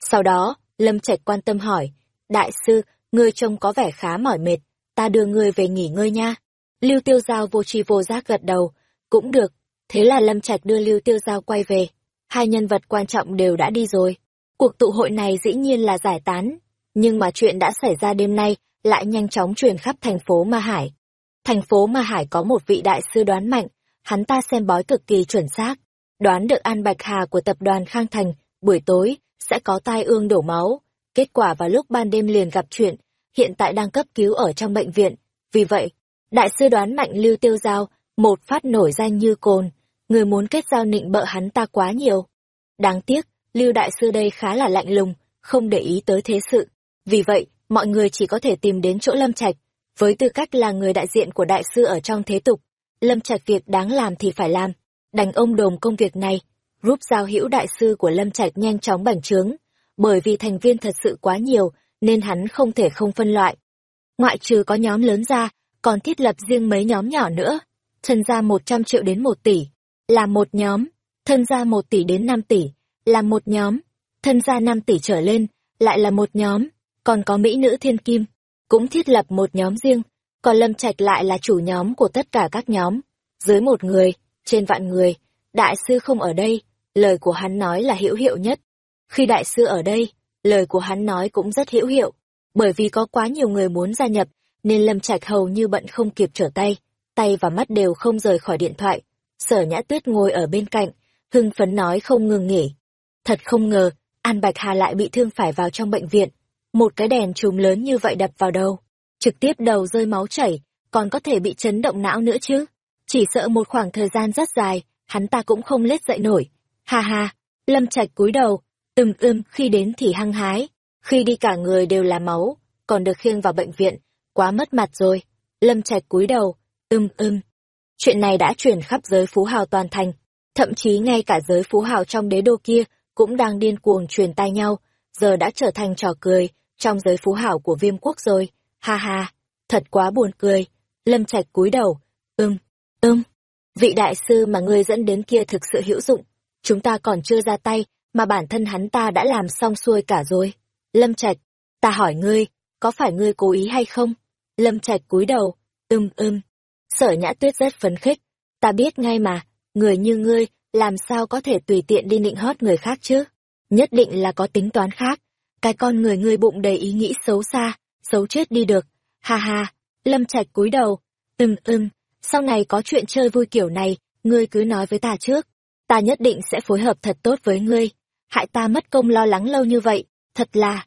Sau đó, Lâm Trạch quan tâm hỏi, Đại sư, ngươi trông có vẻ khá mỏi mệt, ta đưa ngươi về nghỉ ngơi nha. Lưu Tiêu Giao vô tri vô giác gật đầu, cũng được, thế là Lâm Trạch đưa Lưu Tiêu Giao quay về. Hai nhân vật quan trọng đều đã đi rồi. Cuộc tụ hội này dĩ nhiên là giải tán, nhưng mà chuyện đã xảy ra đêm nay lại nhanh chóng truyền khắp thành phố Ma Hải. Thành phố Ma Hải có một vị đại sư đoán mạnh, hắn ta xem bói cực kỳ chuẩn xác, đoán được An Bạch Hà của tập đoàn Khang Thành, buổi tối, sẽ có tai ương đổ máu. Kết quả vào lúc ban đêm liền gặp chuyện, hiện tại đang cấp cứu ở trong bệnh viện. Vì vậy, đại sư đoán mạnh Lưu Tiêu Giao, một phát nổi danh như cồn, người muốn kết giao nịnh bợ hắn ta quá nhiều. Đáng tiếc, Lưu Đại Sư đây khá là lạnh lùng, không để ý tới thế sự. Vì vậy, mọi người chỉ có thể tìm đến chỗ Lâm Trạch. Với tư cách là người đại diện của đại sư ở trong thế tục, Lâm Trạch việc đáng làm thì phải làm. Đành ông đồm công việc này, rút giao hữu đại sư của Lâm Trạch nhanh chóng bành trướng. Bởi vì thành viên thật sự quá nhiều, nên hắn không thể không phân loại. Ngoại trừ có nhóm lớn ra, còn thiết lập riêng mấy nhóm nhỏ nữa. Thân gia 100 triệu đến 1 tỷ, là một nhóm. Thân gia 1 tỷ đến 5 tỷ, là một nhóm. Thân gia 5 tỷ trở lên, lại là một nhóm còn có mỹ nữ thiên kim, cũng thiết lập một nhóm riêng, còn Lâm Trạch lại là chủ nhóm của tất cả các nhóm. Dưới một người, trên vạn người, đại sư không ở đây, lời của hắn nói là hữu hiệu nhất. Khi đại sư ở đây, lời của hắn nói cũng rất hữu hiệu, bởi vì có quá nhiều người muốn gia nhập, nên Lâm Trạch hầu như bận không kịp trở tay, tay và mắt đều không rời khỏi điện thoại. Sở Nhã Tuyết ngồi ở bên cạnh, hưng phấn nói không ngừng nghỉ. Thật không ngờ, An Bạch Hà lại bị thương phải vào trong bệnh viện, một cái đèn chùm lớn như vậy đập vào đầu, trực tiếp đầu rơi máu chảy, còn có thể bị chấn động não nữa chứ. Chỉ sợ một khoảng thời gian rất dài, hắn ta cũng không lết dậy nổi. Ha ha, lâm trạch cúi đầu, từng ưm khi đến thì hăng hái, khi đi cả người đều là máu, còn được khiêng vào bệnh viện, quá mất mặt rồi. Lâm trạch cúi đầu, ưm ưm. Chuyện này đã truyền khắp giới phú hào toàn thành, thậm chí ngay cả giới phú hào trong đế đô kia cũng đang điên cuồng truyền tai nhau, giờ đã trở thành trò cười trong giới phú hảo của viêm quốc rồi. Ha ha, thật quá buồn cười. Lâm Trạch cúi đầu. ưm ưm Vị đại sư mà ngươi dẫn đến kia thực sự hữu dụng. Chúng ta còn chưa ra tay, mà bản thân hắn ta đã làm xong xuôi cả rồi. Lâm Trạch, ta hỏi ngươi, có phải ngươi cố ý hay không? Lâm Trạch cúi đầu. ưm ưm. Sở Nhã Tuyết rất phấn khích. Ta biết ngay mà, người như ngươi, làm sao có thể tùy tiện đi nịnh hót người khác chứ? Nhất định là có tính toán khác cái con người ngươi bụng đầy ý nghĩ xấu xa, xấu chết đi được. Ha ha, Lâm Trạch cúi đầu. ưm ưm. sau này có chuyện chơi vui kiểu này, ngươi cứ nói với ta trước. Ta nhất định sẽ phối hợp thật tốt với ngươi. Hại ta mất công lo lắng lâu như vậy, thật là...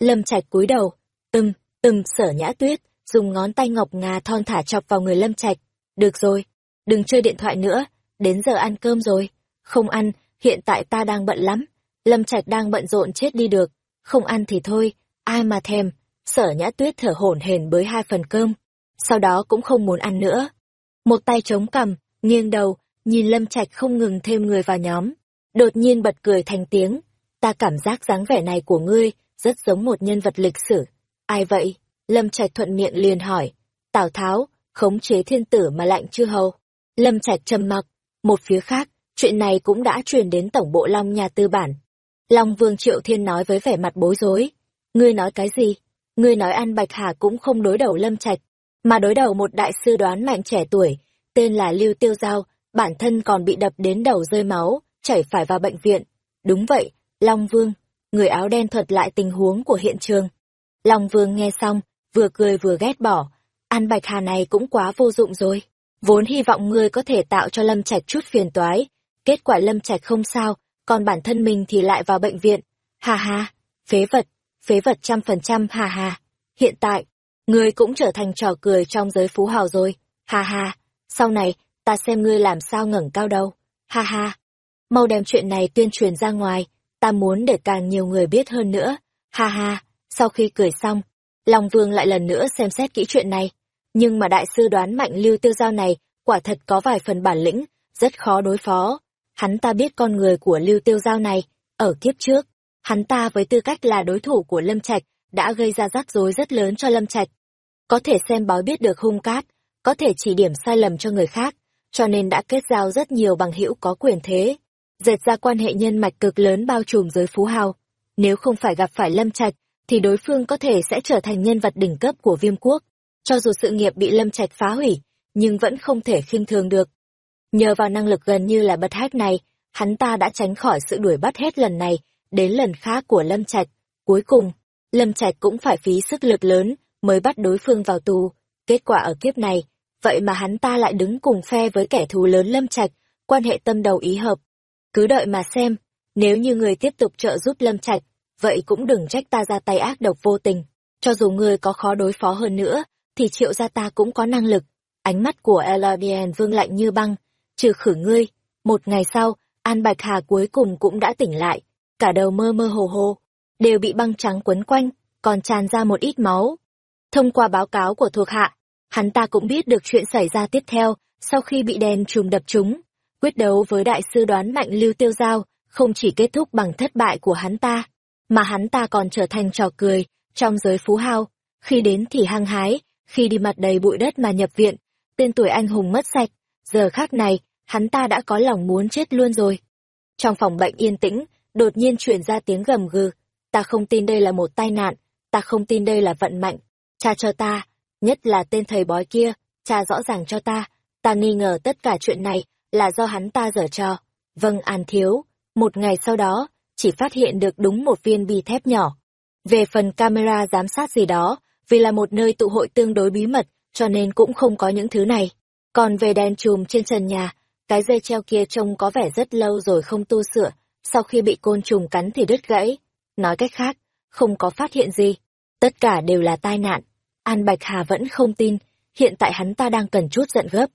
Lâm Trạch cúi đầu. Ừm, ừm sở nhã tuyết, dùng ngón tay ngọc ngà thon thả chọc vào người Lâm Trạch. Được rồi, đừng chơi điện thoại nữa, đến giờ ăn cơm rồi. Không ăn, hiện tại ta đang bận lắm. Lâm Trạch đang bận rộn chết đi được không ăn thì thôi, ai mà thèm, sở nhã tuyết thở hổn hển bới hai phần cơm, sau đó cũng không muốn ăn nữa. Một tay chống cằm, nghiêng đầu, nhìn Lâm Trạch không ngừng thêm người vào nhóm, đột nhiên bật cười thành tiếng, ta cảm giác dáng vẻ này của ngươi, rất giống một nhân vật lịch sử. Ai vậy? Lâm Trạch thuận miệng liền hỏi. Tào Tháo, khống chế thiên tử mà lạnh chưa hầu. Lâm Trạch trầm mặc. Một phía khác, chuyện này cũng đã truyền đến tổng bộ Long nhà tư bản. Long Vương Triệu Thiên nói với vẻ mặt bối rối. Ngươi nói cái gì? Ngươi nói An Bạch Hà cũng không đối đầu Lâm Trạch, mà đối đầu một đại sư đoán mạnh trẻ tuổi, tên là Lưu Tiêu Giao, bản thân còn bị đập đến đầu rơi máu, chảy phải vào bệnh viện. Đúng vậy, Long Vương, người áo đen thuật lại tình huống của hiện trường. Long Vương nghe xong, vừa cười vừa ghét bỏ, An Bạch Hà này cũng quá vô dụng rồi. Vốn hy vọng ngươi có thể tạo cho Lâm Trạch chút phiền toái, kết quả Lâm Trạch không sao, còn bản thân mình thì lại vào bệnh viện. Hà hà, phế vật, phế vật trăm phần trăm hà hà. Hiện tại, ngươi cũng trở thành trò cười trong giới phú hào rồi. Hà hà, sau này, ta xem ngươi làm sao ngẩng cao đâu. Ha ha, mau đem chuyện này tuyên truyền ra ngoài, ta muốn để càng nhiều người biết hơn nữa. Ha ha, sau khi cười xong, Long Vương lại lần nữa xem xét kỹ chuyện này. Nhưng mà đại sư đoán mạnh lưu tiêu giao này, quả thật có vài phần bản lĩnh, rất khó đối phó. Hắn ta biết con người của Lưu Tiêu Giao này, ở kiếp trước, hắn ta với tư cách là đối thủ của Lâm Trạch đã gây ra rắc rối rất lớn cho Lâm Trạch. Có thể xem báo biết được hung cát, có thể chỉ điểm sai lầm cho người khác, cho nên đã kết giao rất nhiều bằng hữu có quyền thế, dệt ra quan hệ nhân mạch cực lớn bao trùm giới phú hào. nếu không phải gặp phải Lâm Trạch, thì đối phương có thể sẽ trở thành nhân vật đỉnh cấp của viêm quốc. Cho dù sự nghiệp bị Lâm Trạch phá hủy, nhưng vẫn không thể khinh thường được. Nhờ vào năng lực gần như là bật hách này, hắn ta đã tránh khỏi sự đuổi bắt hết lần này đến lần khác của Lâm Trạch. Cuối cùng, Lâm Trạch cũng phải phí sức lực lớn mới bắt đối phương vào tù. Kết quả ở kiếp này, vậy mà hắn ta lại đứng cùng phe với kẻ thù lớn Lâm Trạch, quan hệ tâm đầu ý hợp. Cứ đợi mà xem, nếu như người tiếp tục trợ giúp Lâm Trạch, vậy cũng đừng trách ta ra tay ác độc vô tình. Cho dù người có khó đối phó hơn nữa, thì triệu gia ta cũng có năng lực. Ánh mắt của Elodian vương lạnh như băng, trừ khử ngươi. Một ngày sau, An Bạch Hà cuối cùng cũng đã tỉnh lại, cả đầu mơ mơ hồ hồ, đều bị băng trắng quấn quanh, còn tràn ra một ít máu. Thông qua báo cáo của thuộc hạ, hắn ta cũng biết được chuyện xảy ra tiếp theo, sau khi bị đèn trùm đập trúng. Quyết đấu với đại sư đoán mạnh lưu tiêu giao, không chỉ kết thúc bằng thất bại của hắn ta, mà hắn ta còn trở thành trò cười trong giới phú hao. Khi đến thì hăng hái, khi đi mặt đầy bụi đất mà nhập viện, tên tuổi anh hùng mất sạch, giờ khác này, hắn ta đã có lòng muốn chết luôn rồi. Trong phòng bệnh yên tĩnh, đột nhiên truyền ra tiếng gầm gừ. Ta không tin đây là một tai nạn, ta không tin đây là vận mạnh. Cha cho ta, nhất là tên thầy bói kia, cha rõ ràng cho ta, ta nghi ngờ tất cả chuyện này là do hắn ta dở trò. Vâng An Thiếu, một ngày sau đó, chỉ phát hiện được đúng một viên bi thép nhỏ. Về phần camera giám sát gì đó, vì là một nơi tụ hội tương đối bí mật, cho nên cũng không có những thứ này. Còn về đèn chùm trên trần nhà, cái dây treo kia trông có vẻ rất lâu rồi không tu sửa, sau khi bị côn trùng cắn thì đứt gãy. Nói cách khác, không có phát hiện gì. Tất cả đều là tai nạn. An Bạch Hà vẫn không tin, hiện tại hắn ta đang cần chút giận gấp.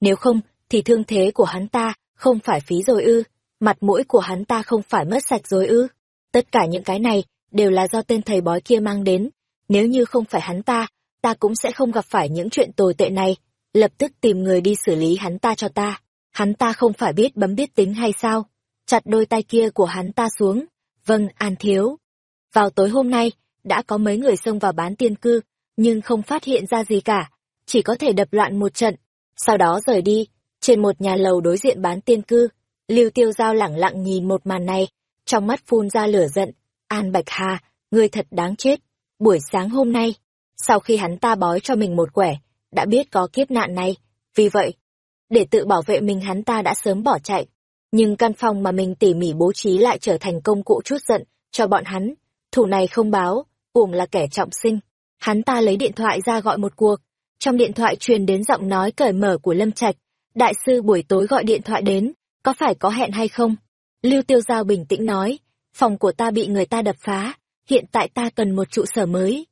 Nếu không, thì thương thế của hắn ta không phải phí rồi ư, mặt mũi của hắn ta không phải mất sạch rồi ư. Tất cả những cái này đều là do tên thầy bói kia mang đến. Nếu như không phải hắn ta, ta cũng sẽ không gặp phải những chuyện tồi tệ này. Lập tức tìm người đi xử lý hắn ta cho ta. Hắn ta không phải biết bấm biết tính hay sao? Chặt đôi tay kia của hắn ta xuống. Vâng, An Thiếu. Vào tối hôm nay, đã có mấy người xông vào bán tiên cư, nhưng không phát hiện ra gì cả. Chỉ có thể đập loạn một trận. Sau đó rời đi, trên một nhà lầu đối diện bán tiên cư. Lưu Tiêu Giao lẳng lặng nhìn một màn này, trong mắt phun ra lửa giận. An Bạch Hà, ngươi thật đáng chết. Buổi sáng hôm nay, sau khi hắn ta bói cho mình một quẻ, đã biết có kiếp nạn này. Vì vậy, để tự bảo vệ mình hắn ta đã sớm bỏ chạy. Nhưng căn phòng mà mình tỉ mỉ bố trí lại trở thành công cụ chút giận cho bọn hắn. Thủ này không báo, uổng là kẻ trọng sinh. Hắn ta lấy điện thoại ra gọi một cuộc. Trong điện thoại truyền đến giọng nói cởi mở của Lâm Trạch. Đại sư buổi tối gọi điện thoại đến, có phải có hẹn hay không? Lưu Tiêu Giao bình tĩnh nói, phòng của ta bị người ta đập phá, hiện tại ta cần một trụ sở mới.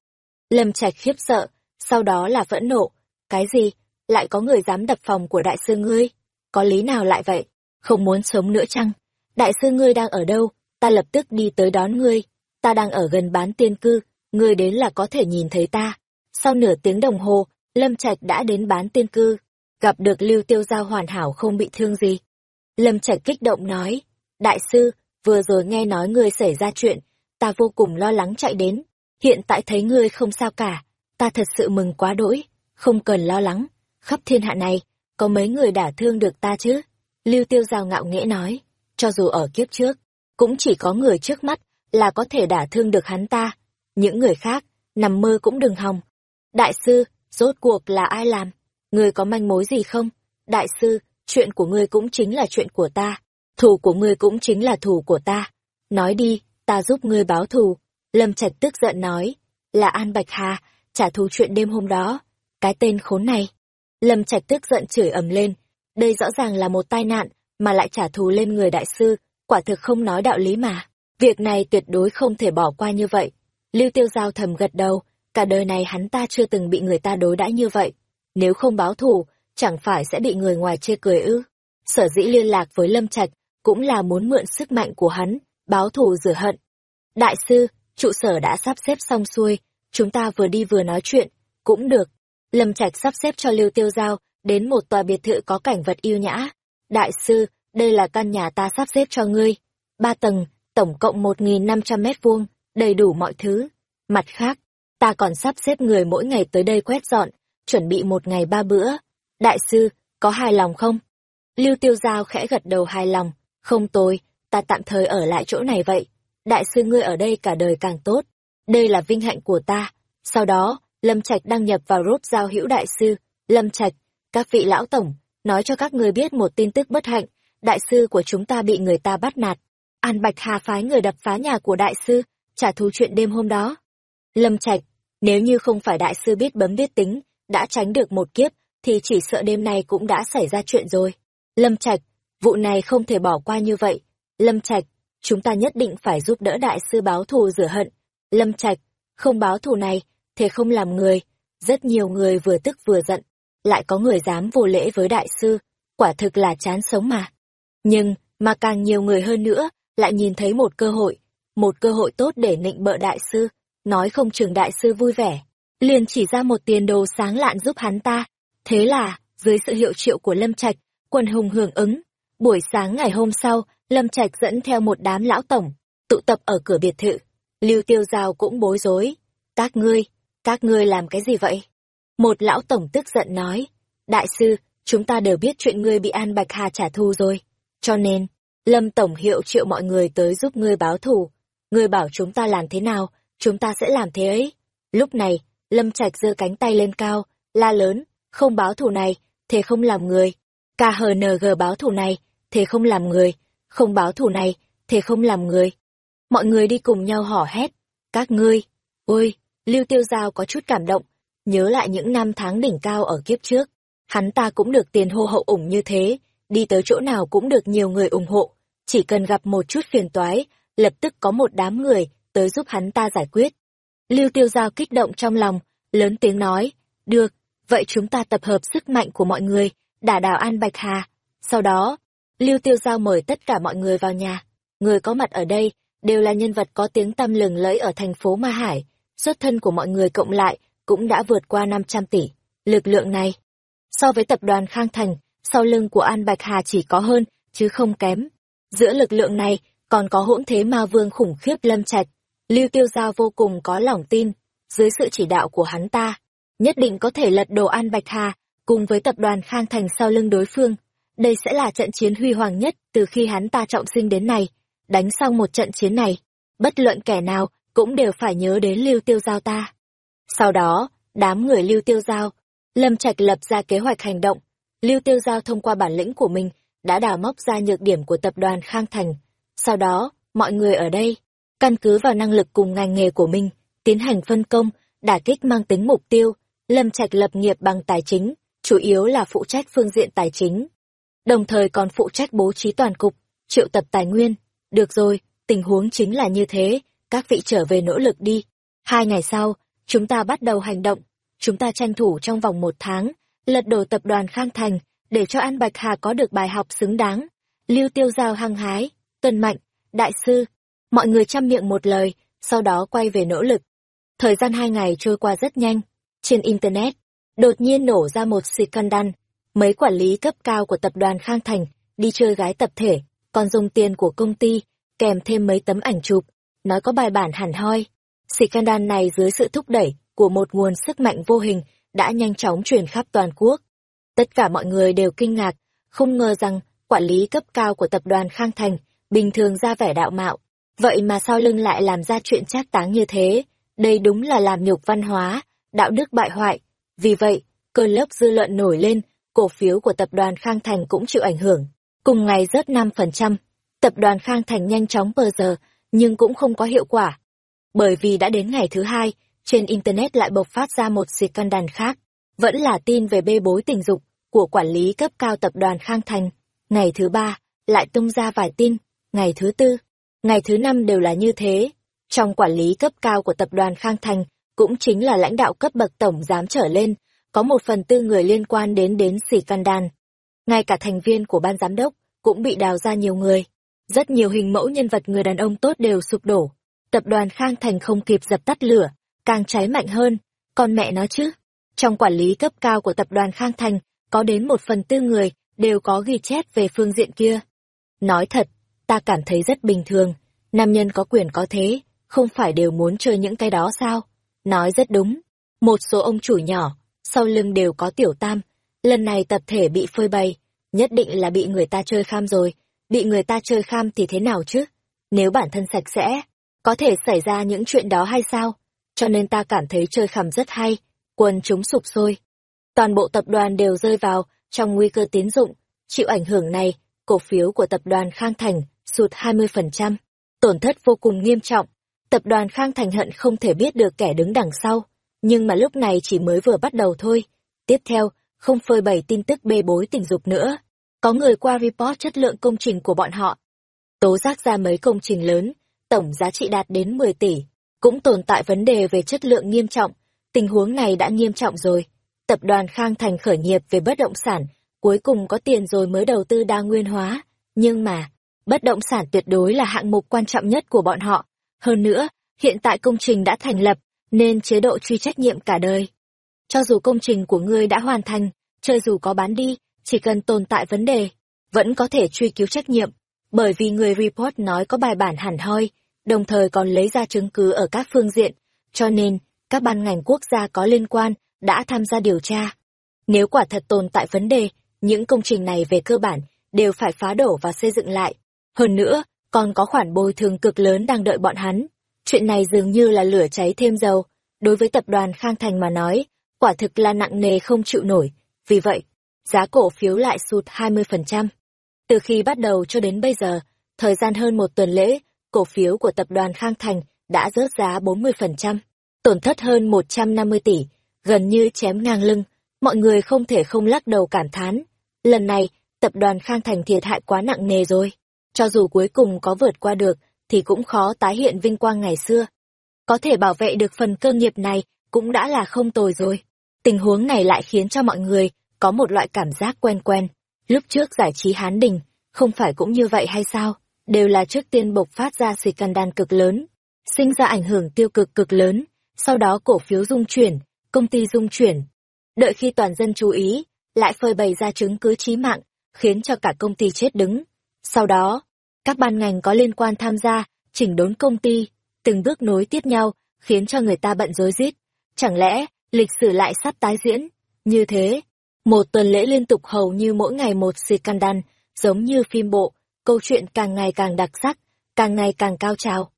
Lâm Trạch khiếp sợ, sau đó là phẫn nộ. Cái gì? lại có người dám đập phòng của đại sư ngươi. Có lý nào lại vậy? Không muốn sống nữa chăng? Đại sư ngươi đang ở đâu? Ta lập tức đi tới đón ngươi. Ta đang ở gần bán tiên cư, ngươi đến là có thể nhìn thấy ta. Sau nửa tiếng đồng hồ, Lâm Trạch đã đến bán tiên cư, gặp được Lưu Tiêu Giao hoàn hảo không bị thương gì. Lâm Trạch kích động nói, Đại sư, vừa rồi nghe nói ngươi xảy ra chuyện, ta vô cùng lo lắng chạy đến. Hiện tại thấy ngươi không sao cả, ta thật sự mừng quá đỗi, không cần lo lắng khắp thiên hạ này, có mấy người đả thương được ta chứ? Lưu tiêu giao ngạo nghễ nói, cho dù ở kiếp trước, cũng chỉ có người trước mắt là có thể đả thương được hắn ta. Những người khác, nằm mơ cũng đừng hòng. Đại sư, rốt cuộc là ai làm? Người có manh mối gì không? Đại sư, chuyện của ngươi cũng chính là chuyện của ta. Thù của ngươi cũng chính là thù của ta. Nói đi, ta giúp ngươi báo thù. Lâm Trạch tức giận nói, là An Bạch Hà, trả thù chuyện đêm hôm đó. Cái tên khốn này, Lâm Trạch tức giận chửi ầm lên, đây rõ ràng là một tai nạn, mà lại trả thù lên người đại sư, quả thực không nói đạo lý mà. Việc này tuyệt đối không thể bỏ qua như vậy. Lưu Tiêu Giao thầm gật đầu, cả đời này hắn ta chưa từng bị người ta đối đãi như vậy. Nếu không báo thù, chẳng phải sẽ bị người ngoài chê cười ư. Sở dĩ liên lạc với Lâm Trạch, cũng là muốn mượn sức mạnh của hắn, báo thù rửa hận. Đại sư, trụ sở đã sắp xếp xong xuôi, chúng ta vừa đi vừa nói chuyện, cũng được. Lâm Trạch sắp xếp cho Lưu Tiêu Giao đến một tòa biệt thự có cảnh vật yêu nhã. Đại sư, đây là căn nhà ta sắp xếp cho ngươi. Ba tầng, tổng cộng 1.500 mét vuông, đầy đủ mọi thứ. Mặt khác, ta còn sắp xếp người mỗi ngày tới đây quét dọn, chuẩn bị một ngày ba bữa. Đại sư, có hài lòng không? Lưu Tiêu Giao khẽ gật đầu hài lòng. Không tôi, ta tạm thời ở lại chỗ này vậy. đại sư ngươi ở đây cả đời càng tốt. Đây là vinh hạnh của ta. Sau đó, Lâm Trạch đăng nhập vào rốt giao hữu đại sư. Lâm Trạch, các vị lão tổng, nói cho các ngươi biết một tin tức bất hạnh, đại sư của chúng ta bị người ta bắt nạt. An Bạch Hà phái người đập phá nhà của đại sư, trả thù chuyện đêm hôm đó. Lâm Trạch, nếu như không phải đại sư biết bấm biết tính, đã tránh được một kiếp, thì chỉ sợ đêm nay cũng đã xảy ra chuyện rồi. Lâm Trạch, vụ này không thể bỏ qua như vậy. Lâm Trạch, chúng ta nhất định phải giúp đỡ đại sư báo thù rửa hận. Lâm Trạch, không báo thù này, thế không làm người. Rất nhiều người vừa tức vừa giận, lại có người dám vô lễ với đại sư, quả thực là chán sống mà. Nhưng, mà càng nhiều người hơn nữa, lại nhìn thấy một cơ hội, một cơ hội tốt để nịnh bợ đại sư, nói không chừng đại sư vui vẻ, liền chỉ ra một tiền đồ sáng lạn giúp hắn ta. Thế là, dưới sự hiệu triệu của Lâm Trạch, quần hùng hưởng ứng. Buổi sáng ngày hôm sau, Lâm Trạch dẫn theo một đám lão tổng, tụ tập ở cửa biệt thự. Lưu Tiêu Giao cũng bối rối. Các ngươi, các ngươi làm cái gì vậy? Một lão tổng tức giận nói, Đại sư, chúng ta đều biết chuyện ngươi bị An Bạch Hà trả thù rồi. Cho nên, Lâm Tổng hiệu triệu mọi người tới giúp ngươi báo thù người bảo chúng ta làm thế nào, chúng ta sẽ làm thế ấy. Lúc này, Lâm Trạch giơ cánh tay lên cao, la lớn, không báo thù này, thế không làm người. KHNG báo thù này, thế không làm người. Không báo thù này, thế không làm người. Mọi người đi cùng nhau hò hét. Các ngươi, ôi, Lưu Tiêu Giao có chút cảm động, nhớ lại những năm tháng đỉnh cao ở kiếp trước. Hắn ta cũng được tiền hô hậu ủng như thế, đi tới chỗ nào cũng được nhiều người ủng hộ. Chỉ cần gặp một chút phiền toái, lập tức có một đám người tới giúp hắn ta giải quyết. Lưu Tiêu Giao kích động trong lòng, lớn tiếng nói, được, vậy chúng ta tập hợp sức mạnh của mọi người, đả đảo An Bạch Hà. Sau đó, Lưu Tiêu Giao mời tất cả mọi người vào nhà. Người có mặt ở đây đều là nhân vật có tiếng tăm lừng lẫy ở thành phố Ma Hải. Xuất thân của mọi người cộng lại cũng đã vượt qua 500 tỷ. Lực lượng này, so với tập đoàn Khang Thành, sau lưng của An Bạch Hà chỉ có hơn, chứ không kém. Giữa lực lượng này, còn có hỗn thế ma vương khủng khiếp lâm trạch. Lưu Tiêu Giao vô cùng có lòng tin, dưới sự chỉ đạo của hắn ta, nhất định có thể lật đồ An Bạch Hà, cùng với tập đoàn Khang Thành sau lưng đối phương. Đây sẽ là trận chiến huy hoàng nhất từ khi hắn ta trọng sinh đến nay. Đánh xong một trận chiến này, bất luận kẻ nào cũng đều phải nhớ đến Lưu Tiêu Giao ta. Sau đó, đám người Lưu Tiêu Giao, Lâm Trạch lập ra kế hoạch hành động. Lưu Tiêu Giao thông qua bản lĩnh của mình, đã đào móc ra nhược điểm của tập đoàn Khang Thành. Sau đó, mọi người ở đây, căn cứ vào năng lực cùng ngành nghề của mình, tiến hành phân công, đả kích mang tính mục tiêu, Lâm Trạch lập nghiệp bằng tài chính, chủ yếu là phụ trách phương diện tài chính. Đồng thời còn phụ trách bố trí toàn cục, triệu tập tài nguyên. Được rồi, tình huống chính là như thế, các vị trở về nỗ lực đi. Hai ngày sau, chúng ta bắt đầu hành động. Chúng ta tranh thủ trong vòng một tháng, lật đổ tập đoàn Khang Thành, để cho An Bạch Hà có được bài học xứng đáng. Lưu Tiêu Giao hăng hái, tuân mạnh, đại sư, mọi người chăm miệng một lời, sau đó quay về nỗ lực. Thời gian hai ngày trôi qua rất nhanh. Trên Internet, đột nhiên nổ ra một scandal. Mấy quản lý cấp cao của tập đoàn Khang Thành đi chơi gái tập thể, còn dùng tiền của công ty, kèm thêm mấy tấm ảnh chụp, nói có bài bản hẳn hoi. Scandal này dưới sự thúc đẩy của một nguồn sức mạnh vô hình đã nhanh chóng truyền khắp toàn quốc. Tất cả mọi người đều kinh ngạc, không ngờ rằng quản lý cấp cao của tập đoàn Khang Thành bình thường ra vẻ đạo mạo, vậy mà sau lưng lại làm ra chuyện trác táng như thế, đây đúng là làm nhục văn hóa, đạo đức bại hoại. Vì vậy, cơn lốc dư luận nổi lên, cổ phiếu của tập đoàn Khang Thành cũng chịu ảnh hưởng, cùng ngày rớt 5%. Tập đoàn Khang Thành nhanh chóng bờ giờ, nhưng cũng không có hiệu quả. Bởi vì đã đến ngày thứ hai, trên Internet lại bộc phát ra một scandal khác, vẫn là tin về bê bối tình dục của quản lý cấp cao tập đoàn Khang Thành. Ngày thứ ba, lại tung ra vài tin, ngày thứ tư, ngày thứ năm đều là như thế. Trong quản lý cấp cao của tập đoàn Khang Thành, cũng chính là lãnh đạo cấp bậc tổng giám trở lên, có một phần tư người liên quan đến đến scandal. Ngay cả thành viên của ban giám đốc cũng bị đào ra nhiều người. Rất nhiều hình mẫu nhân vật người đàn ông tốt đều sụp đổ. Tập đoàn Khang Thành không kịp dập tắt lửa, càng cháy mạnh hơn. Còn mẹ nó chứ, trong quản lý cấp cao của tập đoàn Khang Thành, có đến một phần tư người đều có ghi chép về phương diện kia. Nói thật, ta cảm thấy rất bình thường, nam nhân có quyền có thế, không phải đều muốn chơi những cái đó sao? Nói rất đúng, một số ông chủ nhỏ, sau lưng đều có tiểu tam, lần này tập thể bị phơi bày, nhất định là bị người ta chơi kham rồi, bị người ta chơi kham thì thế nào chứ? Nếu bản thân sạch sẽ, Có thể xảy ra những chuyện đó hay sao? Cho nên ta cảm thấy chơi kham rất hay, quân chúng sụp sôi. Toàn bộ tập đoàn đều rơi vào trong nguy cơ tín dụng, chịu ảnh hưởng này, cổ phiếu của tập đoàn Khang Thành sụt 20%, tổn thất vô cùng nghiêm trọng. Tập đoàn Khang Thành hận không thể biết được kẻ đứng đằng sau, nhưng mà lúc này chỉ mới vừa bắt đầu thôi. Tiếp theo, không phơi bày tin tức bê bối tình dục nữa. Có người qua report chất lượng công trình của bọn họ. Tố giác ra mấy công trình lớn, tổng giá trị đạt đến 10 tỷ, cũng tồn tại vấn đề về chất lượng nghiêm trọng. Tình huống này đã nghiêm trọng rồi. Tập đoàn Khang Thành khởi nghiệp về bất động sản, cuối cùng có tiền rồi mới đầu tư đa nguyên hóa. Nhưng mà, bất động sản tuyệt đối là hạng mục quan trọng nhất của bọn họ. Hơn nữa, hiện tại công trình đã thành lập, nên chế độ truy trách nhiệm cả đời. Cho dù công trình của ngươi đã hoàn thành, chơi dù có bán đi, chỉ cần tồn tại vấn đề, vẫn có thể truy cứu trách nhiệm, bởi vì người report nói có bài bản hẳn hoi, đồng thời còn lấy ra chứng cứ ở các phương diện, cho nên, các ban ngành quốc gia có liên quan đã tham gia điều tra. Nếu quả thật tồn tại vấn đề, những công trình này về cơ bản đều phải phá đổ và xây dựng lại. Hơn nữa, còn có khoản bồi thường cực lớn đang đợi bọn hắn. Chuyện này dường như là lửa cháy thêm dầu. Đối với tập đoàn Khang Thành mà nói, quả thực là nặng nề không chịu nổi. Vì vậy, giá cổ phiếu lại sụt 20%. Từ khi bắt đầu cho đến bây giờ, thời gian hơn một tuần lễ, cổ phiếu của tập đoàn Khang Thành đã rớt giá 40%, tổn thất hơn 150 tỷ, gần như chém ngang lưng. Mọi người không thể không lắc đầu cảm thán. Lần này, tập đoàn Khang Thành thiệt hại quá nặng nề rồi. Cho dù cuối cùng có vượt qua được, thì cũng khó tái hiện vinh quang ngày xưa. Có thể bảo vệ được phần cơ nghiệp này cũng đã là không tồi rồi. Tình huống này lại khiến cho mọi người có một loại cảm giác quen quen. Lúc trước giải trí Hán Đình, không phải cũng như vậy hay sao? Đều là trước tiên bộc phát ra scandal cực lớn, sinh ra ảnh hưởng tiêu cực cực lớn, sau đó cổ phiếu dung chuyển, công ty dung chuyển. Đợi khi toàn dân chú ý, lại phơi bày ra chứng cứ chí mạng, khiến cho cả công ty chết đứng. Sau đó, các ban ngành có liên quan tham gia, chỉnh đốn công ty, từng bước nối tiếp nhau, khiến cho người ta bận rối rít. Chẳng lẽ, lịch sử lại sắp tái diễn? Như thế, một tuần lễ liên tục hầu như mỗi ngày một scandal, giống như phim bộ, câu chuyện càng ngày càng đặc sắc, càng ngày càng cao trào.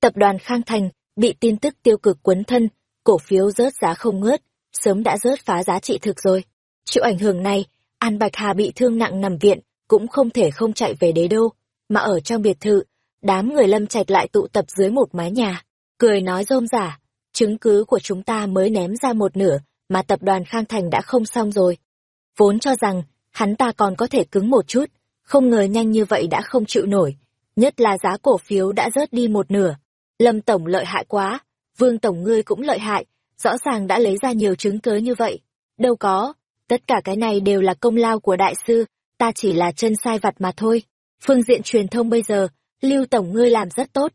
Tập đoàn Khang Thành bị tin tức tiêu cực quấn thân, cổ phiếu rớt giá không ngớt, sớm đã rớt phá giá trị thực rồi. Chịu ảnh hưởng này, An Bạch Hà bị thương nặng nằm viện, cũng không thể không chạy về đế đô, mà ở trong biệt thự, đám người lâm trạch lại tụ tập dưới một mái nhà, cười nói rôm giả, chứng cứ của chúng ta mới ném ra một nửa, mà tập đoàn Khang Thành đã không xong rồi. Vốn cho rằng, hắn ta còn có thể cứng một chút, không ngờ nhanh như vậy đã không chịu nổi, nhất là giá cổ phiếu đã rớt đi một nửa. Lâm Tổng lợi hại quá, Vương Tổng ngươi cũng lợi hại, rõ ràng đã lấy ra nhiều chứng cớ như vậy. Đâu có, tất cả cái này đều là công lao của đại sư, ta chỉ là chân sai vặt mà thôi. Phương diện truyền thông bây giờ, Lưu Tổng ngươi làm rất tốt.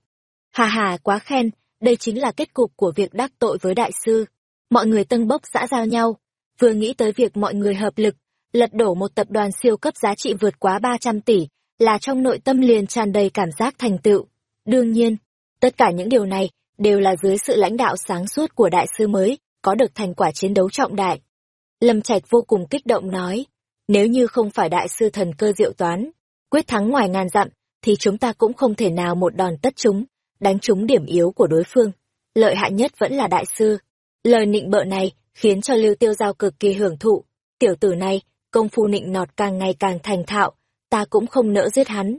Hà hà quá khen, đây chính là kết cục của việc đắc tội với đại sư. Mọi người tân bốc xã giao nhau, vừa nghĩ tới việc mọi người hợp lực, lật đổ một tập đoàn siêu cấp giá trị vượt quá 300 tỷ, là trong nội tâm liền tràn đầy cảm giác thành tựu. Đương nhiên, tất cả những điều này đều là dưới sự lãnh đạo sáng suốt của đại sư mới, có được thành quả chiến đấu trọng đại. Lâm Trạch vô cùng kích động nói, nếu như không phải đại sư thần cơ diệu toán, quyết thắng ngoài ngàn dặm, thì chúng ta cũng không thể nào một đòn tất chúng, đánh trúng điểm yếu của đối phương. Lợi hại nhất vẫn là đại sư. Lời nịnh bợ này khiến cho Lưu Tiêu Giao cực kỳ hưởng thụ. Tiểu tử này, công phu nịnh nọt càng ngày càng thành thạo, ta cũng không nỡ giết hắn.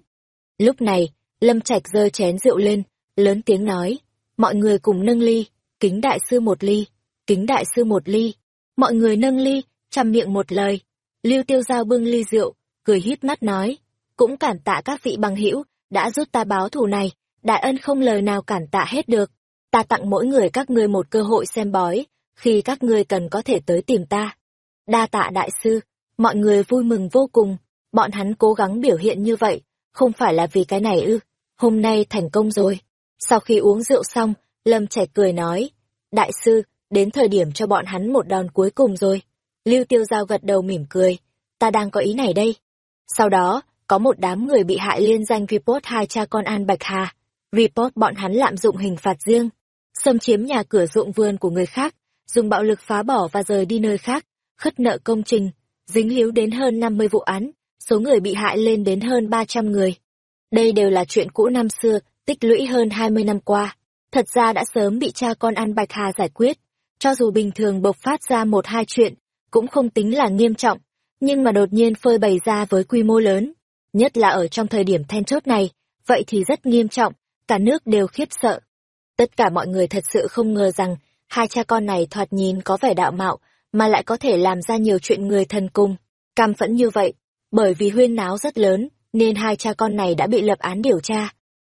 Lúc này, Lâm Trạch giơ chén rượu lên, lớn tiếng nói, mọi người cùng nâng ly, kính đại sư một ly, kính đại sư một ly. Mọi người nâng ly, chăm miệng một lời. Lưu Tiêu Giao bưng ly rượu, cười hít mắt nói, cũng cảm tạ các vị bằng hữu đã giúp ta báo thù này, đại ân không lời nào cảm tạ hết được. Ta tặng mỗi người các ngươi một cơ hội xem bói, khi các ngươi cần có thể tới tìm ta. Đa tạ đại sư, mọi người vui mừng vô cùng, bọn hắn cố gắng biểu hiện như vậy, không phải là vì cái này ư, hôm nay thành công rồi. Sau khi uống rượu xong, Lâm trẻ cười nói, đại sư, đến thời điểm cho bọn hắn một đòn cuối cùng rồi. Lưu Tiêu Giao gật đầu mỉm cười, ta đang có ý này đây. Sau đó, có một đám người bị hại liên danh report hai cha con An Bạch Hà. Report bọn hắn lạm dụng hình phạt riêng, xâm chiếm nhà cửa ruộng vườn của người khác, dùng bạo lực phá bỏ và rời đi nơi khác, khất nợ công trình, dính líu đến hơn 50 vụ án, số người bị hại lên đến hơn 300 người. Đây đều là chuyện cũ năm xưa, tích lũy hơn 20 năm qua. thật ra đã sớm bị cha con An Bạch Hà giải quyết. Cho dù bình thường bộc phát ra một hai chuyện, cũng không tính là nghiêm trọng, nhưng mà đột nhiên phơi bày ra với quy mô lớn, nhất là ở trong thời điểm then chốt này, vậy thì rất nghiêm trọng, cả nước đều khiếp sợ. Tất cả mọi người thật sự không ngờ rằng, hai cha con này thoạt nhìn có vẻ đạo mạo, mà lại có thể làm ra nhiều chuyện người thần cung, cam phẫn như vậy, bởi vì huyên náo rất lớn, nên hai cha con này đã bị lập án điều tra.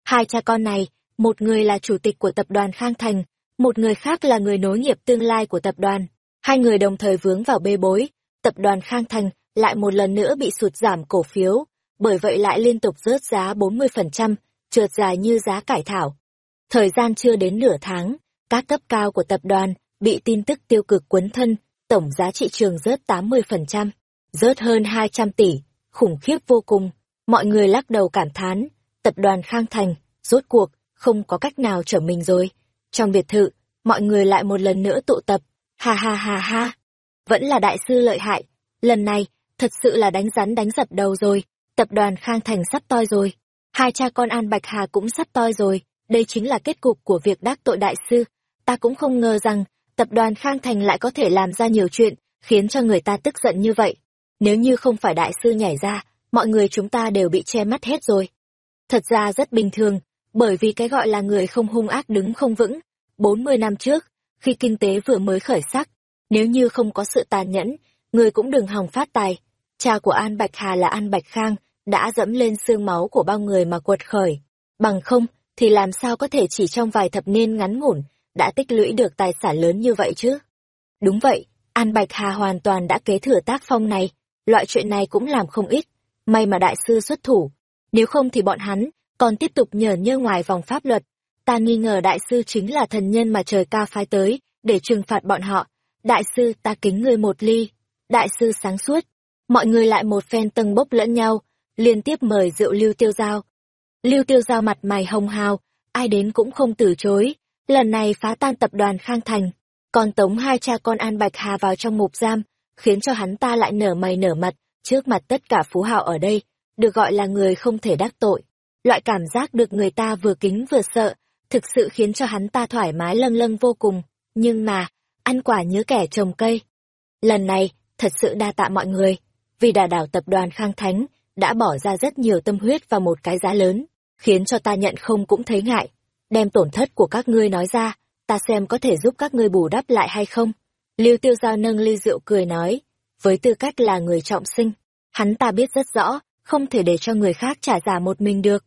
Hai cha con này, một người là chủ tịch của tập đoàn Khang Thành, một người khác là người nối nghiệp tương lai của tập đoàn. Hai người đồng thời vướng vào bê bối, tập đoàn Khang Thành lại một lần nữa bị sụt giảm cổ phiếu, bởi vậy lại liên tục rớt giá 40%, trượt dài như giá cải thảo. Thời gian chưa đến nửa tháng, các cấp cao của tập đoàn bị tin tức tiêu cực quấn thân, tổng giá trị trường rớt 80%, rớt hơn 200 tỷ, khủng khiếp vô cùng. Mọi người lắc đầu cảm thán, tập đoàn Khang Thành, rốt cuộc, không có cách nào trở mình rồi. Trong biệt thự, mọi người lại một lần nữa tụ tập, ha ha ha ha. Vẫn là đại sư lợi hại, lần này, thật sự là đánh rắn đánh dập đầu rồi, tập đoàn Khang Thành sắp toi rồi. Hai cha con An Bạch Hà cũng sắp toi rồi, đây chính là kết cục của việc đắc tội đại sư. Ta cũng không ngờ rằng, tập đoàn Khang Thành lại có thể làm ra nhiều chuyện, khiến cho người ta tức giận như vậy. Nếu như không phải đại sư nhảy ra, mọi người chúng ta đều bị che mắt hết rồi. Thật ra rất bình thường, bởi vì cái gọi là người không hung ác đứng không vững. 40 năm trước, khi kinh tế vừa mới khởi sắc, nếu như không có sự tàn nhẫn, người cũng đừng hòng phát tài. Cha của An Bạch Hà là An Bạch Khang, đã dẫm lên xương máu của bao người mà quật khởi. Bằng không, thì làm sao có thể chỉ trong vài thập niên ngắn ngủn, đã tích lũy được tài sản lớn như vậy chứ? Đúng vậy, An Bạch Hà hoàn toàn đã kế thừa tác phong này, loại chuyện này cũng làm không ít, may mà đại sư xuất thủ. Nếu không thì bọn hắn còn tiếp tục nhờ nhơ ngoài vòng pháp luật. Ta nghi ngờ đại sư chính là thần nhân mà trời ca phái tới, để trừng phạt bọn họ. Đại sư ta kính ngươi một ly. Đại sư sáng suốt. Mọi người lại một phen tầng bốc lẫn nhau, liên tiếp mời rượu lưu tiêu giao. Lưu tiêu giao mặt mày hồng hào, ai đến cũng không từ chối. Lần này phá tan tập đoàn Khang Thành, còn tống hai cha con An Bạch Hà vào trong mục giam, khiến cho hắn ta lại nở mày nở mặt, trước mặt tất cả phú hào ở đây, được gọi là người không thể đắc tội. Loại cảm giác được người ta vừa kính vừa sợ, thực sự khiến cho hắn ta thoải mái lâng lâng vô cùng. Nhưng mà, ăn quả nhớ kẻ trồng cây. Lần này, thật sự đa tạ mọi người, vì đà đảo tập đoàn Khang Thánh đã bỏ ra rất nhiều tâm huyết và một cái giá lớn, khiến cho ta nhận không cũng thấy ngại. Đem tổn thất của các ngươi nói ra, ta xem có thể giúp các ngươi bù đắp lại hay không. Lưu Tiêu Giao nâng ly rượu cười nói, với tư cách là người trọng sinh, hắn ta biết rất rõ, không thể để cho người khác trả giả một mình được.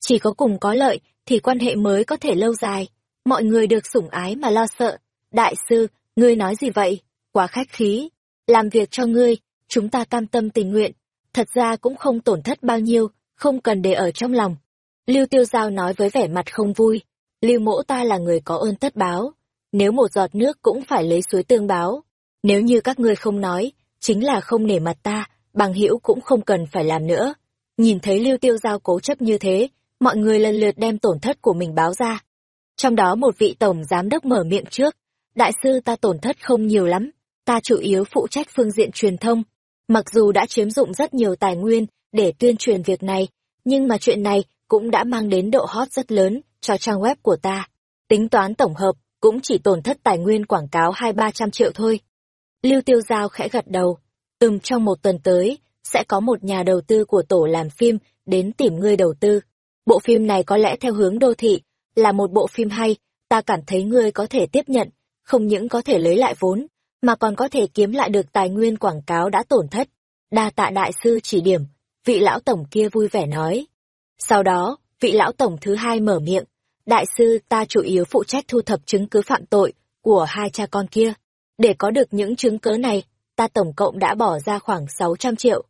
Chỉ có cùng có lợi, thì quan hệ mới có thể lâu dài. Mọi người được sủng ái mà lo sợ. Đại sư, ngươi nói gì vậy? Quá khách khí. Làm việc cho ngươi, chúng ta cam tâm tình nguyện. Thật ra cũng không tổn thất bao nhiêu, không cần để ở trong lòng. Lưu Tiêu Giao nói với vẻ mặt không vui. Lưu mỗ ta là người có ơn tất báo. Nếu một giọt nước cũng phải lấy suối tương báo. Nếu như các ngươi không nói, chính là không nể mặt ta, bằng hữu cũng không cần phải làm nữa. Nhìn thấy Lưu Tiêu Giao cố chấp như thế, mọi người lần lượt đem tổn thất của mình báo ra. Trong đó một vị tổng giám đốc mở miệng trước, đại sư ta tổn thất không nhiều lắm, ta chủ yếu phụ trách phương diện truyền thông. Mặc dù đã chiếm dụng rất nhiều tài nguyên để tuyên truyền việc này, nhưng mà chuyện này cũng đã mang đến độ hot rất lớn cho trang web của ta. Tính toán tổng hợp, cũng chỉ tổn thất tài nguyên quảng cáo hai ba trăm triệu thôi. Lưu Tiêu Giao khẽ gật đầu, Từng trong một tuần tới, sẽ có một nhà đầu tư của tổ làm phim đến tìm ngươi đầu tư. Bộ phim này có lẽ theo hướng đô thị, là một bộ phim hay, ta cảm thấy ngươi có thể tiếp nhận, không những có thể lấy lại vốn, mà còn có thể kiếm lại được tài nguyên quảng cáo đã tổn thất. Đa tạ đại sư chỉ điểm, vị lão tổng kia vui vẻ nói. Sau đó, vị lão tổng thứ hai mở miệng, đại sư ta chủ yếu phụ trách thu thập chứng cứ phạm tội của hai cha con kia. Để có được những chứng cứ này, ta tổng cộng đã bỏ ra khoảng 600 triệu.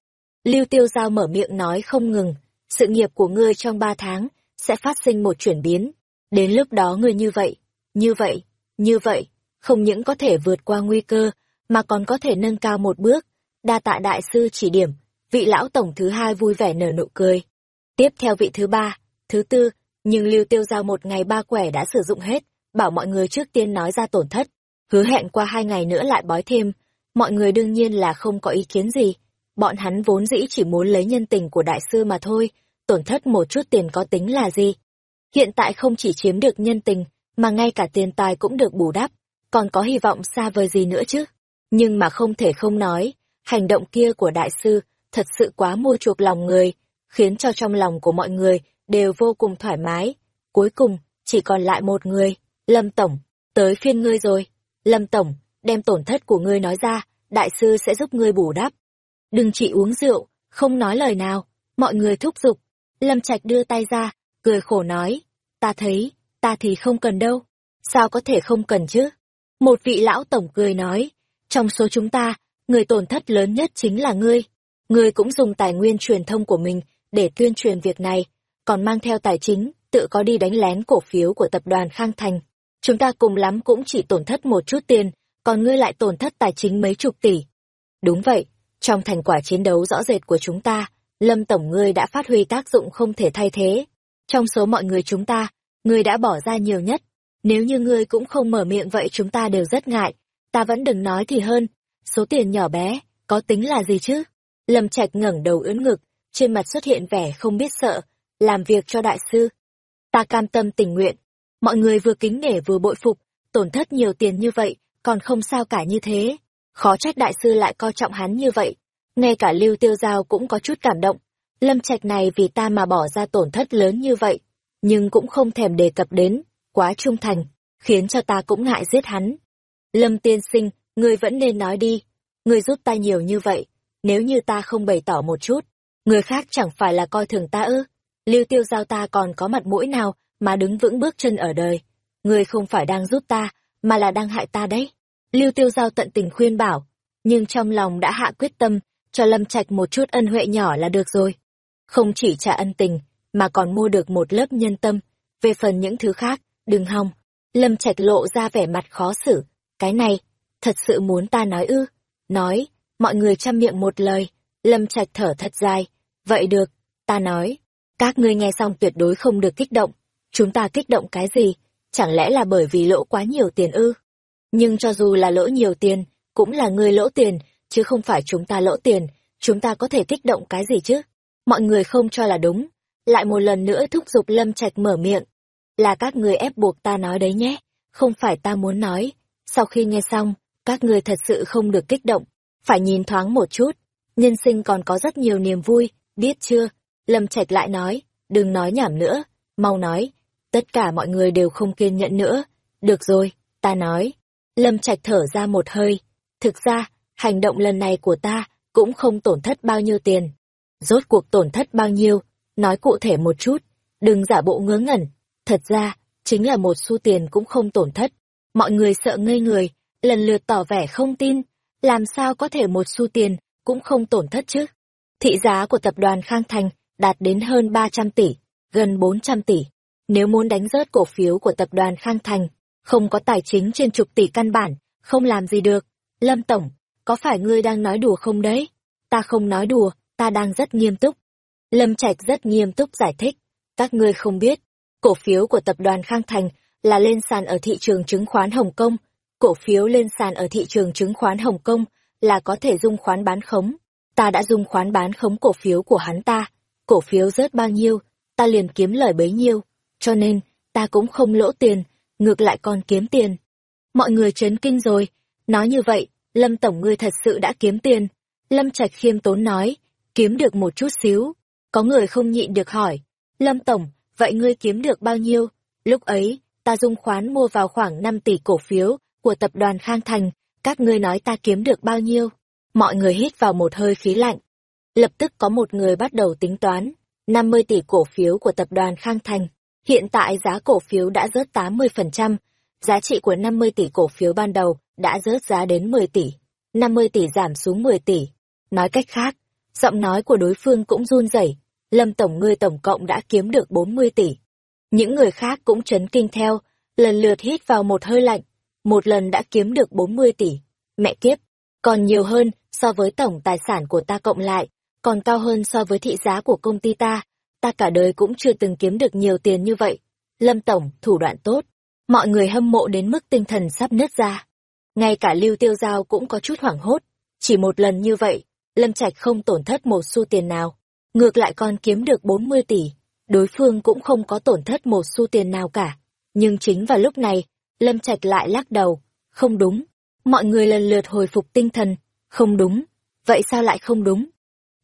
Lưu Tiêu Giao mở miệng nói không ngừng, sự nghiệp của ngươi trong ba tháng sẽ phát sinh một chuyển biến. Đến lúc đó ngươi như vậy, như vậy, như vậy, không những có thể vượt qua nguy cơ, mà còn có thể nâng cao một bước. Đa tạ đại sư chỉ điểm, vị lão tổng thứ hai vui vẻ nở nụ cười. Tiếp theo vị thứ ba, thứ tư, nhưng Lưu Tiêu Giao một ngày ba quẻ đã sử dụng hết, bảo mọi người trước tiên nói ra tổn thất, hứa hẹn qua hai ngày nữa lại bói thêm. Mọi người đương nhiên là không có ý kiến gì, bọn hắn vốn dĩ chỉ muốn lấy nhân tình của đại sư mà thôi, tổn thất một chút tiền có tính là gì. Hiện tại không chỉ chiếm được nhân tình, mà ngay cả tiền tài cũng được bù đắp, còn có hy vọng xa vời gì nữa chứ. Nhưng mà không thể không nói, hành động kia của đại sư thật sự quá mua chuộc lòng người, khiến cho trong lòng của mọi người đều vô cùng thoải mái. Cuối cùng, chỉ còn lại một người, Lâm Tổng, tới phiên ngươi rồi. Lâm Tổng, đem tổn thất của ngươi nói ra, đại sư sẽ giúp ngươi bù đắp. Đừng chỉ uống rượu, không nói lời nào, mọi người thúc giục. Lâm Trạch đưa tay ra, cười khổ nói, ta thấy, ta thì không cần đâu. Sao có thể không cần chứ? Một vị lão tổng cười nói, trong số chúng ta, người tổn thất lớn nhất chính là ngươi. Ngươi cũng dùng tài nguyên truyền thông của mình để tuyên truyền việc này, còn mang theo tài chính, tự có đi đánh lén cổ phiếu của tập đoàn Khang Thành. Chúng ta cùng lắm cũng chỉ tổn thất một chút tiền, còn ngươi lại tổn thất tài chính mấy chục tỷ. Đúng vậy, trong thành quả chiến đấu rõ rệt của chúng ta, Lâm Tổng ngươi đã phát huy tác dụng không thể thay thế. Trong số mọi người chúng ta, ngươi đã bỏ ra nhiều nhất. Nếu như ngươi cũng không mở miệng vậy chúng ta đều rất ngại. Ta vẫn đừng nói thì hơn. Số tiền nhỏ bé, có tính là gì chứ? Lâm Trạch ngẩng đầu ưỡn ngực, trên mặt xuất hiện vẻ không biết sợ, làm việc cho đại sư. Ta cam tâm tình nguyện. Mọi người vừa kính nể vừa bội phục, tổn thất nhiều tiền như vậy, còn không sao cả như thế. Khó trách đại sư lại coi trọng hắn như vậy. Ngay cả Lưu Tiêu Giao cũng có chút cảm động. Lâm Trạch này vì ta mà bỏ ra tổn thất lớn như vậy, nhưng cũng không thèm đề cập đến, quá trung thành, khiến cho ta cũng ngại giết hắn. Lâm tiên sinh, ngươi vẫn nên nói đi, ngươi giúp ta nhiều như vậy, nếu như ta không bày tỏ một chút, người khác chẳng phải là coi thường ta ư. Lưu tiêu giao ta còn có mặt mũi nào mà đứng vững bước chân ở đời. Ngươi không phải đang giúp ta, mà là đang hại ta đấy. Lưu tiêu giao tận tình khuyên bảo, nhưng trong lòng đã hạ quyết tâm, cho Lâm Trạch một chút ân huệ nhỏ là được rồi. Không chỉ trả ân tình, mà còn mua được một lớp nhân tâm. Về phần những thứ khác, đừng hòng. Lâm Trạch lộ ra vẻ mặt khó xử. Cái này, thật sự muốn ta nói ư? Nói, mọi người chăm miệng một lời. Lâm Trạch thở thật dài. Vậy được, ta nói. Các ngươi nghe xong tuyệt đối không được kích động. Chúng ta kích động cái gì? Chẳng lẽ là bởi vì lỗ quá nhiều tiền ư? Nhưng cho dù là lỗ nhiều tiền, cũng là người lỗ tiền, chứ không phải chúng ta lỗ tiền. Chúng ta có thể kích động cái gì chứ? Mọi người không cho là đúng, lại một lần nữa thúc giục Lâm Trạch mở miệng. Là các người ép buộc ta nói đấy nhé, không phải ta muốn nói. Sau khi nghe xong, các người thật sự không được kích động, phải nhìn thoáng một chút. Nhân sinh còn có rất nhiều niềm vui, biết chưa? Lâm Trạch lại nói, đừng nói nhảm nữa, mau nói. Tất cả mọi người đều không kiên nhẫn nữa. Được rồi, ta nói. Lâm Trạch thở ra một hơi. Thực ra, hành động lần này của ta cũng không tổn thất bao nhiêu tiền. Rốt cuộc tổn thất bao nhiêu, nói cụ thể một chút, đừng giả bộ ngớ ngẩn. Thật ra, chính là một xu tiền cũng không tổn thất. Mọi người sợ ngây người, lần lượt tỏ vẻ không tin. Làm sao có thể một xu tiền cũng không tổn thất chứ? Thị giá của tập đoàn Khang Thành đạt đến hơn 300 tỷ, gần 400 tỷ. Nếu muốn đánh rớt cổ phiếu của tập đoàn Khang Thành, không có tài chính trên chục tỷ căn bản, không làm gì được. Lâm Tổng, có phải ngươi đang nói đùa không đấy? Ta không nói đùa, ta đang rất nghiêm túc. Lâm Trạch rất nghiêm túc giải thích. Các ngươi không biết, cổ phiếu của tập đoàn Khang Thành là lên sàn ở thị trường chứng khoán Hồng Kông. Cổ phiếu lên sàn ở thị trường chứng khoán Hồng Kông là có thể dung khoán bán khống. Ta đã dung khoán bán khống cổ phiếu của hắn ta. Cổ phiếu rớt bao nhiêu, ta liền kiếm lời bấy nhiêu. Cho nên, ta cũng không lỗ tiền, ngược lại còn kiếm tiền. Mọi người chấn kinh rồi. Nói như vậy, Lâm Tổng ngươi thật sự đã kiếm tiền. Lâm Trạch khiêm tốn nói, kiếm được một chút xíu. Có người không nhịn được hỏi, Lâm Tổng, vậy ngươi kiếm được bao nhiêu? Lúc ấy, ta dung khoán mua vào khoảng 5 tỷ cổ phiếu của tập đoàn Khang Thành, các ngươi nói ta kiếm được bao nhiêu? Mọi người hít vào một hơi khí lạnh. Lập tức có một người bắt đầu tính toán, 50 tỷ cổ phiếu của tập đoàn Khang Thành. Hiện tại giá cổ phiếu đã rớt 80%, giá trị của 50 tỷ cổ phiếu ban đầu đã rớt giá đến 10 tỷ. 50 tỷ giảm xuống 10 tỷ. Nói cách khác, Giọng nói của đối phương cũng run rẩy. Lâm Tổng ngươi tổng cộng đã kiếm được 40 tỷ. Những người khác cũng chấn kinh theo, lần lượt hít vào một hơi lạnh. Một lần đã kiếm được 40 tỷ. Mẹ kiếp, còn nhiều hơn so với tổng tài sản của ta cộng lại, còn cao hơn so với thị giá của công ty ta. Ta cả đời cũng chưa từng kiếm được nhiều tiền như vậy. Lâm Tổng, thủ đoạn tốt. Mọi người hâm mộ đến mức tinh thần sắp nứt ra. Ngay cả Lưu Tiêu Giao cũng có chút hoảng hốt. Chỉ một lần như vậy, Lâm Trạch không tổn thất một xu tiền nào, ngược lại còn kiếm được 40 tỷ, đối phương cũng không có tổn thất một xu tiền nào cả. Nhưng chính vào lúc này, Lâm Trạch lại lắc đầu. Không đúng. Mọi người lần lượt hồi phục tinh thần. Không đúng. Vậy sao lại không đúng?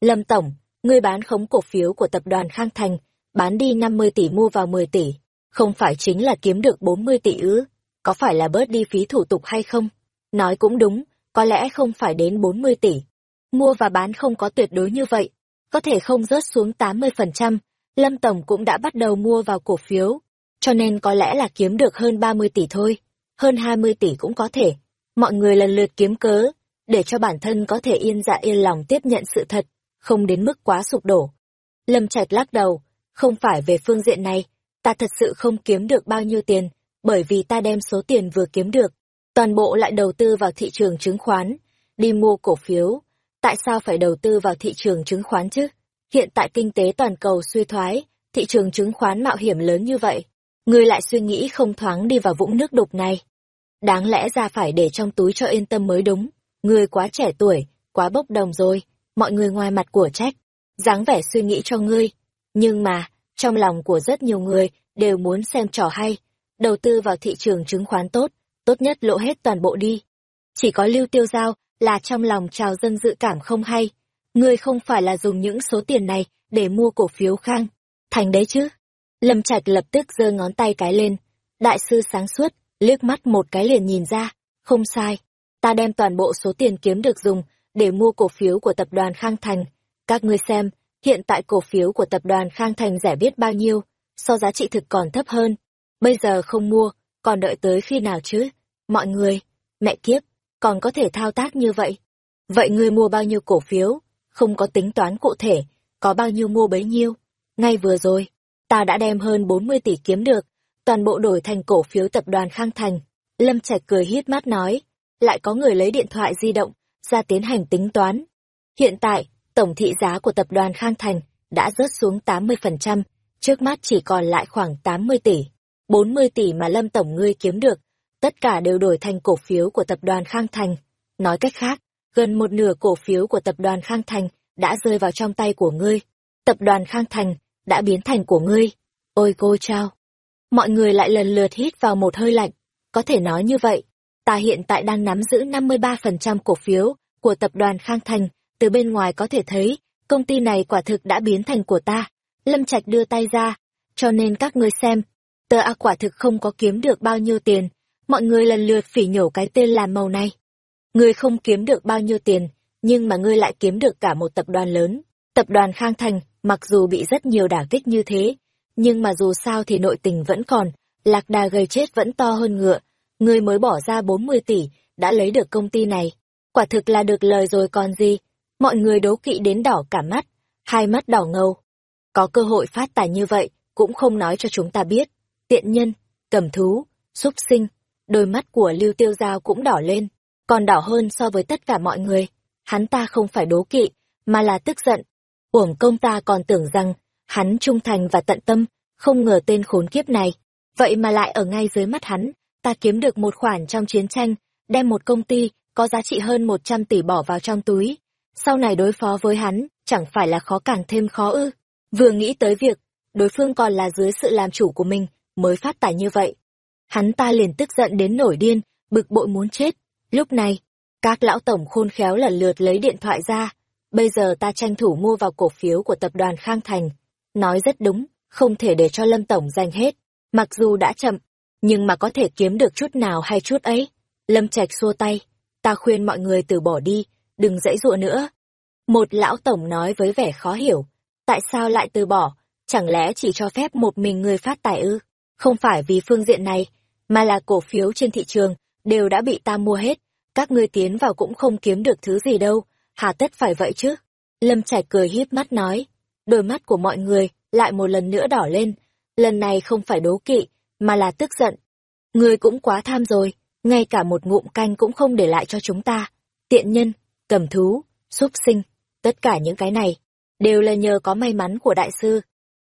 Lâm Tổng, ngươi bán khống cổ phiếu của tập đoàn Khang Thành, bán đi 50 tỷ mua vào 10 tỷ. Không phải chính là kiếm được 40 tỷ ư? Có phải là bớt đi phí thủ tục hay không? Nói cũng đúng, có lẽ không phải đến 40 tỷ. Mua và bán không có tuyệt đối như vậy. Có thể không rớt xuống 80%, Lâm Tổng cũng đã bắt đầu mua vào cổ phiếu. Cho nên có lẽ là kiếm được hơn 30 tỷ thôi. Hơn 20 tỷ cũng có thể. Mọi người lần lượt kiếm cớ, để cho bản thân có thể yên dạ yên lòng tiếp nhận sự thật, không đến mức quá sụp đổ. Lâm Trạch lắc đầu, không phải về phương diện này, ta thật sự không kiếm được bao nhiêu tiền, bởi vì ta đem số tiền vừa kiếm được, toàn bộ lại đầu tư vào thị trường chứng khoán, đi mua cổ phiếu. Tại sao phải đầu tư vào thị trường chứng khoán chứ? Hiện tại kinh tế toàn cầu suy thoái, thị trường chứng khoán mạo hiểm lớn như vậy. Ngươi lại suy nghĩ không thoáng đi vào vũng nước đục này. Đáng lẽ ra phải để trong túi cho yên tâm mới đúng. Ngươi quá trẻ tuổi, quá bốc đồng rồi, mọi người ngoài mặt của trách, dáng vẻ suy nghĩ cho ngươi. Nhưng mà, trong lòng của rất nhiều người đều muốn xem trò hay, đầu tư vào thị trường chứng khoán tốt, tốt nhất lộ hết toàn bộ đi. Chỉ có lưu tiêu giao là trong lòng trào dân dự cảm không hay. Ngươi không phải là dùng những số tiền này để mua cổ phiếu khang. Thành đấy chứ. Lâm Trạch lập tức giơ ngón tay cái lên. Đại sư sáng suốt, liếc mắt một cái liền nhìn ra. Không sai. Ta đem toàn bộ số tiền kiếm được dùng để mua cổ phiếu của tập đoàn Khang Thành. Các ngươi xem, hiện tại cổ phiếu của tập đoàn Khang Thành rẻ biết bao nhiêu, so giá trị thực còn thấp hơn. Bây giờ không mua, còn đợi tới khi nào chứ? Mọi người, mẹ kiếp, còn có thể thao tác như vậy. Vậy ngươi mua bao nhiêu cổ phiếu? Không có tính toán cụ thể, có bao nhiêu mua bấy nhiêu? Ngay vừa rồi, ta đã đem hơn 40 tỷ kiếm được, toàn bộ đổi thành cổ phiếu tập đoàn Khang Thành. Lâm Trạch cười hít mắt nói, lại có người lấy điện thoại di động, ra tiến hành tính toán. Hiện tại, tổng thị giá của tập đoàn Khang Thành đã rớt xuống 80%, trước mắt chỉ còn lại khoảng 80 tỷ. 40 tỷ mà Lâm Tổng ngươi kiếm được, tất cả đều đổi thành cổ phiếu của tập đoàn Khang Thành. Nói cách khác, gần một nửa cổ phiếu của tập đoàn Khang Thành đã rơi vào trong tay của ngươi. Tập đoàn Khang Thành đã biến thành của ngươi. Ôi cô chao! Mọi người lại lần lượt hít vào một hơi lạnh. Có thể nói như vậy, ta hiện tại đang nắm giữ 53% cổ phiếu của tập đoàn Khang Thành, từ bên ngoài có thể thấy, công ty này quả thực đã biến thành của ta. Lâm Trạch đưa tay ra, cho nên các ngươi xem, tờ A quả thực không có kiếm được bao nhiêu tiền, mọi người lần lượt phỉ nhổ cái tên làm màu này. Ngươi không kiếm được bao nhiêu tiền, nhưng mà ngươi lại kiếm được cả một tập đoàn lớn. Tập đoàn Khang Thành, mặc dù bị rất nhiều đả kích như thế, nhưng mà dù sao thì nội tình vẫn còn, lạc đà gây chết vẫn to hơn ngựa. Ngươi mới bỏ ra 40 tỷ, đã lấy được công ty này. Quả thực là được lời rồi còn gì. Mọi người đố kỵ đến đỏ cả mắt, hai mắt đỏ ngầu. Có cơ hội phát tài như vậy, cũng không nói cho chúng ta biết. Tiện nhân, cầm thú, súc sinh, đôi mắt của Lưu Tiêu Giao cũng đỏ lên, còn đỏ hơn so với tất cả mọi người. Hắn ta không phải đố kỵ, mà là tức giận. Uổng công ta còn tưởng rằng, hắn trung thành và tận tâm, không ngờ tên khốn kiếp này. Vậy mà lại ở ngay dưới mắt hắn, ta kiếm được một khoản trong chiến tranh, đem một công ty có giá trị hơn 100 tỷ bỏ vào trong túi. Sau này đối phó với hắn, chẳng phải là khó càng thêm khó ư. Vừa nghĩ tới việc, đối phương còn là dưới sự làm chủ của mình, mới phát tài như vậy. Hắn ta liền tức giận đến nổi điên, bực bội muốn chết. Lúc này, các lão tổng khôn khéo lần lượt lấy điện thoại ra. Bây giờ ta tranh thủ mua vào cổ phiếu của tập đoàn Khang Thành. Nói rất đúng, không thể để cho Lâm Tổng giành hết. Mặc dù đã chậm, nhưng mà có thể kiếm được chút nào hay chút ấy. Lâm Trạch xua tay, ta khuyên mọi người từ bỏ đi, đừng dãy dụa nữa. Một lão tổng nói với vẻ khó hiểu, tại sao lại từ bỏ, chẳng lẽ chỉ cho phép một mình người phát tài ư? Không phải vì phương diện này, mà là cổ phiếu trên thị trường, đều đã bị ta mua hết, các ngươi tiến vào cũng không kiếm được thứ gì đâu, hà tất phải vậy chứ? Lâm Trạch cười híp mắt nói, đôi mắt của mọi người lại một lần nữa đỏ lên, lần này không phải đố kỵ, mà là tức giận. Ngươi cũng quá tham rồi, ngay cả một ngụm canh cũng không để lại cho chúng ta. Tiện nhân, cầm thú, súc sinh, tất cả những cái này, đều là nhờ có may mắn của đại sư.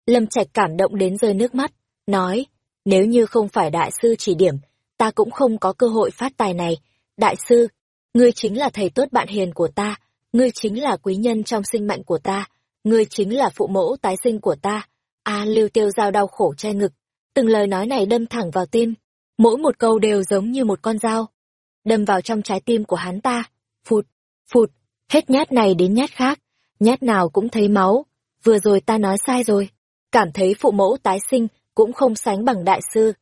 Lâm Trạch cảm động đến rơi nước mắt, nói, nếu như không phải đại sư chỉ điểm, ta cũng không có cơ hội phát tài này. Đại sư, ngươi chính là thầy tốt bạn hiền của ta, ngươi chính là quý nhân trong sinh mệnh của ta, ngươi chính là phụ mẫu tái sinh của ta. A Lưu Tiêu Giao đau khổ che ngực, Từng lời nói này đâm thẳng vào tim, mỗi một câu đều giống như một con dao. Đâm vào trong trái tim của hắn ta, phụt, phụt, hết nhát này đến nhát khác, nhát nào cũng thấy máu. Vừa rồi ta nói sai rồi, cảm thấy phụ mẫu tái sinh cũng không sánh bằng đại sư.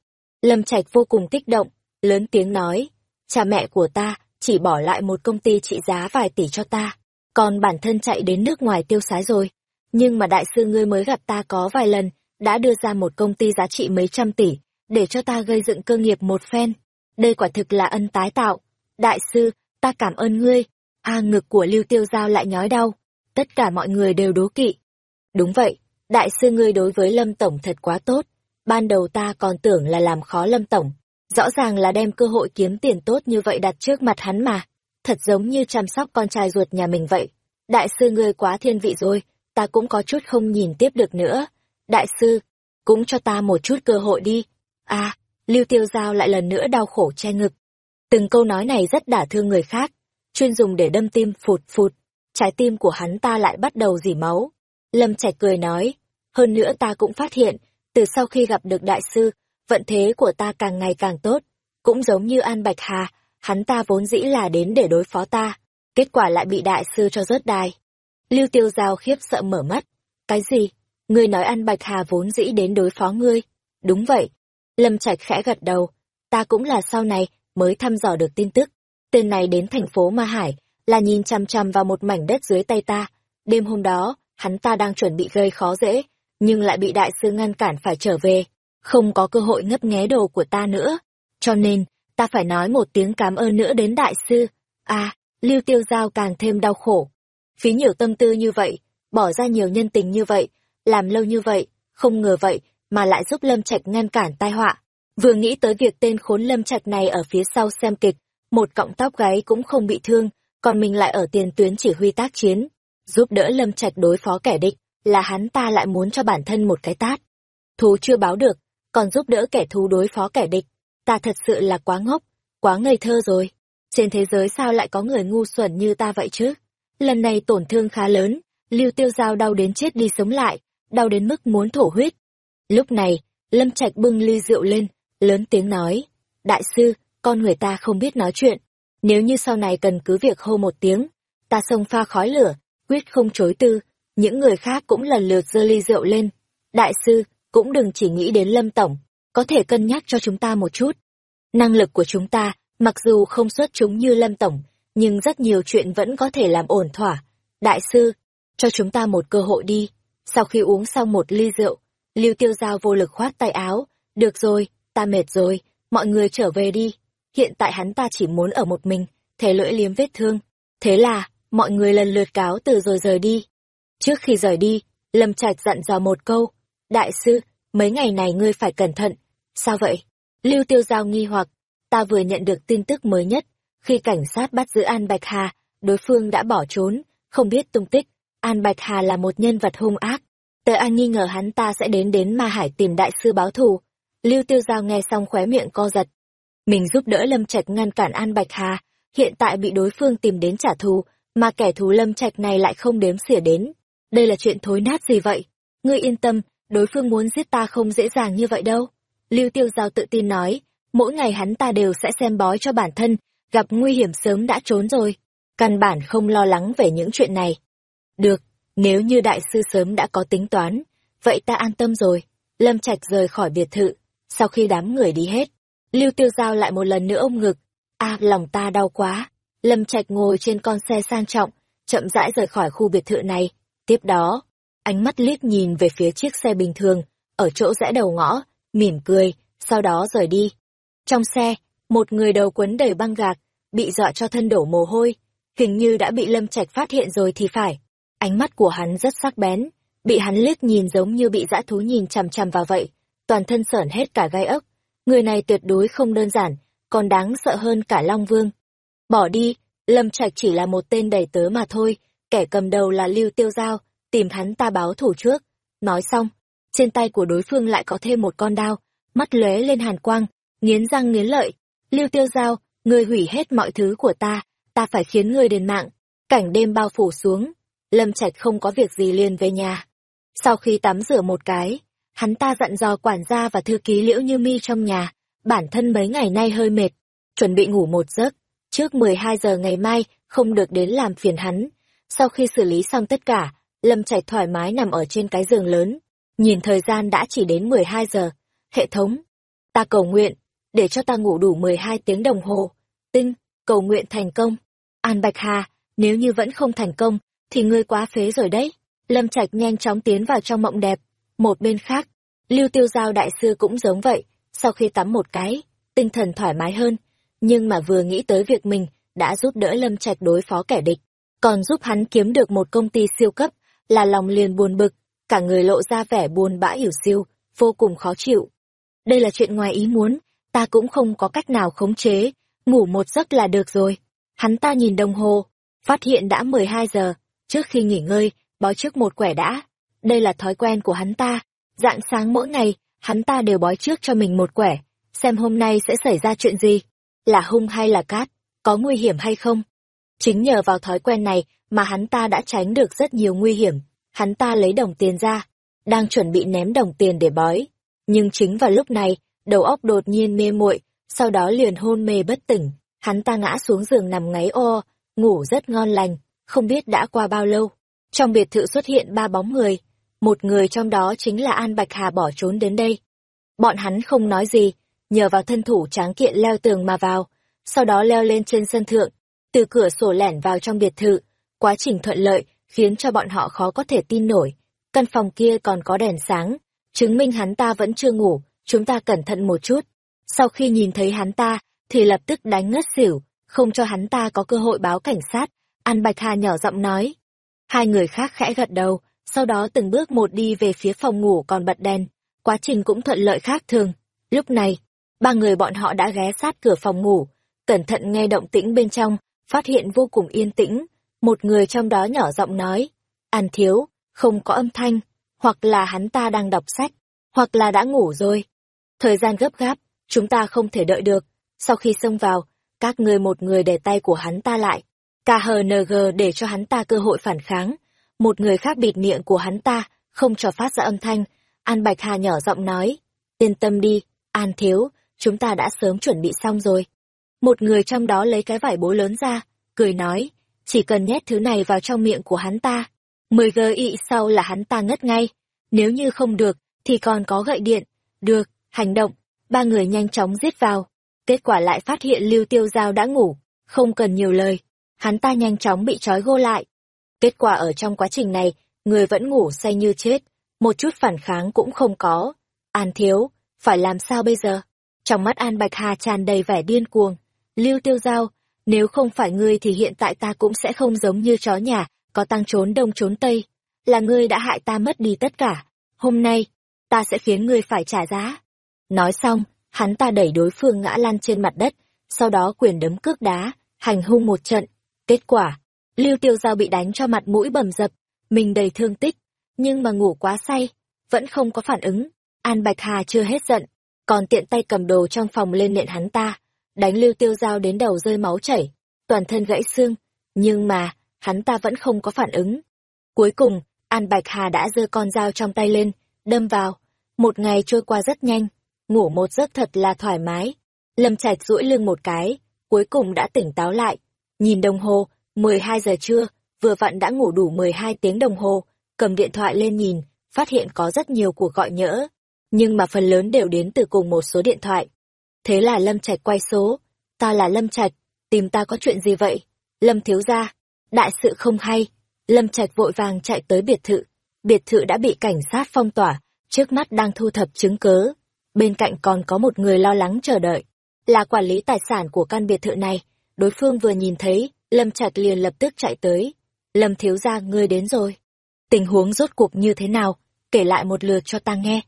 Lâm Trạch vô cùng kích động, lớn tiếng nói, cha mẹ của ta chỉ bỏ lại một công ty trị giá vài tỷ cho ta, còn bản thân chạy đến nước ngoài tiêu sái rồi. Nhưng mà đại sư ngươi mới gặp ta có vài lần, đã đưa ra một công ty giá trị mấy trăm tỷ, để cho ta gây dựng cơ nghiệp một phen. Đây quả thực là ân tái tạo. Đại sư, ta cảm ơn ngươi. A ngực của Lưu Tiêu Giao lại nhói đau. Tất cả mọi người đều đố kỵ. Đúng vậy, đại sư ngươi đối với Lâm Tổng thật quá tốt. Ban đầu ta còn tưởng là làm khó Lâm Tổng. Rõ ràng là đem cơ hội kiếm tiền tốt như vậy đặt trước mặt hắn mà. Thật giống như chăm sóc con trai ruột nhà mình vậy. Đại sư ngươi quá thiên vị rồi, ta cũng có chút không nhìn tiếp được nữa. Đại sư, cũng cho ta một chút cơ hội đi. À, Lưu Tiêu Giao lại lần nữa đau khổ che ngực. Từng câu nói này rất đả thương người khác, chuyên dùng để đâm tim phụt phụt. Trái tim của hắn ta lại bắt đầu dỉ máu. Lâm Trạch cười nói, hơn nữa ta cũng phát hiện, từ sau khi gặp được đại sư, vận thế của ta càng ngày càng tốt. Cũng giống như An Bạch Hà, hắn ta vốn dĩ là đến để đối phó ta, kết quả lại bị đại sư cho rớt đài. Lưu Tiêu Giao khiếp sợ mở mắt. Cái gì? Ngươi nói An Bạch Hà vốn dĩ đến đối phó ngươi. Đúng vậy. Lâm Trạch khẽ gật đầu. Ta cũng là sau này mới thăm dò được tin tức. Tên này đến thành phố Ma Hải, là nhìn chằm chằm vào một mảnh đất dưới tay ta. Đêm hôm đó, hắn ta đang chuẩn bị gây khó dễ, nhưng lại bị đại sư ngăn cản phải trở về. Không có cơ hội ngấp nghé đồ của ta nữa. Cho nên, ta phải nói một tiếng cảm ơn nữa đến đại sư. À, Lưu Tiêu Giao càng thêm đau khổ. Phí nhiều tâm tư như vậy, bỏ ra nhiều nhân tình như vậy, làm lâu như vậy, không ngờ vậy mà lại giúp Lâm Trạch ngăn cản tai họa. Vừa nghĩ tới việc tên khốn Lâm Trạch này ở phía sau xem kịch, một cọng tóc gáy cũng không bị thương, còn mình lại ở tiền tuyến chỉ huy tác chiến, giúp đỡ Lâm Trạch đối phó kẻ địch, là hắn ta lại muốn cho bản thân một cái tát. Thú chưa báo được, còn giúp đỡ kẻ thù đối phó kẻ địch, ta thật sự là quá ngốc, quá ngây thơ rồi. Trên thế giới sao lại có người ngu xuẩn như ta vậy chứ? Lần này tổn thương khá lớn, Lưu Tiêu Giao đau đến chết đi sống lại, đau đến mức muốn thổ huyết. Lúc này, Lâm Trạch bưng ly rượu lên, lớn tiếng nói, Đại sư, con người ta không biết nói chuyện, nếu như sau này cần cứ việc hô một tiếng, ta xông pha khói lửa, quyết không chối tư, những người khác cũng lần lượt dơ ly rượu lên. Đại sư, cũng đừng chỉ nghĩ đến Lâm Tổng, có thể cân nhắc cho chúng ta một chút. Năng lực của chúng ta, mặc dù không xuất chúng như Lâm Tổng, nhưng rất nhiều chuyện vẫn có thể làm ổn thỏa. Đại sư, cho chúng ta một cơ hội đi. Sau khi uống xong một ly rượu, Lưu Tiêu Giao vô lực khoát tay áo. Được rồi, ta mệt rồi, mọi người trở về đi. Hiện tại hắn ta chỉ muốn ở một mình, thể lưỡi liếm vết thương. Thế là, mọi người lần lượt cáo từ rồi rời đi. Trước khi rời đi, Lâm Trạch dặn dò một câu. Đại sư, mấy ngày này ngươi phải cẩn thận. Sao vậy? Lưu Tiêu Giao nghi hoặc. Ta vừa nhận được tin tức mới nhất. Khi cảnh sát bắt giữ An Bạch Hà, đối phương đã bỏ trốn, không biết tung tích. An Bạch Hà là một nhân vật hung ác. Tờ An nghi ngờ hắn ta sẽ đến đến Ma Hải tìm đại sư báo thù. Lưu Tiêu Giao nghe xong khóe miệng co giật. Mình giúp đỡ Lâm Trạch ngăn cản An Bạch Hà, hiện tại bị đối phương tìm đến trả thù, mà kẻ thù Lâm Trạch này lại không đếm xỉa đến. Đây là chuyện thối nát gì vậy? Ngươi yên tâm, đối phương muốn giết ta không dễ dàng như vậy đâu. Lưu Tiêu Giao tự tin nói, mỗi ngày hắn ta đều sẽ xem bói cho bản thân, gặp nguy hiểm sớm đã trốn rồi. Căn bản không lo lắng về những chuyện này. Được, nếu như đại sư sớm đã có tính toán, vậy ta an tâm rồi. Lâm Trạch rời khỏi biệt thự, sau khi đám người đi hết. Lưu Tiêu Giao lại một lần nữa ôm ngực. À, lòng ta đau quá. Lâm Trạch ngồi trên con xe sang trọng, chậm rãi rời khỏi khu biệt thự này. Tiếp đó, ánh mắt liếc nhìn về phía chiếc xe bình thường, ở chỗ rẽ đầu ngõ, mỉm cười, sau đó rời đi. Trong xe, một người đầu quấn đầy băng gạc, bị dọa cho thân đổ mồ hôi, hình như đã bị Lâm Trạch phát hiện rồi thì phải. Ánh mắt của hắn rất sắc bén, bị hắn liếc nhìn giống như bị dã thú nhìn chằm chằm vào vậy, toàn thân sởn hết cả gai ốc. Người này tuyệt đối không đơn giản, còn đáng sợ hơn cả Long Vương. Bỏ đi, Lâm Trạch chỉ là một tên đầy tớ mà thôi, kẻ cầm đầu là Lưu Tiêu Giao, tìm hắn ta báo thủ trước. Nói xong, trên tay của đối phương lại có thêm một con đao, mắt lóe lên hàn quang, nghiến răng nghiến lợi. Lưu Tiêu Giao, ngươi hủy hết mọi thứ của ta, ta phải khiến ngươi đền mạng. Cảnh đêm bao phủ xuống, Lâm Trạch không có việc gì liền về nhà. Sau khi tắm rửa một cái, hắn ta dặn dò quản gia và thư ký liễu như mi trong nhà, bản thân mấy ngày nay hơi mệt, chuẩn bị ngủ một giấc, trước 12 giờ ngày mai không được đến làm phiền hắn. Sau khi xử lý xong tất cả, Lâm Trạch thoải mái nằm ở trên cái giường lớn, nhìn thời gian đã chỉ đến 12 giờ. Hệ thống, ta cầu nguyện, để cho ta ngủ đủ 12 tiếng đồng hồ. Tinh, cầu nguyện thành công. An Bạch Hà, nếu như vẫn không thành công, thì ngươi quá phế rồi đấy. Lâm Trạch nhanh chóng tiến vào trong mộng đẹp. Một bên khác, Lưu Tiêu Giao đại sư cũng giống vậy, sau khi tắm một cái, tinh thần thoải mái hơn, nhưng mà vừa nghĩ tới việc mình đã giúp đỡ Lâm Trạch đối phó kẻ địch, còn giúp hắn kiếm được một công ty siêu cấp, là lòng liền buồn bực, cả người lộ ra vẻ buồn bã hiểu siêu, vô cùng khó chịu. Đây là chuyện ngoài ý muốn, ta cũng không có cách nào khống chế, ngủ một giấc là được rồi. Hắn ta nhìn đồng hồ, phát hiện đã 12 giờ, trước khi nghỉ ngơi, bói trước một quẻ đã. Đây là thói quen của hắn ta, dạng sáng mỗi ngày, hắn ta đều bói trước cho mình một quẻ, xem hôm nay sẽ xảy ra chuyện gì, là hung hay là cát, có nguy hiểm hay không. Chính nhờ vào thói quen này mà hắn ta đã tránh được rất nhiều nguy hiểm, hắn ta lấy đồng tiền ra, đang chuẩn bị ném đồng tiền để bói. Nhưng chính vào lúc này, đầu óc đột nhiên mê muội, sau đó liền hôn mê bất tỉnh, hắn ta ngã xuống giường nằm ngáy o, ngủ rất ngon lành, không biết đã qua bao lâu. Trong biệt thự xuất hiện ba bóng người, một người trong đó chính là An Bạch Hà bỏ trốn đến đây. Bọn hắn không nói gì, nhờ vào thân thủ tráng kiện leo tường mà vào, sau đó leo lên trên sân thượng, từ cửa sổ lẻn vào trong biệt thự. Quá trình thuận lợi, khiến cho bọn họ khó có thể tin nổi. Căn phòng kia còn có đèn sáng, chứng minh hắn ta vẫn chưa ngủ, chúng ta cẩn thận một chút. Sau khi nhìn thấy hắn ta, thì lập tức đánh ngất xỉu, không cho hắn ta có cơ hội báo cảnh sát. An Bạch Hà nhỏ giọng nói. Hai người khác khẽ gật đầu, sau đó từng bước một đi về phía phòng ngủ còn bật đèn. Quá trình cũng thuận lợi khác thường. Lúc này, ba người bọn họ đã ghé sát cửa phòng ngủ, cẩn thận nghe động tĩnh bên trong, phát hiện vô cùng yên tĩnh. Một người trong đó nhỏ giọng nói, An thiếu, không có âm thanh, hoặc là hắn ta đang đọc sách, hoặc là đã ngủ rồi. Thời gian gấp gáp, chúng ta không thể đợi được. Sau khi xông vào, các người một người để tay của hắn ta lại. KHNG để cho hắn ta cơ hội phản kháng. Một người khác bịt miệng của hắn ta, không cho phát ra âm thanh. An Bạch Hà nhỏ giọng nói, yên tâm đi, An thiếu, chúng ta đã sớm chuẩn bị xong rồi. Một người trong đó lấy cái vải bố lớn ra, cười nói, chỉ cần nhét thứ này vào trong miệng của hắn ta. Mười gờ ị sau là hắn ta ngất ngay. Nếu như không được, thì còn có gậy điện. Được, hành động. Ba người nhanh chóng giết vào. Kết quả lại phát hiện Lưu Tiêu Giao đã ngủ. Không cần nhiều lời. Hắn ta nhanh chóng bị trói gô lại. Kết quả ở trong quá trình này, người vẫn ngủ say như chết. Một chút phản kháng cũng không có. An thiếu, phải làm sao bây giờ? Trong mắt An Bạch Hà tràn đầy vẻ điên cuồng. Lưu Tiêu Giao, nếu không phải ngươi thì hiện tại ta cũng sẽ không giống như chó nhà, có tăng trốn đông trốn tây. Là ngươi đã hại ta mất đi tất cả. Hôm nay, ta sẽ khiến ngươi phải trả giá. Nói xong, hắn ta đẩy đối phương ngã lăn trên mặt đất, sau đó quyền đấm cước đá, hành hung một trận. Kết quả, Lưu Tiêu Giao bị đánh cho mặt mũi bầm dập, mình đầy thương tích, nhưng mà ngủ quá say, vẫn không có phản ứng. An Bạch Hà chưa hết giận, còn tiện tay cầm đồ trong phòng lên nện hắn ta, đánh Lưu Tiêu dao đến đầu rơi máu chảy, toàn thân gãy xương, nhưng mà, hắn ta vẫn không có phản ứng. Cuối cùng, An Bạch Hà đã giơ con dao trong tay lên, đâm vào. Một ngày trôi qua rất nhanh, ngủ một giấc thật là thoải mái. Lâm Trạch duỗi lưng một cái, cuối cùng đã tỉnh táo lại. Nhìn đồng hồ, 12 giờ trưa, vừa vặn đã ngủ đủ 12 tiếng đồng hồ, cầm điện thoại lên nhìn, phát hiện có rất nhiều cuộc gọi nhỡ. Nhưng mà phần lớn đều đến từ cùng một số điện thoại. Thế là Lâm Trạch quay số. Ta là Lâm Trạch, tìm ta có chuyện gì vậy? Lâm thiếu gia, đại sự không hay. Lâm Trạch vội vàng chạy tới biệt thự. Biệt thự đã bị cảnh sát phong tỏa, trước mắt đang thu thập chứng cớ. Bên cạnh còn có một người lo lắng chờ đợi. Là quản lý tài sản của căn biệt thự này. Đối phương vừa nhìn thấy, Lâm Trạch liền lập tức chạy tới. Lâm thiếu gia ngươi đến rồi. Tình huống rốt cuộc như thế nào? Kể lại một lượt cho ta nghe.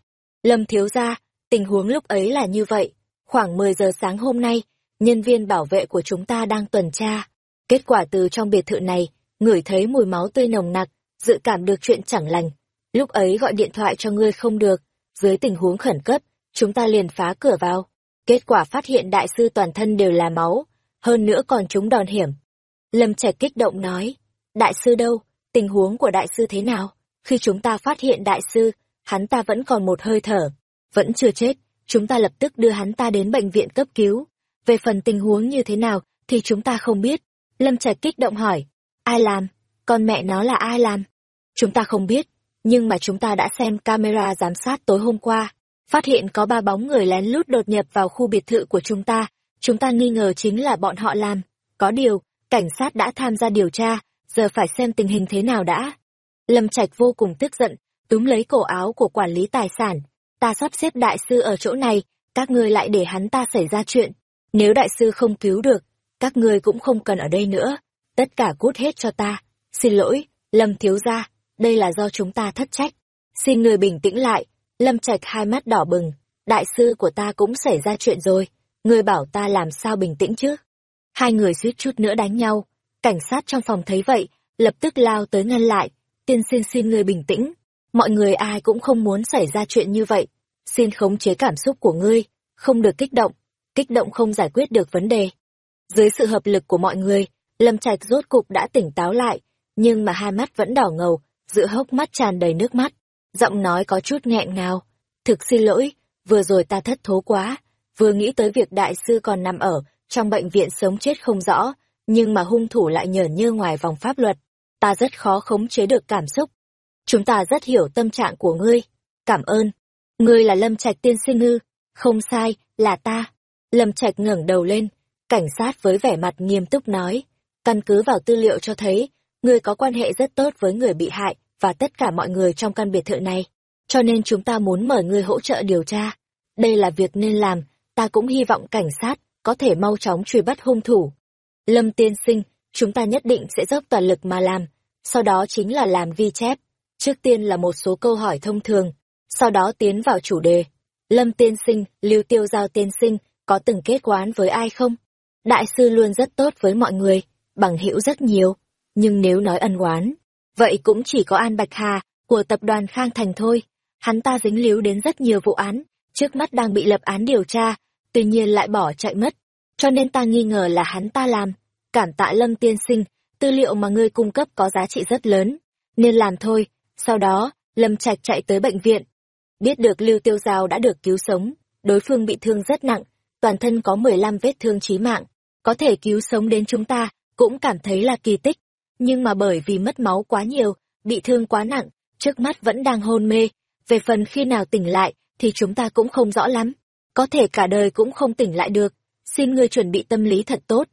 Lâm thiếu gia, tình huống lúc ấy là như vậy. Khoảng 10 giờ sáng hôm nay, nhân viên bảo vệ của chúng ta đang tuần tra. Kết quả từ trong biệt thự này, ngửi thấy mùi máu tươi nồng nặc, dự cảm được chuyện chẳng lành. Lúc ấy gọi điện thoại cho ngươi không được, dưới tình huống khẩn cấp, chúng ta liền phá cửa vào. Kết quả phát hiện đại sư toàn thân đều là máu, hơn nữa còn chúng đòn hiểm. Lâm Trạch kích động nói, đại sư đâu, tình huống của đại sư thế nào? Khi chúng ta phát hiện đại sư, hắn ta vẫn còn một hơi thở, vẫn chưa chết, chúng ta lập tức đưa hắn ta đến bệnh viện cấp cứu. Về phần tình huống như thế nào thì chúng ta không biết. Lâm Trạch kích động hỏi, ai làm? Con mẹ nó là ai làm? Chúng ta không biết, nhưng mà chúng ta đã xem camera giám sát tối hôm qua, phát hiện có ba bóng người lén lút đột nhập vào khu biệt thự của chúng ta, chúng ta nghi ngờ chính là bọn họ làm. Có điều, cảnh sát đã tham gia điều tra, giờ phải xem tình hình thế nào đã. Lâm Trạch vô cùng tức giận, túm lấy cổ áo của quản lý tài sản. Ta sắp xếp đại sư ở chỗ này, các ngươi lại để hắn ta xảy ra chuyện. Nếu đại sư không cứu được, các ngươi cũng không cần ở đây nữa. Tất cả cút hết cho ta. Xin lỗi, Lâm thiếu gia, đây là do chúng ta thất trách. Xin người bình tĩnh lại. Lâm Trạch hai mắt đỏ bừng. Đại sư của ta cũng xảy ra chuyện rồi. Người bảo ta làm sao bình tĩnh chứ? Hai người suýt chút nữa đánh nhau. Cảnh sát trong phòng thấy vậy, lập tức lao tới ngăn lại. Tiên sinh xin người bình tĩnh. Mọi người ai cũng không muốn xảy ra chuyện như vậy. Xin khống chế cảm xúc của ngươi, không được kích động. Kích động không giải quyết được vấn đề. Dưới sự hợp lực của mọi người, Lâm Trạch rốt cục đã tỉnh táo lại, nhưng mà hai mắt vẫn đỏ ngầu, giữa hốc mắt tràn đầy nước mắt. Giọng nói có chút nghẹn ngào. Thực xin lỗi, vừa rồi ta thất thố quá, vừa nghĩ tới việc đại sư còn nằm ở trong bệnh viện sống chết không rõ, nhưng mà hung thủ lại nhởn như ngoài vòng pháp luật. Ta rất khó khống chế được cảm xúc. Chúng ta rất hiểu tâm trạng của ngươi. Cảm ơn. Ngươi là Lâm Trạch tiên sinh ư? Không sai, là ta. Lâm Trạch ngẩng đầu lên, cảnh sát với vẻ mặt nghiêm túc nói. Căn cứ vào tư liệu cho thấy, ngươi có quan hệ rất tốt với người bị hại và tất cả mọi người trong căn biệt thự này. Cho nên chúng ta muốn mời ngươi hỗ trợ điều tra. Đây là việc nên làm, ta cũng hy vọng cảnh sát có thể mau chóng truy bắt hung thủ. Lâm tiên sinh, chúng ta nhất định sẽ dốc toàn lực mà làm, sau đó chính là làm vi chép. Trước tiên là một số câu hỏi thông thường, sau đó tiến vào chủ đề. Lâm tiên sinh, Lưu Tiêu Giao tiên sinh, có từng kết quán với ai không? Đại sư luôn rất tốt với mọi người, bằng hữu rất nhiều, nhưng nếu nói ân oán, vậy cũng chỉ có An Bạch Hà của tập đoàn Khang Thành thôi. Hắn ta dính líu đến rất nhiều vụ án, trước mắt đang bị lập án điều tra, tuy nhiên lại bỏ chạy mất, cho nên ta nghi ngờ là hắn ta làm. Cảm tạ Lâm tiên sinh, tư liệu mà ngươi cung cấp có giá trị rất lớn, nên làm thôi. Sau đó, Lâm Trạch chạy tới bệnh viện. Biết được Lưu Tiêu Giao đã được cứu sống, đối phương bị thương rất nặng, toàn thân có 15 vết thương chí mạng, có thể cứu sống đến chúng ta, cũng cảm thấy là kỳ tích. Nhưng mà bởi vì mất máu quá nhiều, bị thương quá nặng, trước mắt vẫn đang hôn mê, về phần khi nào tỉnh lại thì chúng ta cũng không rõ lắm, có thể cả đời cũng không tỉnh lại được, xin ngươi chuẩn bị tâm lý thật tốt.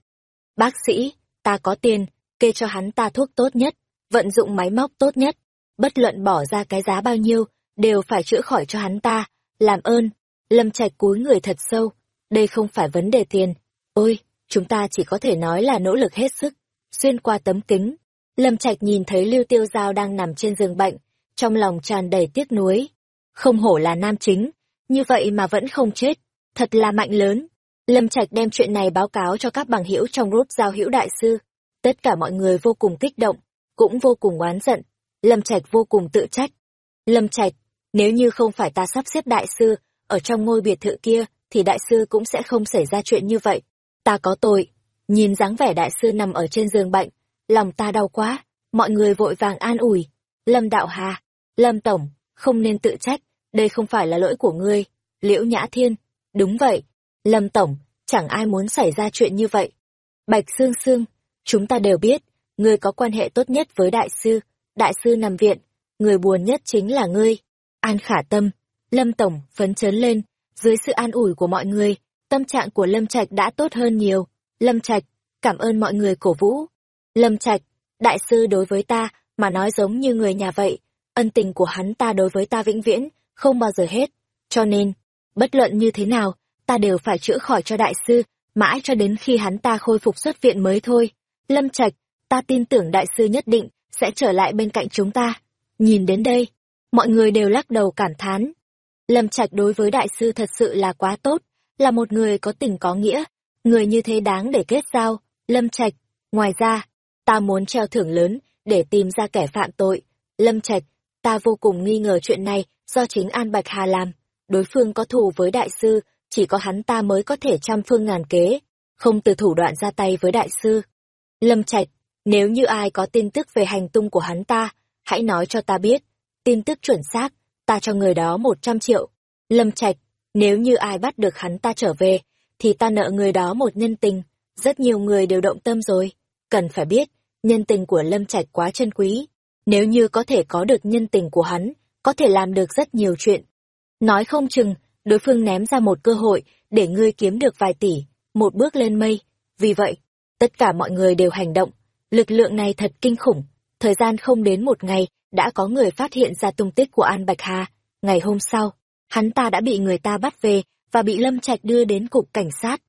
Bác sĩ, ta có tiền, kê cho hắn ta thuốc tốt nhất, vận dụng máy móc tốt nhất, bất luận bỏ ra cái giá bao nhiêu, đều phải chữa khỏi cho hắn ta, làm ơn. Lâm Trạch cúi người thật sâu, đây không phải vấn đề tiền. Ôi, chúng ta chỉ có thể nói là nỗ lực hết sức. Xuyên qua tấm kính, Lâm Trạch nhìn thấy Lưu Tiêu Giao đang nằm trên giường bệnh, trong lòng tràn đầy tiếc nuối. Không hổ là nam chính, như vậy mà vẫn không chết, thật là mạnh lớn. Lâm Trạch đem chuyện này báo cáo cho các bằng hữu trong group giao hữu đại sư. Tất cả mọi người vô cùng kích động, cũng vô cùng oán giận. Lâm Trạch vô cùng tự trách. Lâm Trạch, nếu như không phải ta sắp xếp đại sư ở trong ngôi biệt thự kia, thì đại sư cũng sẽ không xảy ra chuyện như vậy. Ta có tội. Nhìn dáng vẻ đại sư nằm ở trên giường bệnh, lòng ta đau quá. Mọi người vội vàng an ủi. Lâm Đạo Hà, Lâm Tổng, không nên tự trách, đây không phải là lỗi của ngươi. Liễu Nhã Thiên, đúng vậy. Lâm Tổng, chẳng ai muốn xảy ra chuyện như vậy. Bạch Sương Sương, chúng ta đều biết, ngươi có quan hệ tốt nhất với đại sư. Đại sư nằm viện, người buồn nhất chính là ngươi. An khả tâm, Lâm Tổng, phấn chấn lên, dưới sự an ủi của mọi người, tâm trạng của Lâm Trạch đã tốt hơn nhiều. Lâm Trạch, cảm ơn mọi người cổ vũ. Lâm Trạch, đại sư đối với ta, mà nói giống như người nhà vậy, ân tình của hắn ta đối với ta vĩnh viễn, không bao giờ hết. Cho nên, bất luận như thế nào, ta đều phải chữa khỏi cho đại sư, mãi cho đến khi hắn ta khôi phục xuất viện mới thôi. Lâm Trạch, ta tin tưởng đại sư nhất định sẽ trở lại bên cạnh chúng ta. Nhìn đến đây, mọi người đều lắc đầu cảm thán. Lâm Trạch đối với đại sư thật sự là quá tốt, là một người có tình có nghĩa, người như thế đáng để kết giao. Lâm Trạch, ngoài ra, ta muốn treo thưởng lớn để tìm ra kẻ phạm tội. Lâm Trạch, ta vô cùng nghi ngờ chuyện này do chính An Bạch Hà làm. Đối phương có thù với đại sư, chỉ có hắn ta mới có thể trăm phương ngàn kế, không từ thủ đoạn ra tay với đại sư. Lâm Trạch, nếu như ai có tin tức về hành tung của hắn ta, hãy nói cho ta biết. Tin tức chuẩn xác, ta cho người đó một trăm triệu. Lâm Trạch, nếu như ai bắt được hắn ta trở về, thì ta nợ người đó một nhân tình. Rất nhiều người đều động tâm rồi. Cần phải biết, nhân tình của Lâm Trạch quá chân quý. Nếu như có thể có được nhân tình của hắn, có thể làm được rất nhiều chuyện. Nói không chừng, đối phương ném ra một cơ hội để ngươi kiếm được vài tỷ, một bước lên mây. Vì vậy, tất cả mọi người đều hành động. Lực lượng này thật kinh khủng. Thời gian không đến một ngày, đã có người phát hiện ra tung tích của An Bạch Hà. Ngày hôm sau, hắn ta đã bị người ta bắt về và bị Lâm Trạch đưa đến cục cảnh sát.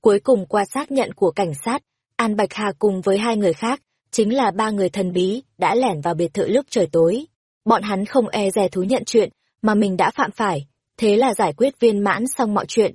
Cuối cùng qua xác nhận của cảnh sát, An Bạch Hà cùng với hai người khác, chính là ba người thần bí, đã lẻn vào biệt thự lúc trời tối. Bọn hắn không e dè thú nhận chuyện mà mình đã phạm phải, thế là giải quyết viên mãn xong mọi chuyện.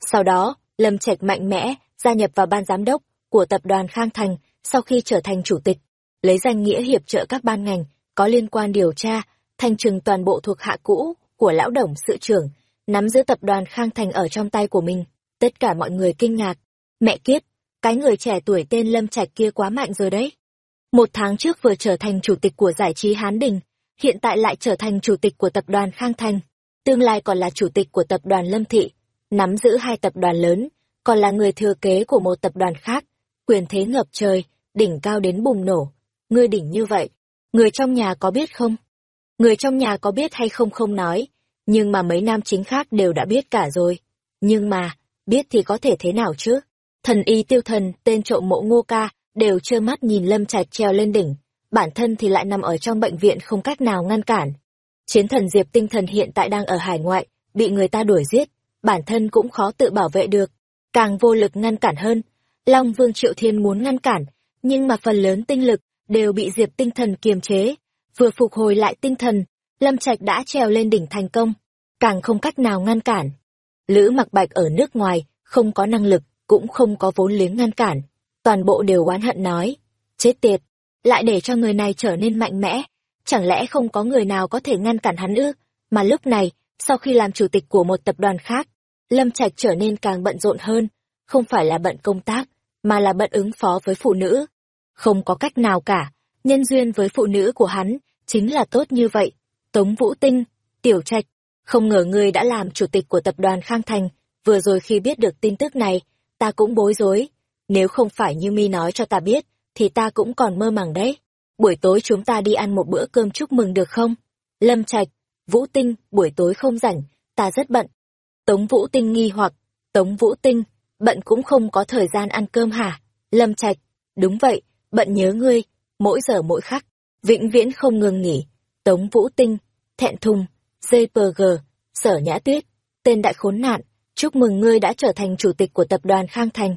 Sau đó, Lâm Trạch mạnh mẽ gia nhập vào ban giám đốc của tập đoàn Khang Thành sau khi trở thành chủ tịch, lấy danh nghĩa hiệp trợ các ban ngành có liên quan điều tra, thanh trừng toàn bộ thuộc hạ cũ của lão đồng sự trưởng, nắm giữ tập đoàn Khang Thành ở trong tay của mình. Tất cả mọi người kinh ngạc. Mẹ kiếp, cái người trẻ tuổi tên Lâm Trạch kia quá mạnh rồi đấy. Một tháng trước vừa trở thành chủ tịch của giải trí Hán Đình, hiện tại lại trở thành chủ tịch của tập đoàn Khang Thành, tương lai còn là chủ tịch của tập đoàn Lâm Thị, nắm giữ hai tập đoàn lớn, còn là người thừa kế của một tập đoàn khác, quyền thế ngập trời, đỉnh cao đến bùng nổ. Ngươi đỉnh như vậy, người trong nhà có biết không? Người trong nhà có biết hay không không nói, nhưng mà mấy nam chính khác đều đã biết cả rồi. Nhưng mà, biết thì có thể thế nào chứ? Thần y tiêu thần, tên trộm mộ ngô ca, đều trơ mắt nhìn Lâm Trạch treo lên đỉnh, bản thân thì lại nằm ở trong bệnh viện không cách nào ngăn cản. Chiến thần Diệp tinh thần hiện tại đang ở hải ngoại, bị người ta đuổi giết, bản thân cũng khó tự bảo vệ được, càng vô lực ngăn cản hơn. Long Vương Triệu Thiên muốn ngăn cản, nhưng mà phần lớn tinh lực đều bị Diệp tinh thần kiềm chế, vừa phục hồi lại tinh thần, Lâm Trạch đã trèo lên đỉnh thành công, càng không cách nào ngăn cản. Lữ Mặc Bạch ở nước ngoài, không có năng lực, cũng không có vốn liếng ngăn cản, toàn bộ đều oán hận nói, chết tiệt, lại để cho người này trở nên mạnh mẽ, chẳng lẽ không có người nào có thể ngăn cản hắn ư? Mà lúc này, sau khi làm chủ tịch của một tập đoàn khác, Lâm Trạch trở nên càng bận rộn hơn, không phải là bận công tác, mà là bận ứng phó với phụ nữ. Không có cách nào cả, nhân duyên với phụ nữ của hắn chính là tốt như vậy. Tống Vũ Tinh, Tiểu Trạch, không ngờ ngươi đã làm chủ tịch của tập đoàn Khang Thành, vừa rồi khi biết được tin tức này, ta cũng bối rối. Nếu không phải như mi nói cho ta biết, thì ta cũng còn mơ màng đấy. Buổi tối chúng ta đi ăn một bữa cơm chúc mừng được không? Lâm Trạch, Vũ Tinh, buổi tối không rảnh, ta rất bận. Tống Vũ Tinh nghi hoặc, Tống Vũ Tinh, bận cũng không có thời gian ăn cơm hả? Lâm Trạch, đúng vậy, bận nhớ ngươi, mỗi giờ mỗi khắc, vĩnh viễn không ngừng nghỉ. Tống Vũ Tinh, thẹn thùng, JPG, Sở Nhã Tuyết, tên đại khốn nạn, chúc mừng ngươi đã trở thành chủ tịch của tập đoàn Khang Thành.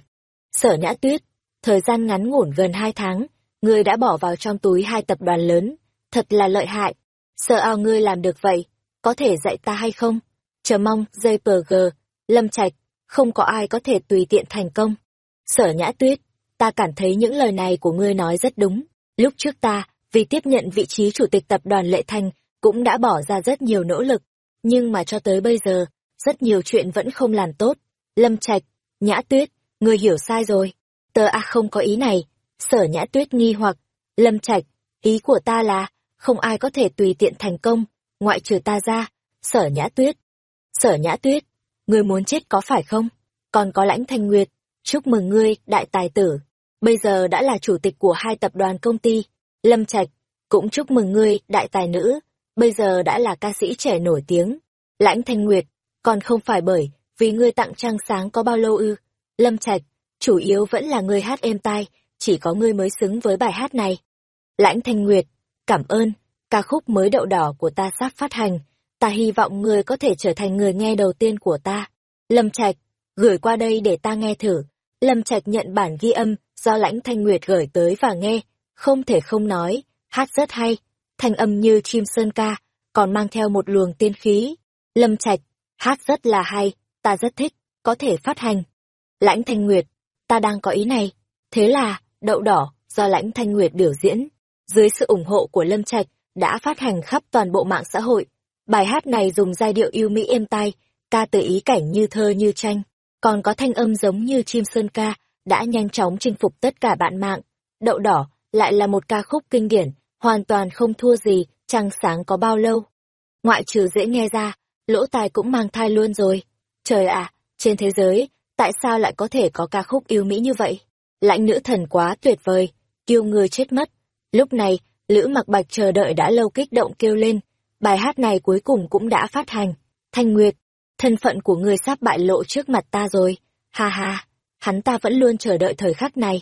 Sở Nhã Tuyết, thời gian ngắn ngủn gần hai tháng, ngươi đã bỏ vào trong túi hai tập đoàn lớn, thật là lợi hại. Sợ ao ngươi làm được vậy, có thể dạy ta hay không? Chờ mong, JPG, Lâm Trạch, không có ai có thể tùy tiện thành công. Sở Nhã Tuyết, ta cảm thấy những lời này của ngươi nói rất đúng. Lúc trước ta, vì tiếp nhận vị trí chủ tịch tập đoàn Lệ Thành, cũng đã bỏ ra rất nhiều nỗ lực. Nhưng mà cho tới bây giờ, rất nhiều chuyện vẫn không làm tốt. Lâm Trạch, Nhã Tuyết, ngươi hiểu sai rồi. Tờ A à không có ý này. Sở Nhã Tuyết nghi hoặc, Lâm Trạch, ý của ta là, không ai có thể tùy tiện thành công, ngoại trừ ta ra. Sở Nhã Tuyết. Sở Nhã Tuyết, ngươi muốn chết có phải không? Còn có lãnh thanh nguyệt, chúc mừng ngươi, đại tài tử. Bây giờ đã là chủ tịch của hai tập đoàn công ty. Lâm Trạch, cũng chúc mừng ngươi, đại tài nữ. Bây giờ đã là ca sĩ trẻ nổi tiếng. Lãnh thanh nguyệt, còn không phải bởi vì ngươi tặng trăng sáng có bao lâu ư. Lâm Trạch, chủ yếu vẫn là ngươi hát êm tai, chỉ có ngươi mới xứng với bài hát này. Lãnh Thanh Nguyệt, cảm ơn, ca khúc mới đậu đỏ của ta sắp phát hành, ta hy vọng ngươi có thể trở thành người nghe đầu tiên của ta. Lâm Trạch, gửi qua đây để ta nghe thử. Lâm Trạch nhận bản ghi âm do Lãnh Thanh Nguyệt gửi tới và nghe, không thể không nói, hát rất hay, thanh âm như chim sơn ca, còn mang theo một luồng tiên khí. Lâm Trạch, hát rất là hay, ta rất thích, có thể phát hành. Lãnh Thanh Nguyệt, ta đang có ý này. Thế là, đậu đỏ, do Lãnh Thanh Nguyệt biểu diễn, dưới sự ủng hộ của Lâm Trạch, đã phát hành khắp toàn bộ mạng xã hội. Bài hát này dùng giai điệu yêu mỹ êm tai, ca từ ý cảnh như thơ như tranh, còn có thanh âm giống như chim sơn ca, đã nhanh chóng chinh phục tất cả bạn mạng. Đậu đỏ lại là một ca khúc kinh điển, hoàn toàn không thua gì, trăng sáng có bao lâu. ngoại trừ dễ nghe ra, lỗ tai cũng mang thai luôn rồi. Trời ạ, trên thế giới, tại sao lại có thể có ca khúc yêu mỹ như vậy? Lãnh nữ thần quá tuyệt vời, kêu người chết mất. Lúc này, Lữ mặc bạch chờ đợi đã lâu kích động kêu lên. Bài hát này cuối cùng cũng đã phát hành. Thanh Nguyệt, thân phận của người sắp bại lộ trước mặt ta rồi. Ha ha, hắn ta vẫn luôn chờ đợi thời khắc này.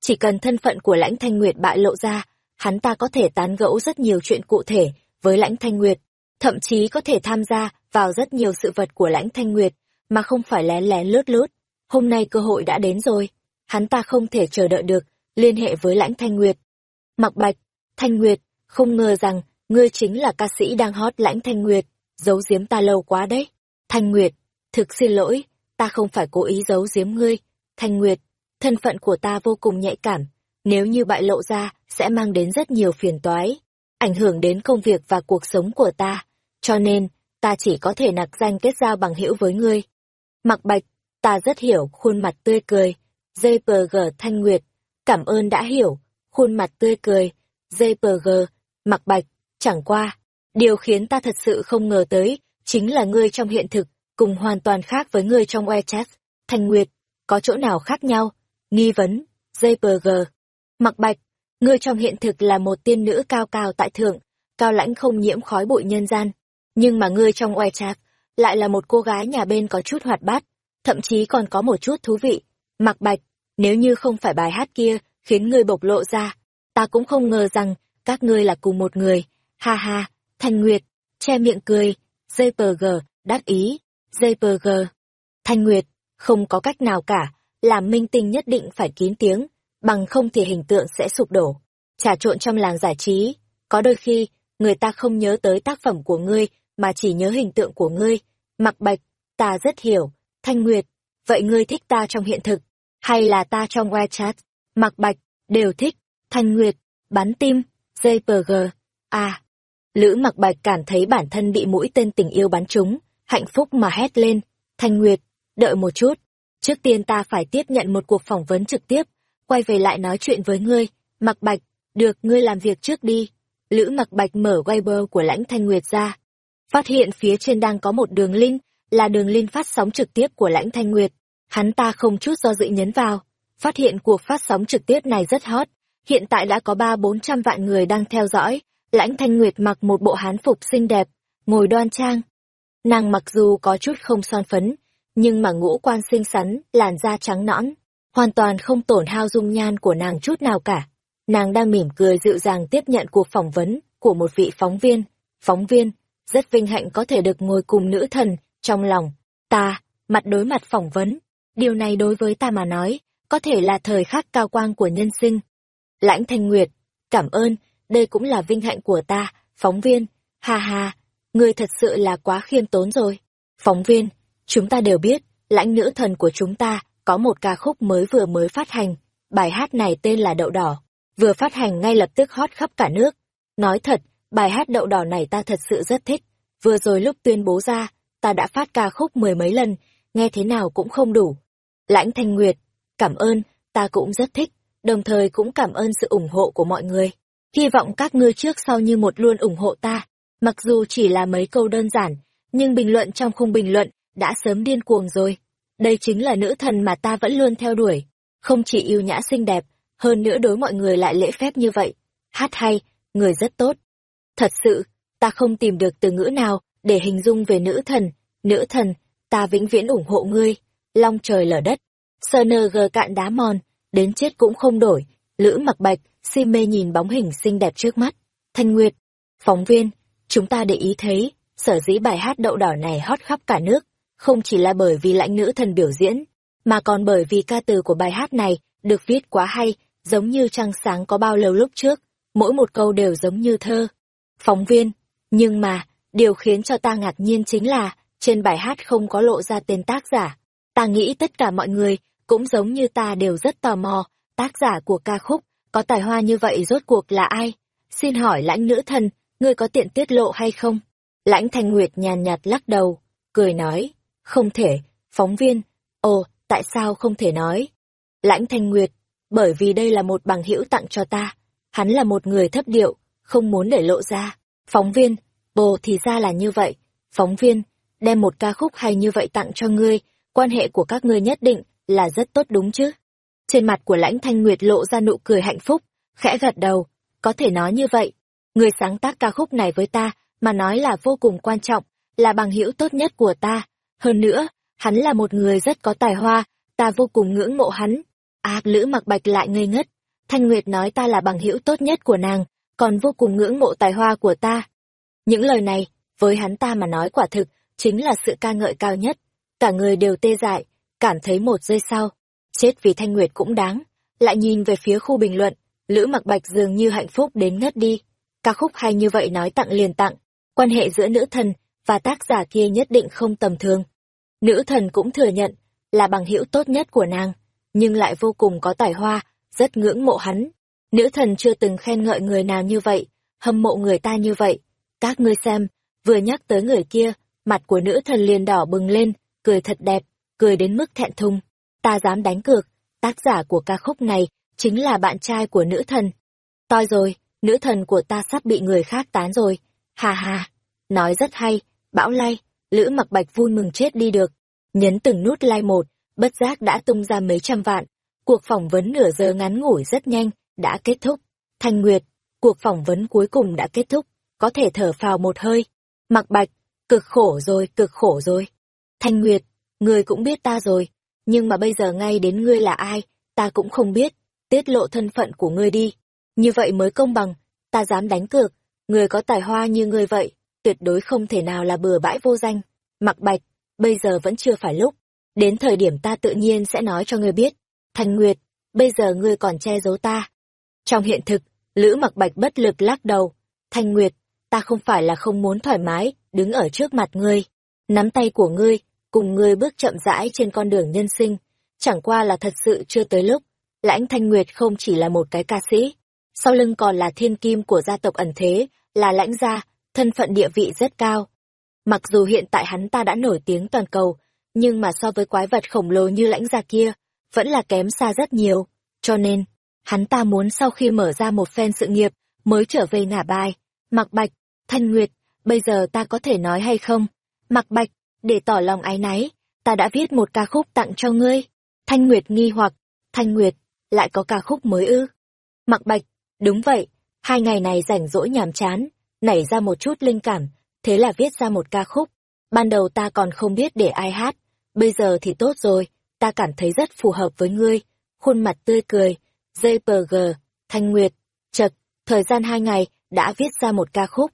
Chỉ cần thân phận của lãnh Thanh Nguyệt bại lộ ra, hắn ta có thể tán gẫu rất nhiều chuyện cụ thể với lãnh Thanh Nguyệt, thậm chí có thể tham gia vào rất nhiều sự vật của lãnh Thanh Nguyệt, mà không phải lén lén lướt lướt. Hôm nay cơ hội đã đến rồi, hắn ta không thể chờ đợi được, liên hệ với lãnh Thanh Nguyệt. Mặc bạch, Thanh Nguyệt, không ngờ rằng, ngươi chính là ca sĩ đang hot lãnh Thanh Nguyệt, giấu giếm ta lâu quá đấy. Thanh Nguyệt, thực xin lỗi, ta không phải cố ý giấu giếm ngươi. Thanh Nguyệt, thân phận của ta vô cùng nhạy cảm, nếu như bại lộ ra, sẽ mang đến rất nhiều phiền toái, ảnh hưởng đến công việc và cuộc sống của ta, cho nên, ta chỉ có thể nặc danh kết giao bằng hữu với ngươi. Mặc bạch, ta rất hiểu, khuôn mặt tươi cười, JPG Thanh Nguyệt, cảm ơn đã hiểu, khuôn mặt tươi cười, JPG, mặc bạch, chẳng qua. Điều khiến ta thật sự không ngờ tới, chính là ngươi trong hiện thực, cùng hoàn toàn khác với ngươi trong WeChat. Thanh Nguyệt, có chỗ nào khác nhau? Nghi vấn, JPG. Mặc bạch, ngươi trong hiện thực là một tiên nữ cao cao tại thượng, cao lãnh không nhiễm khói bụi nhân gian. Nhưng mà ngươi trong WeChat, lại là một cô gái nhà bên có chút hoạt bát, thậm chí còn có một chút thú vị. Mặc bạch, nếu như không phải bài hát kia khiến ngươi bộc lộ ra, ta cũng không ngờ rằng các ngươi là cùng một người. Ha ha, Thanh Nguyệt, che miệng cười, JPG, đắc ý, JPG. Thanh Nguyệt, không có cách nào cả, làm minh tinh nhất định phải kín tiếng, bằng không thì hình tượng sẽ sụp đổ. Trà trộn trong làng giải trí, có đôi khi, người ta không nhớ tới tác phẩm của ngươi, mà chỉ nhớ hình tượng của ngươi. Mặc bạch, ta rất hiểu, Thanh Nguyệt, vậy ngươi thích ta trong hiện thực, hay là ta trong WeChat? Mặc bạch, đều thích, Thanh Nguyệt, bắn tim, JPG, à. Lữ mặc bạch cảm thấy bản thân bị mũi tên tình yêu bắn trúng, hạnh phúc mà hét lên, Thanh Nguyệt, đợi một chút, trước tiên ta phải tiếp nhận một cuộc phỏng vấn trực tiếp, quay về lại nói chuyện với ngươi, mặc bạch, được ngươi làm việc trước đi. Lữ mặc bạch mở Weibo của lãnh Thanh Nguyệt ra, phát hiện phía trên đang có một đường link, là đường link phát sóng trực tiếp của lãnh Thanh Nguyệt. Hắn ta không chút do dự nhấn vào, phát hiện cuộc phát sóng trực tiếp này rất hot, hiện tại đã có ba bốn trăm vạn người đang theo dõi. Lãnh Thanh Nguyệt mặc một bộ hán phục xinh đẹp, ngồi đoan trang. Nàng mặc dù có chút không son phấn, nhưng mà ngũ quan xinh xắn, làn da trắng nõn, hoàn toàn không tổn hao dung nhan của nàng chút nào cả. Nàng đang mỉm cười dịu dàng tiếp nhận cuộc phỏng vấn của một vị phóng viên. Phóng viên, rất vinh hạnh có thể được ngồi cùng nữ thần, trong lòng, ta, mặt đối mặt phỏng vấn. Điều này đối với ta mà nói, có thể là thời khắc cao quang của nhân sinh. Lãnh Thanh Nguyệt, cảm ơn, đây cũng là vinh hạnh của ta, phóng viên, ha ha, ngươi thật sự là quá khiêm tốn rồi. Phóng viên, chúng ta đều biết, lãnh nữ thần của chúng ta có một ca khúc mới vừa mới phát hành, bài hát này tên là Đậu Đỏ, vừa phát hành ngay lập tức hot khắp cả nước. Nói thật, bài hát Đậu Đỏ này ta thật sự rất thích, vừa rồi lúc tuyên bố ra, ta đã phát ca khúc mười mấy lần, nghe thế nào cũng không đủ. Lãnh Thanh Nguyệt, cảm ơn, ta cũng rất thích, đồng thời cũng cảm ơn sự ủng hộ của mọi người. Hy vọng các ngươi trước sau như một luôn ủng hộ ta, mặc dù chỉ là mấy câu đơn giản, nhưng bình luận trong khung bình luận đã sớm điên cuồng rồi. Đây chính là nữ thần mà ta vẫn luôn theo đuổi, không chỉ yêu nhã xinh đẹp, hơn nữa đối mọi người lại lễ phép như vậy. Hát hay, người rất tốt. Thật sự, ta không tìm được từ ngữ nào để hình dung về nữ thần. Nữ thần, ta vĩnh viễn ủng hộ ngươi. Long trời lở đất. Sơ nơ gờ cạn đá mòn, đến chết cũng không đổi. Lữ mặc bạch, si mê nhìn bóng hình xinh đẹp trước mắt. Thanh Nguyệt, phóng viên, chúng ta để ý thấy, sở dĩ bài hát đậu đỏ này hot khắp cả nước, không chỉ là bởi vì lãnh nữ thần biểu diễn, mà còn bởi vì ca từ của bài hát này được viết quá hay, giống như trăng sáng có bao lâu lúc trước, mỗi một câu đều giống như thơ. Phóng viên, nhưng mà, điều khiến cho ta ngạc nhiên chính là, trên bài hát không có lộ ra tên tác giả. Ta nghĩ tất cả mọi người, cũng giống như ta đều rất tò mò, tác giả của ca khúc, có tài hoa như vậy rốt cuộc là ai? Xin hỏi lãnh nữ thần, ngươi có tiện tiết lộ hay không? Lãnh Thanh Nguyệt nhàn nhạt lắc đầu, cười nói, không thể, phóng viên, ồ, tại sao không thể nói? Lãnh Thanh Nguyệt, bởi vì đây là một bằng hữu tặng cho ta, hắn là một người thấp điệu, không muốn để lộ ra. Phóng viên, Bồ thì ra là như vậy. Phóng viên, đem một ca khúc hay như vậy tặng cho ngươi, quan hệ của các ngươi nhất định là rất tốt đúng chứ? Trên mặt của lãnh thanh nguyệt lộ ra nụ cười hạnh phúc, khẽ gật đầu, có thể nói như vậy. Người sáng tác ca khúc này với ta, mà nói là vô cùng quan trọng, là bằng hữu tốt nhất của ta. Hơn nữa, hắn là một người rất có tài hoa, ta vô cùng ngưỡng mộ hắn. À, Lữ mặc bạch lại ngây ngất. Thanh Nguyệt nói ta là bằng hữu tốt nhất của nàng, còn vô cùng ngưỡng mộ tài hoa của ta. Những lời này, với hắn ta mà nói quả thực, chính là sự ca ngợi cao nhất. Cả người đều tê dại, cảm thấy một giây sau. Chết vì Thanh Nguyệt cũng đáng. Lại nhìn về phía khu bình luận, Lữ mặc bạch dường như hạnh phúc đến ngất đi. Ca khúc hay như vậy nói tặng liền tặng. Quan hệ giữa nữ thần và tác giả kia nhất định không tầm thường. Nữ thần cũng thừa nhận, là bằng hữu tốt nhất của nàng, nhưng lại vô cùng có tài hoa, rất ngưỡng mộ hắn. Nữ thần chưa từng khen ngợi người nào như vậy, hâm mộ người ta như vậy. Các ngươi xem, vừa nhắc tới người kia, mặt của nữ thần liền đỏ bừng lên, cười thật đẹp, cười đến mức thẹn thùng. Ta dám đánh cược, tác giả của ca khúc này chính là bạn trai của nữ thần. Toi rồi, nữ thần của ta sắp bị người khác tán rồi. Hà hà, nói rất hay, bão lay, Lữ mặc bạch vui mừng chết đi được. Nhấn từng nút like một, bất giác đã tung ra mấy trăm vạn. Cuộc phỏng vấn nửa giờ ngắn ngủi rất nhanh, đã kết thúc. Thanh Nguyệt, cuộc phỏng vấn cuối cùng đã kết thúc, có thể thở phào một hơi. Mặc bạch, cực khổ rồi, cực khổ rồi. Thanh Nguyệt, ngươi cũng biết ta rồi, nhưng mà bây giờ ngay đến ngươi là ai, ta cũng không biết, tiết lộ thân phận của ngươi đi. Như vậy mới công bằng, ta dám đánh cược, người có tài hoa như ngươi vậy, tuyệt đối không thể nào là bừa bãi vô danh. Mặc bạch, bây giờ vẫn chưa phải lúc. Đến thời điểm ta tự nhiên sẽ nói cho ngươi biết. Thanh Nguyệt, bây giờ ngươi còn che giấu ta. Trong hiện thực, Lữ mặc bạch bất lực lắc đầu. Thanh Nguyệt, ta không phải là không muốn thoải mái, đứng ở trước mặt ngươi. Nắm tay của ngươi, cùng ngươi bước chậm rãi trên con đường nhân sinh. Chẳng qua là thật sự chưa tới lúc. Lãnh Thanh Nguyệt không chỉ là một cái ca sĩ. Sau lưng còn là thiên kim của gia tộc ẩn thế, là lãnh gia, thân phận địa vị rất cao. Mặc dù hiện tại hắn ta đã nổi tiếng toàn cầu, nhưng mà so với quái vật khổng lồ như lãnh gia kia, vẫn là kém xa rất nhiều. Cho nên, hắn ta muốn sau khi mở ra một phen sự nghiệp, mới trở về ngả bài. Mặc bạch, thanh nguyệt, bây giờ ta có thể nói hay không? Mặc bạch, để tỏ lòng ái náy, ta đã viết một ca khúc tặng cho ngươi. Thanh nguyệt nghi hoặc, thanh nguyệt, lại có ca khúc mới ư? Mặc bạch, đúng vậy, hai ngày này rảnh rỗi nhàm chán, nảy ra một chút linh cảm, thế là viết ra một ca khúc. Ban đầu ta còn không biết để ai hát, bây giờ thì tốt rồi, ta cảm thấy rất phù hợp với ngươi. Khuôn mặt tươi cười, JPG, Thanh Nguyệt, chật, thời gian hai ngày, đã viết ra một ca khúc.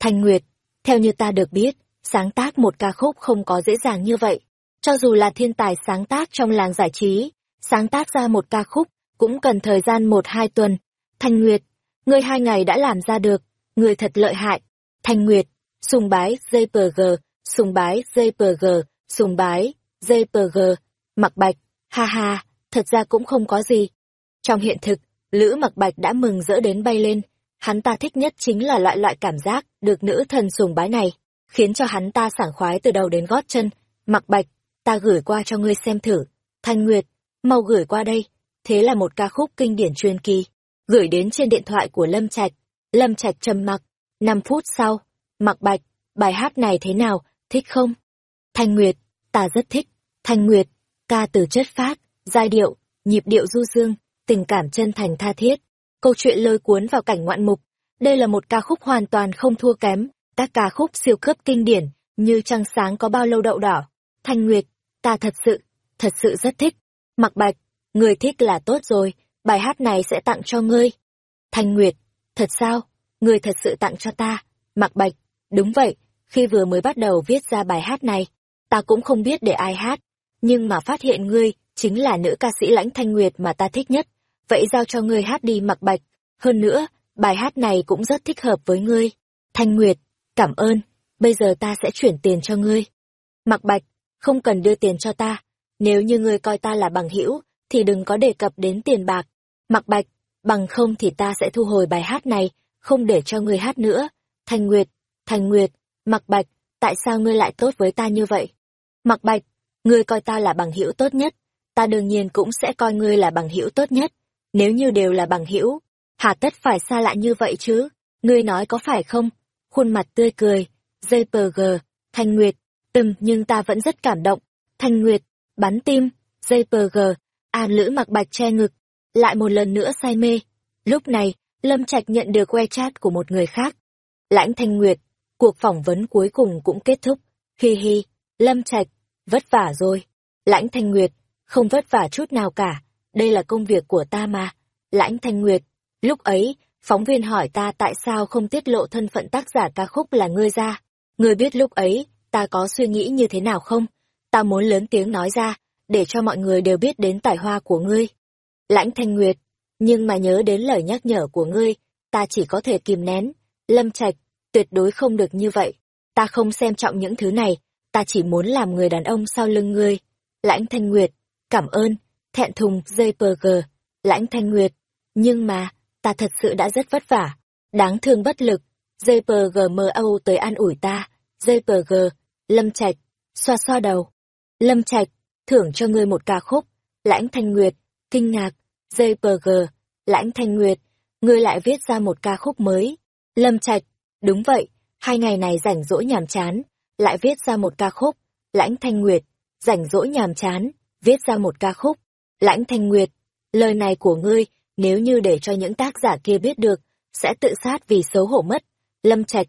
Thanh Nguyệt, theo như ta được biết, sáng tác một ca khúc không có dễ dàng như vậy. Cho dù là thiên tài sáng tác trong làng giải trí, sáng tác ra một ca khúc, cũng cần thời gian một hai tuần. Thanh Nguyệt, ngươi hai ngày đã làm ra được, người thật lợi hại. Thanh Nguyệt, sùng bái JPG, sùng bái JPG, sùng bái JPG, mặc bạch, ha ha, thật ra cũng không có gì. Trong hiện thực, Lữ mặc bạch đã mừng rỡ đến bay lên, hắn ta thích nhất chính là loại loại cảm giác được nữ thần sùng bái này, khiến cho hắn ta sảng khoái từ đầu đến gót chân. Mặc bạch, ta gửi qua cho ngươi xem thử. Thanh Nguyệt, mau gửi qua đây. Thế là một ca khúc kinh điển truyền kỳ, gửi đến trên điện thoại của Lâm Trạch. Lâm Trạch trầm mặc, năm phút sau, mặc bạch, bài hát này thế nào, thích không? Thanh Nguyệt, ta rất thích. Thanh Nguyệt, ca từ chất phát, giai điệu, nhịp điệu du dương, tình cảm chân thành tha thiết. Câu chuyện lôi cuốn vào cảnh ngoạn mục. Đây là một ca khúc hoàn toàn không thua kém, các ca khúc siêu cấp kinh điển, như Trăng sáng có bao lâu đậu đỏ. Thanh Nguyệt, ta thật sự, thật sự rất thích. Mặc bạch, người thích là tốt rồi, bài hát này sẽ tặng cho ngươi. Thanh Nguyệt, thật sao? người thật sự tặng cho ta. Mặc bạch, đúng vậy, khi vừa mới bắt đầu viết ra bài hát này, ta cũng không biết để ai hát, nhưng mà phát hiện ngươi chính là nữ ca sĩ lãnh thanh nguyệt mà ta thích nhất, vậy giao cho ngươi hát đi mặc bạch. Hơn nữa, bài hát này cũng rất thích hợp với ngươi. Thanh Nguyệt, cảm ơn, bây giờ ta sẽ chuyển tiền cho ngươi. Mặc bạch, không cần đưa tiền cho ta, nếu như ngươi coi ta là bằng hữu thì đừng có đề cập đến tiền bạc. Mặc bạch, bằng không thì ta sẽ thu hồi bài hát này, không để cho ngươi hát nữa. Thanh Nguyệt, Thanh Nguyệt, Mặc Bạch, tại sao ngươi lại tốt với ta như vậy? Mặc Bạch, ngươi coi ta là bằng hữu tốt nhất, ta đương nhiên cũng sẽ coi ngươi là bằng hữu tốt nhất. Nếu như đều là bằng hữu, hà tất phải xa lạ như vậy chứ? Ngươi nói có phải không? khuôn mặt tươi cười. JPG, Thanh Nguyệt, từng nhưng ta vẫn rất cảm động. Thanh Nguyệt, bắn tim, JPG, An Lữ mặc bạch che ngực, lại một lần nữa say mê. Lúc này, Lâm Trạch nhận được wechat của một người khác. Lãnh Thanh Nguyệt, cuộc phỏng vấn cuối cùng cũng kết thúc. Hi hi, Lâm Trạch, vất vả rồi. Lãnh Thanh Nguyệt, không vất vả chút nào cả, đây là công việc của ta mà. Lãnh Thanh Nguyệt, lúc ấy, phóng viên hỏi ta tại sao không tiết lộ thân phận tác giả ca khúc là ngươi ra. Ngươi biết lúc ấy, ta có suy nghĩ như thế nào không? Ta muốn lớn tiếng nói ra, để cho mọi người đều biết đến tài hoa của ngươi. Lãnh Thanh Nguyệt, nhưng mà nhớ đến lời nhắc nhở của ngươi, ta chỉ có thể kìm nén. Lâm Trạch, tuyệt đối không được như vậy. Ta không xem trọng những thứ này, ta chỉ muốn làm người đàn ông sau lưng ngươi. Lãnh Thanh Nguyệt, cảm ơn, thẹn thùng JPG, Lãnh Thanh Nguyệt, nhưng mà, ta thật sự đã rất vất vả, đáng thương bất lực. JPG mơ âu tới an ủi ta, JPG, Lâm Trạch, xoa xoa đầu. Lâm Trạch, thưởng cho ngươi một ca khúc. Lãnh Thanh Nguyệt, kinh ngạc, JPG, Lãnh Thanh Nguyệt, ngươi lại viết ra một ca khúc mới. Lâm Trạch, đúng vậy, hai ngày này rảnh rỗi nhàm chán, lại viết ra một ca khúc. Lãnh Thanh Nguyệt, rảnh rỗi nhàm chán, viết ra một ca khúc. Lãnh Thanh Nguyệt, lời này của ngươi, nếu như để cho những tác giả kia biết được, sẽ tự sát vì xấu hổ mất. Lâm Trạch,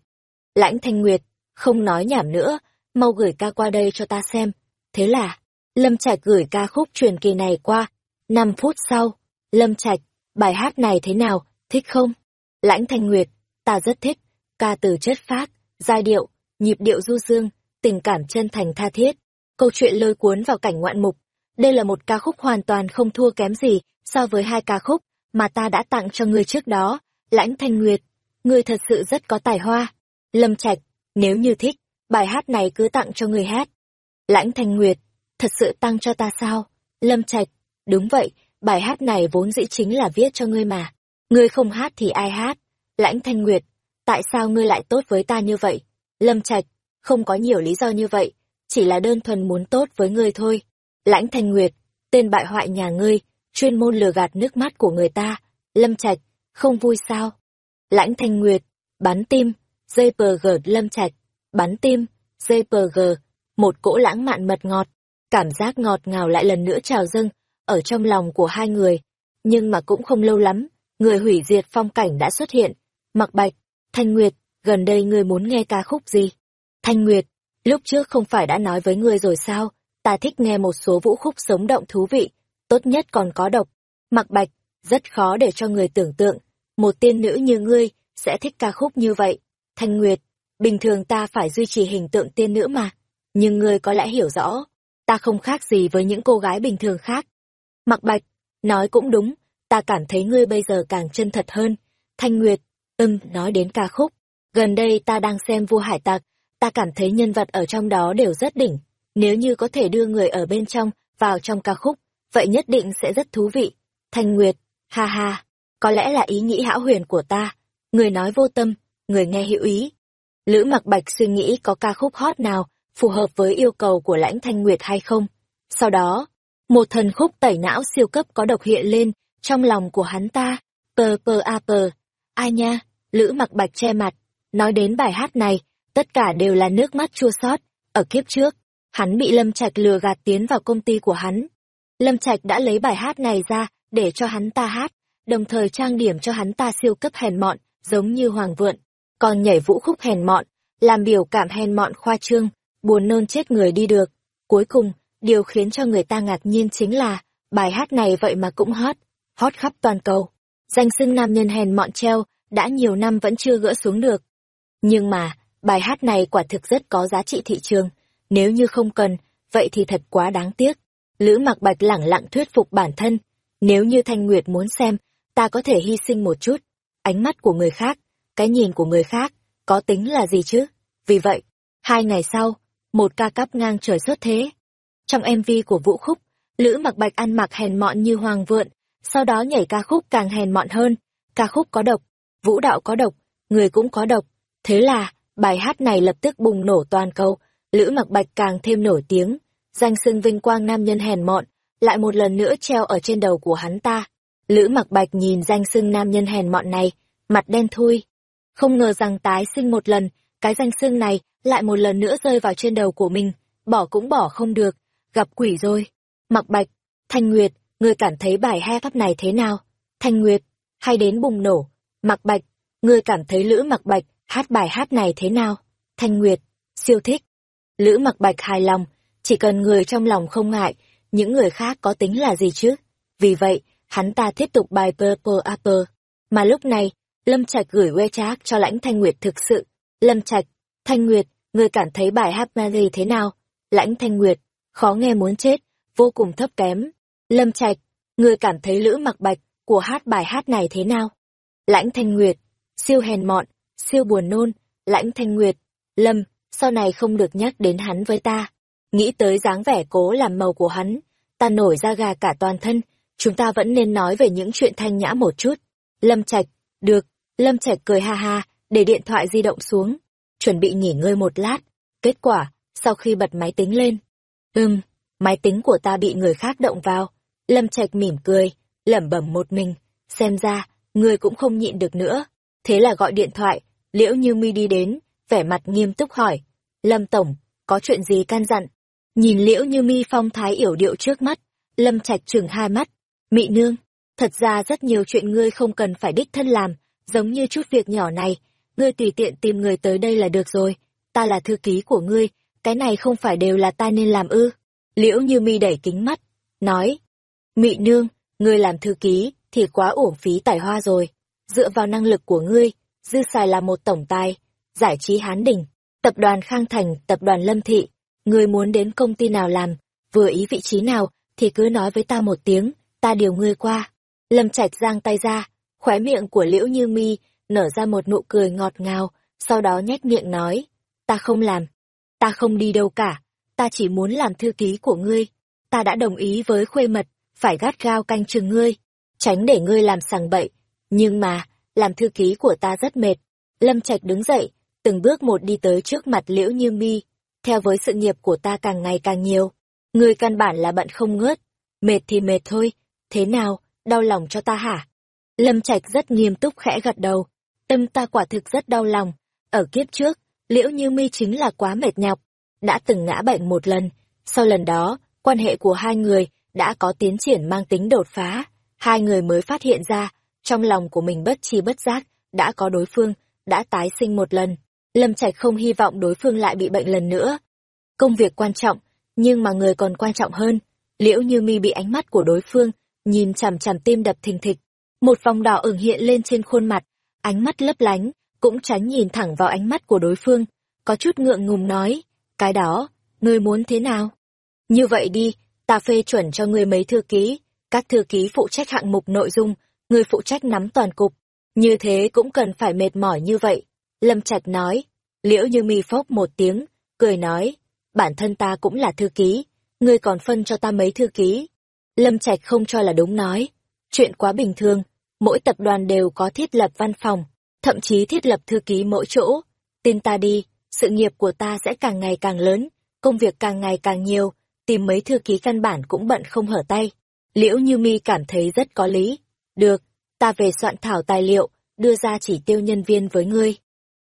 Lãnh Thanh Nguyệt, không nói nhảm nữa, mau gửi ca qua đây cho ta xem. Thế là, Lâm Trạch gửi ca khúc truyền kỳ này qua. Năm phút sau, Lâm Trạch, bài hát này thế nào, thích không? Lãnh Thanh Nguyệt, ta rất thích, ca từ chất phác, giai điệu, nhịp điệu du dương, tình cảm chân thành tha thiết, câu chuyện lôi cuốn vào cảnh ngoạn mục. Đây là một ca khúc hoàn toàn không thua kém gì so với hai ca khúc mà ta đã tặng cho ngươi trước đó. Lãnh Thanh Nguyệt, ngươi thật sự rất có tài hoa. Lâm Trạch, nếu như thích, bài hát này cứ tặng cho người hát. Lãnh Thanh Nguyệt, thật sự tăng cho ta sao? Lâm Trạch, đúng vậy, bài hát này vốn dĩ chính là viết cho ngươi mà. Ngươi không hát thì ai hát? Lãnh Thanh Nguyệt, tại sao ngươi lại tốt với ta như vậy? Lâm Trạch, không có nhiều lý do như vậy, chỉ là đơn thuần muốn tốt với ngươi thôi. Lãnh Thanh Nguyệt, tên bại hoại nhà ngươi, chuyên môn lừa gạt nước mắt của người ta. Lâm Trạch, không vui sao? Lãnh Thanh Nguyệt, bắn tim, JPG Lâm Trạch, bắn tim, JPG, một cỗ lãng mạn mật ngọt, cảm giác ngọt ngào lại lần nữa trào dâng ở trong lòng của hai người. Nhưng mà cũng không lâu lắm, người hủy diệt phong cảnh đã xuất hiện. Mặc Bạch, Thanh Nguyệt, gần đây ngươi muốn nghe ca khúc gì? Thanh Nguyệt, lúc trước không phải đã nói với ngươi rồi sao? Ta thích nghe một số vũ khúc sống động thú vị, tốt nhất còn có độc. Mặc Bạch, rất khó để cho người tưởng tượng, một tiên nữ như ngươi sẽ thích ca khúc như vậy. Thanh Nguyệt, bình thường ta phải duy trì hình tượng tiên nữ mà, nhưng ngươi có lẽ hiểu rõ, ta không khác gì với những cô gái bình thường khác. Mặc Bạch, nói cũng đúng, ta cảm thấy ngươi bây giờ càng chân thật hơn. Thanh Nguyệt, ưm, nói đến ca khúc, gần đây ta đang xem vua hải tặc, ta cảm thấy nhân vật ở trong đó đều rất đỉnh. Nếu như có thể đưa người ở bên trong vào trong ca khúc, vậy nhất định sẽ rất thú vị. Thanh Nguyệt, ha ha, có lẽ là ý nghĩ hão huyền của ta. Người nói vô tâm, người nghe hữu ý. Lữ mặc bạch suy nghĩ có ca khúc hot nào phù hợp với yêu cầu của lãnh thanh nguyệt hay không. Sau đó, một thần khúc tẩy não siêu cấp có độc hiện lên trong lòng của hắn ta. Pờ pờ a pờ. Ai nha, Lữ mặc bạch che mặt. Nói đến bài hát này, tất cả đều là nước mắt chua xót. Ở kiếp trước, hắn bị Lâm Trạch lừa gạt tiến vào công ty của hắn. Lâm Trạch đã lấy bài hát này ra để cho hắn ta hát, đồng thời trang điểm cho hắn ta siêu cấp hèn mọn, giống như Hoàng Vượn, còn nhảy vũ khúc hèn mọn, làm biểu cảm hèn mọn khoa trương, buồn nôn chết người đi được. Cuối cùng, điều khiến cho người ta ngạc nhiên chính là, bài hát này vậy mà cũng hot, hot khắp toàn cầu. Danh xưng nam nhân hèn mọn treo, đã nhiều năm vẫn chưa gỡ xuống được. Nhưng mà, bài hát này quả thực rất có giá trị thị trường, nếu như không cần, vậy thì thật quá đáng tiếc. Lữ mặc bạch lẳng lặng thuyết phục bản thân, nếu như Thanh Nguyệt muốn xem, ta có thể hy sinh một chút. Ánh mắt của người khác, cái nhìn của người khác, có tính là gì chứ? Vì vậy, hai ngày sau, một ca cắp ngang trời xuất thế. Trong MV của Vũ Khúc, Lữ mặc bạch ăn mặc hèn mọn như hoàng vượn, sau đó nhảy ca khúc càng hèn mọn hơn. Ca khúc có độc, vũ đạo có độc, người cũng có độc. Thế là, bài hát này lập tức bùng nổ toàn cầu, Lữ mặc bạch càng thêm nổi tiếng, danh xưng vinh quang nam nhân hèn mọn, lại một lần nữa treo ở trên đầu của hắn ta. Lữ mặc bạch nhìn danh xưng nam nhân hèn mọn này, mặt đen thui. Không ngờ rằng tái sinh một lần, cái danh xưng này lại một lần nữa rơi vào trên đầu của mình, bỏ cũng bỏ không được, gặp quỷ rồi. Mặc bạch, Thanh Nguyệt, ngươi cảm thấy bài he pháp này thế nào? Thanh Nguyệt, hay đến bùng nổ. Mặc bạch, ngươi cảm thấy Lữ Mặc Bạch hát bài hát này thế nào? Thanh Nguyệt, siêu thích. Lữ Mặc Bạch hài lòng, chỉ cần người trong lòng không ngại, những người khác có tính là gì chứ? Vì vậy, hắn ta tiếp tục bài Purple Apple. Mà lúc này, Lâm Trạch gửi WeChat cho Lãnh Thanh Nguyệt thực sự. Lâm Trạch, Thanh Nguyệt, người cảm thấy bài hát Mary thế nào? Lãnh Thanh Nguyệt, khó nghe muốn chết, vô cùng thấp kém. Lâm Trạch, người cảm thấy Lữ Mặc Bạch của hát bài hát này thế nào? Lãnh Thanh Nguyệt, siêu hèn mọn, siêu buồn nôn, Lãnh Thanh Nguyệt, Lâm, sau này không được nhắc đến hắn với ta. Nghĩ tới dáng vẻ cố làm màu của hắn, ta nổi da gà cả toàn thân, chúng ta vẫn nên nói về những chuyện thanh nhã một chút. Lâm Trạch, được, Lâm Trạch cười ha ha, để điện thoại di động xuống, chuẩn bị nghỉ ngơi một lát. Kết quả, sau khi bật máy tính lên, ừm, máy tính của ta bị người khác động vào. Lâm Trạch mỉm cười, lẩm bẩm một mình, xem ra, người cũng không nhịn được nữa. Thế là gọi điện thoại, liễu như mi đi đến, vẻ mặt nghiêm túc hỏi. Lâm Tổng, có chuyện gì can dặn? Nhìn liễu như mi phong thái yểu điệu trước mắt, Lâm Trạch trừng hai mắt. Mị nương, thật ra rất nhiều chuyện ngươi không cần phải đích thân làm, giống như chút việc nhỏ này, ngươi tùy tiện tìm người tới đây là được rồi, ta là thư ký của ngươi, cái này không phải đều là ta nên làm ư. Liễu như mi đẩy kính mắt, nói, Mị nương, ngươi làm thư ký, thì quá uổng phí tài hoa rồi. Dựa vào năng lực của ngươi, dư xài là một tổng tài, giải trí hán đỉnh, tập đoàn Khang Thành, tập đoàn Lâm Thị. Ngươi muốn đến công ty nào làm, vừa ý vị trí nào, thì cứ nói với ta một tiếng, ta điều ngươi qua. Lâm Trạch giang tay ra, khóe miệng của Liễu Như Mi nở ra một nụ cười ngọt ngào, sau đó nhếch miệng nói, ta không làm, ta không đi đâu cả, ta chỉ muốn làm thư ký của ngươi, ta đã đồng ý với khuê mật, phải gắt gao canh chừng ngươi, tránh để ngươi làm sằng bậy, nhưng mà, làm thư ký của ta rất mệt. Lâm Trạch đứng dậy, từng bước một đi tới trước mặt Liễu Như Mi, theo với sự nghiệp của ta càng ngày càng nhiều, ngươi căn bản là bận không ngớt, mệt thì mệt thôi, thế nào, đau lòng cho ta hả? Lâm Trạch rất nghiêm túc khẽ gật đầu, tâm ta quả thực rất đau lòng, ở kiếp trước, Liễu Như Mi chính là quá mệt nhọc, đã từng ngã bệnh một lần, sau lần đó, quan hệ của hai người đã có tiến triển mang tính đột phá, hai người mới phát hiện ra, trong lòng của mình bất chi bất giác, đã có đối phương, đã tái sinh một lần. Lâm Trạch không hy vọng đối phương lại bị bệnh lần nữa. Công việc quan trọng, nhưng mà người còn quan trọng hơn. Liễu Như Mi bị ánh mắt của đối phương, nhìn chằm chằm tim đập thình thịch. Một vòng đỏ ửng hiện lên trên khuôn mặt, ánh mắt lấp lánh, cũng tránh nhìn thẳng vào ánh mắt của đối phương, có chút ngượng ngùng nói, cái đó, ngươi muốn thế nào? Như vậy đi, ta phê chuẩn cho ngươi mấy thư ký, các thư ký phụ trách hạng mục nội dung, ngươi phụ trách nắm toàn cục. Như thế cũng cần phải mệt mỏi như vậy. Lâm Trạch nói, liễu như mi phốc một tiếng, cười nói, bản thân ta cũng là thư ký, ngươi còn phân cho ta mấy thư ký. Lâm Trạch không cho là đúng nói, chuyện quá bình thường, mỗi tập đoàn đều có thiết lập văn phòng, thậm chí thiết lập thư ký mỗi chỗ. Tin ta đi, sự nghiệp của ta sẽ càng ngày càng lớn, công việc càng ngày càng nhiều, tìm mấy thư ký căn bản cũng bận không hở tay. Liễu Như Mi cảm thấy rất có lý. Được, ta về soạn thảo tài liệu, đưa ra chỉ tiêu nhân viên với ngươi.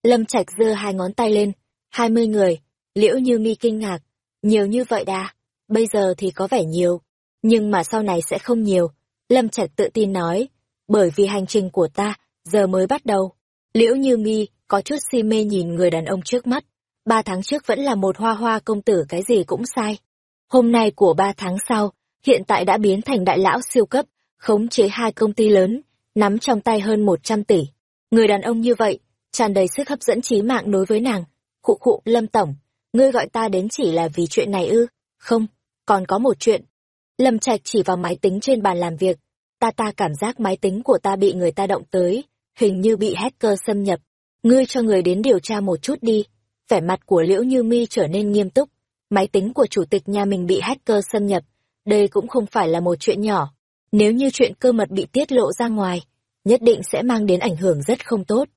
Lâm Trạch giơ hai ngón tay lên, hai mươi người. Liễu Như Mi kinh ngạc, nhiều như vậy đà, bây giờ thì có vẻ nhiều, nhưng mà sau này sẽ không nhiều. Lâm Trạch tự tin nói, bởi vì hành trình của ta giờ mới bắt đầu. Liễu Như Mi có chút si mê nhìn người đàn ông trước mắt. Ba tháng trước vẫn là một hoa hoa công tử cái gì cũng sai. Hôm nay của ba tháng sau, hiện tại đã biến thành đại lão siêu cấp, khống chế hai công ty lớn, nắm trong tay hơn một trăm tỷ. Người đàn ông như vậy, tràn đầy sức hấp dẫn trí mạng đối với nàng. Khụ khụ, Lâm Tổng, ngươi gọi ta đến chỉ là vì chuyện này ư? Không, còn có một chuyện. Lâm Trạch chỉ vào máy tính trên bàn làm việc. Ta ta cảm giác máy tính của ta bị người ta động tới, hình như bị hacker xâm nhập. Ngươi cho người đến điều tra một chút đi. Vẻ mặt của Liễu Như Mi trở nên nghiêm túc máy tính của chủ tịch nhà mình bị hacker xâm nhập, đây cũng không phải là một chuyện nhỏ. Nếu như chuyện cơ mật bị tiết lộ ra ngoài, nhất định sẽ mang đến ảnh hưởng rất không tốt.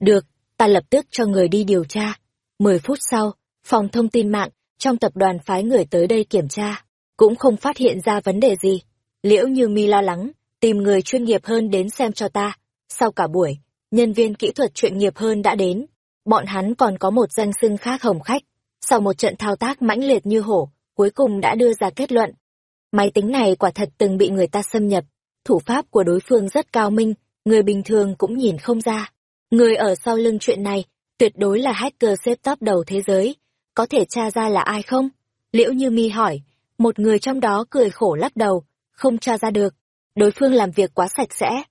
Được, ta lập tức cho người đi điều tra. Mười phút sau, phòng thông tin mạng trong tập đoàn phái người tới đây kiểm tra, cũng không phát hiện ra vấn đề gì. Liễu Như Mi lo lắng, tìm người chuyên nghiệp hơn đến xem cho ta. Sau cả buổi, nhân viên kỹ thuật chuyên nghiệp hơn đã đến. Bọn hắn còn có một danh xưng khác hồng khách. Sau một trận thao tác mãnh liệt như hổ, cuối cùng đã đưa ra kết luận. Máy tính này quả thật từng bị người ta xâm nhập. Thủ pháp của đối phương rất cao minh, người bình thường cũng nhìn không ra. Người ở sau lưng chuyện này, tuyệt đối là hacker xếp top đầu thế giới. Có thể tra ra là ai không? Liễu Như Mi hỏi, một người trong đó cười khổ lắc đầu, không tra ra được. Đối phương làm việc quá sạch sẽ.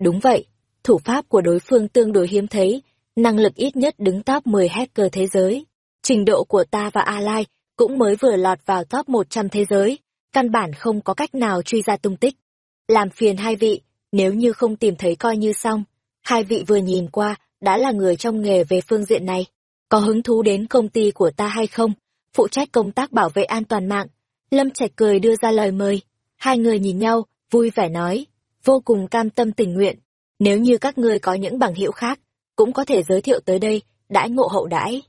Đúng vậy, thủ pháp của đối phương tương đối hiếm thấy, năng lực ít nhất đứng top 10 hacker thế giới. Trình độ của ta và Alai cũng mới vừa lọt vào top 100 thế giới, căn bản không có cách nào truy ra tung tích. Làm phiền hai vị, nếu như không tìm thấy coi như xong. Hai vị vừa nhìn qua, đã là người trong nghề về phương diện này. Có hứng thú đến công ty của ta hay không? Phụ trách công tác bảo vệ an toàn mạng. Lâm Trạch cười đưa ra lời mời. Hai người nhìn nhau, vui vẻ nói, vô cùng cam tâm tình nguyện. Nếu như các ngươi có những bằng hữu khác, cũng có thể giới thiệu tới đây, đãi ngộ hậu đãi.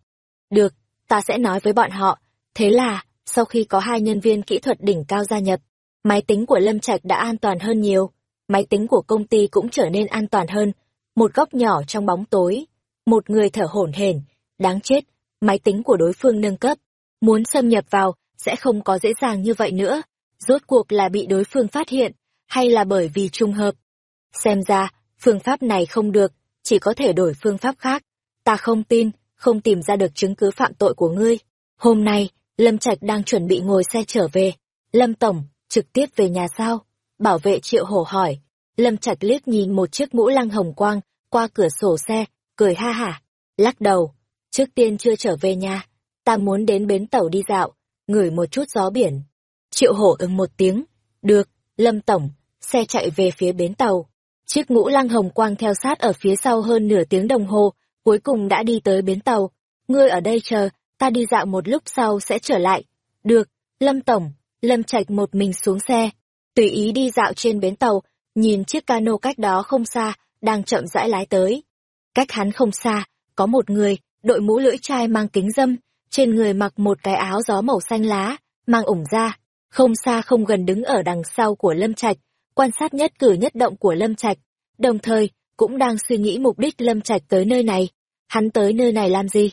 Được, ta sẽ nói với bọn họ. Thế là, sau khi có hai nhân viên kỹ thuật đỉnh cao gia nhập, máy tính của Lâm Trạch đã an toàn hơn nhiều. Máy tính của công ty cũng trở nên an toàn hơn. Một góc nhỏ trong bóng tối, một người thở hổn hển, đáng chết, máy tính của đối phương nâng cấp, muốn xâm nhập vào sẽ không có dễ dàng như vậy nữa. Rốt cuộc là bị đối phương phát hiện, hay là bởi vì trùng hợp. Xem ra, phương pháp này không được, chỉ có thể đổi phương pháp khác. Ta không tin, không tìm ra được chứng cứ phạm tội của ngươi. Hôm nay, Lâm Trạch đang chuẩn bị ngồi xe trở về. Lâm Tổng, trực tiếp về nhà sao? Bảo vệ triệu hổ hỏi. Lâm Trạch liếc nhìn một chiếc mũ lăng hồng quang, qua cửa sổ xe, cười ha hả. Lắc đầu. Trước tiên chưa trở về nhà. Ta muốn đến bến tàu đi dạo, ngửi một chút gió biển. Triệu hổ ứng một tiếng. Được, Lâm Tổng, xe chạy về phía bến tàu. Chiếc ngũ lăng hồng quang theo sát ở phía sau hơn nửa tiếng đồng hồ, cuối cùng đã đi tới bến tàu. Ngươi ở đây chờ, ta đi dạo một lúc sau sẽ trở lại. Được, Lâm Tổng, Lâm Trạch một mình xuống xe, tùy ý đi dạo trên bến tàu, nhìn chiếc cano cách đó không xa, đang chậm rãi lái tới. Cách hắn không xa, có một người, đội mũ lưỡi chai mang kính dâm, trên người mặc một cái áo gió màu xanh lá, mang ủng ra, không xa không gần đứng ở đằng sau của Lâm Trạch, quan sát nhất cử nhất động của Lâm Trạch, đồng thời cũng đang suy nghĩ mục đích Lâm Trạch tới nơi này. Hắn tới nơi này làm gì?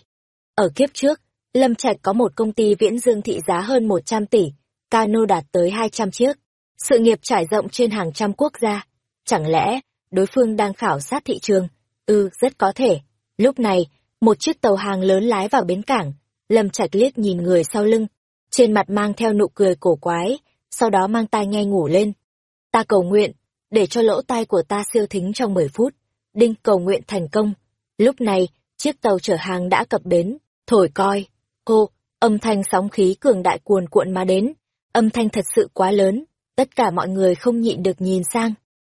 Ở kiếp trước, Lâm Trạch có một công ty viễn dương thị giá hơn 100 tỷ, cano đạt tới 200 chiếc. Sự nghiệp trải rộng trên hàng trăm quốc gia. Chẳng lẽ, đối phương đang khảo sát thị trường? Ừ, rất có thể. Lúc này, một chiếc tàu hàng lớn lái vào bến cảng. Lâm Trạch liếc nhìn người sau lưng, trên mặt mang theo nụ cười cổ quái, sau đó mang tai nghe ngủ lên. Ta cầu nguyện, để cho lỗ tai của ta siêu thính trong 10 phút. Đinh cầu nguyện thành công. Lúc này, chiếc tàu chở hàng đã cập bến, thổi coi. Cô, âm thanh sóng khí cường đại cuồn cuộn mà đến. Âm thanh thật sự quá lớn, tất cả mọi người không nhịn được nhìn sang.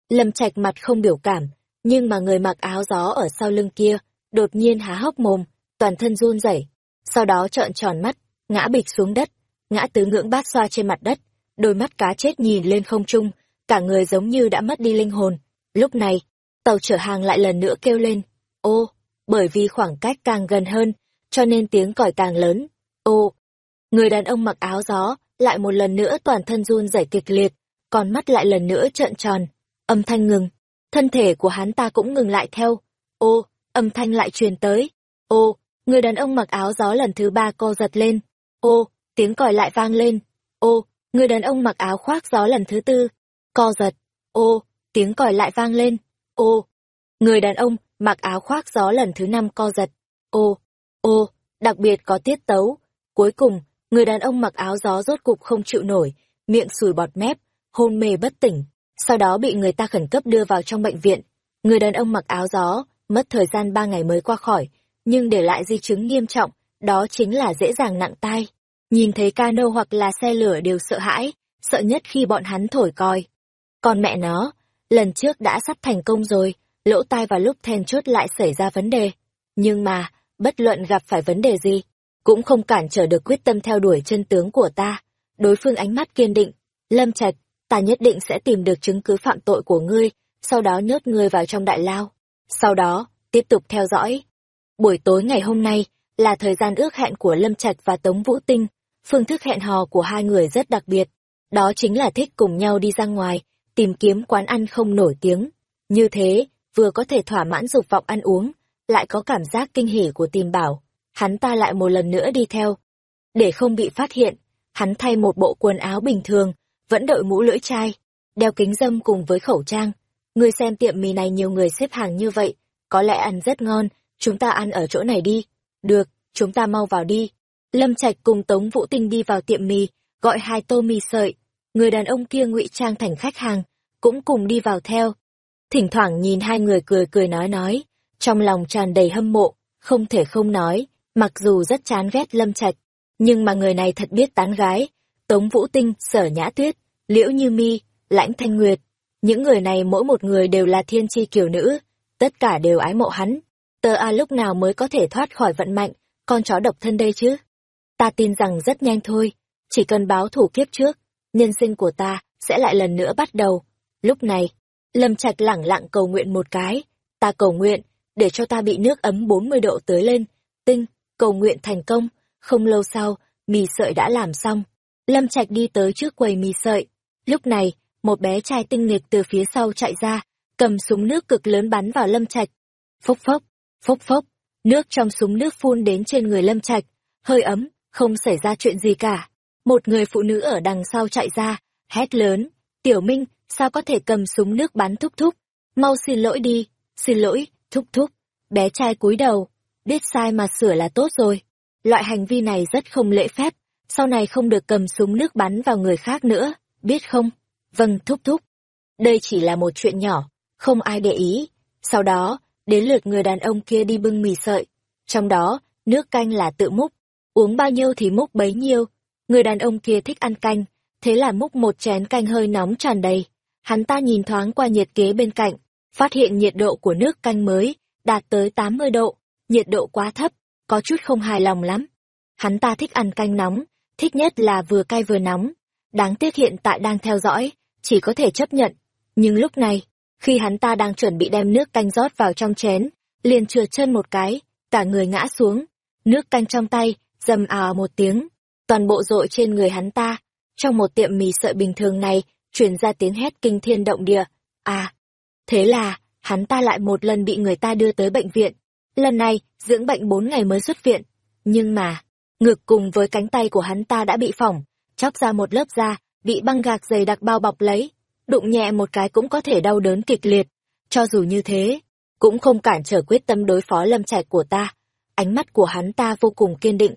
Lâm Trạch mặt không biểu cảm, nhưng mà người mặc áo gió ở sau lưng kia, đột nhiên há hốc mồm, toàn thân run rẩy, sau đó trợn tròn mắt, ngã bịch xuống đất, ngã tứ ngưỡng bát xoa trên mặt đất, đôi mắt cá chết nhìn lên không trung, cả người giống như đã mất đi linh hồn. Lúc này, tàu chở hàng lại lần nữa kêu lên, ô, bởi vì khoảng cách càng gần hơn, cho nên tiếng còi càng lớn, ô. Người đàn ông mặc áo gió, lại một lần nữa toàn thân run rẩy kịch liệt, còn mắt lại lần nữa trợn tròn, âm thanh ngừng, thân thể của hắn ta cũng ngừng lại theo, ô, âm thanh lại truyền tới, ô, người đàn ông mặc áo gió lần thứ ba co giật lên, ô, tiếng còi lại vang lên, ô, người đàn ông mặc áo khoác gió lần thứ tư, co giật, ô, tiếng còi lại vang lên, ô, người đàn ông mặc áo khoác gió lần thứ năm co giật, ô, ô, đặc biệt có tiết tấu, cuối cùng, người đàn ông mặc áo gió rốt cục không chịu nổi, miệng sùi bọt mép, hôn mê bất tỉnh, sau đó bị người ta khẩn cấp đưa vào trong bệnh viện. Người đàn ông mặc áo gió, mất thời gian ba ngày mới qua khỏi, nhưng để lại di chứng nghiêm trọng, đó chính là dễ dàng nặng tai. Nhìn thấy cano hoặc là xe lửa đều sợ hãi, sợ nhất khi bọn hắn thổi còi. Còn mẹ nó, lần trước đã sắp thành công rồi, lỗ tai vào lúc then chốt lại xảy ra vấn đề. Nhưng mà, bất luận gặp phải vấn đề gì, cũng không cản trở được quyết tâm theo đuổi chân tướng của ta. Đối phương ánh mắt kiên định, lâm trạch, ta nhất định sẽ tìm được chứng cứ phạm tội của ngươi, sau đó nhốt ngươi vào trong đại lao. Sau đó, tiếp tục theo dõi. Buổi tối ngày hôm nay là thời gian ước hẹn của Lâm Trạch và Tống Vũ Tinh, phương thức hẹn hò của hai người rất đặc biệt. Đó chính là thích cùng nhau đi ra ngoài, tìm kiếm quán ăn không nổi tiếng. Như thế, vừa có thể thỏa mãn dục vọng ăn uống, lại có cảm giác kinh hỉ của tìm bảo. Hắn ta lại một lần nữa đi theo. Để không bị phát hiện, hắn thay một bộ quần áo bình thường, vẫn đội mũ lưỡi chai, đeo kính dâm cùng với khẩu trang. Người xem tiệm mì này nhiều người xếp hàng như vậy, có lẽ ăn rất ngon, chúng ta ăn ở chỗ này đi. Được, chúng ta mau vào đi. Lâm Trạch cùng Tống Vũ Tinh đi vào tiệm mì, gọi hai tô mì sợi. Người đàn ông kia ngụy trang thành khách hàng, cũng cùng đi vào theo. Thỉnh thoảng nhìn hai người cười cười nói nói, trong lòng tràn đầy hâm mộ, không thể không nói, mặc dù rất chán ghét Lâm Trạch, nhưng mà người này thật biết tán gái. Tống Vũ Tinh, Sở Nhã Tuyết, Liễu Như Mi, Lãnh Thanh Nguyệt, những người này mỗi một người đều là thiên chi kiều nữ, tất cả đều ái mộ hắn. Tờ A lúc nào mới có thể thoát khỏi vận mạnh, con chó độc thân đây chứ? Ta tin rằng rất nhanh thôi, chỉ cần báo thủ kiếp trước, nhân sinh của ta sẽ lại lần nữa bắt đầu. Lúc này, Lâm Trạch lẳng lặng cầu nguyện một cái, ta cầu nguyện, để cho ta bị nước ấm 40 độ tới lên, tinh, cầu nguyện thành công, không lâu sau, mì sợi đã làm xong. Lâm Trạch đi tới trước quầy mì sợi, lúc này, một bé trai tinh nghịch từ phía sau chạy ra, cầm súng nước cực lớn bắn vào Lâm Trạch. Phốc phốc, phốc phốc, nước trong súng nước phun đến trên người Lâm Trạch, hơi ấm, không xảy ra chuyện gì cả. Một người phụ nữ ở đằng sau chạy ra, hét lớn, "Tiểu Minh, sao có thể cầm súng nước bắn thúc thúc? Mau xin lỗi đi, xin lỗi, thúc thúc." Bé trai cúi đầu, biết sai mà sửa là tốt rồi. Loại hành vi này rất không lễ phép, sau này không được cầm súng nước bắn vào người khác nữa, biết không? Vâng, thúc thúc. Đây chỉ là một chuyện nhỏ, không ai để ý. Sau đó, đến lượt người đàn ông kia đi bưng mì sợi. Trong đó, nước canh là tự múc. Uống bao nhiêu thì múc bấy nhiêu. Người đàn ông kia thích ăn canh, thế là múc một chén canh hơi nóng tràn đầy. Hắn ta nhìn thoáng qua nhiệt kế bên cạnh, phát hiện nhiệt độ của nước canh mới, đạt tới 80 độ, nhiệt độ quá thấp, có chút không hài lòng lắm. Hắn ta thích ăn canh nóng, thích nhất là vừa cay vừa nóng. Đáng tiếc hiện tại đang theo dõi, chỉ có thể chấp nhận. Nhưng lúc này, khi hắn ta đang chuẩn bị đem nước canh rót vào trong chén, liền trượt chân một cái, cả người ngã xuống. Nước canh trong tay, dầm ào một tiếng, toàn bộ dội trên người hắn ta. Trong một tiệm mì sợi bình thường này, truyền ra tiếng hét kinh thiên động địa. À, thế là, hắn ta lại một lần bị người ta đưa tới bệnh viện. Lần này, dưỡng bệnh bốn ngày mới xuất viện. Nhưng mà, ngực cùng với cánh tay của hắn ta đã bị phỏng, chóc ra một lớp da, bị băng gạc dày đặc bao bọc lấy, đụng nhẹ một cái cũng có thể đau đớn kịch liệt. Cho dù như thế, cũng không cản trở quyết tâm đối phó lâm trạch của ta. Ánh mắt của hắn ta vô cùng kiên định.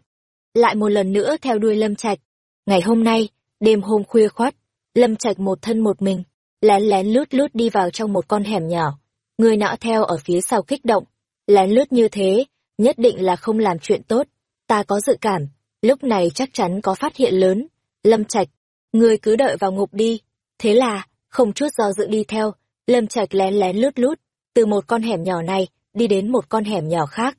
Lại một lần nữa theo đuôi lâm trạch. Ngày hôm nay, đêm hôm khuya khoát, lâm trạch một thân một mình, lén lén lút lút đi vào trong một con hẻm nhỏ. Người nọ theo ở phía sau kích động. Lén lút như thế, nhất định là không làm chuyện tốt. Ta có dự cảm, lúc này chắc chắn có phát hiện lớn. Lâm Trạch, người cứ đợi vào ngục đi. Thế là, không chút do dự đi theo, Lâm Trạch lén lén lút lút, từ một con hẻm nhỏ này, đi đến một con hẻm nhỏ khác.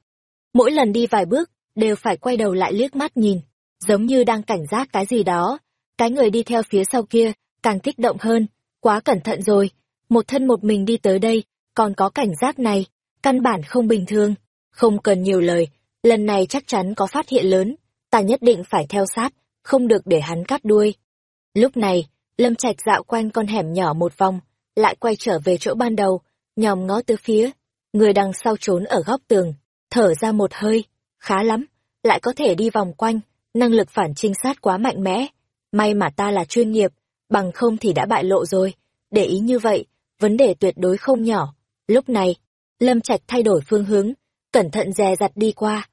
Mỗi lần đi vài bước, đều phải quay đầu lại liếc mắt nhìn, giống như đang cảnh giác cái gì đó. Cái người đi theo phía sau kia, càng kích động hơn, quá cẩn thận rồi, một thân một mình đi tới đây, còn có cảnh giác này, căn bản không bình thường, không cần nhiều lời, lần này chắc chắn có phát hiện lớn, ta nhất định phải theo sát, không được để hắn cắt đuôi. Lúc này, Lâm Trạch dạo quanh con hẻm nhỏ một vòng, lại quay trở về chỗ ban đầu, nhòm ngó tứ phía. Người đằng sau trốn ở góc tường, thở ra một hơi, khá lắm, lại có thể đi vòng quanh, năng lực phản trinh sát quá mạnh mẽ. May mà ta là chuyên nghiệp, bằng không thì đã bại lộ rồi. Để ý như vậy, vấn đề tuyệt đối không nhỏ. Lúc này, Lâm Trạch thay đổi phương hướng, cẩn thận dè dặt đi qua.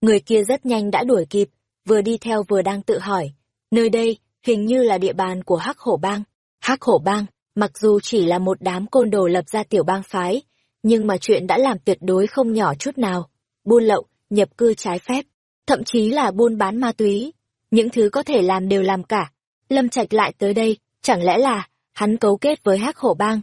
Người kia rất nhanh đã đuổi kịp, vừa đi theo vừa đang tự hỏi. Nơi đây, hình như là địa bàn của Hắc Hổ Bang. Hắc Hổ Bang, mặc dù chỉ là một đám côn đồ lập ra tiểu bang phái, nhưng mà chuyện đã làm tuyệt đối không nhỏ chút nào. Buôn lậu, nhập cư trái phép, thậm chí là buôn bán ma túy. Những thứ có thể làm đều làm cả. Lâm Trạch lại tới đây, chẳng lẽ là hắn cấu kết với Hắc Hổ Bang?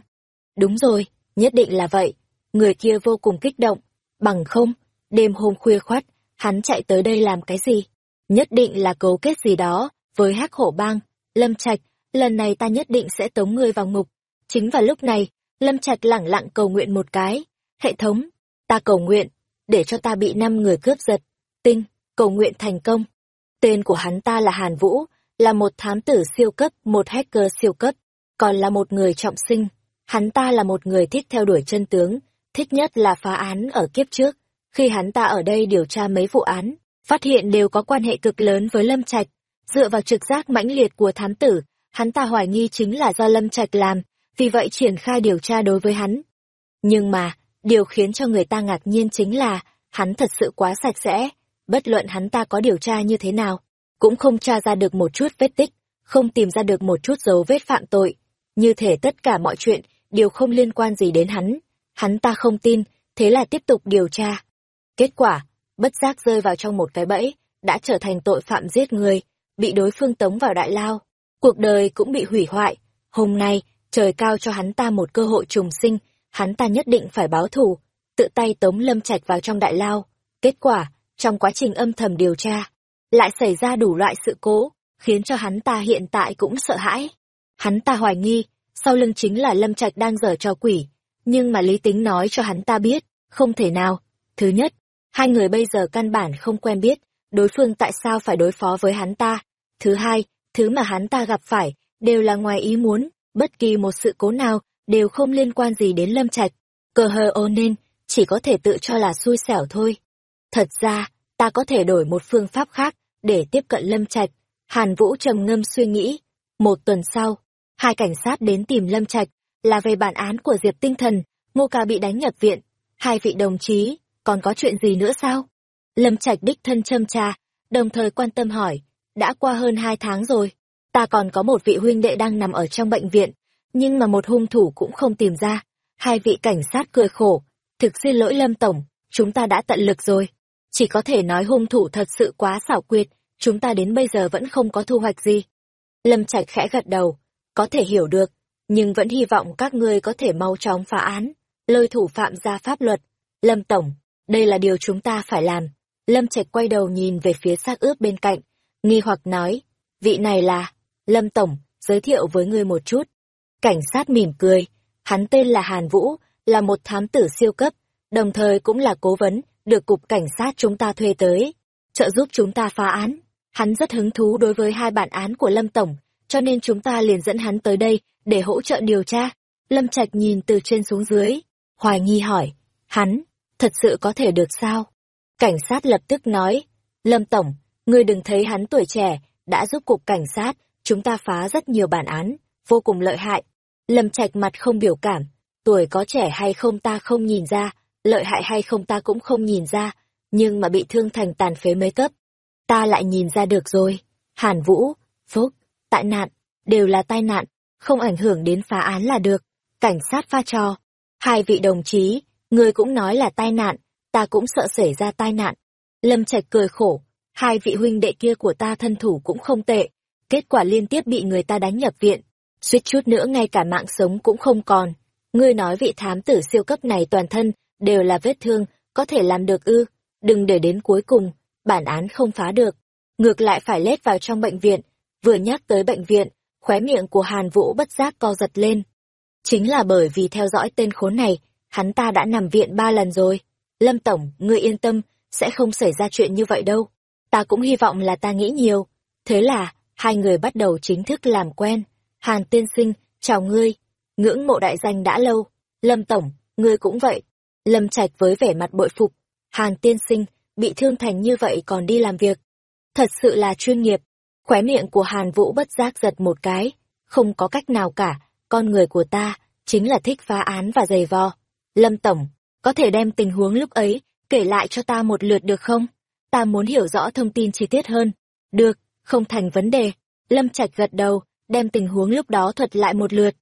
Đúng rồi, nhất định là vậy. Người kia vô cùng kích động. Bằng không, đêm hôm khuya khoắt, hắn chạy tới đây làm cái gì? Nhất định là cấu kết gì đó với hắc hổ bang, Lâm Trạch, lần này ta nhất định sẽ tống ngươi vào ngục. Chính vào lúc này, Lâm Trạch lẳng lặng cầu nguyện một cái. Hệ thống, ta cầu nguyện, để cho ta bị năm người cướp giật. Tinh, cầu nguyện thành công. Tên của hắn ta là Hàn Vũ, là một thám tử siêu cấp, một hacker siêu cấp, còn là một người trọng sinh. Hắn ta là một người thích theo đuổi chân tướng, thích nhất là phá án ở kiếp trước. Khi hắn ta ở đây điều tra mấy vụ án, phát hiện đều có quan hệ cực lớn với Lâm Trạch. Dựa vào trực giác mãnh liệt của thám tử, hắn ta hoài nghi chính là do Lâm Trạch làm, vì vậy triển khai điều tra đối với hắn. Nhưng mà, điều khiến cho người ta ngạc nhiên chính là, hắn thật sự quá sạch sẽ, bất luận hắn ta có điều tra như thế nào, cũng không tra ra được một chút vết tích, không tìm ra được một chút dấu vết phạm tội. Như thể tất cả mọi chuyện đều không liên quan gì đến hắn. Hắn ta không tin, thế là tiếp tục điều tra. Kết quả, bất giác rơi vào trong một cái bẫy, đã trở thành tội phạm giết người, bị đối phương tống vào đại lao. Cuộc đời cũng bị hủy hoại. Hôm nay, trời cao cho hắn ta một cơ hội trùng sinh, hắn ta nhất định phải báo thù, tự tay tống lâm trạch vào trong đại lao. Kết quả, trong quá trình âm thầm điều tra, lại xảy ra đủ loại sự cố, khiến cho hắn ta hiện tại cũng sợ hãi. Hắn ta hoài nghi, sau lưng chính là Lâm Trạch đang dở cho quỷ, nhưng mà lý tính nói cho hắn ta biết, không thể nào. Thứ nhất, hai người bây giờ căn bản không quen biết, đối phương tại sao phải đối phó với hắn ta. Thứ hai, thứ mà hắn ta gặp phải, đều là ngoài ý muốn, bất kỳ một sự cố nào, đều không liên quan gì đến Lâm Trạch. Cờ hờ ô nên, chỉ có thể tự cho là xui xẻo thôi. Thật ra, ta có thể đổi một phương pháp khác, để tiếp cận Lâm Trạch. Hàn Vũ trầm ngâm suy nghĩ. Một tuần sau, hai cảnh sát đến tìm Lâm Trạch, là về bản án của Diệp Tinh Thần, Ngô Ca bị đánh nhập viện. Hai vị đồng chí, còn có chuyện gì nữa sao? Lâm Trạch đích thân châm cha, đồng thời quan tâm hỏi, đã qua hơn hai tháng rồi, ta còn có một vị huynh đệ đang nằm ở trong bệnh viện, nhưng mà một hung thủ cũng không tìm ra. Hai vị cảnh sát cười khổ, thực xin lỗi Lâm Tổng, chúng ta đã tận lực rồi. Chỉ có thể nói hung thủ thật sự quá xảo quyệt, chúng ta đến bây giờ vẫn không có thu hoạch gì. Lâm Trạch khẽ gật đầu, có thể hiểu được, nhưng vẫn hy vọng các ngươi có thể mau chóng phá án, lôi thủ phạm ra pháp luật. Lâm Tổng, đây là điều chúng ta phải làm. Lâm Trạch quay đầu nhìn về phía xác ướp bên cạnh, nghi hoặc nói, vị này là, Lâm Tổng, giới thiệu với ngươi một chút. Cảnh sát mỉm cười, hắn tên là Hàn Vũ, là một thám tử siêu cấp, đồng thời cũng là cố vấn, được cục cảnh sát chúng ta thuê tới, trợ giúp chúng ta phá án. Hắn rất hứng thú đối với hai bản án của Lâm Tổng, cho nên chúng ta liền dẫn hắn tới đây để hỗ trợ điều tra. Lâm Trạch nhìn từ trên xuống dưới, hoài nghi hỏi, hắn, thật sự có thể được sao? Cảnh sát lập tức nói, Lâm Tổng, ngươi đừng thấy hắn tuổi trẻ, đã giúp cục cảnh sát, chúng ta phá rất nhiều bản án, vô cùng lợi hại. Lâm Trạch mặt không biểu cảm, tuổi có trẻ hay không ta không nhìn ra, lợi hại hay không ta cũng không nhìn ra, nhưng mà bị thương thành tàn phế mấy cấp. Ta lại nhìn ra được rồi. Hàn Vũ, Phúc, tại nạn, đều là tai nạn, không ảnh hưởng đến phá án là được. Cảnh sát pha trò. Hai vị đồng chí, người cũng nói là tai nạn, ta cũng sợ xảy ra tai nạn. Lâm Trạch cười khổ, hai vị huynh đệ kia của ta thân thủ cũng không tệ, kết quả liên tiếp bị người ta đánh nhập viện, suýt chút nữa ngay cả mạng sống cũng không còn. Ngươi nói vị thám tử siêu cấp này toàn thân đều là vết thương, có thể làm được ư, đừng để đến cuối cùng, bản án không phá được. Ngược lại phải lết vào trong bệnh viện, vừa nhắc tới bệnh viện, khóe miệng của Hàn Vũ bất giác co giật lên. Chính là bởi vì theo dõi tên khốn này, hắn ta đã nằm viện ba lần rồi. Lâm Tổng, ngươi yên tâm, sẽ không xảy ra chuyện như vậy đâu. Ta cũng hy vọng là ta nghĩ nhiều. Thế là, hai người bắt đầu chính thức làm quen. Hàn tiên sinh, chào ngươi. Ngưỡng mộ đại danh đã lâu. Lâm Tổng, ngươi cũng vậy. Lâm Trạch với vẻ mặt bội phục. Hàn tiên sinh, bị thương thành như vậy còn đi làm việc. Thật sự là chuyên nghiệp. Khóe miệng của Hàn Vũ bất giác giật một cái. Không có cách nào cả, con người của ta, chính là thích phá án và giày vò. Lâm Tổng, có thể đem tình huống lúc ấy, kể lại cho ta một lượt được không? Ta muốn hiểu rõ thông tin chi tiết hơn. Được, không thành vấn đề. Lâm Trạch gật đầu, đem tình huống lúc đó thuật lại một lượt.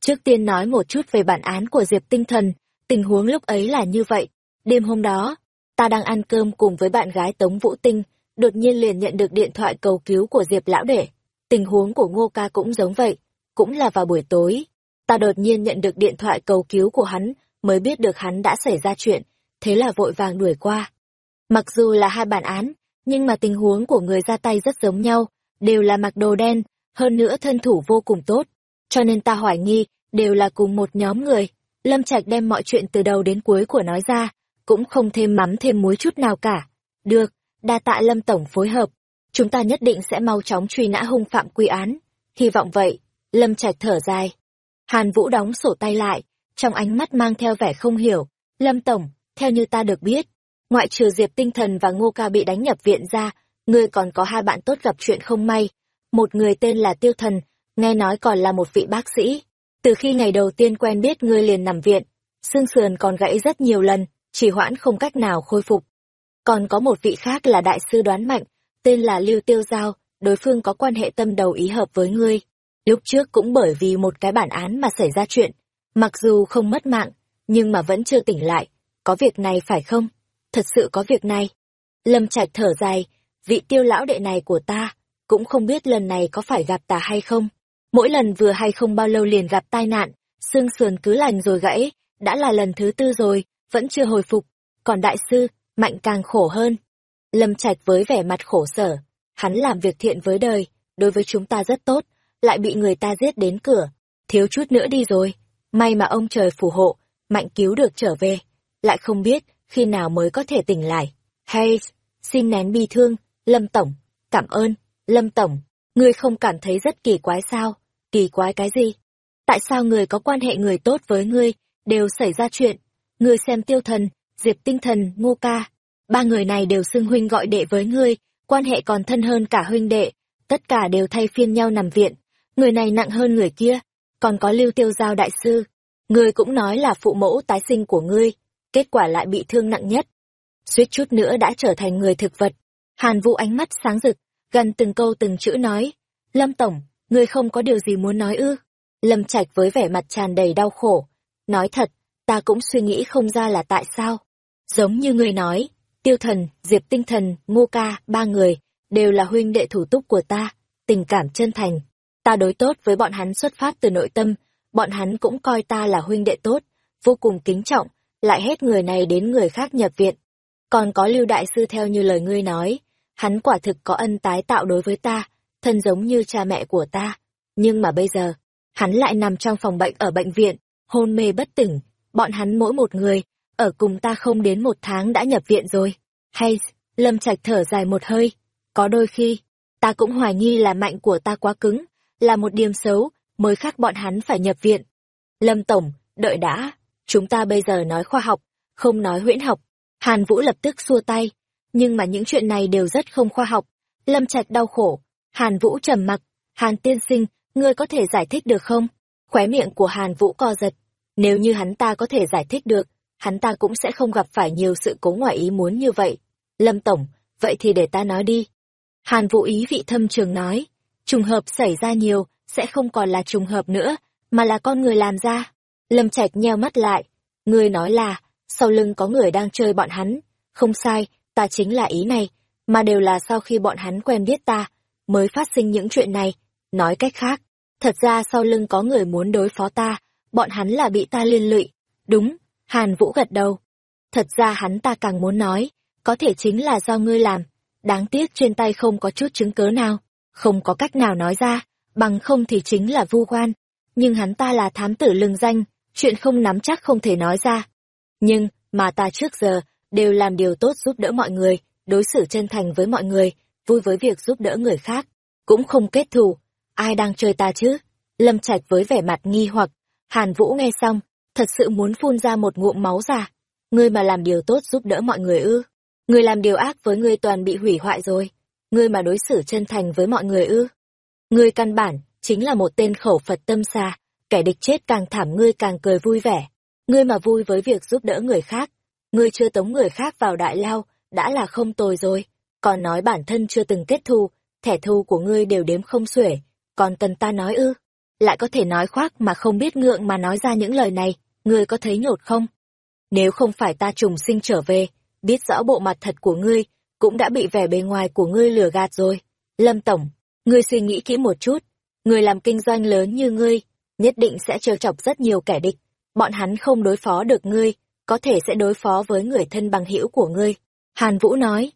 Trước tiên nói một chút về bản án của Diệp Tinh Thần, tình huống lúc ấy là như vậy. Đêm hôm đó, ta đang ăn cơm cùng với bạn gái Tống Vũ Tinh, đột nhiên liền nhận được điện thoại cầu cứu của Diệp Lão Đệ. Tình huống của Ngô Ca cũng giống vậy, cũng là vào buổi tối. Ta đột nhiên nhận được điện thoại cầu cứu của hắn, mới biết được hắn đã xảy ra chuyện, thế là vội vàng đuổi qua. Mặc dù là hai bản án, nhưng mà tình huống của người ra tay rất giống nhau, đều là mặc đồ đen, hơn nữa thân thủ vô cùng tốt. Cho nên ta hoài nghi, đều là cùng một nhóm người. Lâm Trạch đem mọi chuyện từ đầu đến cuối của nói ra, cũng không thêm mắm thêm muối chút nào cả. Được, đa tạ Lâm Tổng phối hợp. Chúng ta nhất định sẽ mau chóng truy nã hung phạm quy án. Hy vọng vậy. Lâm Trạch thở dài. Hàn Vũ đóng sổ tay lại, trong ánh mắt mang theo vẻ không hiểu. Lâm Tổng, theo như ta được biết, ngoại trừ Diệp Tinh Thần và Ngô Ca bị đánh nhập viện ra, ngươi còn có hai bạn tốt gặp chuyện không may. Một người tên là Tiêu Thần, nghe nói còn là một vị bác sĩ. Từ khi ngày đầu tiên quen biết ngươi liền nằm viện, xương sườn còn gãy rất nhiều lần, chỉ hoãn không cách nào khôi phục. Còn có một vị khác là đại sư đoán mạnh, tên là Lưu Tiêu Giao, đối phương có quan hệ tâm đầu ý hợp với ngươi. Lúc trước cũng bởi vì một cái bản án mà xảy ra chuyện, mặc dù không mất mạng, nhưng mà vẫn chưa tỉnh lại. Có việc này phải không? Thật sự có việc này. Lâm Trạch thở dài, vị tiêu lão đệ này của ta, cũng không biết lần này có phải gặp tà hay không. Mỗi lần vừa hay không bao lâu liền gặp tai nạn, xương sườn cứ lành rồi gãy, đã là lần thứ tư rồi, vẫn chưa hồi phục. Còn đại sư, mạnh càng khổ hơn. Lâm Trạch với vẻ mặt khổ sở, hắn làm việc thiện với đời, đối với chúng ta rất tốt, lại bị người ta giết đến cửa, thiếu chút nữa đi rồi. May mà ông trời phù hộ, mạnh cứu được trở về, lại không biết khi nào mới có thể tỉnh lại. Hay, xin nén bi thương, Lâm Tổng, cảm ơn, Lâm Tổng, ngươi không cảm thấy rất kỳ quái sao? Kỳ quái cái gì? Tại sao người có quan hệ người tốt với ngươi, đều xảy ra chuyện? Ngươi xem tiêu thần, diệp tinh thần, ngô ca, ba người này đều xưng huynh gọi đệ với ngươi, quan hệ còn thân hơn cả huynh đệ, tất cả đều thay phiên nhau nằm viện, người này nặng hơn người kia, còn có lưu tiêu giao đại sư, ngươi cũng nói là phụ mẫu tái sinh của ngươi, kết quả lại bị thương nặng nhất. Suýt chút nữa đã trở thành người thực vật. Hàn Vũ ánh mắt sáng rực, gần từng câu từng chữ nói, Lâm Tổng, ngươi không có điều gì muốn nói ư? Lâm Trạch với vẻ mặt tràn đầy đau khổ, nói thật, ta cũng suy nghĩ không ra là tại sao. Giống như ngươi nói, Tiêu Thần, Diệp Tinh Thần, Ngô Ca, ba người, đều là huynh đệ thủ túc của ta, tình cảm chân thành. Ta đối tốt với bọn hắn xuất phát từ nội tâm, bọn hắn cũng coi ta là huynh đệ tốt, vô cùng kính trọng, lại hết người này đến người khác nhập viện. Còn có Lưu Đại Sư theo như lời ngươi nói, hắn quả thực có ân tái tạo đối với ta, thân giống như cha mẹ của ta. Nhưng mà bây giờ, hắn lại nằm trong phòng bệnh ở bệnh viện, hôn mê bất tỉnh, bọn hắn mỗi một người, ở cùng ta không đến một tháng đã nhập viện rồi. Hay, Lâm Trạch thở dài một hơi, có đôi khi, ta cũng hoài nghi là mạnh của ta quá cứng, là một điểm xấu, mới khác bọn hắn phải nhập viện. Lâm Tổng, đợi đã, chúng ta bây giờ nói khoa học, không nói huyễn học. Hàn Vũ lập tức xua tay, nhưng mà những chuyện này đều rất không khoa học. Lâm Trạch đau khổ, Hàn Vũ trầm mặc, Hàn tiên sinh, ngươi có thể giải thích được không? Khóe miệng của Hàn Vũ co giật, nếu như hắn ta có thể giải thích được, hắn ta cũng sẽ không gặp phải nhiều sự cố ngoại ý muốn như vậy. Lâm Tổng, vậy thì để ta nói đi. Hàn Vũ ý vị thâm trường nói, trùng hợp xảy ra nhiều, sẽ không còn là trùng hợp nữa, mà là con người làm ra. Lâm Trạch nheo mắt lại, ngươi nói là, sau lưng có người đang chơi bọn hắn, không sai, ta chính là ý này, mà đều là sau khi bọn hắn quen biết ta, mới phát sinh những chuyện này. Nói cách khác, thật ra sau lưng có người muốn đối phó ta, bọn hắn là bị ta liên lụy. Đúng, Hàn Vũ gật đầu. Thật ra hắn ta càng muốn nói, có thể chính là do ngươi làm. Đáng tiếc trên tay không có chút chứng cớ nào, không có cách nào nói ra, bằng không thì chính là vu quan. Nhưng hắn ta là thám tử lưng danh, chuyện không nắm chắc không thể nói ra. Nhưng, mà ta trước giờ, đều làm điều tốt giúp đỡ mọi người, đối xử chân thành với mọi người, vui với việc giúp đỡ người khác, cũng không kết thù. Ai đang chơi ta chứ? Lâm Trạch với vẻ mặt nghi hoặc, Hàn Vũ nghe xong, thật sự muốn phun ra một ngụm máu ra. Ngươi mà làm điều tốt giúp đỡ mọi người ư? Ngươi làm điều ác với ngươi toàn bị hủy hoại rồi. Ngươi mà đối xử chân thành với mọi người ư? Ngươi căn bản, chính là một tên khẩu Phật tâm xa, kẻ địch chết càng thảm ngươi càng cười vui vẻ. Ngươi mà vui với việc giúp đỡ người khác, ngươi chưa tống người khác vào đại lao, đã là không tồi rồi. Còn nói bản thân chưa từng kết thù, thẻ thù của ngươi đều đếm không xuể, còn tần ta nói ư. Lại có thể nói khoác mà không biết ngượng mà nói ra những lời này, ngươi có thấy nhột không? Nếu không phải ta trùng sinh trở về, biết rõ bộ mặt thật của ngươi, cũng đã bị vẻ bề ngoài của ngươi lừa gạt rồi. Lâm Tổng, ngươi suy nghĩ kỹ một chút, người làm kinh doanh lớn như ngươi, nhất định sẽ trêu chọc rất nhiều kẻ địch. Bọn hắn không đối phó được ngươi, có thể sẽ đối phó với người thân bằng hữu của ngươi. Hàn Vũ nói.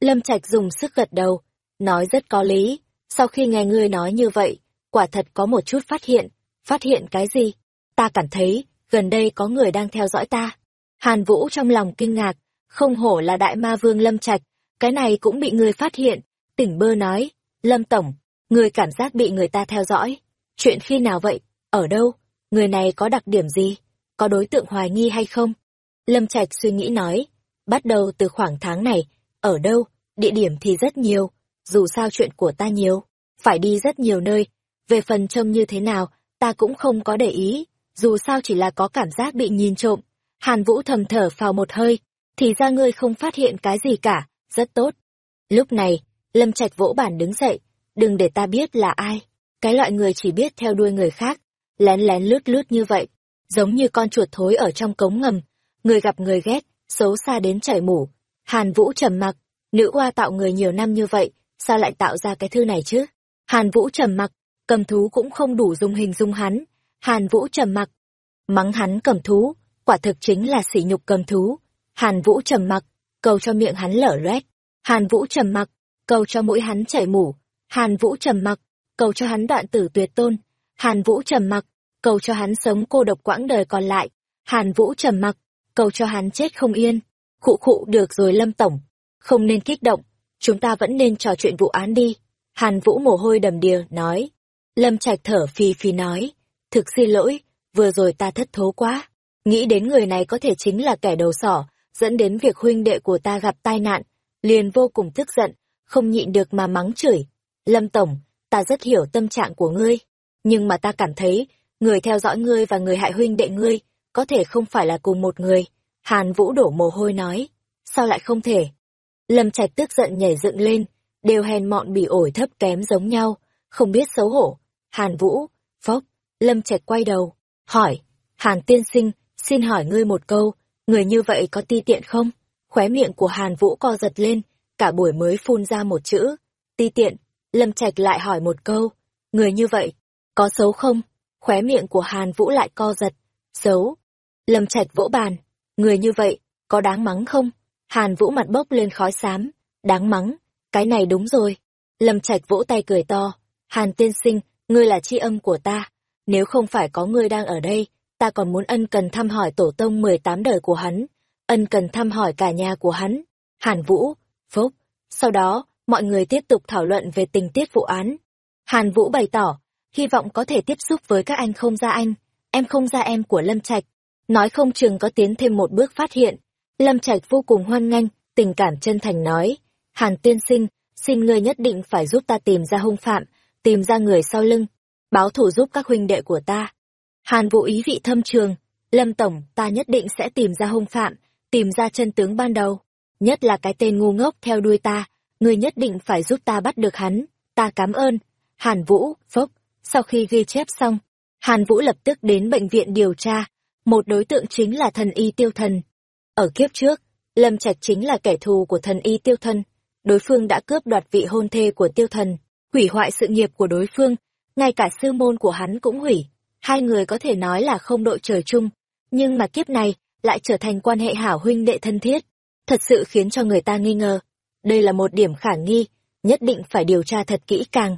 Lâm Trạch dùng sức gật đầu, nói rất có lý. Sau khi nghe ngươi nói như vậy, quả thật có một chút phát hiện. Phát hiện cái gì? Ta cảm thấy, gần đây có người đang theo dõi ta. Hàn Vũ trong lòng kinh ngạc, không hổ là đại ma vương Lâm Trạch, cái này cũng bị người phát hiện. Tỉnh bơ nói, Lâm Tổng, người cảm giác bị người ta theo dõi. Chuyện khi nào vậy? Ở đâu? Người này có đặc điểm gì? Có đối tượng hoài nghi hay không? Lâm Trạch suy nghĩ nói, bắt đầu từ khoảng tháng này, ở đâu, địa điểm thì rất nhiều, dù sao chuyện của ta nhiều, phải đi rất nhiều nơi, về phần trông như thế nào, ta cũng không có để ý, dù sao chỉ là có cảm giác bị nhìn trộm. Hàn Vũ thầm thở phào một hơi, thì ra ngươi không phát hiện cái gì cả, rất tốt. Lúc này, Lâm Trạch vỗ bản đứng dậy, đừng để ta biết là ai. Cái loại người chỉ biết theo đuôi người khác, lén lén lướt lướt như vậy, giống như con chuột thối ở trong cống ngầm, người gặp người ghét, xấu xa đến chảy mủ. Hàn Vũ trầm mặc, nữ oa tạo người nhiều năm như vậy, sao lại tạo ra cái thư này chứ? Hàn Vũ trầm mặc, cầm thú cũng không đủ dùng hình dung hắn. Hàn Vũ trầm mặc, mắng hắn cầm thú, quả thực chính là sỉ nhục cầm thú. Hàn Vũ trầm mặc, cầu cho miệng hắn lở loét. Hàn Vũ trầm mặc, cầu cho mũi hắn chảy mủ. Hàn Vũ trầm mặc, cầu cho hắn đoạn tử tuyệt tôn. Hàn Vũ trầm mặc, cầu cho hắn sống cô độc quãng đời còn lại. Hàn Vũ trầm mặc, cầu cho hắn chết không yên. Khụ khụ được rồi Lâm Tổng, không nên kích động, chúng ta vẫn nên trò chuyện vụ án đi. Hàn Vũ mồ hôi đầm đìa, nói. Lâm Trạch thở phì phì nói, thực xin lỗi, vừa rồi ta thất thố quá. Nghĩ đến người này có thể chính là kẻ đầu sỏ, dẫn đến việc huynh đệ của ta gặp tai nạn, liền vô cùng tức giận, không nhịn được mà mắng chửi. Lâm Tổng, ta rất hiểu tâm trạng của ngươi, nhưng mà ta cảm thấy, người theo dõi ngươi và người hại huynh đệ ngươi, có thể không phải là cùng một người. Hàn Vũ đổ mồ hôi nói, sao lại không thể? Lâm Trạch tức giận nhảy dựng lên, đều hèn mọn bị ổi thấp kém giống nhau, không biết xấu hổ. Hàn Vũ, phốc, Lâm Trạch quay đầu, hỏi, Hàn tiên sinh, xin hỏi ngươi một câu, người như vậy có ti tiện không? Khóe miệng của Hàn Vũ co giật lên, cả buổi mới phun ra một chữ, ti tiện. Lâm Trạch lại hỏi một câu, người như vậy, có xấu không? Khóe miệng của Hàn Vũ lại co giật, xấu. Lâm Trạch vỗ bàn, người như vậy, có đáng mắng không? Hàn Vũ mặt bốc lên khói xám, đáng mắng, cái này đúng rồi. Lâm Trạch vỗ tay cười to, Hàn tiên sinh, ngươi là tri âm của ta, nếu không phải có ngươi đang ở đây, ta còn muốn ân cần thăm hỏi tổ tông 18 đời của hắn, ân cần thăm hỏi cả nhà của hắn. Hàn Vũ, Phúc, sau đó, mọi người tiếp tục thảo luận về tình tiết vụ án. Hàn Vũ bày tỏ, hy vọng có thể tiếp xúc với các anh không ra anh, em không ra em của Lâm Trạch, nói không chừng có tiến thêm một bước phát hiện. Lâm Trạch vô cùng hoan nghênh, tình cảm chân thành nói, Hàn tiên sinh, xin ngươi nhất định phải giúp ta tìm ra hung phạm, tìm ra người sau lưng, báo thủ giúp các huynh đệ của ta. Hàn Vũ ý vị thâm trường, Lâm Tổng, ta nhất định sẽ tìm ra hung phạm, tìm ra chân tướng ban đầu. Nhất là cái tên ngu ngốc theo đuôi ta, ngươi nhất định phải giúp ta bắt được hắn, ta cảm ơn. Hàn Vũ, phốc, sau khi ghi chép xong, Hàn Vũ lập tức đến bệnh viện điều tra, một đối tượng chính là thần y tiêu thần. Ở kiếp trước, Lâm Trạch chính là kẻ thù của thần y tiêu thần, đối phương đã cướp đoạt vị hôn thê của tiêu thần, hủy hoại sự nghiệp của đối phương, ngay cả sư môn của hắn cũng hủy. Hai người có thể nói là không đội trời chung, nhưng mà kiếp này lại trở thành quan hệ hảo huynh đệ thân thiết, thật sự khiến cho người ta nghi ngờ. Đây là một điểm khả nghi, nhất định phải điều tra thật kỹ càng.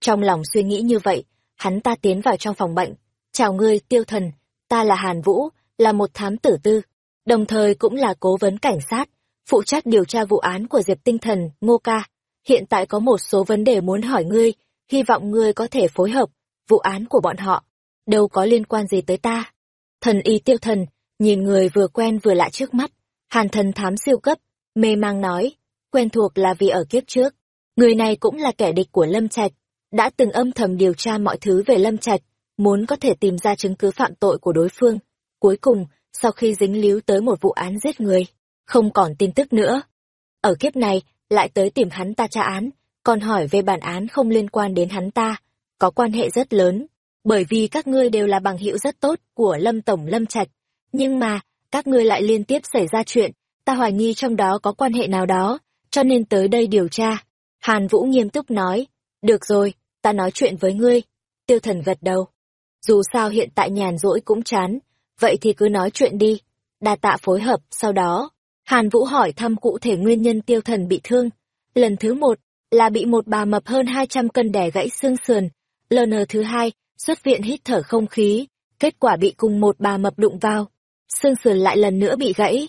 Trong lòng suy nghĩ như vậy, hắn ta tiến vào trong phòng bệnh. Chào ngươi, tiêu thần, ta là Hàn Vũ, là một thám tử tư, đồng thời cũng là cố vấn cảnh sát, phụ trách điều tra vụ án của Diệp Tinh Thần, Ngô Ca. Hiện tại có một số vấn đề muốn hỏi ngươi, hy vọng ngươi có thể phối hợp, vụ án của bọn họ, đâu có liên quan gì tới ta. Thần y tiêu thần, nhìn người vừa quen vừa lạ trước mắt, hàn thần thám siêu cấp, mê mang nói, quen thuộc là vì ở kiếp trước. Người này cũng là kẻ địch của Lâm Trạch, đã từng âm thầm điều tra mọi thứ về Lâm Trạch, muốn có thể tìm ra chứng cứ phạm tội của đối phương. Cuối cùng, sau khi dính líu tới một vụ án giết người, không còn tin tức nữa. Ở kiếp này, lại tới tìm hắn ta tra án, còn hỏi về bản án không liên quan đến hắn ta, có quan hệ rất lớn, bởi vì các ngươi đều là bằng hữu rất tốt của Lâm Tổng Lâm Trạch. Nhưng mà, các ngươi lại liên tiếp xảy ra chuyện, ta hoài nghi trong đó có quan hệ nào đó, cho nên tới đây điều tra. Hàn Vũ nghiêm túc nói, được rồi, ta nói chuyện với ngươi. Tiêu thần gật đầu. Dù sao hiện tại nhàn rỗi cũng chán, vậy thì cứ nói chuyện đi. Đa tạ phối hợp, sau đó, Hàn Vũ hỏi thăm cụ thể nguyên nhân tiêu thần bị thương. Lần thứ một là bị một bà mập hơn 200 cân đẻ gãy xương sườn. lần thứ hai, xuất viện hít thở không khí, kết quả bị cùng một bà mập đụng vào. Xương sườn lại lần nữa bị gãy.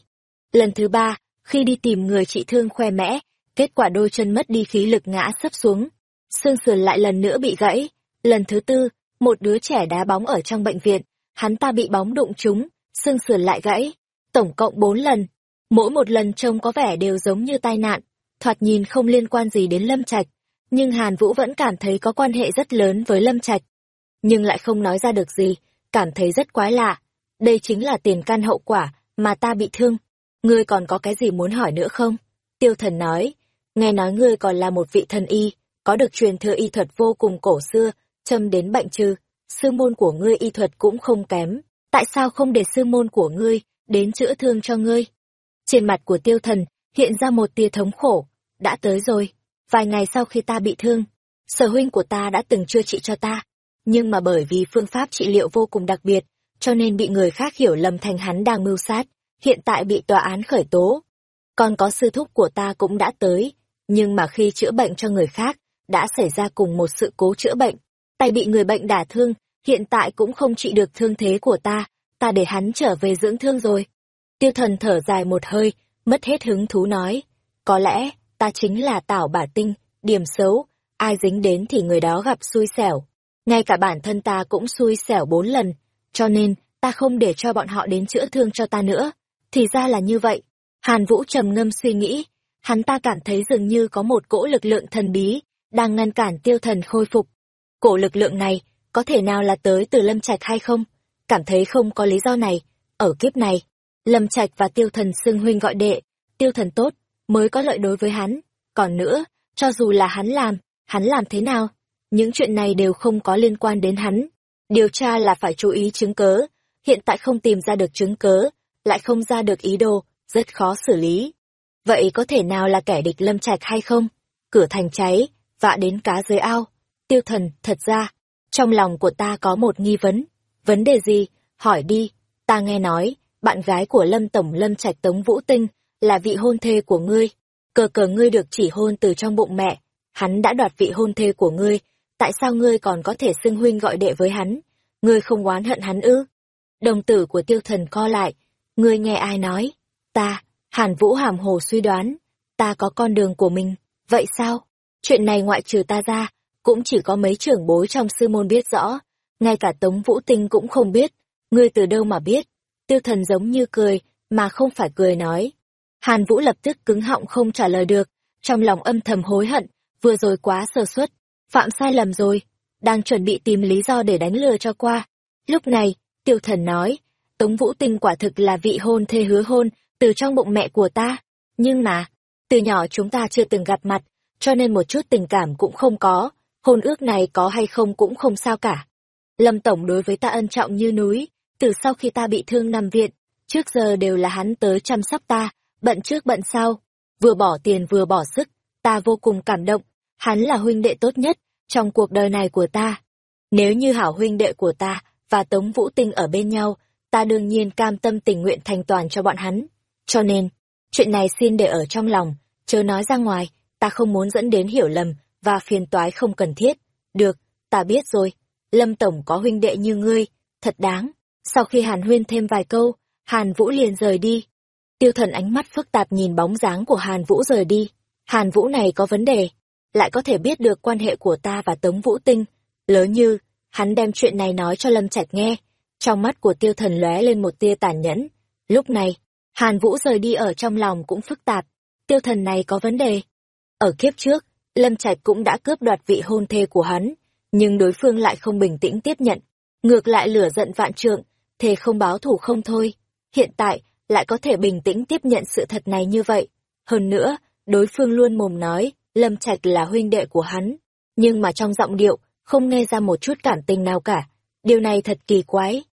Lần thứ ba, khi đi tìm người trị thương khoe mẽ, kết quả đôi chân mất đi khí lực ngã sấp xuống. Xương sườn lại lần nữa bị gãy. Lần thứ tư, một đứa trẻ đá bóng ở trong bệnh viện, hắn ta bị bóng đụng trúng, xương sườn lại gãy. tổng cộng bốn lần. Mỗi một lần trông có vẻ đều giống như tai nạn, thoạt nhìn không liên quan gì đến Lâm Trạch, nhưng Hàn Vũ vẫn cảm thấy có quan hệ rất lớn với Lâm Trạch. Nhưng lại không nói ra được gì, cảm thấy rất quái lạ. Đây chính là tiền căn hậu quả mà ta bị thương. Ngươi còn có cái gì muốn hỏi nữa không? Tiêu thần nói, nghe nói ngươi còn là một vị thần y, có được truyền thừa y thuật vô cùng cổ xưa, châm đến bệnh trừ. Sư môn của ngươi y thuật cũng không kém. Tại sao không để sư môn của ngươi đến chữa thương cho ngươi? Trên mặt của tiêu thần hiện ra một tia thống khổ. Đã tới rồi. Vài ngày sau khi ta bị thương, sở huynh của ta đã từng chữa trị cho ta. Nhưng mà bởi vì phương pháp trị liệu vô cùng đặc biệt, cho nên bị người khác hiểu lầm thành hắn đang mưu sát, hiện tại bị tòa án khởi tố. Còn có sư thúc của ta cũng đã tới, nhưng mà khi chữa bệnh cho người khác, đã xảy ra cùng một sự cố chữa bệnh. Tay bị người bệnh đả thương, hiện tại cũng không trị được thương thế của ta, ta để hắn trở về dưỡng thương rồi. Tiêu thần thở dài một hơi, mất hết hứng thú nói, có lẽ, ta chính là tảo bả tinh, điểm xấu, ai dính đến thì người đó gặp xui xẻo. Ngay cả bản thân ta cũng xui xẻo bốn lần, cho nên ta không để cho bọn họ đến chữa thương cho ta nữa. Thì ra là như vậy. Hàn Vũ trầm ngâm suy nghĩ, hắn ta cảm thấy dường như có một cỗ lực lượng thần bí, đang ngăn cản tiêu thần khôi phục. Cổ lực lượng này, có thể nào là tới từ Lâm Trạch hay không? Cảm thấy không có lý do này. Ở kiếp này, Lâm Trạch và tiêu thần xưng huynh gọi đệ, tiêu thần tốt, mới có lợi đối với hắn. Còn nữa, cho dù là hắn làm, hắn làm thế nào? Những chuyện này đều không có liên quan đến hắn. Điều tra là phải chú ý chứng cớ. Hiện tại không tìm ra được chứng cớ, lại không ra được ý đồ, rất khó xử lý. Vậy có thể nào là kẻ địch lâm trạch hay không? Cửa thành cháy, vạ đến cá dưới ao. Tiêu thần, thật ra, trong lòng của ta có một nghi vấn. Vấn đề gì? Hỏi đi. Ta nghe nói, bạn gái của Lâm Tổng Lâm Trạch Tống Vũ Tinh là vị hôn thê của ngươi. Cờ cờ ngươi được chỉ hôn từ trong bụng mẹ. Hắn đã đoạt vị hôn thê của ngươi. Tại sao ngươi còn có thể xưng huynh gọi đệ với hắn? Ngươi không oán hận hắn ư? Đồng tử của tiêu thần co lại. Ngươi nghe ai nói? Ta, Hàn Vũ hàm hồ suy đoán. Ta có con đường của mình. Vậy sao? Chuyện này ngoại trừ ta ra, cũng chỉ có mấy trưởng bối trong sư môn biết rõ. Ngay cả Tống Vũ Tinh cũng không biết. Ngươi từ đâu mà biết? Tiêu thần giống như cười, mà không phải cười nói. Hàn Vũ lập tức cứng họng không trả lời được, trong lòng âm thầm hối hận, vừa rồi quá sơ suất, phạm sai lầm rồi, đang chuẩn bị tìm lý do để đánh lừa cho qua. Lúc này, tiêu thần nói, Tống Vũ Tinh quả thực là vị hôn thê hứa hôn, từ trong bụng mẹ của ta. Nhưng mà, từ nhỏ chúng ta chưa từng gặp mặt, cho nên một chút tình cảm cũng không có, hôn ước này có hay không cũng không sao cả. Lâm Tổng đối với ta ân trọng như núi, từ sau khi ta bị thương nằm viện, trước giờ đều là hắn tới chăm sóc ta, bận trước bận sau, vừa bỏ tiền vừa bỏ sức, ta vô cùng cảm động, hắn là huynh đệ tốt nhất trong cuộc đời này của ta. Nếu như hảo huynh đệ của ta và Tống Vũ Tinh ở bên nhau, ta đương nhiên cam tâm tình nguyện thành toàn cho bọn hắn. Cho nên, chuyện này xin để ở trong lòng, chớ nói ra ngoài, ta không muốn dẫn đến hiểu lầm và phiền toái không cần thiết. Được, ta biết rồi, Lâm Tổng có huynh đệ như ngươi, thật đáng. Sau khi Hàn Huyên thêm vài câu, Hàn Vũ liền rời đi. Tiêu thần ánh mắt phức tạp nhìn bóng dáng của Hàn Vũ rời đi. Hàn Vũ này có vấn đề, lại có thể biết được quan hệ của ta và Tống Vũ Tinh. Lớn như, hắn đem chuyện này nói cho Lâm Trạch nghe. Trong mắt của tiêu thần lóe lên một tia tàn nhẫn. Lúc này, Hàn Vũ rời đi ở trong lòng cũng phức tạp. Tiêu thần này có vấn đề. Ở kiếp trước, Lâm Trạch cũng đã cướp đoạt vị hôn thê của hắn, nhưng đối phương lại không bình tĩnh tiếp nhận. Ngược lại lửa giận vạn trượng, thề không báo thủ không thôi. Hiện tại, lại có thể bình tĩnh tiếp nhận sự thật này như vậy. Hơn nữa, đối phương luôn mồm nói, Lâm Trạch là huynh đệ của hắn, nhưng mà trong giọng điệu, không nghe ra một chút cảm tình nào cả. Điều này thật kỳ quái.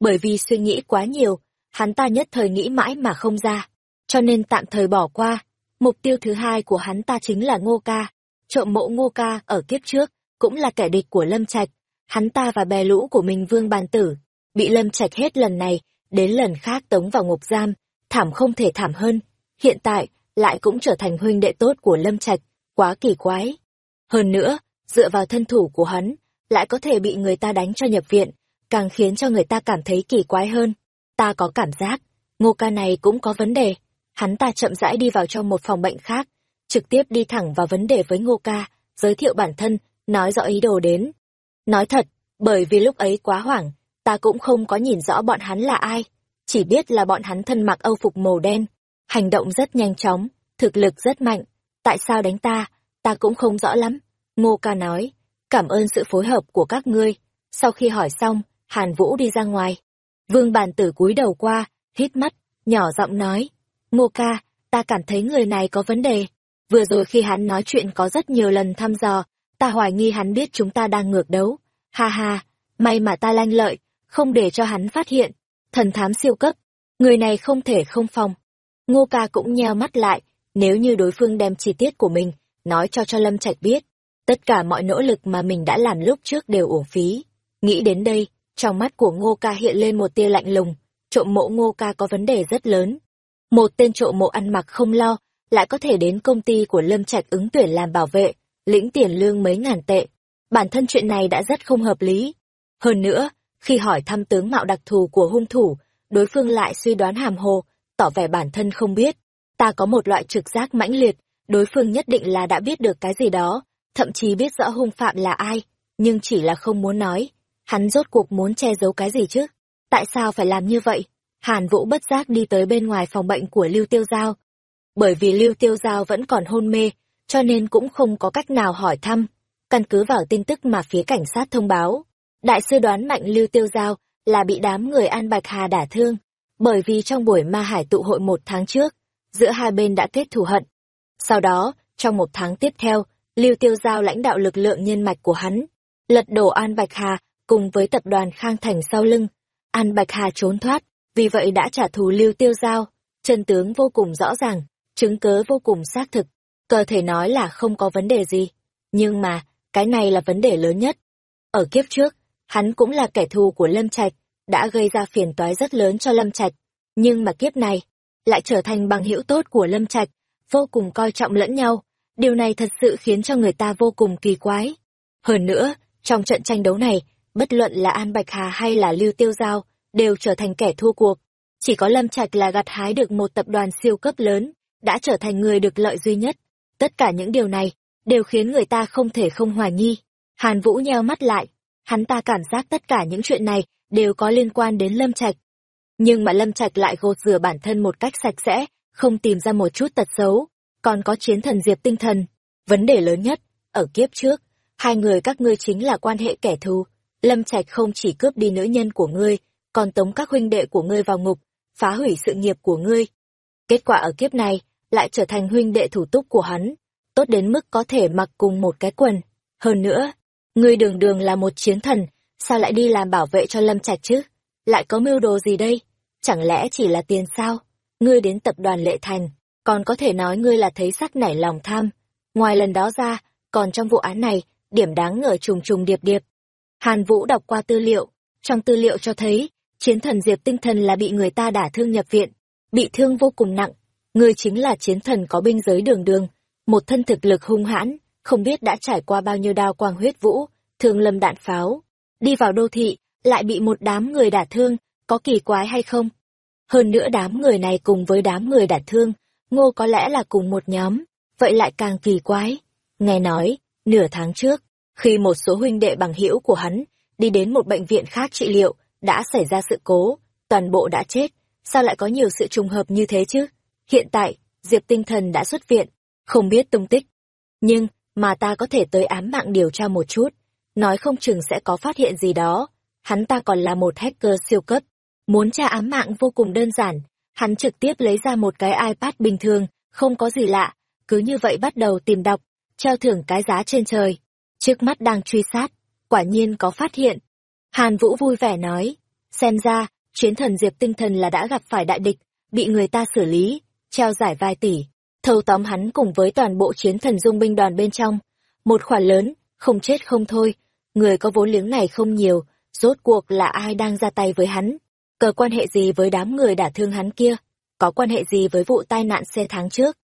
Bởi vì suy nghĩ quá nhiều, hắn ta nhất thời nghĩ mãi mà không ra, cho nên tạm thời bỏ qua. Mục tiêu thứ hai của hắn ta chính là Ngô Ca. Trộm mộ Ngô Ca ở kiếp trước, cũng là kẻ địch của Lâm Trạch. Hắn ta và bè lũ của mình Vương Bàn Tử, bị Lâm Trạch hết lần này, đến lần khác tống vào ngục giam, thảm không thể thảm hơn. Hiện tại, lại cũng trở thành huynh đệ tốt của Lâm Trạch, quá kỳ quái. Hơn nữa, dựa vào thân thủ của hắn, lại có thể bị người ta đánh cho nhập viện, càng khiến cho người ta cảm thấy kỳ quái hơn. Ta có cảm giác, ngô ca này cũng có vấn đề. Hắn ta chậm rãi đi vào trong một phòng bệnh khác, trực tiếp đi thẳng vào vấn đề với ngô ca, giới thiệu bản thân, nói rõ ý đồ đến. Nói thật, bởi vì lúc ấy quá hoảng, ta cũng không có nhìn rõ bọn hắn là ai. chỉ biết là bọn hắn thân mặc âu phục màu đen, hành động rất nhanh chóng, thực lực rất mạnh. Tại sao đánh ta, ta cũng không rõ lắm. Ngô ca nói, cảm ơn sự phối hợp của các ngươi. Sau khi hỏi xong, Hàn Vũ đi ra ngoài. Vương bàn tử cúi đầu qua, hít mắt, nhỏ giọng nói, Ngô ca, ta cảm thấy người này có vấn đề. Vừa rồi khi hắn nói chuyện có rất nhiều lần thăm dò, ta hoài nghi hắn biết chúng ta đang ngược đấu. Ha ha, may mà ta lanh lợi, không để cho hắn phát hiện. Thần thám siêu cấp, người này không thể không phòng. Ngô ca cũng nheo mắt lại, nếu như đối phương đem chi tiết của mình, nói cho cho Lâm Trạch biết, tất cả mọi nỗ lực mà mình đã làm lúc trước đều uổng phí. Nghĩ đến đây, trong mắt của Ngô ca hiện lên một tia lạnh lùng, trộm mộ Ngô ca có vấn đề rất lớn. Một tên trộm mộ ăn mặc không lo, lại có thể đến công ty của Lâm Trạch ứng tuyển làm bảo vệ, lĩnh tiền lương mấy ngàn tệ. Bản thân chuyện này đã rất không hợp lý. Hơn nữa, khi hỏi thăm tướng mạo đặc thù của hung thủ, đối phương lại suy đoán hàm hồ, tỏ vẻ bản thân không biết. Ta có một loại trực giác mãnh liệt, đối phương nhất định là đã biết được cái gì đó, thậm chí biết rõ hung phạm là ai, nhưng chỉ là không muốn nói. Hắn rốt cuộc muốn che giấu cái gì chứ? Tại sao phải làm như vậy? Hàn Vũ bất giác đi tới bên ngoài phòng bệnh của Lưu Tiêu Giao. Bởi vì Lưu Tiêu Giao vẫn còn hôn mê, cho nên cũng không có cách nào hỏi thăm. Căn cứ vào tin tức mà phía cảnh sát thông báo, đại sư đoán mạnh Lưu Tiêu Giao là bị đám người An Bạch Hà đả thương, bởi vì trong buổi ma hải tụ hội một tháng trước, giữa hai bên đã kết thù hận. Sau đó, trong một tháng tiếp theo, Lưu Tiêu Giao lãnh đạo lực lượng nhân mạch của hắn, lật đổ An Bạch Hà cùng với tập đoàn Khang Thành sau lưng. An Bạch Hà trốn thoát, vì vậy đã trả thù Lưu Tiêu Giao, chân tướng vô cùng rõ ràng, chứng cớ vô cùng xác thực, cơ thể nói là không có vấn đề gì. Nhưng mà, cái này là vấn đề lớn nhất. Ở kiếp trước, hắn cũng là kẻ thù của Lâm Trạch, đã gây ra phiền toái rất lớn cho Lâm Trạch. Nhưng mà kiếp này, lại trở thành bằng hữu tốt của Lâm Trạch, vô cùng coi trọng lẫn nhau. Điều này thật sự khiến cho người ta vô cùng kỳ quái. Hơn nữa, trong trận tranh đấu này, bất luận là An Bạch Hà hay là Lưu Tiêu Giao, đều trở thành kẻ thua cuộc. Chỉ có Lâm Trạch là gặt hái được một tập đoàn siêu cấp lớn, đã trở thành người được lợi duy nhất. Tất cả những điều này, đều khiến người ta không thể không hoài nghi. Hàn Vũ nheo mắt lại, hắn ta cảm giác tất cả những chuyện này đều có liên quan đến Lâm Trạch. Nhưng mà Lâm Trạch lại gột rửa bản thân một cách sạch sẽ, không tìm ra một chút tật xấu, còn có chiến thần diệp tinh thần. Vấn đề lớn nhất, ở kiếp trước, hai người các ngươi chính là quan hệ kẻ thù. Lâm Trạch không chỉ cướp đi nữ nhân của ngươi, còn tống các huynh đệ của ngươi vào ngục, phá hủy sự nghiệp của ngươi. Kết quả ở kiếp này, lại trở thành huynh đệ thủ túc của hắn, tốt đến mức có thể mặc cùng một cái quần. Hơn nữa, ngươi đường đường là một chiến thần, sao lại đi làm bảo vệ cho Lâm Trạch chứ? Lại có mưu đồ gì đây? Chẳng lẽ chỉ là tiền sao? Ngươi đến tập đoàn Lệ Thành, còn có thể nói ngươi là thấy sắc nảy lòng tham. Ngoài lần đó ra, còn trong vụ án này, điểm đáng ngờ trùng trùng điệp điệp. Hàn Vũ đọc qua tư liệu, trong tư liệu cho thấy, chiến thần Diệp tinh thần là bị người ta đả thương nhập viện, bị thương vô cùng nặng. Ngươi chính là chiến thần có binh giới đường đường, một thân thực lực hung hãn, không biết đã trải qua bao nhiêu đao quang huyết vũ, thường lâm đạn pháo. Đi vào đô thị, lại bị một đám người đả thương, có kỳ quái hay không? Hơn nữa đám người này cùng với đám người đả thương, ngô có lẽ là cùng một nhóm, vậy lại càng kỳ quái. Nghe nói, nửa tháng trước, khi một số huynh đệ bằng hữu của hắn đi đến một bệnh viện khác trị liệu, đã xảy ra sự cố, toàn bộ đã chết, sao lại có nhiều sự trùng hợp như thế chứ? Hiện tại, Diệp Tinh Thần đã xuất viện, không biết tung tích. Nhưng, mà ta có thể tới ám mạng điều tra một chút, nói không chừng sẽ có phát hiện gì đó. Hắn ta còn là một hacker siêu cấp, muốn tra ám mạng vô cùng đơn giản, hắn trực tiếp lấy ra một cái iPad bình thường, không có gì lạ, cứ như vậy bắt đầu tìm đọc, treo thưởng cái giá trên trời. Trước mắt đang truy sát, quả nhiên có phát hiện. Hàn Vũ vui vẻ nói, xem ra, chiến thần Diệp tinh thần là đã gặp phải đại địch, bị người ta xử lý, treo giải vài tỷ, thâu tóm hắn cùng với toàn bộ chiến thần dung binh đoàn bên trong. Một khoản lớn, không chết không thôi, người có vốn liếng này không nhiều, rốt cuộc là ai đang ra tay với hắn, cờ quan hệ gì với đám người đả thương hắn kia, có quan hệ gì với vụ tai nạn xe tháng trước,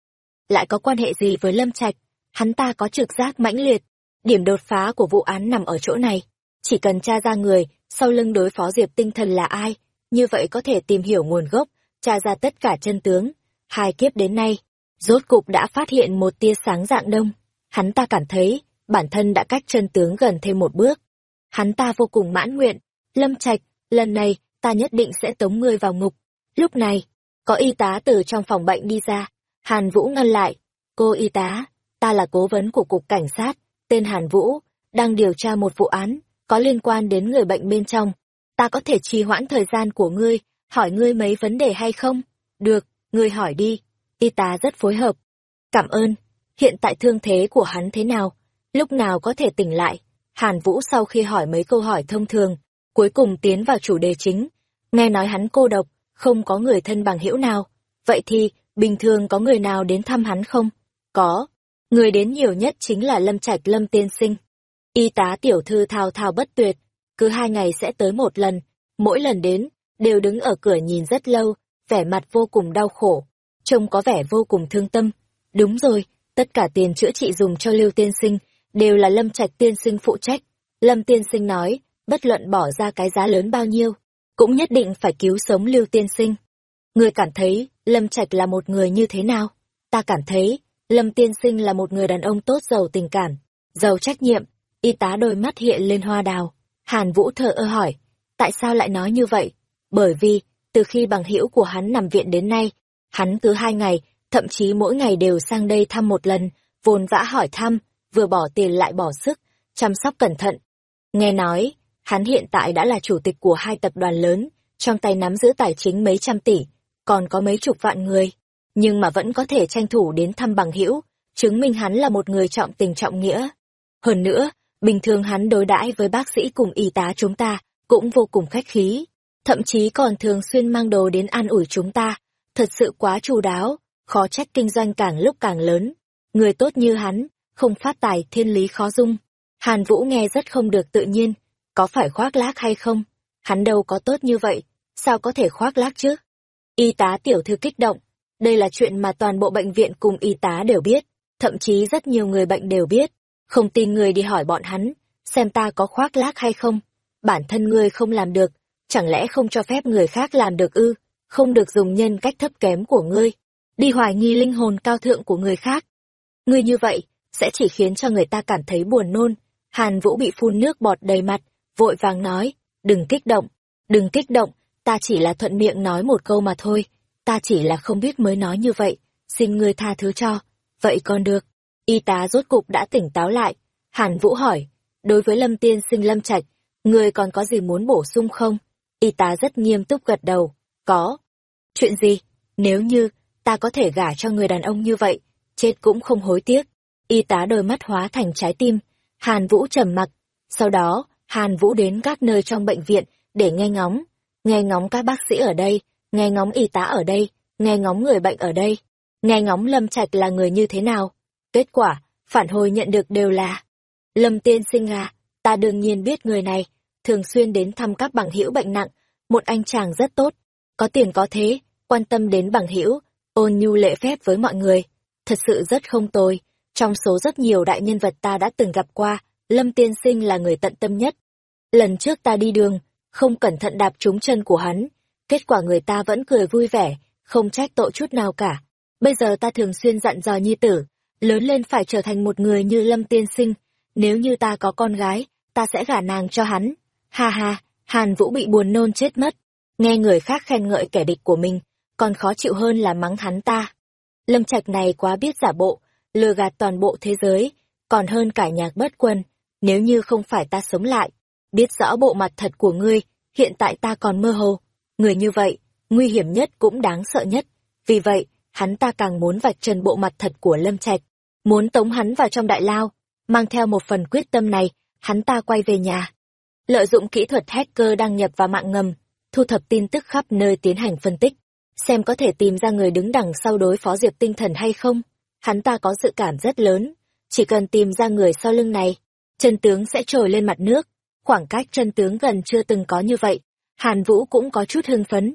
lại có quan hệ gì với Lâm Trạch, hắn ta có trực giác mãnh liệt, điểm đột phá của vụ án nằm ở chỗ này, chỉ cần tra ra người, sau lưng đối phó Diệp tinh thần là ai, như vậy có thể tìm hiểu nguồn gốc, tra ra tất cả chân tướng. Hai kiếp đến nay, rốt cục đã phát hiện một tia sáng dạng đông. Hắn ta cảm thấy, bản thân đã cách chân tướng gần thêm một bước. Hắn ta vô cùng mãn nguyện. Lâm Trạch, lần này, ta nhất định sẽ tống ngươi vào ngục. Lúc này, có y tá từ trong phòng bệnh đi ra. Hàn Vũ ngăn lại. Cô y tá, ta là cố vấn của cục cảnh sát, tên Hàn Vũ, đang điều tra một vụ án, có liên quan đến người bệnh bên trong. Ta có thể trì hoãn thời gian của ngươi, hỏi ngươi mấy vấn đề hay không? Được, ngươi hỏi đi. Y tá rất phối hợp. Cảm ơn. Hiện tại thương thế của hắn thế nào? Lúc nào có thể tỉnh lại? Hàn Vũ sau khi hỏi mấy câu hỏi thông thường, cuối cùng tiến vào chủ đề chính. Nghe nói hắn cô độc, không có người thân bằng hữu nào. Vậy thì, bình thường có người nào đến thăm hắn không? Có. Người đến nhiều nhất chính là Lâm Trạch Lâm Tiên Sinh. Y tá tiểu thư thao thao bất tuyệt, cứ hai ngày sẽ tới một lần, mỗi lần đến, đều đứng ở cửa nhìn rất lâu, vẻ mặt vô cùng đau khổ, trông có vẻ vô cùng thương tâm. Đúng rồi, tất cả tiền chữa trị dùng cho Lưu Tiên Sinh, đều là Lâm Trạch Tiên Sinh phụ trách. Lâm Tiên Sinh nói, bất luận bỏ ra cái giá lớn bao nhiêu, cũng nhất định phải cứu sống Lưu Tiên Sinh. Người cảm thấy, Lâm Trạch là một người như thế nào? Ta cảm thấy, Lâm Tiên Sinh là một người đàn ông tốt giàu tình cảm, giàu trách nhiệm. Y tá đôi mắt hiện lên hoa đào. Hàn Vũ thờ ơ hỏi, tại sao lại nói như vậy? Bởi vì, từ khi bằng hữu của hắn nằm viện đến nay, hắn cứ hai ngày, thậm chí mỗi ngày đều sang đây thăm một lần, vồn vã hỏi thăm, vừa bỏ tiền lại bỏ sức, chăm sóc cẩn thận. Nghe nói, hắn hiện tại đã là chủ tịch của hai tập đoàn lớn, trong tay nắm giữ tài chính mấy trăm tỷ, còn có mấy chục vạn người, nhưng mà vẫn có thể tranh thủ đến thăm bằng hữu, chứng minh hắn là một người trọng tình trọng nghĩa. Hơn nữa, bình thường hắn đối đãi với bác sĩ cùng y tá chúng ta cũng vô cùng khách khí, thậm chí còn thường xuyên mang đồ đến an ủi chúng ta, thật sự quá chu đáo, khó trách kinh doanh càng lúc càng lớn. Người tốt như hắn, không phát tài thiên lý khó dung. Hàn Vũ nghe rất không được tự nhiên, có phải khoác lác hay không? Hắn đâu có tốt như vậy, sao có thể khoác lác chứ? Y tá tiểu thư kích động, đây là chuyện mà toàn bộ bệnh viện cùng y tá đều biết, thậm chí rất nhiều người bệnh đều biết. Không tin người đi hỏi bọn hắn, xem ta có khoác lác hay không. Bản thân ngươi không làm được, chẳng lẽ không cho phép người khác làm được ư? Không được dùng nhân cách thấp kém của ngươi, đi hoài nghi linh hồn cao thượng của người khác. Ngươi như vậy, sẽ chỉ khiến cho người ta cảm thấy buồn nôn. Hàn Vũ bị phun nước bọt đầy mặt, vội vàng nói, đừng kích động, đừng kích động, ta chỉ là thuận miệng nói một câu mà thôi, ta chỉ là không biết mới nói như vậy, xin ngươi tha thứ cho. Vậy còn được. Y tá rốt cục đã tỉnh táo lại. Hàn Vũ hỏi, đối với Lâm Tiên sinh Lâm Trạch, ngươi còn có gì muốn bổ sung không? Y tá rất nghiêm túc gật đầu, có. Chuyện gì? Nếu như, ta có thể gả cho người đàn ông như vậy, chết cũng không hối tiếc. Y tá đôi mắt hóa thành trái tim, Hàn Vũ trầm mặc. Sau đó, Hàn Vũ đến các nơi trong bệnh viện để nghe ngóng, nghe ngóng các bác sĩ ở đây, nghe ngóng y tá ở đây, nghe ngóng người bệnh ở đây, nghe ngóng Lâm Trạch là người như thế nào. Kết quả, phản hồi nhận được đều là Lâm tiên sinh à, ta đương nhiên biết người này, thường xuyên đến thăm các bằng hữu bệnh nặng, một anh chàng rất tốt, có tiền có thế, quan tâm đến bằng hữu, ôn nhu lễ phép với mọi người, thật sự rất không tồi. Trong số rất nhiều đại nhân vật ta đã từng gặp qua, Lâm tiên sinh là người tận tâm nhất. Lần trước ta đi đường, không cẩn thận đạp trúng chân của hắn, kết quả người ta vẫn cười vui vẻ, không trách tội chút nào cả. Bây giờ ta thường xuyên dặn dò nhi tử, lớn lên phải trở thành một người như Lâm tiên sinh, nếu như ta có con gái, ta sẽ gả nàng cho hắn. Ha ha, Hàn Vũ bị buồn nôn chết mất, nghe người khác khen ngợi kẻ địch của mình, còn khó chịu hơn là mắng hắn ta. Lâm Trạch này quá biết giả bộ, lừa gạt toàn bộ thế giới, còn hơn cả nhạc bất quân, nếu như không phải ta sống lại, biết rõ bộ mặt thật của ngươi, hiện tại ta còn mơ hồ. Người như vậy, nguy hiểm nhất cũng đáng sợ nhất. Vì vậy, hắn ta càng muốn vạch trần bộ mặt thật của Lâm Trạch, muốn tống hắn vào trong đại lao, mang theo một phần quyết tâm này, hắn ta quay về nhà. Lợi dụng kỹ thuật hacker đăng nhập vào mạng ngầm, thu thập tin tức khắp nơi tiến hành phân tích, xem có thể tìm ra người đứng đằng sau đối phó Diệp Tinh Thần hay không. Hắn ta có dự cảm rất lớn, chỉ cần tìm ra người sau lưng này, chân tướng sẽ trồi lên mặt nước. Khoảng cách chân tướng gần chưa từng có như vậy, Hàn Vũ cũng có chút hưng phấn.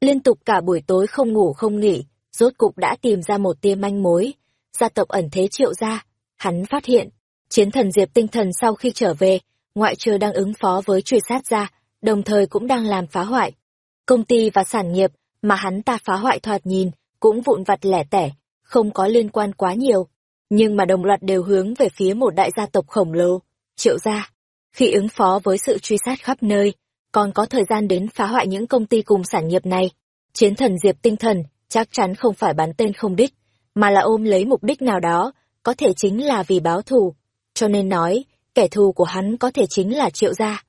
Liên tục cả buổi tối không ngủ không nghỉ, rốt cục đã tìm ra một tia manh mối. Gia tộc ẩn thế triệu ra, hắn phát hiện, chiến thần Diệp tinh thần sau khi trở về, ngoại trừ đang ứng phó với truy sát ra, đồng thời cũng đang làm phá hoại. Công ty và sản nghiệp mà hắn ta phá hoại thoạt nhìn, cũng vụn vặt lẻ tẻ, không có liên quan quá nhiều. Nhưng mà đồng loạt đều hướng về phía một đại gia tộc khổng lồ, triệu gia. Khi ứng phó với sự truy sát khắp nơi, còn có thời gian đến phá hoại những công ty cùng sản nghiệp này. Chiến thần Diệp tinh thần, chắc chắn không phải bắn tên không đích, mà là ôm lấy mục đích nào đó, có thể chính là vì báo thù. Cho nên nói, kẻ thù của hắn có thể chính là triệu gia.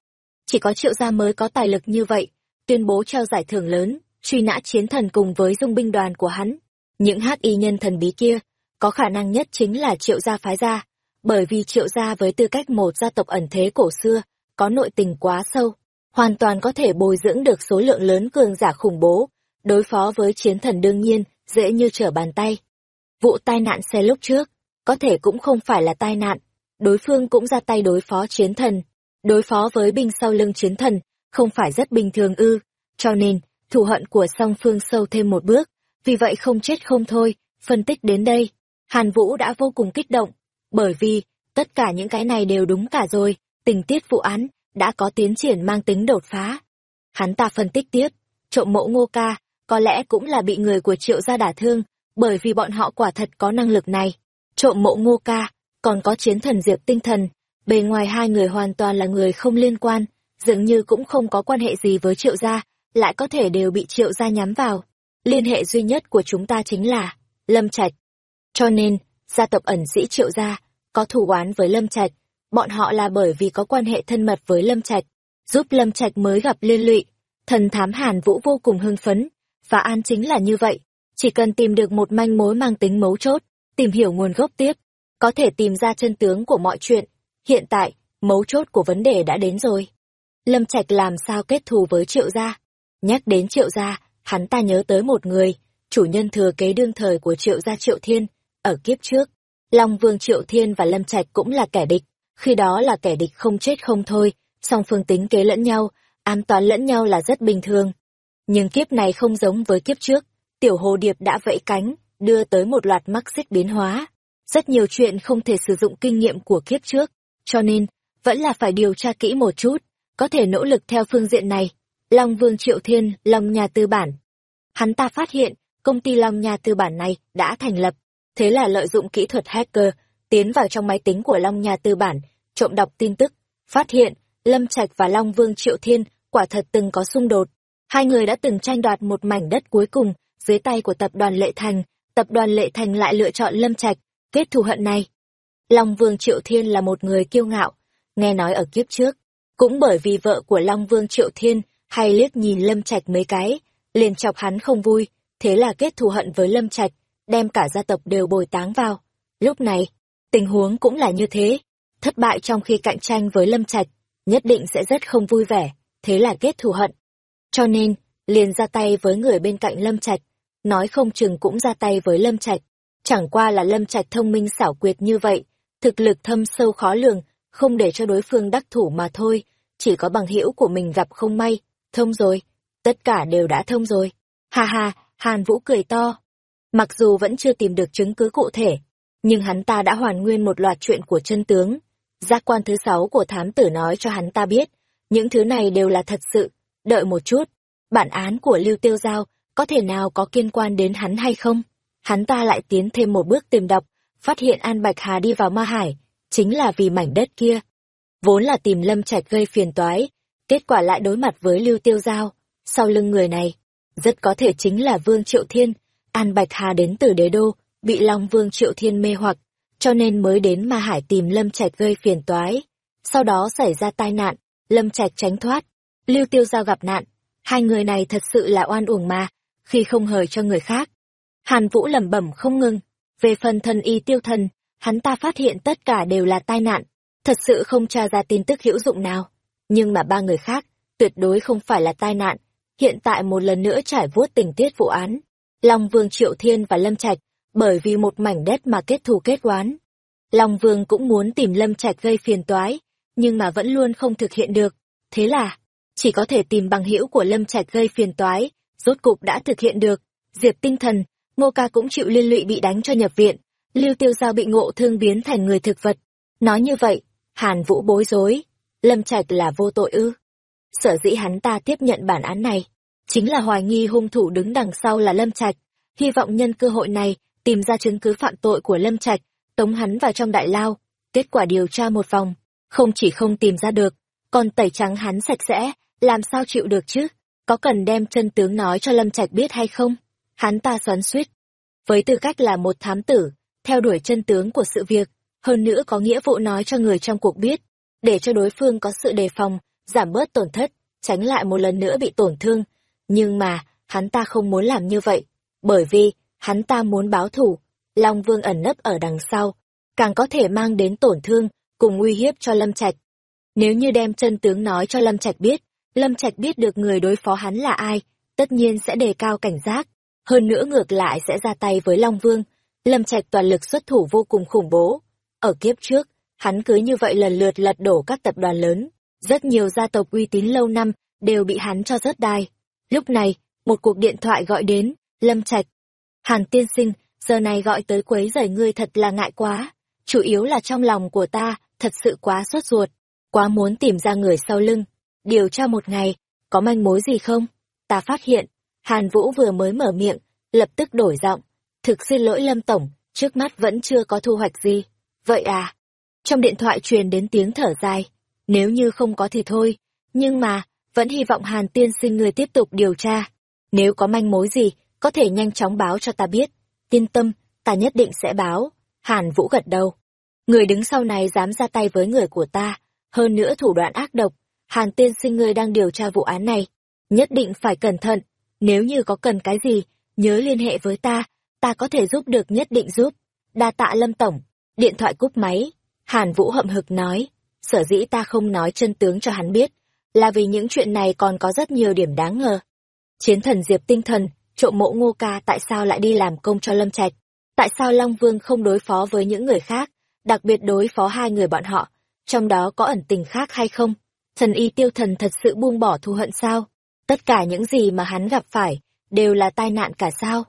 Chỉ có triệu gia mới có tài lực như vậy, tuyên bố trao giải thưởng lớn, truy nã chiến thần cùng với dung binh đoàn của hắn. Những hắc y nhân thần bí kia, có khả năng nhất chính là triệu gia phái gia, bởi vì triệu gia với tư cách một gia tộc ẩn thế cổ xưa, có nội tình quá sâu, hoàn toàn có thể bồi dưỡng được số lượng lớn cường giả khủng bố, đối phó với chiến thần đương nhiên, dễ như trở bàn tay. Vụ tai nạn xe lúc trước, có thể cũng không phải là tai nạn, đối phương cũng ra tay đối phó chiến thần, đối phó với binh sau lưng chiến thần, không phải rất bình thường ư, cho nên, thù hận của song phương sâu thêm một bước, vì vậy không chết không thôi, phân tích đến đây, Hàn Vũ đã vô cùng kích động, bởi vì, tất cả những cái này đều đúng cả rồi, tình tiết vụ án, đã có tiến triển mang tính đột phá. Hắn ta phân tích tiếp, trộm mộ ngô ca, có lẽ cũng là bị người của triệu gia đả thương, bởi vì bọn họ quả thật có năng lực này. Trộm mộ ngô ca, còn có chiến thần diệp tinh thần, bề ngoài hai người hoàn toàn là người không liên quan, dường như cũng không có quan hệ gì với triệu gia, lại có thể đều bị triệu gia nhắm vào. Liên hệ duy nhất của chúng ta chính là Lâm Trạch. Cho nên, gia tộc ẩn sĩ triệu gia, có thù oán với Lâm Trạch, bọn họ là bởi vì có quan hệ thân mật với Lâm Trạch, giúp Lâm Trạch mới gặp liên lụy. Thần thám Hàn Vũ vô cùng hưng phấn, và an chính là như vậy, chỉ cần tìm được một manh mối mang tính mấu chốt, tìm hiểu nguồn gốc tiếp, có thể tìm ra chân tướng của mọi chuyện. Hiện tại, mấu chốt của vấn đề đã đến rồi. Lâm Trạch làm sao kết thù với Triệu Gia? Nhắc đến Triệu Gia, hắn ta nhớ tới một người, chủ nhân thừa kế đương thời của Triệu Gia Triệu Thiên, ở kiếp trước. Long Vương Triệu Thiên và Lâm Trạch cũng là kẻ địch, khi đó là kẻ địch không chết không thôi, song phương tính kế lẫn nhau, an toán lẫn nhau là rất bình thường. Nhưng kiếp này không giống với kiếp trước, tiểu hồ điệp đã vẫy cánh, đưa tới một loạt mắc xích biến hóa. Rất nhiều chuyện không thể sử dụng kinh nghiệm của kiếp trước, cho nên, vẫn là phải điều tra kỹ một chút, có thể nỗ lực theo phương diện này. Long Vương Triệu Thiên, Long Nhà Tư Bản. Hắn ta phát hiện, công ty Long Nhà Tư Bản này đã thành lập, thế là lợi dụng kỹ thuật hacker, tiến vào trong máy tính của Long Nhà Tư Bản, trộm đọc tin tức, phát hiện, Lâm Trạch và Long Vương Triệu Thiên quả thật từng có xung đột. Hai người đã từng tranh đoạt một mảnh đất cuối cùng, dưới tay của tập đoàn Lệ Thành, tập đoàn Lệ Thành lại lựa chọn Lâm Trạch, kết thù hận này. Long Vương Triệu Thiên là một người kiêu ngạo, nghe nói ở kiếp trước, cũng bởi vì vợ của Long Vương Triệu Thiên hay liếc nhìn Lâm Trạch mấy cái, liền chọc hắn không vui, thế là kết thù hận với Lâm Trạch, đem cả gia tộc đều bồi táng vào. Lúc này, tình huống cũng là như thế, thất bại trong khi cạnh tranh với Lâm Trạch, nhất định sẽ rất không vui vẻ, thế là kết thù hận. Cho nên, liền ra tay với người bên cạnh Lâm Trạch, nói không chừng cũng ra tay với Lâm Trạch. Chẳng qua là Lâm Trạch thông minh xảo quyệt như vậy, thực lực thâm sâu khó lường, không để cho đối phương đắc thủ mà thôi, chỉ có bằng hữu của mình gặp không may, thông rồi, tất cả đều đã thông rồi. Ha ha, Hàn Vũ cười to. Mặc dù vẫn chưa tìm được chứng cứ cụ thể, nhưng hắn ta đã hoàn nguyên một loạt chuyện của chân tướng. Giác quan thứ sáu của thám tử nói cho hắn ta biết, những thứ này đều là thật sự, đợi một chút, bản án của Lưu Tiêu Giao có thể nào có liên quan đến hắn hay không? Hắn ta lại tiến thêm một bước tìm đọc, phát hiện An Bạch Hà đi vào Ma Hải, chính là vì mảnh đất kia. Vốn là tìm Lâm Trạch gây phiền toái, kết quả lại đối mặt với Lưu Tiêu Giao, sau lưng người này, rất có thể chính là Vương Triệu Thiên, An Bạch Hà đến từ đế đô, bị Long Vương Triệu Thiên mê hoặc, cho nên mới đến Ma Hải tìm Lâm Trạch gây phiền toái. Sau đó xảy ra tai nạn, Lâm Trạch tránh thoát, Lưu Tiêu Giao gặp nạn, hai người này thật sự là oan uổng mà, khi không hời cho người khác. Hàn Vũ lẩm bẩm không ngừng, về phần thần y tiêu thần, hắn ta phát hiện tất cả đều là tai nạn, thật sự không tra ra tin tức hữu dụng nào. Nhưng mà ba người khác, tuyệt đối không phải là tai nạn, hiện tại một lần nữa trải vuốt tình tiết vụ án. Long Vương Triệu Thiên và Lâm Trạch, bởi vì một mảnh đất mà kết thù kết oán. Long Vương cũng muốn tìm Lâm Trạch gây phiền toái, nhưng mà vẫn luôn không thực hiện được. Thế là, chỉ có thể tìm bằng hữu của Lâm Trạch gây phiền toái, rốt cục đã thực hiện được. Diệp tinh thần, Ngô ca cũng chịu liên lụy bị đánh cho nhập viện, Lưu Tiêu Giao bị ngộ thương biến thành người thực vật. Nói như vậy, Hàn Vũ bối rối, Lâm Trạch là vô tội ư. Sở dĩ hắn ta tiếp nhận bản án này, chính là hoài nghi hung thủ đứng đằng sau là Lâm Trạch, hy vọng nhân cơ hội này tìm ra chứng cứ phạm tội của Lâm Trạch, tống hắn vào trong đại lao. Kết quả điều tra một vòng, không chỉ không tìm ra được, còn tẩy trắng hắn sạch sẽ, làm sao chịu được chứ? có cần đem chân tướng nói cho Lâm Trạch biết hay không? Hắn ta xoắn suýt. Với tư cách là một thám tử, theo đuổi chân tướng của sự việc, hơn nữa có nghĩa vụ nói cho người trong cuộc biết, để cho đối phương có sự đề phòng, giảm bớt tổn thất, tránh lại một lần nữa bị tổn thương. Nhưng mà, hắn ta không muốn làm như vậy, bởi vì, hắn ta muốn báo thù. Long Vương ẩn nấp ở đằng sau, càng có thể mang đến tổn thương, cùng uy hiếp cho Lâm Trạch. Nếu như đem chân tướng nói cho Lâm Trạch biết, Lâm Trạch biết được người đối phó hắn là ai, tất nhiên sẽ đề cao cảnh giác, hơn nữa ngược lại sẽ ra tay với Long Vương. Lâm Trạch toàn lực xuất thủ vô cùng khủng bố. Ở kiếp trước, hắn cứ như vậy lần lượt lật đổ các tập đoàn lớn, rất nhiều gia tộc uy tín lâu năm đều bị hắn cho rớt đai. Lúc này, một cuộc điện thoại gọi đến, Lâm Trạch. Hàn tiên sinh, giờ này gọi tới quấy rầy ngươi thật là ngại quá. Chủ yếu là trong lòng của ta, thật sự quá sốt ruột, quá muốn tìm ra người sau lưng. Điều tra một ngày, có manh mối gì không? Ta phát hiện, Hàn Vũ vừa mới mở miệng, lập tức đổi giọng. Thực xin lỗi Lâm Tổng, trước mắt vẫn chưa có thu hoạch gì. Vậy à? Trong điện thoại truyền đến tiếng thở dài. Nếu như không có thì thôi. Nhưng mà, vẫn hy vọng Hàn tiên sinh người tiếp tục điều tra. Nếu có manh mối gì, có thể nhanh chóng báo cho ta biết. Yên tâm, ta nhất định sẽ báo. Hàn Vũ gật đầu. Người đứng sau này dám ra tay với người của ta. Hơn nữa thủ đoạn ác độc. Hàn tiên sinh người đang điều tra vụ án này. Nhất định phải cẩn thận. Nếu như có cần cái gì, nhớ liên hệ với ta. Ta có thể giúp được nhất định giúp. Đa tạ Lâm Tổng. Điện thoại cúp máy. Hàn Vũ hậm hực nói. Sở dĩ ta không nói chân tướng cho hắn biết. Là vì những chuyện này còn có rất nhiều điểm đáng ngờ. Chiến thần Diệp tinh thần, trộm mộ ngô ca tại sao lại đi làm công cho Lâm Trạch? Tại sao Long Vương không đối phó với những người khác, đặc biệt đối phó hai người bọn họ? Trong đó có ẩn tình khác hay không? Thần y tiêu thần thật sự buông bỏ thù hận sao? Tất cả những gì mà hắn gặp phải, đều là tai nạn cả sao?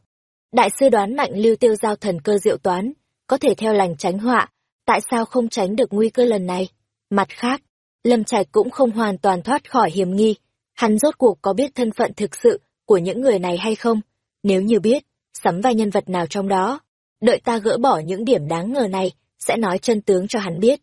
Đại sư đoán mạnh lưu tiêu giao thần cơ diệu toán, có thể theo lành tránh họa, tại sao không tránh được nguy cơ lần này? Mặt khác, Lâm Trạch cũng không hoàn toàn thoát khỏi hiểm nghi, hắn rốt cuộc có biết thân phận thực sự của những người này hay không? Nếu như biết, sắm vai nhân vật nào trong đó, đợi ta gỡ bỏ những điểm đáng ngờ này, sẽ nói chân tướng cho hắn biết.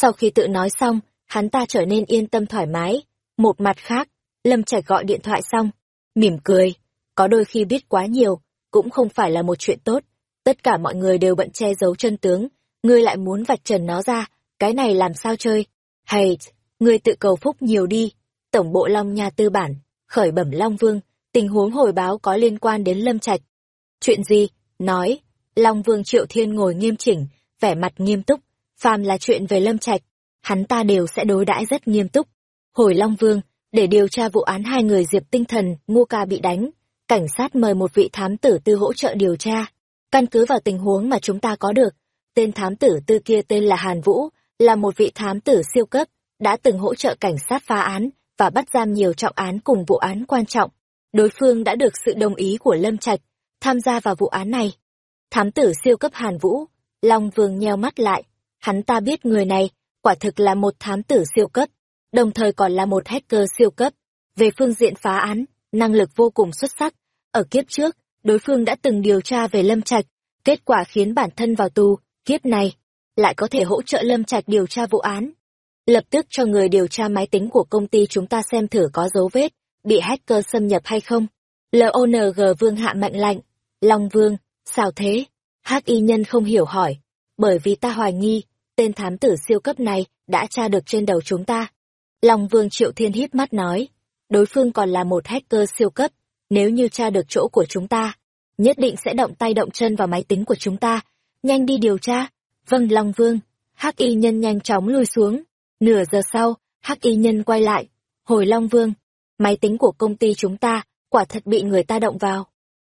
Sau khi tự nói xong, hắn ta trở nên yên tâm thoải mái. Một mặt khác, Lâm Trạch gọi điện thoại xong, mỉm cười. Có đôi khi biết quá nhiều, cũng không phải là một chuyện tốt. Tất cả mọi người đều bận che giấu chân tướng, ngươi lại muốn vạch trần nó ra, cái này làm sao chơi? Hay, ngươi tự cầu phúc nhiều đi. Tổng bộ Long Nha Tư Bản, khởi bẩm Long Vương, tình huống hồi báo có liên quan đến Lâm Trạch. Chuyện gì? Nói. Long Vương Triệu Thiên ngồi nghiêm chỉnh, vẻ mặt nghiêm túc, phàm là chuyện về Lâm Trạch, hắn ta đều sẽ đối đãi rất nghiêm túc. Hồi Long Vương, để điều tra vụ án hai người Diệp Tinh Thần, Ngô Ca bị đánh, cảnh sát mời một vị thám tử tư hỗ trợ điều tra. Căn cứ vào tình huống mà chúng ta có được, tên thám tử tư kia tên là Hàn Vũ, là một vị thám tử siêu cấp, đã từng hỗ trợ cảnh sát phá án và bắt giam nhiều trọng án cùng vụ án quan trọng. Đối phương đã được sự đồng ý của Lâm Trạch tham gia vào vụ án này. Thám tử siêu cấp Hàn Vũ, Long Vương nheo mắt lại, hắn ta biết người này quả thực là một thám tử siêu cấp, đồng thời còn là một hacker siêu cấp. Về phương diện phá án, năng lực vô cùng xuất sắc. Ở kiếp trước, đối phương đã từng điều tra về Lâm Trạch, kết quả khiến bản thân vào tù, kiếp này, lại có thể hỗ trợ Lâm Trạch điều tra vụ án. Lập tức cho người điều tra máy tính của công ty chúng ta xem thử có dấu vết, bị hacker xâm nhập hay không. LONG Vương hạ mạnh lạnh. Long Vương, sao thế? Hắc y nhân không hiểu hỏi. Bởi vì ta hoài nghi, tên thám tử siêu cấp này đã tra được trên đầu chúng ta. Long Vương Triệu Thiên híp mắt nói. Đối phương còn là một hacker siêu cấp. Nếu như tra được chỗ của chúng ta, nhất định sẽ động tay động chân vào máy tính của chúng ta. Nhanh đi điều tra. Vâng Long Vương. Hắc y nhân nhanh chóng lùi xuống. Nửa giờ sau, Hắc y nhân quay lại. Hồi Long Vương, máy tính của công ty chúng ta, quả thật bị người ta động vào.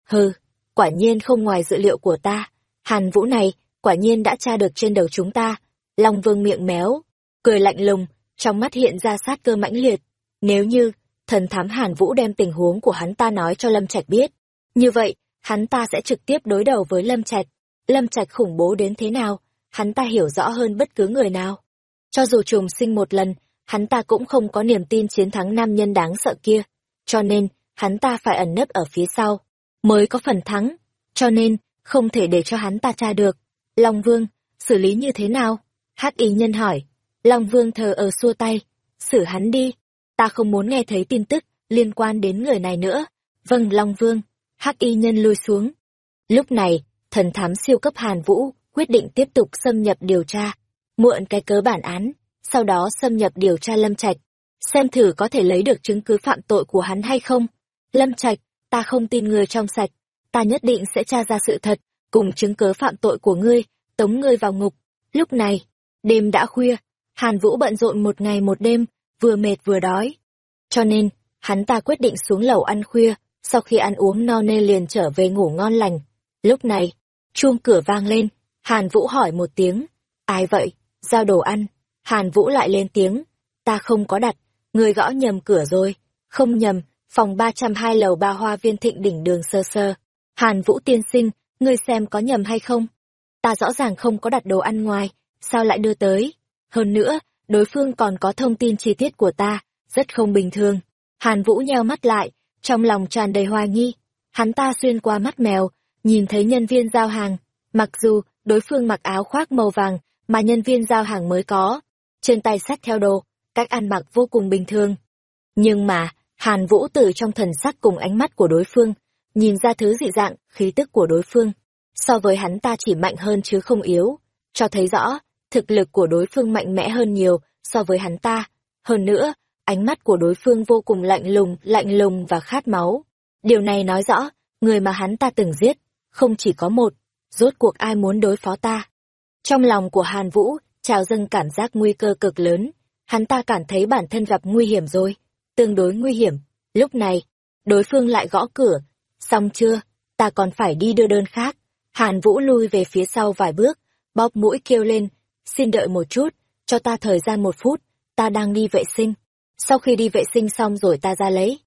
Hừ, quả nhiên không ngoài dự liệu của ta. Hàn Vũ này, quả nhiên đã tra được trên đầu chúng ta. Long Vương miệng méo, cười lạnh lùng, trong mắt hiện ra sát cơ mãnh liệt. Nếu như, thần thám Hàn Vũ đem tình huống của hắn ta nói cho Lâm Trạch biết, như vậy, hắn ta sẽ trực tiếp đối đầu với Lâm Trạch. Lâm Trạch khủng bố đến thế nào, hắn ta hiểu rõ hơn bất cứ người nào. Cho dù trùng sinh một lần, hắn ta cũng không có niềm tin chiến thắng nam nhân đáng sợ kia. Cho nên, hắn ta phải ẩn nấp ở phía sau, mới có phần thắng. Cho nên, không thể để cho hắn ta tra được. Long Vương, xử lý như thế nào? Hắc y nhân hỏi. Long Vương thờ ở xua tay. Xử hắn đi. Ta không muốn nghe thấy tin tức liên quan đến người này nữa. Vâng, Long Vương. Hắc y nhân lui xuống. Lúc này, thần thám siêu cấp Hàn Vũ quyết định tiếp tục xâm nhập điều tra, muộn cái cớ bản án, sau đó xâm nhập điều tra Lâm Trạch, xem thử có thể lấy được chứng cứ phạm tội của hắn hay không. Lâm Trạch, ta không tin người trong sạch, ta nhất định sẽ tra ra sự thật, cùng chứng cứ phạm tội của ngươi, tống ngươi vào ngục. Lúc này, đêm đã khuya, Hàn Vũ bận rộn một ngày một đêm, vừa mệt vừa đói. Cho nên, hắn ta quyết định xuống lầu ăn khuya, sau khi ăn uống no nê liền trở về ngủ ngon lành. Lúc này, chuông cửa vang lên, Hàn Vũ hỏi một tiếng, ai vậy, giao đồ ăn. Hàn Vũ lại lên tiếng, ta không có đặt, người gõ nhầm cửa rồi, không nhầm, phòng 302 lầu ba hoa viên thịnh đỉnh đường sơ sơ. Hàn Vũ tiên sinh, ngươi xem có nhầm hay không? Ta rõ ràng không có đặt đồ ăn ngoài, sao lại đưa tới? Hơn nữa, đối phương còn có thông tin chi tiết của ta, rất không bình thường. Hàn Vũ nheo mắt lại, trong lòng tràn đầy hoài nghi. Hắn ta xuyên qua mắt mèo, nhìn thấy nhân viên giao hàng. Mặc dù đối phương mặc áo khoác màu vàng mà nhân viên giao hàng mới có, trên tay sách theo đồ, cách ăn mặc vô cùng bình thường. Nhưng mà, Hàn Vũ từ trong thần sắc cùng ánh mắt của đối phương, nhìn ra thứ dị dạng, khí tức của đối phương. So với hắn ta chỉ mạnh hơn chứ không yếu, cho thấy rõ, thực lực của đối phương mạnh mẽ hơn nhiều so với hắn ta. Hơn nữa, ánh mắt của đối phương vô cùng lạnh lùng, lạnh lùng và khát máu. Điều này nói rõ, người mà hắn ta từng giết, không chỉ có một, rốt cuộc ai muốn đối phó ta. Trong lòng của Hàn Vũ, trào dâng cảm giác nguy cơ cực lớn, hắn ta cảm thấy bản thân gặp nguy hiểm rồi, tương đối nguy hiểm. Lúc này, đối phương lại gõ cửa, xong chưa, ta còn phải đi đưa đơn khác. Hàn Vũ lui về phía sau vài bước, bóp mũi kêu lên, xin đợi một chút, cho ta thời gian một phút, ta đang đi vệ sinh. Sau khi đi vệ sinh xong rồi ta ra lấy.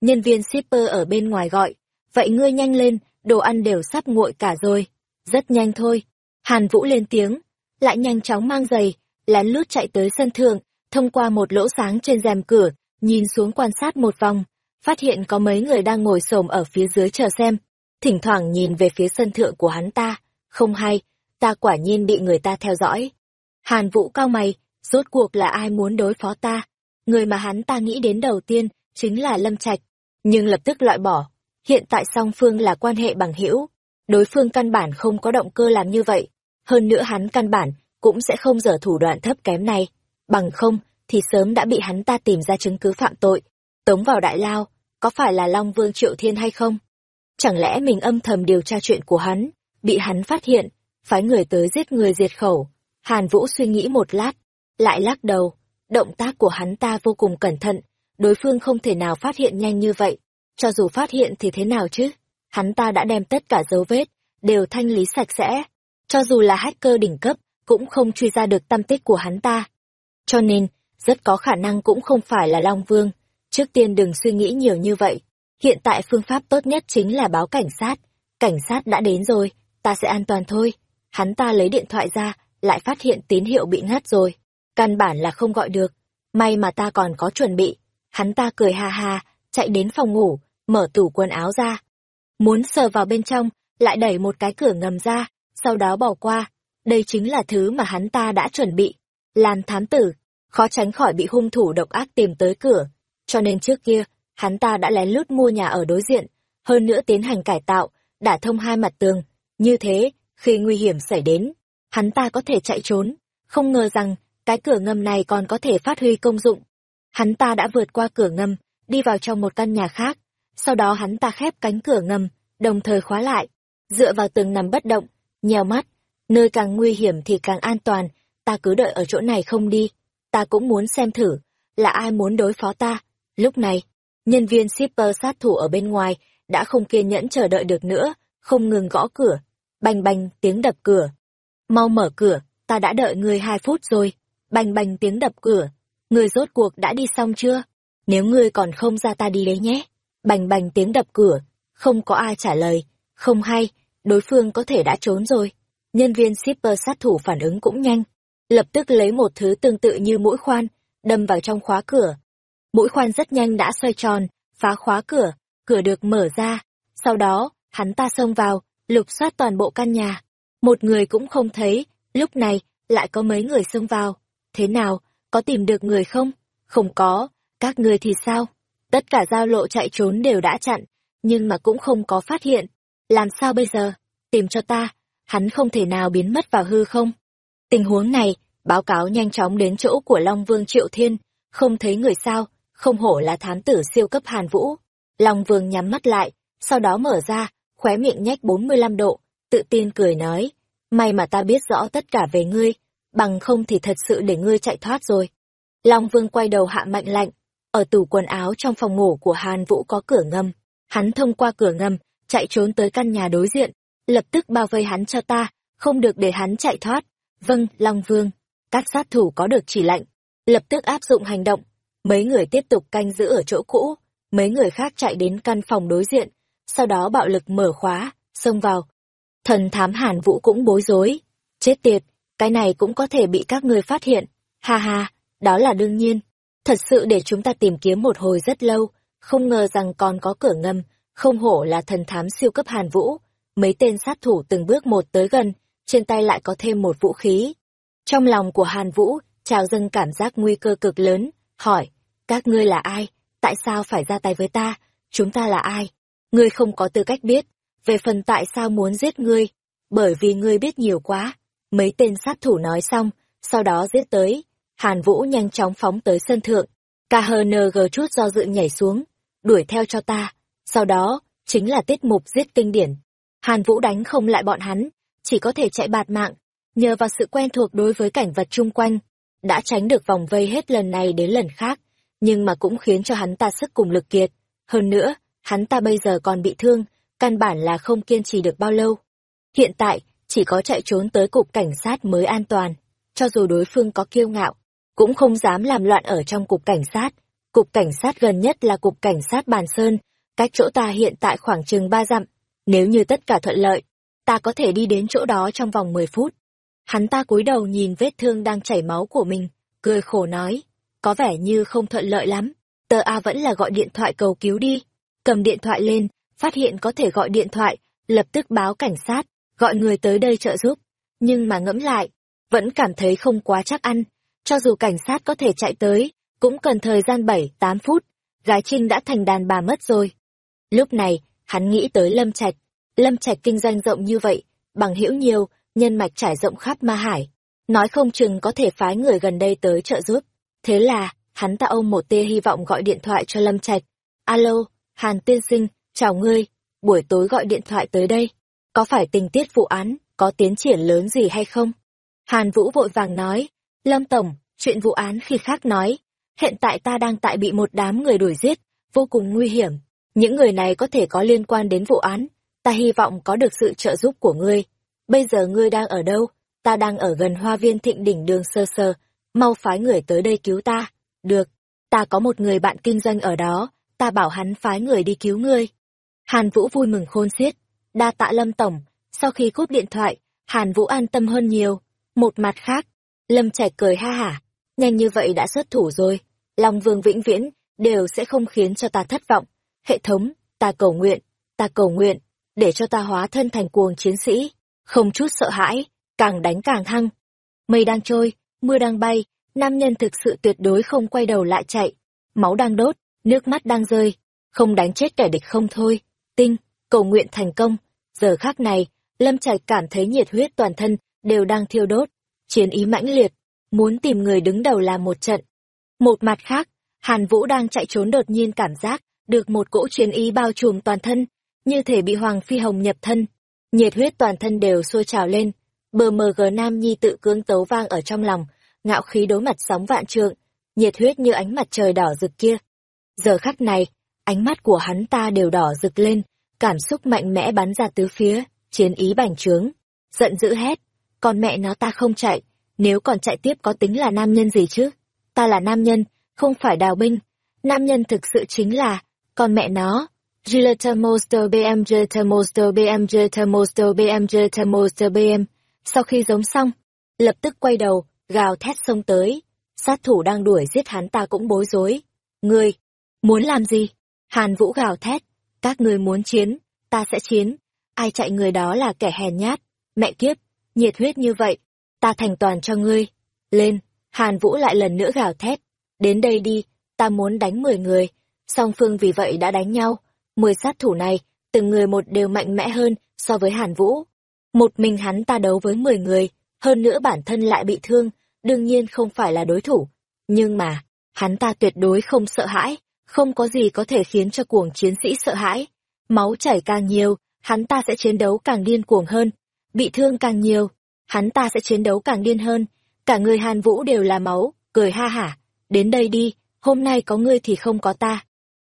Nhân viên shipper ở bên ngoài gọi, vậy ngươi nhanh lên, đồ ăn đều sắp nguội cả rồi. Rất nhanh thôi. Hàn Vũ lên tiếng, lại nhanh chóng mang giày, lén lút chạy tới sân thượng, thông qua một lỗ sáng trên rèm cửa, nhìn xuống quan sát một vòng, phát hiện có mấy người đang ngồi xổm ở phía dưới chờ xem. Thỉnh thoảng nhìn về phía sân thượng của hắn ta, không hay, ta quả nhiên bị người ta theo dõi. Hàn Vũ cao mày, rốt cuộc là ai muốn đối phó ta? Người mà hắn ta nghĩ đến đầu tiên chính là Lâm Trạch, nhưng lập tức loại bỏ. Hiện tại song phương là quan hệ bằng hữu, đối phương căn bản không có động cơ làm như vậy. Hơn nữa hắn căn bản cũng sẽ không dở thủ đoạn thấp kém này. Bằng không, thì sớm đã bị hắn ta tìm ra chứng cứ phạm tội. Tống vào đại lao, có phải là Long Vương Triệu Thiên hay không? Chẳng lẽ mình âm thầm điều tra chuyện của hắn, bị hắn phát hiện, phái người tới giết người diệt khẩu. Hàn Vũ suy nghĩ một lát, lại lắc đầu, động tác của hắn ta vô cùng cẩn thận, đối phương không thể nào phát hiện nhanh như vậy. Cho dù phát hiện thì thế nào chứ? Hắn ta đã đem tất cả dấu vết, đều thanh lý sạch sẽ. Cho dù là hacker đỉnh cấp, cũng không truy ra được tâm tích của hắn ta. Cho nên, rất có khả năng cũng không phải là Long Vương. Trước tiên đừng suy nghĩ nhiều như vậy. Hiện tại phương pháp tốt nhất chính là báo cảnh sát. Cảnh sát đã đến rồi, ta sẽ an toàn thôi. Hắn ta lấy điện thoại ra, lại phát hiện tín hiệu bị ngắt rồi. Căn bản là không gọi được. May mà ta còn có chuẩn bị. Hắn ta cười ha ha, chạy đến phòng ngủ, mở tủ quần áo ra. Muốn sờ vào bên trong, lại đẩy một cái cửa ngầm ra, sau đó bỏ qua. Đây chính là thứ mà hắn ta đã chuẩn bị. Làm thám tử, khó tránh khỏi bị hung thủ độc ác tìm tới cửa. Cho nên trước kia, hắn ta đã lén lút mua nhà ở đối diện, hơn nữa tiến hành cải tạo, đả thông hai mặt tường. Như thế, khi nguy hiểm xảy đến, hắn ta có thể chạy trốn. Không ngờ rằng, cái cửa ngầm này còn có thể phát huy công dụng. Hắn ta đã vượt qua cửa ngầm, đi vào trong một căn nhà khác. Sau đó hắn ta khép cánh cửa ngầm, đồng thời khóa lại. Dựa vào tường nằm bất động, nhèo mắt. Nơi càng nguy hiểm thì càng an toàn, ta cứ đợi ở chỗ này không đi. Ta cũng muốn xem thử, là ai muốn đối phó ta. Lúc này, nhân viên shipper sát thủ ở bên ngoài đã không kiên nhẫn chờ đợi được nữa, không ngừng gõ cửa. Bành bành tiếng đập cửa. Mau mở cửa, ta đã đợi người hai phút rồi. Bành bành tiếng đập cửa. Người rốt cuộc đã đi xong chưa? Nếu ngươi còn không ra ta đi đấy nhé. Bành bành tiếng đập cửa. Không có ai trả lời. Không hay, đối phương có thể đã trốn rồi. Nhân viên shipper sát thủ phản ứng cũng nhanh. Lập tức lấy một thứ tương tự như mũi khoan, đâm vào trong khóa cửa. Mũi khoan rất nhanh đã xoay tròn, phá khóa cửa, cửa được mở ra. Sau đó, hắn ta xông vào, lục soát toàn bộ căn nhà. Một người cũng không thấy, lúc này, lại có mấy người xông vào. Thế nào, có tìm được người không? Không có, các người thì sao? Tất cả giao lộ chạy trốn đều đã chặn, nhưng mà cũng không có phát hiện. Làm sao bây giờ? Tìm cho ta, hắn không thể nào biến mất vào hư không? Tình huống này, báo cáo nhanh chóng đến chỗ của Long Vương Triệu Thiên, không thấy người sao, không hổ là thám tử siêu cấp Hàn Vũ. Long Vương nhắm mắt lại, sau đó mở ra, khóe miệng nhách 45 độ, tự tin cười nói, may mà ta biết rõ tất cả về ngươi, bằng không thì thật sự để ngươi chạy thoát rồi. Long Vương quay đầu hạ mạnh lạnh, ở tủ quần áo trong phòng ngủ của Hàn Vũ có cửa ngầm, hắn thông qua cửa ngầm, chạy trốn tới căn nhà đối diện, lập tức bao vây hắn cho ta, không được để hắn chạy thoát. Vâng, Long Vương, các sát thủ có được chỉ lệnh, lập tức áp dụng hành động. Mấy người tiếp tục canh giữ ở chỗ cũ, mấy người khác chạy đến căn phòng đối diện, sau đó bạo lực mở khóa, xông vào. Thần thám Hàn Vũ cũng bối rối. Chết tiệt, cái này cũng có thể bị các ngươi phát hiện. Ha ha, đó là đương nhiên. Thật sự để chúng ta tìm kiếm một hồi rất lâu, không ngờ rằng còn có cửa ngầm, không hổ là thần thám siêu cấp Hàn Vũ. Mấy tên sát thủ từng bước một tới gần, trên tay lại có thêm một vũ khí. Trong lòng của Hàn Vũ, trào dâng cảm giác nguy cơ cực lớn, hỏi, các ngươi là ai? Tại sao phải ra tay với ta? Chúng ta là ai? Ngươi không có tư cách biết. Về phần tại sao muốn giết ngươi? Bởi vì ngươi biết nhiều quá. Mấy tên sát thủ nói xong, sau đó giết tới. Hàn Vũ nhanh chóng phóng tới sân thượng. KHNG chút do dự nhảy xuống, đuổi theo cho ta. Sau đó, chính là tiết mục giết kinh điển. Hàn Vũ đánh không lại bọn hắn, chỉ có thể chạy bạt mạng. Nhờ vào sự quen thuộc đối với cảnh vật chung quanh, đã tránh được vòng vây hết lần này đến lần khác, nhưng mà cũng khiến cho hắn ta sức cùng lực kiệt. Hơn nữa, hắn ta bây giờ còn bị thương, căn bản là không kiên trì được bao lâu. Hiện tại, chỉ có chạy trốn tới cục cảnh sát mới an toàn. Cho dù đối phương có kiêu ngạo, cũng không dám làm loạn ở trong cục cảnh sát. Cục cảnh sát gần nhất là cục cảnh sát Bàn Sơn, cách chỗ ta hiện tại khoảng chừng ba dặm. Nếu như tất cả thuận lợi, ta có thể đi đến chỗ đó trong vòng 10 phút. Hắn ta cúi đầu nhìn vết thương đang chảy máu của mình, cười khổ nói, có vẻ như không thuận lợi lắm. Tờ A vẫn là gọi điện thoại cầu cứu đi. Cầm điện thoại lên, phát hiện có thể gọi điện thoại, lập tức báo cảnh sát, gọi người tới đây trợ giúp. Nhưng mà ngẫm lại, vẫn cảm thấy không quá chắc ăn. Cho dù cảnh sát có thể chạy tới, cũng cần thời gian 7-8 phút. Gái Trinh đã thành đàn bà mất rồi. Lúc này, hắn nghĩ tới Lâm Trạch. Lâm Trạch kinh doanh rộng như vậy, bằng hữu nhiều, nhân mạch trải rộng khắp Ma Hải. Nói không chừng có thể phái người gần đây tới trợ giúp. Thế là, hắn ta ôm một tia hy vọng gọi điện thoại cho Lâm Trạch. Alo, Hàn tiên sinh, chào ngươi, buổi tối gọi điện thoại tới đây. Có phải tình tiết vụ án, có tiến triển lớn gì hay không? Hàn Vũ vội vàng nói, Lâm Tổng, chuyện vụ án khi khác nói. Hiện tại ta đang tại bị một đám người đuổi giết, vô cùng nguy hiểm. Những người này có thể có liên quan đến vụ án. Ta hy vọng có được sự trợ giúp của ngươi. Bây giờ ngươi đang ở đâu? Ta đang ở gần hoa viên thịnh đỉnh đường sơ sơ. Mau phái người tới đây cứu ta. Được. Ta có một người bạn kinh doanh ở đó. Ta bảo hắn phái người đi cứu ngươi. Hàn Vũ vui mừng khôn xiết. Đa tạ Lâm Tổng. Sau khi cúp điện thoại, Hàn Vũ an tâm hơn nhiều. Một mặt khác, Lâm Trạch cười ha hả. Nhanh như vậy đã xuất thủ rồi. Long Vương vĩnh viễn đều sẽ không khiến cho ta thất vọng. Hệ thống, ta cầu nguyện, ta cầu nguyện, để cho ta hóa thân thành cuồng chiến sĩ không chút sợ hãi, càng đánh càng hăng. Mây đang trôi, mưa đang bay, nam nhân thực sự tuyệt đối không quay đầu lại chạy. Máu đang đốt, nước mắt đang rơi, không đánh chết kẻ địch không thôi. Tinh, cầu nguyện thành công. Giờ khác này, Lâm Trạch cảm thấy nhiệt huyết toàn thân đều đang thiêu đốt, chiến ý mãnh liệt, muốn tìm người đứng đầu làm một trận. Một mặt khác, Hàn Vũ đang chạy trốn đột nhiên cảm giác được một cỗ chiến ý bao trùm toàn thân, như thể bị Hoàng Phi Hồng nhập thân, nhiệt huyết toàn thân đều sôi trào lên bờ mờ gờ nam nhi tự cưỡng tấu vang ở trong lòng ngạo khí đối mặt sóng vạn trượng nhiệt huyết như ánh mặt trời đỏ rực kia giờ khắc này ánh mắt của hắn ta đều đỏ rực lên cảm xúc mạnh mẽ bắn ra tứ phía chiến ý bành trướng giận dữ hét "Con mẹ nó ta không chạy nếu còn chạy tiếp có tính là nam nhân gì chứ ta là nam nhân không phải đào binh nam nhân thực sự chính là con mẹ nó Gileta BM Gileta BM Gileta BM Gileta BM. Sau khi giống xong, lập tức quay đầu, gào thét xông tới. Sát thủ đang đuổi giết hắn ta cũng bối rối. Ngươi, muốn làm gì? Hàn Vũ gào thét. Các ngươi muốn chiến, ta sẽ chiến. Ai chạy người đó là kẻ hèn nhát. Mẹ kiếp, nhiệt huyết như vậy, ta thành toàn cho ngươi. Lên, Hàn Vũ lại lần nữa gào thét. Đến đây đi, ta muốn đánh mười người. song phương vì vậy đã đánh nhau. Mười sát thủ này, từng người một đều mạnh mẽ hơn so với Hàn Vũ. Một mình hắn ta đấu với mười người, hơn nữa bản thân lại bị thương, đương nhiên không phải là đối thủ. Nhưng mà, hắn ta tuyệt đối không sợ hãi, không có gì có thể khiến cho cuồng chiến sĩ sợ hãi. Máu chảy càng nhiều, hắn ta sẽ chiến đấu càng điên cuồng hơn. Bị thương càng nhiều, hắn ta sẽ chiến đấu càng điên hơn. Cả người Hàn Vũ đều là máu, cười ha hả. Đến đây đi, hôm nay có ngươi thì không có ta.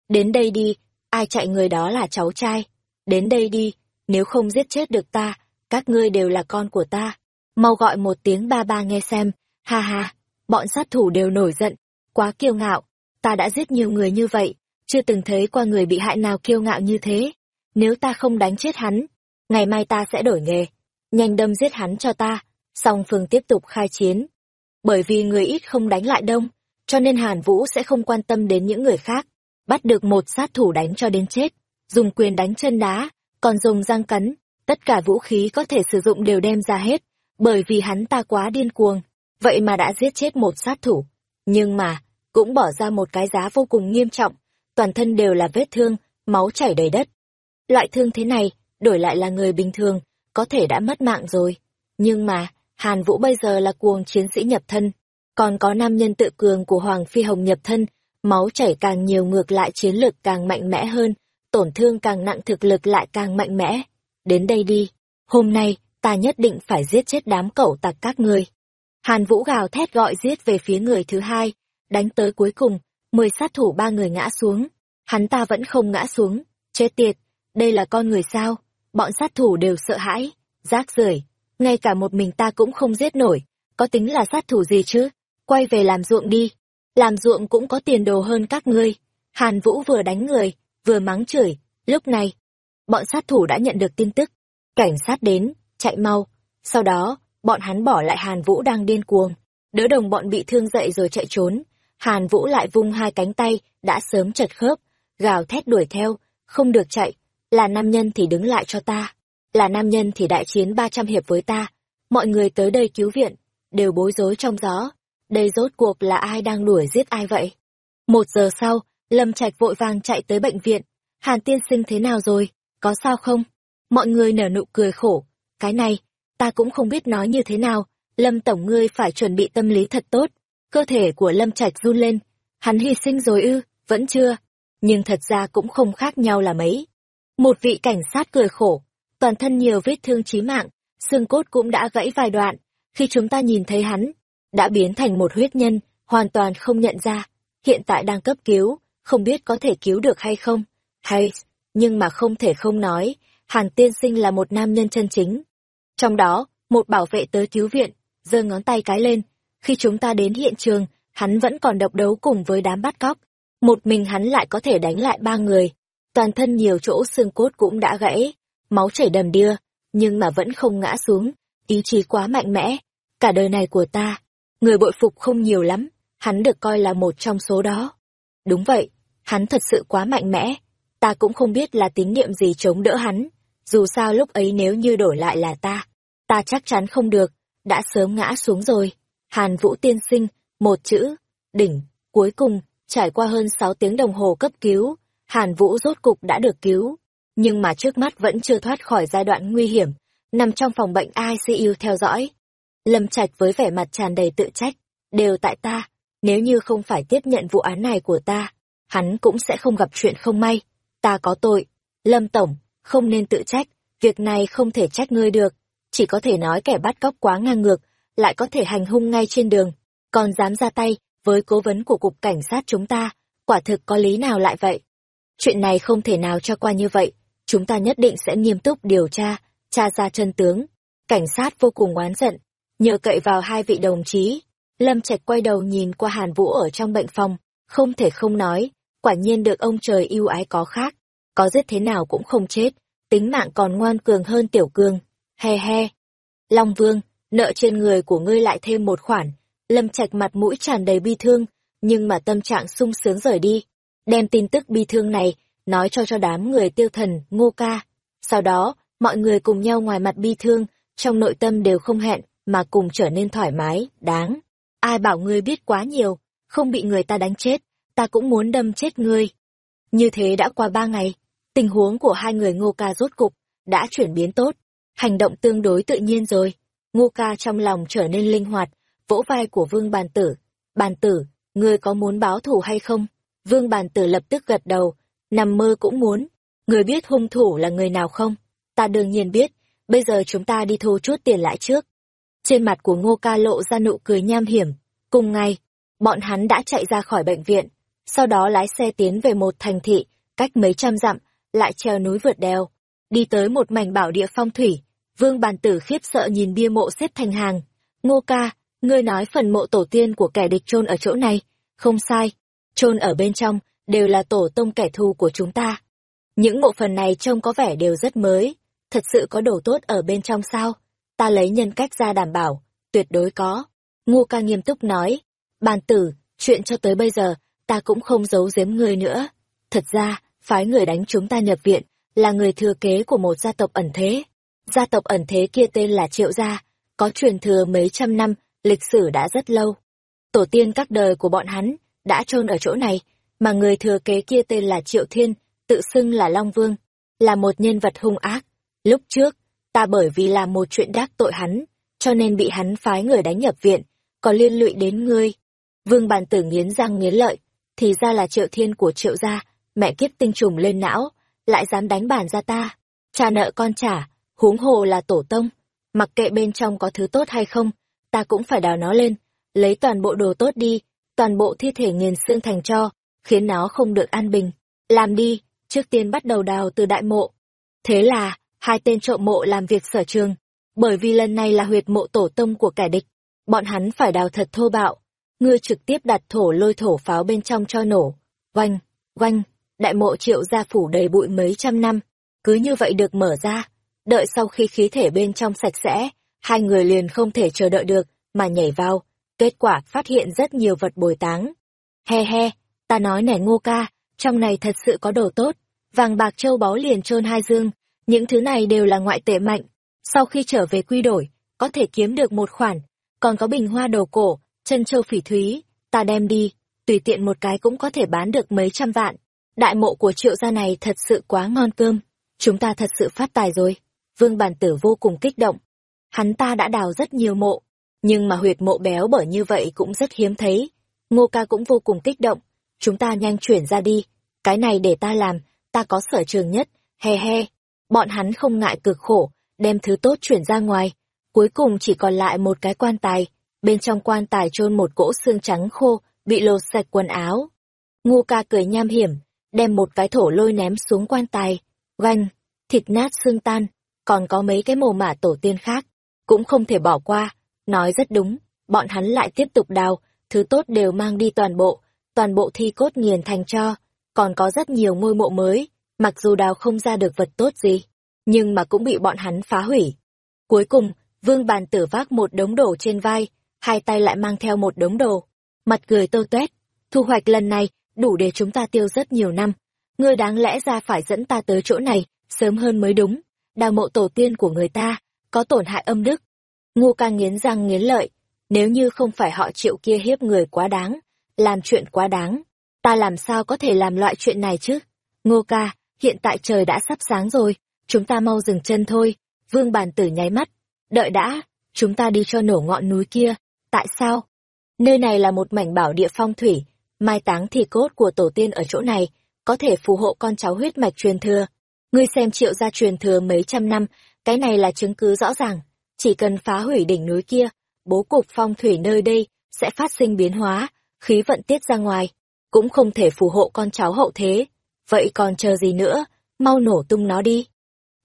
Đến đây đi, ai chạy người đó là cháu trai. Đến đây đi, nếu không giết chết được ta, các ngươi đều là con của ta. Mau gọi một tiếng ba ba nghe xem, ha ha, bọn sát thủ đều nổi giận, quá kiêu ngạo, ta đã giết nhiều người như vậy, chưa từng thấy qua người bị hại nào kiêu ngạo như thế. Nếu ta không đánh chết hắn, ngày mai ta sẽ đổi nghề, nhanh đâm giết hắn cho ta, song phương tiếp tục khai chiến. Bởi vì người ít không đánh lại đông, cho nên Hàn Vũ sẽ không quan tâm đến những người khác, bắt được một sát thủ đánh cho đến chết, dùng quyền đánh chân đá, còn dùng răng cắn, tất cả vũ khí có thể sử dụng đều đem ra hết, bởi vì hắn ta quá điên cuồng, vậy mà đã giết chết một sát thủ. Nhưng mà, cũng bỏ ra một cái giá vô cùng nghiêm trọng, toàn thân đều là vết thương, máu chảy đầy đất. Loại thương thế này, đổi lại là người bình thường, có thể đã mất mạng rồi. Nhưng mà, Hàn Vũ bây giờ là cuồng chiến sĩ nhập thân, còn có nam nhân tự cường của Hoàng Phi Hồng nhập thân, máu chảy càng nhiều ngược lại chiến lực càng mạnh mẽ hơn, tổn thương càng nặng thực lực lại càng mạnh mẽ. Đến đây đi, hôm nay, ta nhất định phải giết chết đám cẩu tặc các ngươi. Hàn Vũ gào thét gọi giết về phía người thứ hai, đánh tới cuối cùng, mười sát thủ ba người ngã xuống. Hắn ta vẫn không ngã xuống, chết tiệt, đây là con người sao? Bọn sát thủ đều sợ hãi, rác rưởi, ngay cả một mình ta cũng không giết nổi, có tính là sát thủ gì chứ? Quay về làm ruộng đi, làm ruộng cũng có tiền đồ hơn các ngươi. Hàn Vũ vừa đánh người, vừa mắng chửi, lúc này, bọn sát thủ đã nhận được tin tức. Cảnh sát đến, chạy mau. Sau đó, bọn hắn bỏ lại Hàn Vũ đang điên cuồng. Đỡ đồng bọn bị thương dậy rồi chạy trốn. Hàn Vũ lại vung hai cánh tay, đã sớm chật khớp, gào thét đuổi theo, không được chạy. Là nam nhân thì đứng lại cho ta. Là nam nhân thì đại chiến 300 hiệp với ta. Mọi người tới đây cứu viện, đều bối rối trong gió. Đây rốt cuộc là ai đang đuổi giết ai vậy? Một giờ sau, Lâm Trạch vội vàng chạy tới bệnh viện. Hàn tiên sinh thế nào rồi? Có sao không? Mọi người nở nụ cười khổ. Cái này, ta cũng không biết nói như thế nào. Lâm Tổng ngươi phải chuẩn bị tâm lý thật tốt. Cơ thể của Lâm Trạch run lên. Hắn hy sinh rồi ư, vẫn chưa. Nhưng thật ra cũng không khác nhau là mấy. Một vị cảnh sát cười khổ. Toàn thân nhiều vết thương chí mạng, xương cốt cũng đã gãy vài đoạn. Khi chúng ta nhìn thấy hắn, đã biến thành một huyết nhân, hoàn toàn không nhận ra. Hiện tại đang cấp cứu, không biết có thể cứu được hay không. Hay, nhưng mà không thể không nói, Hàn Tiên Sinh là một nam nhân chân chính. Trong đó, một bảo vệ tới cứu viện, giơ ngón tay cái lên. Khi chúng ta đến hiện trường, hắn vẫn còn độc đấu cùng với đám bắt cóc. Một mình hắn lại có thể đánh lại ba người. Toàn thân nhiều chỗ xương cốt cũng đã gãy, máu chảy đầm đìa, nhưng mà vẫn không ngã xuống. Ý chí quá mạnh mẽ. Cả đời này của ta, người bội phục không nhiều lắm, hắn được coi là một trong số đó. Đúng vậy, hắn thật sự quá mạnh mẽ, ta cũng không biết là tín niệm gì chống đỡ hắn, dù sao lúc ấy nếu như đổi lại là ta, ta chắc chắn không được, đã sớm ngã xuống rồi. Hàn Vũ tiên sinh, một chữ, đỉnh, cuối cùng, trải qua hơn sáu tiếng đồng hồ cấp cứu, Hàn Vũ rốt cục đã được cứu, nhưng mà trước mắt vẫn chưa thoát khỏi giai đoạn nguy hiểm, nằm trong phòng bệnh ICU theo dõi. Lâm Trạch với vẻ mặt tràn đầy tự trách, đều tại ta, nếu như không phải tiếp nhận vụ án này của ta, hắn cũng sẽ không gặp chuyện không may. Ta có tội. Lâm Tổng, không nên tự trách, việc này không thể trách ngươi được. Chỉ có thể nói kẻ bắt cóc quá ngang ngược, lại có thể hành hung ngay trên đường. Còn dám ra tay với cố vấn của cục cảnh sát chúng ta, quả thực có lý nào lại vậy? Chuyện này không thể nào cho qua như vậy. Chúng ta nhất định sẽ nghiêm túc điều tra, tra ra chân tướng. Cảnh sát vô cùng oán giận, nhờ cậy vào hai vị đồng chí. Lâm Trạch quay đầu nhìn qua Hàn Vũ ở trong bệnh phòng, không thể không nói, quả nhiên được ông trời yêu ái có khác, có giết thế nào cũng không chết, tính mạng còn ngoan cường hơn tiểu cường, he he. Long Vương, nợ trên người của ngươi lại thêm một khoản, lâm trạch mặt mũi tràn đầy bi thương, nhưng mà tâm trạng sung sướng rời đi, đem tin tức bi thương này, nói cho cho đám người tiêu thần, ngô ca. Sau đó, mọi người cùng nhau ngoài mặt bi thương, trong nội tâm đều không hẹn, mà cùng trở nên thoải mái, đáng. Ai bảo ngươi biết quá nhiều, không bị người ta đánh chết, ta cũng muốn đâm chết ngươi. Như thế đã qua ba ngày, tình huống của hai người ngô ca rốt cục, đã chuyển biến tốt, hành động tương đối tự nhiên rồi. Ngô ca trong lòng trở nên linh hoạt, vỗ vai của vương bàn tử. Bàn tử, ngươi có muốn báo thù hay không? Vương bàn tử lập tức gật đầu, nằm mơ cũng muốn. Người biết hung thủ là người nào không? Ta đương nhiên biết, bây giờ chúng ta đi thu chút tiền lãi trước. Trên mặt của ngô ca lộ ra nụ cười nham hiểm. Cùng ngày, bọn hắn đã chạy ra khỏi bệnh viện, sau đó lái xe tiến về một thành thị, cách mấy trăm dặm, lại treo núi vượt đèo, đi tới một mảnh bảo địa phong thủy. Vương bàn tử khiếp sợ nhìn bia mộ xếp thành hàng. Ngô ca, ngươi nói phần mộ tổ tiên của kẻ địch chôn ở chỗ này, không sai, chôn ở bên trong, đều là tổ tông kẻ thù của chúng ta. Những mộ phần này trông có vẻ đều rất mới, thật sự có đồ tốt ở bên trong sao? Ta lấy nhân cách ra đảm bảo, tuyệt đối có. Ngô ca nghiêm túc nói, bàn tử, chuyện cho tới bây giờ, ta cũng không giấu giếm ngươi nữa. Thật ra, phái người đánh chúng ta nhập viện, là người thừa kế của một gia tộc ẩn thế. Gia tộc ẩn thế kia tên là Triệu Gia, có truyền thừa mấy trăm năm, lịch sử đã rất lâu. Tổ tiên các đời của bọn hắn đã chôn ở chỗ này, mà người thừa kế kia tên là Triệu Thiên, tự xưng là Long Vương, là một nhân vật hung ác. Lúc trước, ta bởi vì làm một chuyện đắc tội hắn, cho nên bị hắn phái người đánh nhập viện, có liên lụy đến ngươi. Vương bàn tử nghiến răng nghiến lợi, thì ra là Triệu Thiên của Triệu gia, mẹ kiếp tinh trùng lên não, lại dám đánh bản ra ta. Cha nợ con trả, huống hồ là tổ tông. Mặc kệ bên trong có thứ tốt hay không, ta cũng phải đào nó lên, lấy toàn bộ đồ tốt đi, toàn bộ thi thể nghiền xương thành cho, khiến nó không được an bình. Làm đi, trước tiên bắt đầu đào từ đại mộ. Thế là, hai tên trộm mộ làm việc sở trường, bởi vì lần này là huyệt mộ tổ tông của kẻ địch, bọn hắn phải đào thật thô bạo. Ngươi trực tiếp đặt thổ lôi thổ pháo bên trong cho nổ. Oanh, oanh, đại mộ triệu gia phủ đầy bụi mấy trăm năm, cứ như vậy được mở ra. Đợi sau khi khí thể bên trong sạch sẽ, hai người liền không thể chờ đợi được, mà nhảy vào. Kết quả phát hiện rất nhiều vật bồi táng. He he, ta nói nẻ ngô ca, trong này thật sự có đồ tốt. Vàng bạc châu báu liền trôn hai dương, những thứ này đều là ngoại tệ mạnh. Sau khi trở về quy đổi, có thể kiếm được một khoản. Còn có bình hoa đồ cổ, chân châu phỉ thúy, ta đem đi, tùy tiện một cái cũng có thể bán được mấy trăm vạn. Đại mộ của triệu gia này thật sự quá ngon cơm, chúng ta thật sự phát tài rồi. Vương bàn tử vô cùng kích động. Hắn ta đã đào rất nhiều mộ, nhưng mà huyệt mộ béo bởi như vậy cũng rất hiếm thấy. Ngô ca cũng vô cùng kích động. Chúng ta nhanh chuyển ra đi, cái này để ta làm, ta có sở trường nhất, he he. Bọn hắn không ngại cực khổ, đem thứ tốt chuyển ra ngoài. Cuối cùng chỉ còn lại một cái quan tài, bên trong quan tài chôn một cỗ xương trắng khô, bị lột sạch quần áo. Ngô ca cười nham hiểm, đem một cái thổ lôi ném xuống quan tài, oanh, thịt nát xương tan, còn có mấy cái mồ mả tổ tiên khác, cũng không thể bỏ qua, nói rất đúng, bọn hắn lại tiếp tục đào, thứ tốt đều mang đi toàn bộ, toàn bộ thi cốt nghiền thành cho, còn có rất nhiều ngôi mộ mới, mặc dù đào không ra được vật tốt gì, nhưng mà cũng bị bọn hắn phá hủy. Cuối cùng, vương bàn tử vác một đống đồ trên vai, hai tay lại mang theo một đống đồ, mặt cười tơ tuét, thu hoạch lần này đủ để chúng ta tiêu rất nhiều năm. Ngươi đáng lẽ ra phải dẫn ta tới chỗ này, sớm hơn mới đúng. Đào mộ tổ tiên của người ta, có tổn hại âm đức. Ngô ca nghiến răng nghiến lợi, nếu như không phải họ chịu kia hiếp người quá đáng, làm chuyện quá đáng, ta làm sao có thể làm loại chuyện này chứ? Ngô ca, hiện tại trời đã sắp sáng rồi, chúng ta mau dừng chân thôi. Vương bàn tử nháy mắt, đợi đã, chúng ta đi cho nổ ngọn núi kia. Tại sao? Nơi này là một mảnh bảo địa phong thủy, mai táng thì cốt của tổ tiên ở chỗ này, có thể phù hộ con cháu huyết mạch truyền thừa. Ngươi xem triệu gia truyền thừa mấy trăm năm, cái này là chứng cứ rõ ràng. Chỉ cần phá hủy đỉnh núi kia, bố cục phong thủy nơi đây sẽ phát sinh biến hóa, khí vận tiết ra ngoài, cũng không thể phù hộ con cháu hậu thế. Vậy còn chờ gì nữa, mau nổ tung nó đi.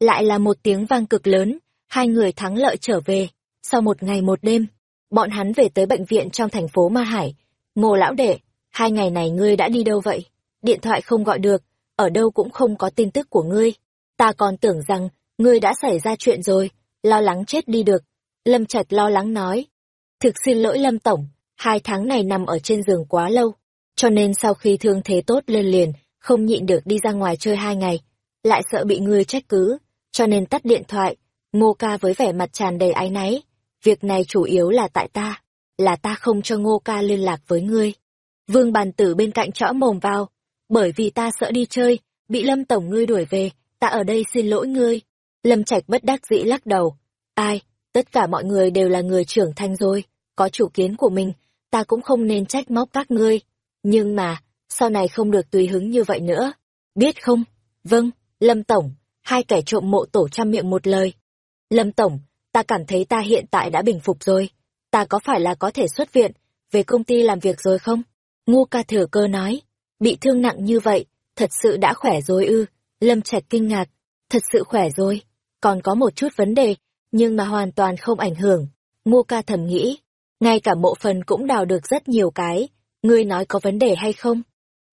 Lại là một tiếng vang cực lớn, hai người thắng lợi trở về. Sau một ngày một đêm, bọn hắn về tới bệnh viện trong thành phố Ma Hải. Ngô lão đệ, hai ngày này ngươi đã đi đâu vậy? Điện thoại không gọi được, ở đâu cũng không có tin tức của ngươi. Ta còn tưởng rằng, ngươi đã xảy ra chuyện rồi, lo lắng chết đi được. Lâm Trạch lo lắng nói. Thực xin lỗi Lâm Tổng, hai tháng này nằm ở trên giường quá lâu, cho nên sau khi thương thế tốt lên liền, không nhịn được đi ra ngoài chơi hai ngày, lại sợ bị ngươi trách cứ, cho nên tắt điện thoại. Ngô ca với vẻ mặt tràn đầy áy náy. Việc này chủ yếu là tại ta, là ta không cho Ngô ca liên lạc với ngươi. Vương bàn tử bên cạnh chõ mồm vào bởi vì ta sợ đi chơi, bị Lâm Tổng ngươi đuổi về, ta ở đây xin lỗi ngươi. Lâm Trạch bất đắc dĩ lắc đầu. Ai, tất cả mọi người đều là người trưởng thành rồi, có chủ kiến của mình, ta cũng không nên trách móc các ngươi. Nhưng mà, sau này không được tùy hứng như vậy nữa. Biết không? Vâng, Lâm Tổng, hai kẻ trộm mộ tổ trăm miệng một lời. Lâm Tổng, ta cảm thấy ta hiện tại đã bình phục rồi. Ta có phải là có thể xuất viện, về công ty làm việc rồi không? Ngu ca thừa cơ nói, bị thương nặng như vậy, thật sự đã khỏe rồi ư. Lâm Trạch kinh ngạc, thật sự khỏe rồi. Còn có một chút vấn đề, nhưng mà hoàn toàn không ảnh hưởng. ngô ca thầm nghĩ, ngay cả mộ phần cũng đào được rất nhiều cái. Ngươi nói có vấn đề hay không?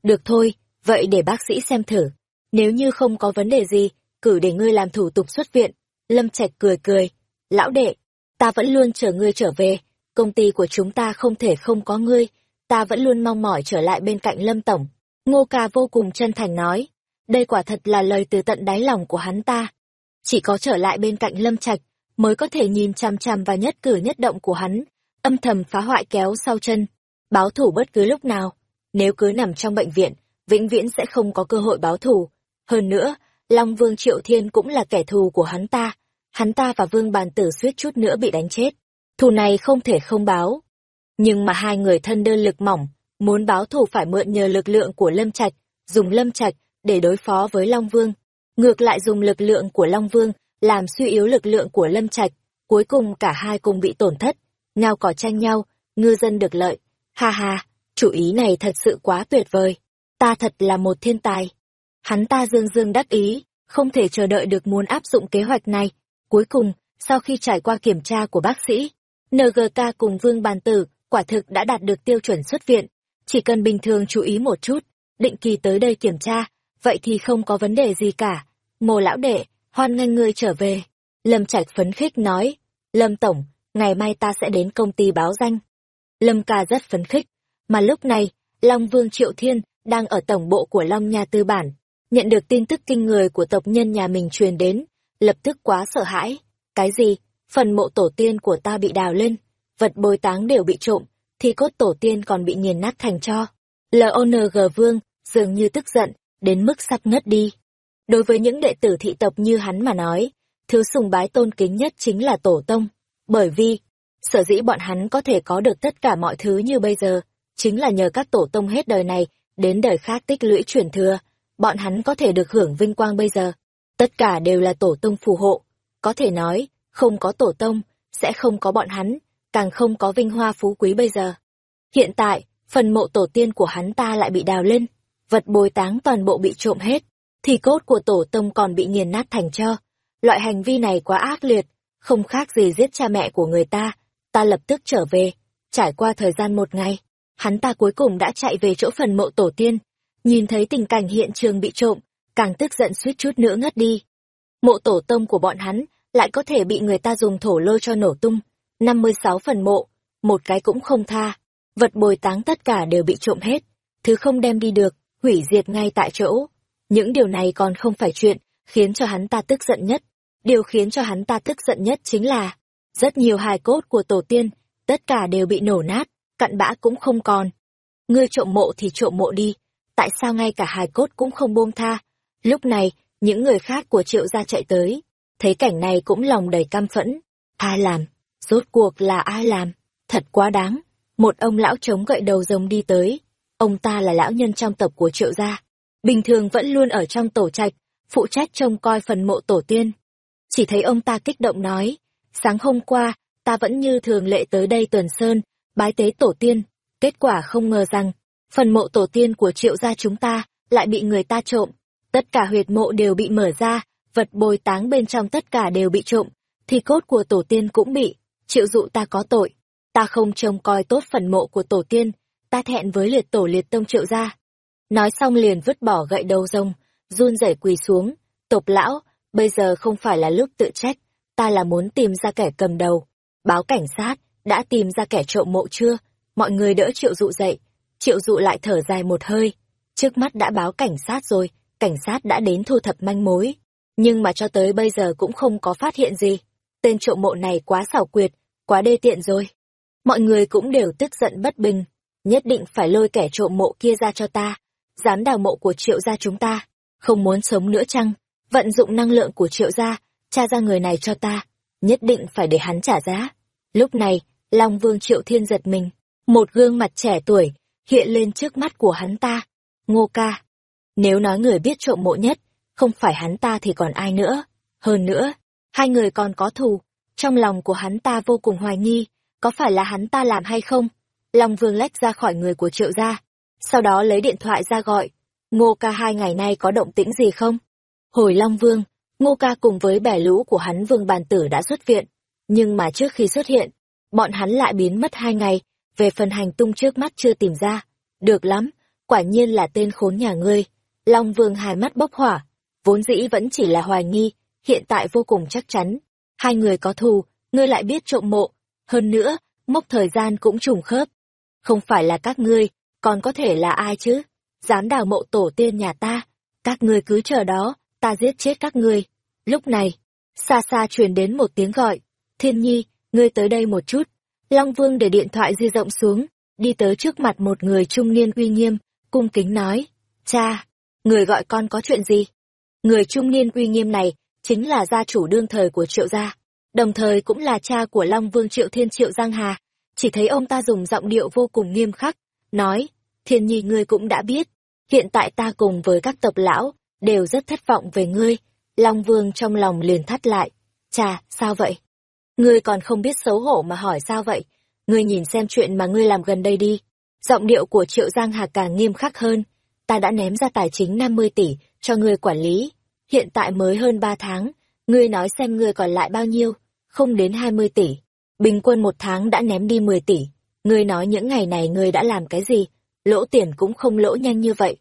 Được thôi, vậy để bác sĩ xem thử. Nếu như không có vấn đề gì, cử để ngươi làm thủ tục xuất viện. Lâm Trạch cười cười. Lão đệ, ta vẫn luôn chờ ngươi trở về. Công ty của chúng ta không thể không có ngươi. Ta vẫn luôn mong mỏi trở lại bên cạnh Lâm Tổng. Ngô ca vô cùng chân thành nói. Đây quả thật là lời từ tận đáy lòng của hắn ta. Chỉ có trở lại bên cạnh Lâm Trạch mới có thể nhìn chằm chằm vào nhất cử nhất động của hắn, âm thầm phá hoại kéo sau chân, báo thủ bất cứ lúc nào. Nếu cứ nằm trong bệnh viện, vĩnh viễn sẽ không có cơ hội báo thù. Hơn nữa, Long Vương Triệu Thiên cũng là kẻ thù của hắn ta. Hắn ta và Vương Bàn Tử suýt chút nữa bị đánh chết. Thù này không thể không báo. Nhưng mà hai người thân đơn lực mỏng, muốn báo thù phải mượn nhờ lực lượng của Lâm Trạch, dùng Lâm Trạch để đối phó với Long Vương. Ngược lại dùng lực lượng của Long Vương làm suy yếu lực lượng của Lâm Trạch, cuối cùng cả hai cùng bị tổn thất, ngao cỏ tranh nhau, ngư dân được lợi. Ha ha, chủ ý này thật sự quá tuyệt vời. Ta thật là một thiên tài. Hắn ta dương dương đắc ý, không thể chờ đợi được muốn áp dụng kế hoạch này. Cuối cùng, sau khi trải qua kiểm tra của bác sĩ, NGK cùng Vương Bàn Tử quả thực đã đạt được tiêu chuẩn xuất viện. Chỉ cần bình thường chú ý một chút, định kỳ tới đây kiểm tra, vậy thì không có vấn đề gì cả. Mồ lão đệ, hoan nghênh ngươi trở về. Lâm Trạch phấn khích nói, Lâm Tổng, ngày mai ta sẽ đến công ty báo danh. Lâm ca rất phấn khích, mà lúc này, Long Vương Triệu Thiên đang ở tổng bộ của Long Nha Tư Bản, nhận được tin tức kinh người của tộc nhân nhà mình truyền đến, lập tức quá sợ hãi. Cái gì? Phần mộ tổ tiên của ta bị đào lên, vật bồi táng đều bị trộm, thì cốt tổ tiên còn bị nghiền nát thành cho. LONG Vương dường như tức giận, đến mức sắp ngất đi. Đối với những đệ tử thị tộc như hắn mà nói, thứ sùng bái tôn kính nhất chính là tổ tông, bởi vì, sở dĩ bọn hắn có thể có được tất cả mọi thứ như bây giờ, chính là nhờ các tổ tông hết đời này, đến đời khác tích lũy truyền thừa, bọn hắn có thể được hưởng vinh quang bây giờ. Tất cả đều là tổ tông phù hộ, có thể nói, không có tổ tông, sẽ không có bọn hắn, càng không có vinh hoa phú quý bây giờ. Hiện tại, phần mộ tổ tiên của hắn ta lại bị đào lên, vật bồi táng toàn bộ bị trộm hết, thì cốt của tổ tông còn bị nghiền nát thành cho. Loại hành vi này quá ác liệt, không khác gì giết cha mẹ của người ta. Ta lập tức trở về, trải qua thời gian một ngày, hắn ta cuối cùng đã chạy về chỗ phần mộ tổ tiên, nhìn thấy tình cảnh hiện trường bị trộm, càng tức giận suýt chút nữa ngất đi. Mộ tổ tông của bọn hắn lại có thể bị người ta dùng thổ lôi cho nổ tung, 56 phần mộ, một cái cũng không tha, vật bồi táng tất cả đều bị trộm hết, thứ không đem đi được, hủy diệt ngay tại chỗ. Những điều này còn không phải chuyện, khiến cho hắn ta tức giận nhất. Điều khiến cho hắn ta tức giận nhất chính là, rất nhiều hài cốt của tổ tiên, tất cả đều bị nổ nát, cặn bã cũng không còn. Ngươi trộm mộ thì trộm mộ đi, tại sao ngay cả hài cốt cũng không buông tha? Lúc này, những người khác của triệu gia chạy tới, thấy cảnh này cũng lòng đầy căm phẫn. Ai làm? Rốt cuộc là ai làm? Thật quá đáng. Một ông lão chống gậy đầu rồng đi tới. Ông ta là lão nhân trong tộc của triệu gia. Bình thường vẫn luôn ở trong tổ trạch, phụ trách trông coi phần mộ tổ tiên. Chỉ thấy ông ta kích động nói, sáng hôm qua, ta vẫn như thường lệ tới đây tuần sơn, bái tế tổ tiên. Kết quả không ngờ rằng, phần mộ tổ tiên của triệu gia chúng ta lại bị người ta trộm. Tất cả huyệt mộ đều bị mở ra, vật bồi táng bên trong tất cả đều bị trộm, thì cốt của tổ tiên cũng bị. Triệu dụ ta có tội, ta không trông coi tốt phần mộ của tổ tiên, ta thẹn với liệt tổ liệt tông triệu gia. Nói xong liền vứt bỏ gậy đầu rông, run rẩy quỳ xuống, tộc lão, bây giờ không phải là lúc tự trách, ta là muốn tìm ra kẻ cầm đầu. Báo cảnh sát, đã tìm ra kẻ trộm mộ chưa? Mọi người đỡ triệu dụ dậy, triệu dụ lại thở dài một hơi. Trước mắt đã báo cảnh sát rồi, cảnh sát đã đến thu thập manh mối. Nhưng mà cho tới bây giờ cũng không có phát hiện gì. Tên trộm mộ này quá xảo quyệt, quá đê tiện rồi. Mọi người cũng đều tức giận bất bình. Nhất định phải lôi kẻ trộm mộ kia ra cho ta. dám đào mộ của triệu gia chúng ta, không muốn sống nữa chăng? Vận dụng năng lượng của triệu gia, tra ra người này cho ta, nhất định phải để hắn trả giá. Lúc này, Long Vương Triệu Thiên giật mình, một gương mặt trẻ tuổi, hiện lên trước mắt của hắn ta. Ngô ca. Nếu nói người biết trộm mộ nhất, không phải hắn ta thì còn ai nữa. Hơn nữa, hai người còn có thù. Trong lòng của hắn ta vô cùng hoài nghi, có phải là hắn ta làm hay không? Long Vương lách ra khỏi người của triệu gia, sau đó lấy điện thoại ra gọi. Ngô ca hai ngày nay có động tĩnh gì không? Hồi Long Vương, Ngô ca cùng với bè lũ của hắn Vương Bàn Tử đã xuất viện. Nhưng mà trước khi xuất hiện, bọn hắn lại biến mất hai ngày, về phần hành tung trước mắt chưa tìm ra. Được lắm, quả nhiên là tên khốn nhà ngươi. Long Vương hai mắt bốc hỏa, vốn dĩ vẫn chỉ là hoài nghi, hiện tại vô cùng chắc chắn. Hai người có thù, ngươi lại biết trộm mộ. Hơn nữa, mốc thời gian cũng trùng khớp. Không phải là các ngươi, còn có thể là ai chứ? Dám đào mộ tổ tiên nhà ta. Các ngươi cứ chờ đó, ta giết chết các ngươi. Lúc này, xa xa truyền đến một tiếng gọi. Thiên nhi, ngươi tới đây một chút. Long Vương để điện thoại di rộng xuống, đi tới trước mặt một người trung niên uy nghiêm, cung kính nói. Cha, người gọi con có chuyện gì? Người trung niên uy nghiêm này, chính là gia chủ đương thời của triệu gia, đồng thời cũng là cha của Long Vương Triệu Thiên Triệu Giang Hà. Chỉ thấy ông ta dùng giọng điệu vô cùng nghiêm khắc, nói, thiên nhi ngươi cũng đã biết, hiện tại ta cùng với các tộc lão, đều rất thất vọng về ngươi. Long Vương trong lòng liền thắt lại, chà, sao vậy? Ngươi còn không biết xấu hổ mà hỏi sao vậy? Ngươi nhìn xem chuyện mà ngươi làm gần đây đi. Giọng điệu của Triệu Giang Hà càng nghiêm khắc hơn. Ta đã ném ra tài chính 50 tỷ cho ngươi quản lý. Hiện tại mới hơn 3 tháng, ngươi nói xem ngươi còn lại bao nhiêu? Không đến 20 tỷ. Bình quân một tháng đã ném đi 10 tỷ. Ngươi nói những ngày này ngươi đã làm cái gì? Lỗ tiền cũng không lỗ nhanh như vậy.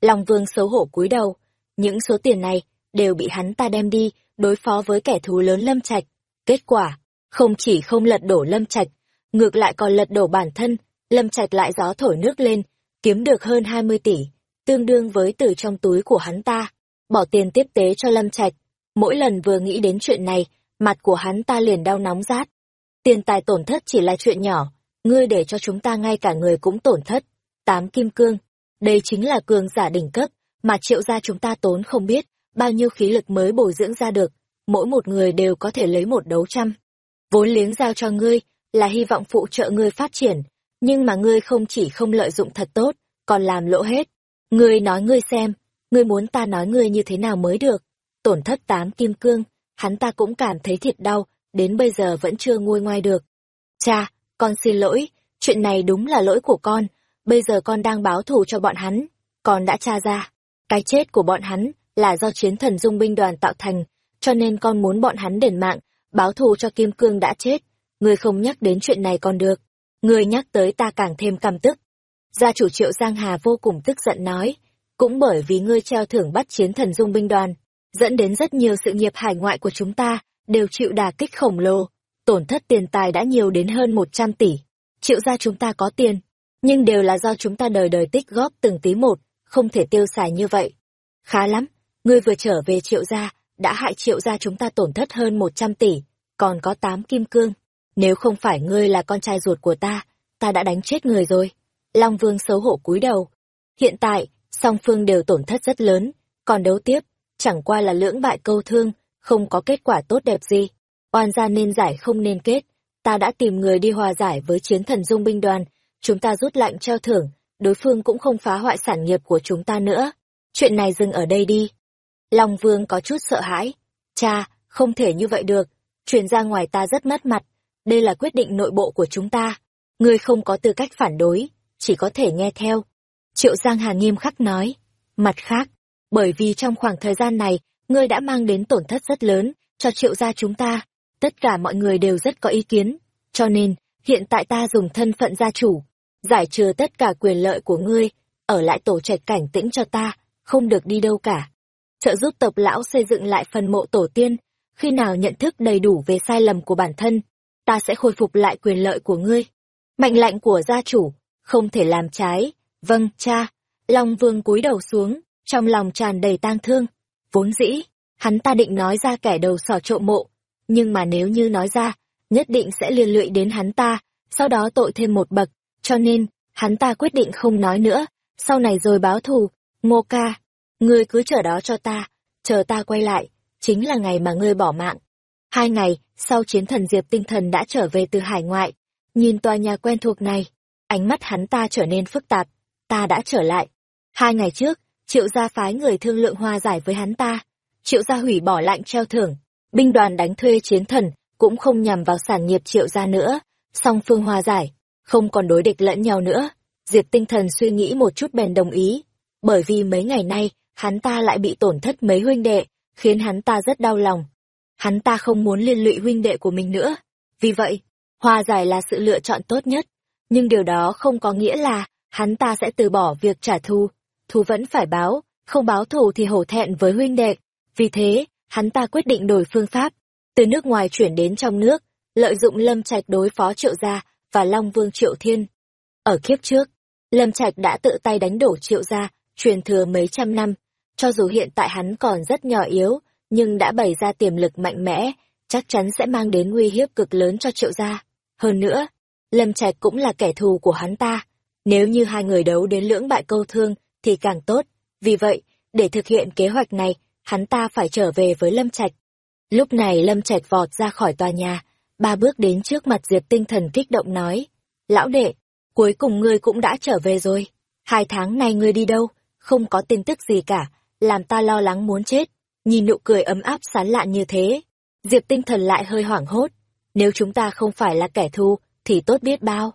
Long Vương xấu hổ cúi đầu. Những số tiền này đều bị hắn ta đem đi đối phó với kẻ thù lớn Lâm Trạch. Kết quả, không chỉ không lật đổ Lâm Trạch, ngược lại còn lật đổ bản thân, Lâm Trạch lại gió thổi nước lên, kiếm được hơn 20 tỷ, tương đương với từ trong túi của hắn ta, bỏ tiền tiếp tế cho Lâm Trạch. Mỗi lần vừa nghĩ đến chuyện này, mặt của hắn ta liền đau nóng rát. Tiền tài tổn thất chỉ là chuyện nhỏ, ngươi để cho chúng ta ngay cả người cũng tổn thất. Tám kim cương, đây chính là cường giả đỉnh cấp, mà triệu gia chúng ta tốn không biết, bao nhiêu khí lực mới bồi dưỡng ra được, mỗi một người đều có thể lấy một đấu trăm. Vốn liếng giao cho ngươi, là hy vọng phụ trợ ngươi phát triển, nhưng mà ngươi không chỉ không lợi dụng thật tốt, còn làm lỗ hết. Ngươi nói ngươi xem, ngươi muốn ta nói ngươi như thế nào mới được. Tổn thất tám kim cương, hắn ta cũng cảm thấy thiệt đau, đến bây giờ vẫn chưa nguôi ngoai được. Cha, con xin lỗi, chuyện này đúng là lỗi của con, bây giờ con đang báo thù cho bọn hắn, con đã tra ra. Cái chết của bọn hắn là do chiến thần dung binh đoàn tạo thành, cho nên con muốn bọn hắn đền mạng, báo thù cho Kim Cương đã chết. Ngươi không nhắc đến chuyện này còn được. Ngươi nhắc tới ta càng thêm căm tức. Gia chủ triệu Giang Hà vô cùng tức giận nói, cũng bởi vì ngươi treo thưởng bắt chiến thần dung binh đoàn, dẫn đến rất nhiều sự nghiệp hải ngoại của chúng ta, đều chịu đà kích khổng lồ, tổn thất tiền tài đã nhiều đến hơn 100 tỷ. Triệu gia chúng ta có tiền, nhưng đều là do chúng ta đời đời tích góp từng tí một, không thể tiêu xài như vậy. Khá lắm, ngươi vừa trở về triệu gia, đã hại triệu gia chúng ta tổn thất hơn 100 tỷ, còn có 8 kim cương. Nếu không phải ngươi là con trai ruột của ta, ta đã đánh chết người rồi. Long Vương xấu hổ cúi đầu. Hiện tại, song phương đều tổn thất rất lớn, còn đấu tiếp, chẳng qua là lưỡng bại câu thương, không có kết quả tốt đẹp gì. Oan gia nên giải không nên kết, ta đã tìm người đi hòa giải với chiến thần dung binh đoàn, chúng ta rút lạnh treo thưởng, đối phương cũng không phá hoại sản nghiệp của chúng ta nữa. Chuyện này dừng ở đây đi. Long Vương có chút sợ hãi. Cha, không thể như vậy được. Truyền ra ngoài ta rất mất mặt. Đây là quyết định nội bộ của chúng ta. Ngươi không có tư cách phản đối, chỉ có thể nghe theo. Triệu Giang Hà nghiêm khắc nói. Mặt khác, bởi vì trong khoảng thời gian này, ngươi đã mang đến tổn thất rất lớn cho triệu gia chúng ta. Tất cả mọi người đều rất có ý kiến. Cho nên, hiện tại ta dùng thân phận gia chủ, giải trừ tất cả quyền lợi của ngươi, ở lại tổ trạch cảnh tĩnh cho ta, không được đi đâu cả. Trợ giúp tộc lão xây dựng lại phần mộ tổ tiên, khi nào nhận thức đầy đủ về sai lầm của bản thân, ta sẽ khôi phục lại quyền lợi của ngươi. Mệnh lệnh của gia chủ, không thể làm trái. Vâng, cha. Long vương cúi đầu xuống, trong lòng tràn đầy tang thương. Vốn dĩ, hắn ta định nói ra kẻ đầu sỏ trộm mộ, nhưng mà nếu như nói ra, nhất định sẽ liên lụy đến hắn ta, sau đó tội thêm một bậc, cho nên, hắn ta quyết định không nói nữa, sau này rồi báo thù, ngô ca, ngươi cứ chờ đó cho ta, chờ ta quay lại, chính là ngày mà ngươi bỏ mạng. Hai ngày, sau chiến thần Diệp tinh thần đã trở về từ hải ngoại, nhìn tòa nhà quen thuộc này, ánh mắt hắn ta trở nên phức tạp, ta đã trở lại. Hai ngày trước, triệu gia phái người thương lượng hòa giải với hắn ta, triệu gia hủy bỏ lạnh treo thưởng, binh đoàn đánh thuê chiến thần, cũng không nhằm vào sản nghiệp triệu gia nữa, song phương hòa giải, không còn đối địch lẫn nhau nữa. Diệp tinh thần suy nghĩ một chút bèn đồng ý, bởi vì mấy ngày nay, hắn ta lại bị tổn thất mấy huynh đệ, khiến hắn ta rất đau lòng. Hắn ta không muốn liên lụy huynh đệ của mình nữa. Vì vậy, hòa giải là sự lựa chọn tốt nhất. Nhưng điều đó không có nghĩa là hắn ta sẽ từ bỏ việc trả thù. Thù vẫn phải báo, không báo thù thì hổ thẹn với huynh đệ. Vì thế, hắn ta quyết định đổi phương pháp, từ nước ngoài chuyển đến trong nước, lợi dụng Lâm Trạch đối phó Triệu Gia và Long Vương Triệu Thiên. Ở kiếp trước, Lâm Trạch đã tự tay đánh đổ Triệu Gia, truyền thừa mấy trăm năm. Cho dù hiện tại hắn còn rất nhỏ yếu, nhưng đã bày ra tiềm lực mạnh mẽ, chắc chắn sẽ mang đến nguy hiếp cực lớn cho Triệu Gia. Hơn nữa, Lâm Trạch cũng là kẻ thù của hắn ta. Nếu như hai người đấu đến lưỡng bại câu thương, thì càng tốt. Vì vậy, để thực hiện kế hoạch này, hắn ta phải trở về với Lâm Trạch. Lúc này Lâm Trạch vọt ra khỏi tòa nhà, ba bước đến trước mặt Diệp Tinh Thần kích động nói. Lão đệ, cuối cùng ngươi cũng đã trở về rồi. Hai tháng nay ngươi đi đâu? Không có tin tức gì cả, làm ta lo lắng muốn chết. Nhìn nụ cười ấm áp sán lạn như thế, Diệp Tinh Thần lại hơi hoảng hốt. Nếu chúng ta không phải là kẻ thù, thì tốt biết bao.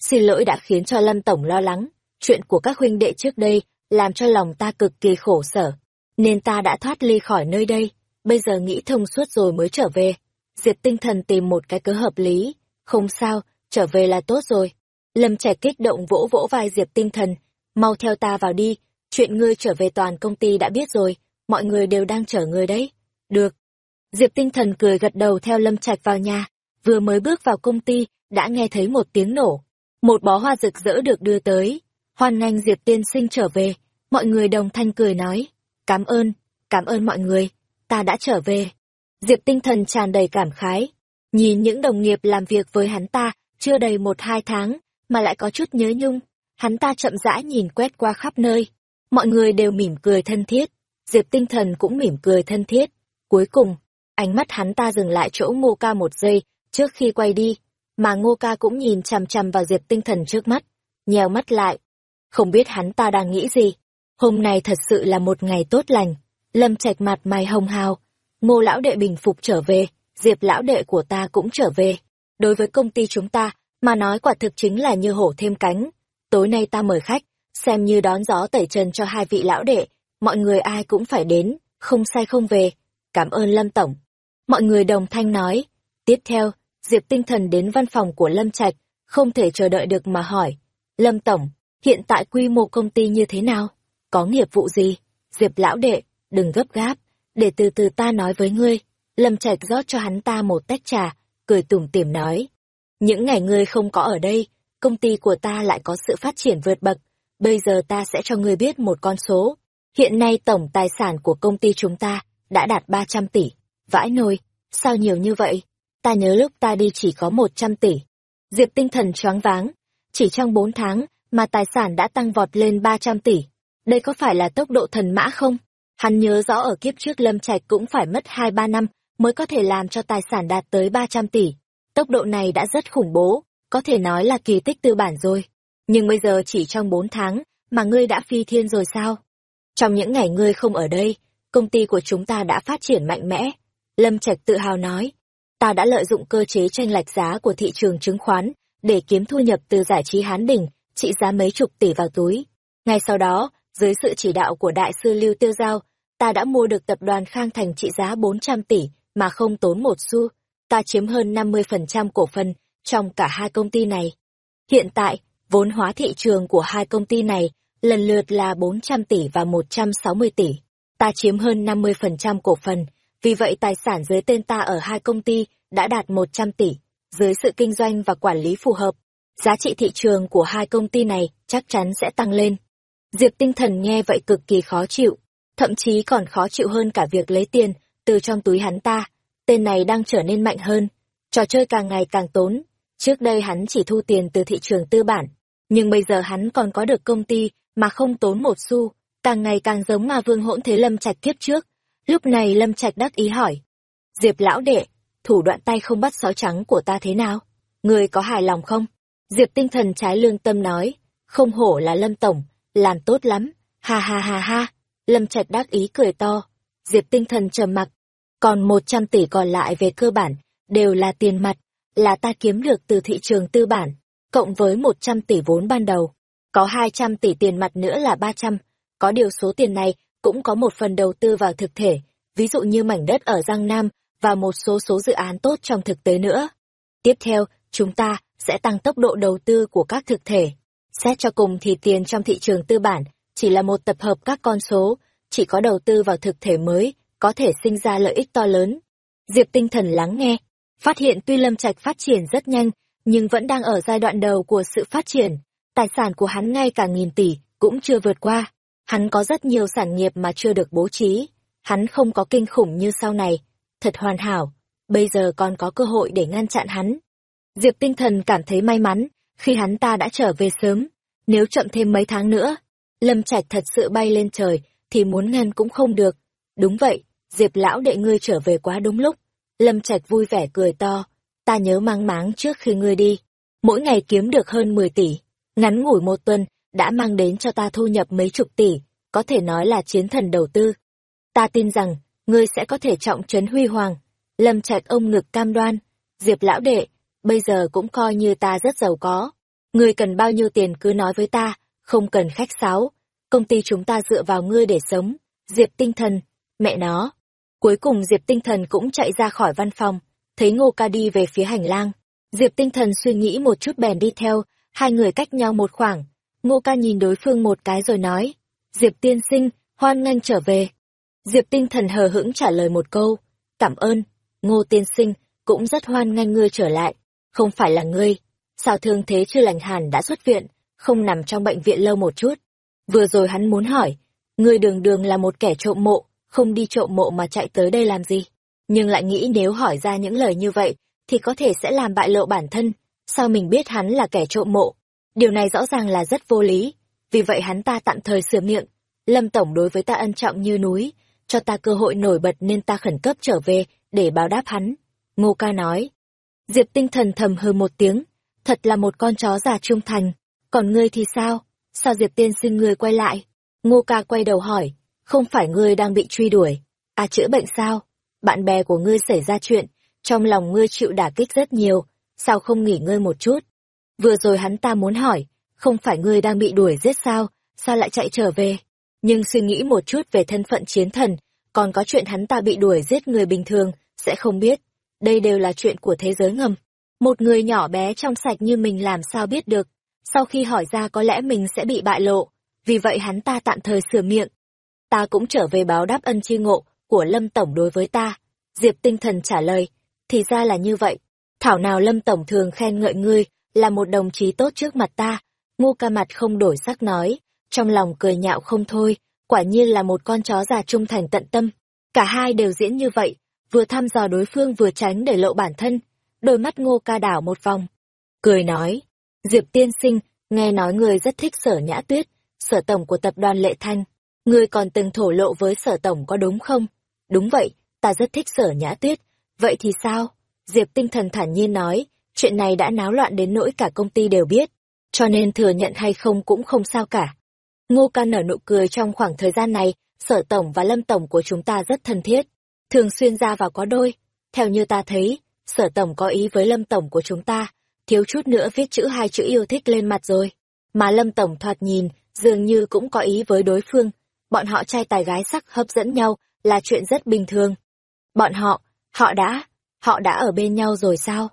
Xin lỗi đã khiến cho Lâm Tổng lo lắng. Chuyện của các huynh đệ trước đây làm cho lòng ta cực kỳ khổ sở. Nên ta đã thoát ly khỏi nơi đây bây giờ nghĩ thông suốt rồi mới trở về. Diệp tinh thần tìm một cái cớ hợp lý. Không sao, trở về là tốt rồi. Lâm trẻ kích động vỗ vỗ vai Diệp tinh thần. Mau theo ta vào đi, chuyện ngươi trở về toàn công ty đã biết rồi, mọi người đều đang chờ ngươi đấy. Được. Diệp tinh thần cười gật đầu theo Lâm Trạch vào nhà, vừa mới bước vào công ty, đã nghe thấy một tiếng nổ. Một bó hoa rực rỡ được đưa tới. Hoan nghênh Diệp tiên sinh trở về, mọi người đồng thanh cười nói. Cảm ơn, cảm ơn mọi người ta đã trở về. Diệp tinh thần tràn đầy cảm khái. Nhìn những đồng nghiệp làm việc với hắn ta, chưa đầy một hai tháng, mà lại có chút nhớ nhung. Hắn ta chậm rãi nhìn quét qua khắp nơi. Mọi người đều mỉm cười thân thiết. Diệp tinh thần cũng mỉm cười thân thiết. Cuối cùng, ánh mắt hắn ta dừng lại chỗ ngô ca một giây, trước khi quay đi. Mà ngô ca cũng nhìn chằm chằm vào diệp tinh thần trước mắt, nhèo mắt lại. Không biết hắn ta đang nghĩ gì. Hôm nay thật sự là một ngày tốt lành. Lâm Trạch mặt mày hồng hào, Ngô lão đệ bình phục trở về, Diệp lão đệ của ta cũng trở về. Đối với công ty chúng ta, mà nói quả thực chính là như hổ thêm cánh. Tối nay ta mời khách, xem như đón gió tẩy trần cho hai vị lão đệ, mọi người ai cũng phải đến, không sai không về. Cảm ơn Lâm Tổng. Mọi người đồng thanh nói. Tiếp theo, Diệp tinh thần đến văn phòng của Lâm Trạch, không thể chờ đợi được mà hỏi. Lâm Tổng, hiện tại quy mô công ty như thế nào? Có nghiệp vụ gì? Diệp lão đệ, đừng gấp gáp, để từ từ ta nói với ngươi. Lâm Trạch rót cho hắn ta một tách trà, cười tủm tỉm nói. Những ngày ngươi không có ở đây, công ty của ta lại có sự phát triển vượt bậc. Bây giờ ta sẽ cho ngươi biết một con số. Hiện nay tổng tài sản của công ty chúng ta đã đạt 300 tỷ. Vãi nồi, sao nhiều như vậy? Ta nhớ lúc ta đi chỉ có 100 tỷ. Diệp tinh thần choáng váng. Chỉ trong 4 tháng mà tài sản đã tăng vọt lên 300 tỷ. Đây có phải là tốc độ thần mã không? Hắn nhớ rõ ở kiếp trước Lâm Trạch cũng phải mất 2-3 năm mới có thể làm cho tài sản đạt tới 300 tỷ. Tốc độ này đã rất khủng bố, có thể nói là kỳ tích tư bản rồi. Nhưng bây giờ chỉ trong 4 tháng mà ngươi đã phi thiên rồi sao? Trong những ngày ngươi không ở đây, công ty của chúng ta đã phát triển mạnh mẽ. Lâm Trạch tự hào nói, ta đã lợi dụng cơ chế tranh lệch giá của thị trường chứng khoán để kiếm thu nhập từ giải trí Hán đỉnh trị giá mấy chục tỷ vào túi. Ngay sau đó, dưới sự chỉ đạo của đại sư Lưu Tiêu Giao, ta đã mua được tập đoàn Khang Thành trị giá 400 tỷ mà không tốn một xu, ta chiếm hơn 50% cổ phần trong cả hai công ty này. Hiện tại, vốn hóa thị trường của hai công ty này lần lượt là 400 tỷ và 160 tỷ. Ta chiếm hơn 50% cổ phần, vì vậy tài sản dưới tên ta ở hai công ty đã đạt 100 tỷ. Dưới sự kinh doanh và quản lý phù hợp, giá trị thị trường của hai công ty này chắc chắn sẽ tăng lên. Diệp tinh thần nghe vậy cực kỳ khó chịu, thậm chí còn khó chịu hơn cả việc lấy tiền từ trong túi hắn ta. Tên này đang trở nên mạnh hơn, trò chơi càng ngày càng tốn. Trước đây hắn chỉ thu tiền từ thị trường tư bản, nhưng bây giờ hắn còn có được công ty mà không tốn một xu, càng ngày càng giống mà vương hỗn thế lâm trạch kiếp trước. Lúc này lâm trạch đắc ý hỏi. Diệp lão đệ, thủ đoạn tay không bắt sói trắng của ta thế nào? Người có hài lòng không? Diệp tinh thần trái lương tâm nói, không hổ là lâm tổng, làm tốt lắm, ha ha ha ha. Lâm trạch đắc ý cười to. Diệp tinh thần trầm mặc, còn một trăm tỷ còn lại về cơ bản, đều là tiền mặt, là ta kiếm được từ thị trường tư bản, cộng với một trăm tỷ vốn ban đầu. Có hai trăm tỷ tiền mặt nữa là ba trăm có điều số tiền này cũng có một phần đầu tư vào thực thể, ví dụ như mảnh đất ở Giang Nam và một số số dự án tốt trong thực tế nữa. Tiếp theo, chúng ta sẽ tăng tốc độ đầu tư của các thực thể. Xét cho cùng thì tiền trong thị trường tư bản chỉ là một tập hợp các con số, chỉ có đầu tư vào thực thể mới có thể sinh ra lợi ích to lớn. Diệp tinh thần lắng nghe, phát hiện tuy Lâm Trạch phát triển rất nhanh, nhưng vẫn đang ở giai đoạn đầu của sự phát triển. Tài sản của hắn ngay cả nghìn tỷ cũng chưa vượt qua. Hắn có rất nhiều sản nghiệp mà chưa được bố trí. Hắn không có kinh khủng như sau này. Thật hoàn hảo. Bây giờ còn có cơ hội để ngăn chặn hắn. Diệp tinh thần cảm thấy may mắn khi hắn ta đã trở về sớm. Nếu chậm thêm mấy tháng nữa, Lâm Trạch thật sự bay lên trời thì muốn ngăn cũng không được. Đúng vậy, Diệp lão đệ ngươi trở về quá đúng lúc. Lâm Trạch vui vẻ cười to. Ta nhớ mang máng trước khi ngươi đi. Mỗi ngày kiếm được hơn 10 tỷ. Ngắn ngủi một tuần, đã mang đến cho ta thu nhập mấy chục tỷ, có thể nói là chiến thần đầu tư. Ta tin rằng, ngươi sẽ có thể trọng trấn huy hoàng. Lâm Trạch ông ngực cam đoan. Diệp lão đệ, bây giờ cũng coi như ta rất giàu có. Ngươi cần bao nhiêu tiền cứ nói với ta, không cần khách sáo. Công ty chúng ta dựa vào ngươi để sống. Diệp tinh thần, mẹ nó. Cuối cùng Diệp tinh thần cũng chạy ra khỏi văn phòng, thấy Ngô Ca đi về phía hành lang. Diệp tinh thần suy nghĩ một chút bèn đi theo, hai người cách nhau một khoảng. Ngô Ca nhìn đối phương một cái rồi nói, Diệp tiên sinh, hoan nghênh trở về. Diệp tinh thần hờ hững trả lời một câu, cảm ơn, Ngô tiên sinh, cũng rất hoan nghênh ngươi trở lại, không phải là ngươi. Sao thương thế chưa lành hàn đã xuất viện, không nằm trong bệnh viện lâu một chút. Vừa rồi hắn muốn hỏi, ngươi đường đường là một kẻ trộm mộ, không đi trộm mộ mà chạy tới đây làm gì. Nhưng lại nghĩ nếu hỏi ra những lời như vậy, thì có thể sẽ làm bại lộ bản thân. Sao mình biết hắn là kẻ trộm mộ? Điều này rõ ràng là rất vô lý. Vì vậy hắn ta tạm thời sửa miệng. Lâm Tổng đối với ta ân trọng như núi, cho ta cơ hội nổi bật nên ta khẩn cấp trở về để báo đáp hắn. Ngô ca nói. Diệp tinh thần thầm hừ một tiếng. Thật là một con chó già trung thành. Còn ngươi thì sao? Sao Diệp tiên sinh ngươi quay lại? Ngô ca quay đầu hỏi. Không phải ngươi đang bị truy đuổi. À chữa bệnh sao? Bạn bè của ngươi xảy ra chuyện. Trong lòng ngươi chịu đả kích rất nhiều. Sao không nghỉ ngơi một chút? Vừa rồi hắn ta muốn hỏi. Không phải ngươi đang bị đuổi giết sao? Sao lại chạy trở về? Nhưng suy nghĩ một chút về thân phận chiến thần. Còn có chuyện hắn ta bị đuổi giết người bình thường. Sẽ không biết. Đây đều là chuyện của thế giới ngầm. Một người nhỏ bé trong sạch như mình làm sao biết được. Sau khi hỏi ra có lẽ mình sẽ bị bại lộ. Vì vậy hắn ta tạm thời sửa miệng, ta cũng trở về báo đáp ân chi ngộ của Lâm Tổng đối với ta. Diệp tinh thần trả lời, thì ra là như vậy. Thảo nào Lâm Tổng thường khen ngợi ngươi, là một đồng chí tốt trước mặt ta. Ngô ca mặt không đổi sắc nói, trong lòng cười nhạo không thôi, quả nhiên là một con chó già trung thành tận tâm. Cả hai đều diễn như vậy, vừa thăm dò đối phương vừa tránh để lộ bản thân. Đôi mắt ngô ca đảo một vòng. Cười nói, Diệp tiên sinh, nghe nói người rất thích sở nhã tuyết, sở tổng của tập đoàn Lệ Thanh, người còn từng thổ lộ với sở tổng có đúng không? Đúng vậy, ta rất thích sở nhã tuyết. Vậy thì sao? Diệp tinh thần thản nhiên nói, chuyện này đã náo loạn đến nỗi cả công ty đều biết. Cho nên thừa nhận hay không cũng không sao cả. Ngô ca nở nụ cười trong khoảng thời gian này, sở tổng và lâm tổng của chúng ta rất thân thiết. Thường xuyên ra vào có đôi. Theo như ta thấy, sở tổng có ý với lâm tổng của chúng ta, thiếu chút nữa viết chữ hai chữ yêu thích lên mặt rồi. Mà lâm tổng thoạt nhìn, dường như cũng có ý với đối phương, bọn họ trai tài gái sắc hấp dẫn nhau là chuyện rất bình thường. Bọn họ, họ đã, họ đã ở bên nhau rồi sao?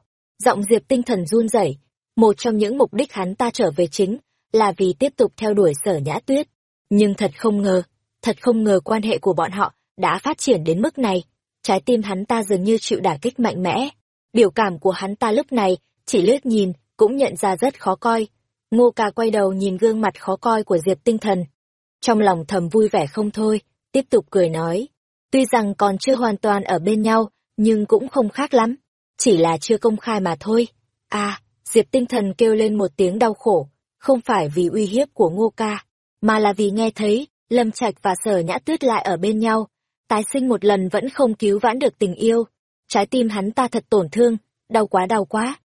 Giọng Diệp tinh thần run rẩy. một trong những mục đích hắn ta trở về chính là vì tiếp tục theo đuổi sở nhã tuyết. Nhưng thật không ngờ, thật không ngờ quan hệ của bọn họ đã phát triển đến mức này. Trái tim hắn ta dường như chịu đả kích mạnh mẽ. Biểu cảm của hắn ta lúc này, chỉ lướt nhìn, cũng nhận ra rất khó coi. Ngô ca quay đầu nhìn gương mặt khó coi của Diệp tinh thần, trong lòng thầm vui vẻ không thôi, tiếp tục cười nói. Tuy rằng còn chưa hoàn toàn ở bên nhau, nhưng cũng không khác lắm. Chỉ là chưa công khai mà thôi. À, Diệp tinh thần kêu lên một tiếng đau khổ, không phải vì uy hiếp của ngô ca, mà là vì nghe thấy, Lâm Trạch và Sở Nhã Tuyết lại ở bên nhau. Tái sinh một lần vẫn không cứu vãn được tình yêu. Trái tim hắn ta thật tổn thương, đau quá đau quá.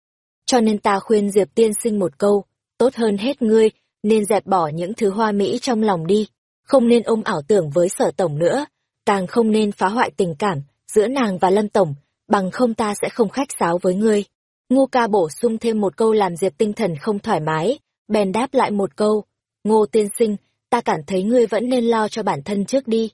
Cho nên ta khuyên Diệp tiên sinh một câu, tốt hơn hết ngươi, nên dẹp bỏ những thứ hoa mỹ trong lòng đi. Không nên ôm ảo tưởng với sở tổng nữa, càng không nên phá hoại tình cảm giữa nàng và Lâm Tổng, bằng không ta sẽ không khách sáo với ngươi. Ngô ca bổ sung thêm một câu làm Diệp tinh thần không thoải mái, bèn đáp lại một câu. Ngô tiên sinh, ta cảm thấy ngươi vẫn nên lo cho bản thân trước đi.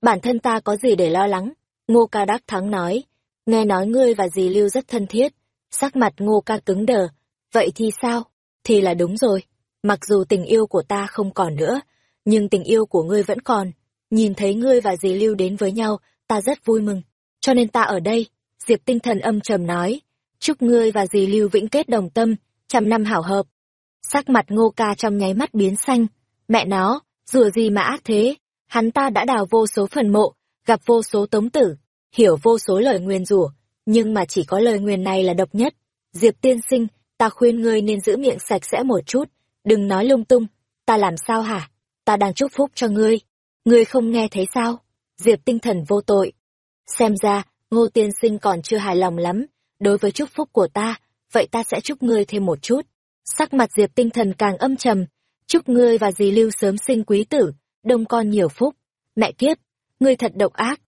Bản thân ta có gì để lo lắng? Ngô ca đắc thắng nói. Nghe nói ngươi và dì Lưu rất thân thiết. Sắc mặt ngô ca cứng đờ. Vậy thì sao? Thì là đúng rồi. Mặc dù tình yêu của ta không còn nữa, nhưng tình yêu của ngươi vẫn còn. Nhìn thấy ngươi và dì Lưu đến với nhau, ta rất vui mừng. Cho nên ta ở đây, Diệp tinh thần âm trầm nói. Chúc ngươi và dì Lưu vĩnh kết đồng tâm, trăm năm hảo hợp. Sắc mặt ngô ca trong nháy mắt biến xanh. Mẹ nó, rùa gì mà ác thế? Hắn ta đã đào vô số phần mộ, gặp vô số tống tử, hiểu vô số lời nguyền rủa, nhưng mà chỉ có lời nguyền này là độc nhất. Diệp tiên sinh, ta khuyên ngươi nên giữ miệng sạch sẽ một chút, đừng nói lung tung. Ta làm sao hả? Ta đang chúc phúc cho ngươi. Ngươi không nghe thấy sao? Diệp tinh thần vô tội. Xem ra, ngô tiên sinh còn chưa hài lòng lắm, đối với chúc phúc của ta, vậy ta sẽ chúc ngươi thêm một chút. Sắc mặt Diệp tinh thần càng âm trầm, chúc ngươi và dì Lưu sớm sinh quý tử, đông con nhiều phúc. Mẹ kiếp, ngươi thật độc ác.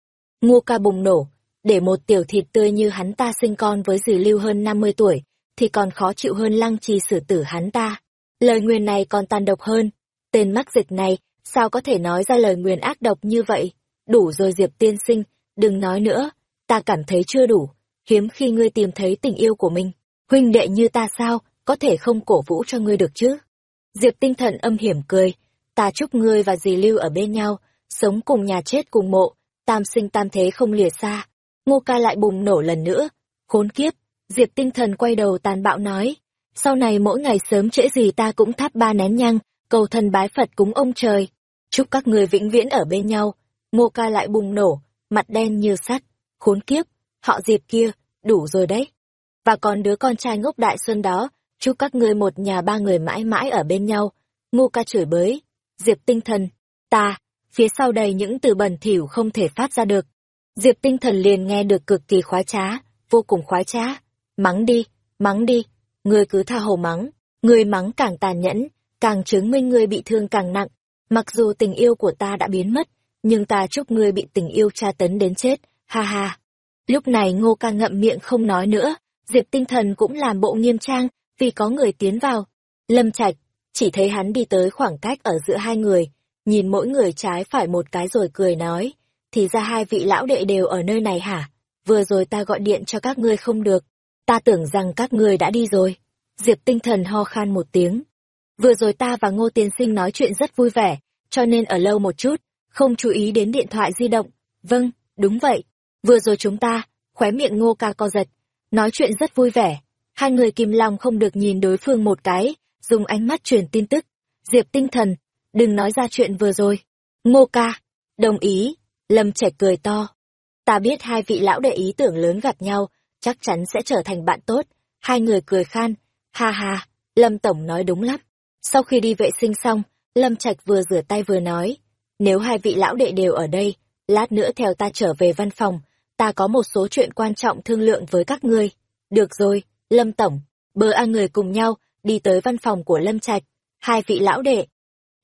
Ngô ca bùng nổ, để một tiểu thịt tươi như hắn ta sinh con với dì Lưu hơn 50 tuổi, thì còn khó chịu hơn lăng trì xử tử hắn ta. Lời nguyền này còn tàn độc hơn. Tên mắc dịch này, sao có thể nói ra lời nguyền ác độc như vậy? Đủ rồi Diệp tiên sinh, đừng nói nữa, ta cảm thấy chưa đủ. Hiếm khi ngươi tìm thấy tình yêu của mình, huynh đệ như ta sao, có thể không cổ vũ cho ngươi được chứ? Diệp tinh thần âm hiểm cười, ta chúc ngươi và dì Lưu ở bên nhau, sống cùng nhà chết cùng mộ, tam sinh tam thế không lìa xa. Ngô ca lại bùng nổ lần nữa, khốn kiếp, Diệp tinh thần quay đầu tàn bạo nói, sau này mỗi ngày sớm trễ gì ta cũng thắp ba nén nhang, cầu thần bái Phật cúng ông trời. Chúc các người vĩnh viễn ở bên nhau. Ngô ca lại bùng nổ, mặt đen như sắt, khốn kiếp, họ Diệp kia, đủ rồi đấy. Và còn đứa con trai ngốc đại xuân đó, chúc các ngươi một nhà ba người mãi mãi ở bên nhau. Ngô ca chửi bới, Diệp tinh thần, ta, phía sau đầy những từ bẩn thỉu không thể phát ra được. Diệp tinh thần liền nghe được cực kỳ khoái trá, vô cùng khoái trá. Mắng đi, mắng đi, ngươi cứ tha hồ mắng, ngươi mắng càng tàn nhẫn, càng chứng minh ngươi bị thương càng nặng. Mặc dù tình yêu của ta đã biến mất, nhưng ta chúc ngươi bị tình yêu tra tấn đến chết, ha ha. Lúc này ngô ca ngậm miệng không nói nữa, Diệp tinh thần cũng làm bộ nghiêm trang, vì có người tiến vào. Lâm Trạch chỉ thấy hắn đi tới khoảng cách ở giữa hai người, nhìn mỗi người trái phải một cái rồi cười nói, thì ra hai vị lão đệ đều ở nơi này hả? Vừa rồi ta gọi điện cho các ngươi không được, ta tưởng rằng các ngươi đã đi rồi. Diệp tinh thần ho khan một tiếng. Vừa rồi ta và Ngô Tiên Sinh nói chuyện rất vui vẻ, cho nên ở lâu một chút, không chú ý đến điện thoại di động. Vâng, đúng vậy. Vừa rồi chúng ta, khóe miệng Ngô ca co giật, nói chuyện rất vui vẻ, Hai người kìm lòng không được nhìn đối phương một cái, dùng ánh mắt truyền tin tức. Diệp tinh thần, đừng nói ra chuyện vừa rồi. Ngô ca, đồng ý, Lâm Trạch cười to. Ta biết hai vị lão đệ ý tưởng lớn gặp nhau, chắc chắn sẽ trở thành bạn tốt. Hai người cười khan, ha ha, Lâm Tổng nói đúng lắm. Sau khi đi vệ sinh xong, Lâm Trạch vừa rửa tay vừa nói, nếu hai vị lão đệ đều ở đây, lát nữa theo ta trở về văn phòng, ta có một số chuyện quan trọng thương lượng với các ngươi. Được rồi, Lâm Tổng, bờ a người cùng nhau, đi tới văn phòng của Lâm Trạch, hai vị lão đệ.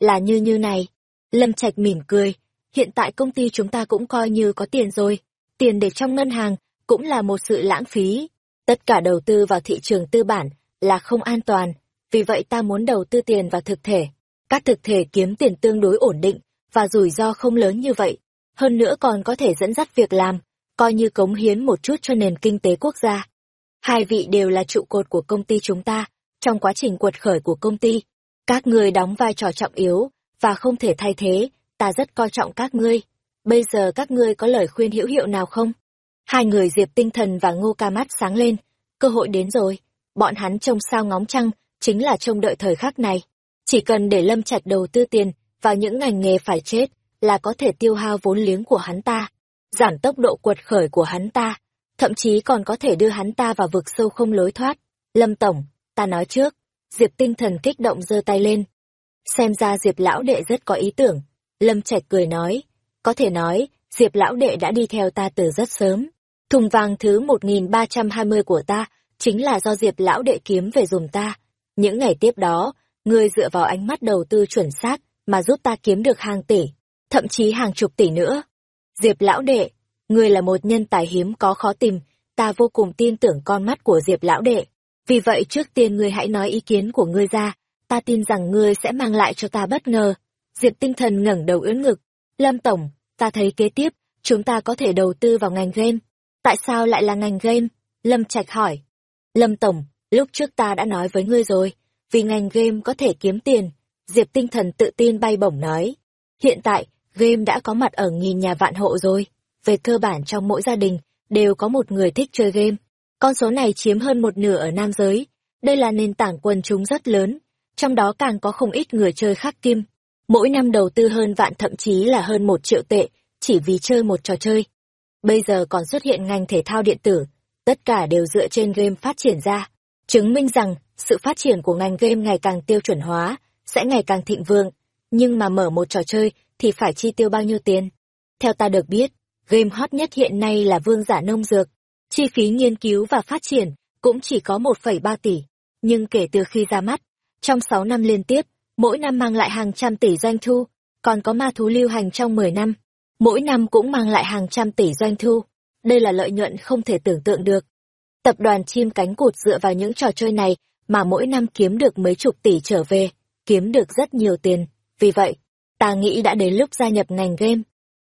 Là như như này. Lâm Trạch mỉm cười, hiện tại công ty chúng ta cũng coi như có tiền rồi, tiền để trong ngân hàng cũng là một sự lãng phí. Tất cả đầu tư vào thị trường tư bản là không an toàn, vì vậy ta muốn đầu tư tiền vào thực thể. Các thực thể kiếm tiền tương đối ổn định và rủi ro không lớn như vậy. Hơn nữa còn có thể dẫn dắt việc làm, coi như cống hiến một chút cho nền kinh tế quốc gia. Hai vị đều là trụ cột của công ty chúng ta, trong quá trình quật khởi của công ty. Các ngươi đóng vai trò trọng yếu, và không thể thay thế, ta rất coi trọng các ngươi. Bây giờ các ngươi có lời khuyên hữu hiệu nào không? Hai người Diệp Tinh Thần và Ngô Ca mắt sáng lên, cơ hội đến rồi. Bọn hắn trông sao ngóng trăng, chính là trông đợi thời khắc này. Chỉ cần để Lâm Trạch đầu tư tiền vào những ngành nghề phải chết, là có thể tiêu hao vốn liếng của hắn ta, giảm tốc độ quật khởi của hắn ta, thậm chí còn có thể đưa hắn ta vào vực sâu không lối thoát. Lâm Tổng, ta nói trước, Diệp tinh thần kích động giơ tay lên. Xem ra Diệp lão đệ rất có ý tưởng. Lâm Trạch cười nói, có thể nói, Diệp lão đệ đã đi theo ta từ rất sớm. Thùng vàng thứ 1320 của ta, chính là do Diệp lão đệ kiếm về dùm ta. Những ngày tiếp đó, ngươi dựa vào ánh mắt đầu tư chuẩn xác, mà giúp ta kiếm được hàng tỷ, thậm chí hàng chục tỷ nữa. Diệp lão đệ, ngươi là một nhân tài hiếm có khó tìm, ta vô cùng tin tưởng con mắt của Diệp lão đệ. Vì vậy trước tiên ngươi hãy nói ý kiến của ngươi ra, ta tin rằng ngươi sẽ mang lại cho ta bất ngờ. Diệp tinh thần ngẩng đầu ưỡn ngực. Lâm Tổng, ta thấy kế tiếp, chúng ta có thể đầu tư vào ngành game. Tại sao lại là ngành game? Lâm Trạch hỏi. Lâm Tổng, lúc trước ta đã nói với ngươi rồi, vì ngành game có thể kiếm tiền. Diệp tinh thần tự tin bay bổng nói. Hiện tại, game đã có mặt ở nghìn nhà vạn hộ rồi. Về cơ bản trong mỗi gia đình, đều có một người thích chơi game. Con số này chiếm hơn một nửa ở nam giới. Đây là nền tảng quần chúng rất lớn, trong đó càng có không ít người chơi khác kim. Mỗi năm đầu tư hơn vạn thậm chí là hơn một triệu tệ, chỉ vì chơi một trò chơi. Bây giờ còn xuất hiện ngành thể thao điện tử, tất cả đều dựa trên game phát triển ra, chứng minh rằng sự phát triển của ngành game ngày càng tiêu chuẩn hóa, sẽ ngày càng thịnh vượng. Nhưng mà mở một trò chơi thì phải chi tiêu bao nhiêu tiền? Theo ta được biết, game hot nhất hiện nay là vương giả nông dược. Chi phí nghiên cứu và phát triển cũng chỉ có 1,3 tỷ. Nhưng kể từ khi ra mắt, trong 6 năm liên tiếp, mỗi năm mang lại hàng trăm tỷ doanh thu, còn có ma thú lưu hành trong 10 năm, mỗi năm cũng mang lại hàng trăm tỷ doanh thu. Đây là lợi nhuận không thể tưởng tượng được. Tập đoàn chim cánh cụt dựa vào những trò chơi này mà mỗi năm kiếm được mấy chục tỷ trở về, kiếm được rất nhiều tiền. Vì vậy, ta nghĩ đã đến lúc gia nhập ngành game.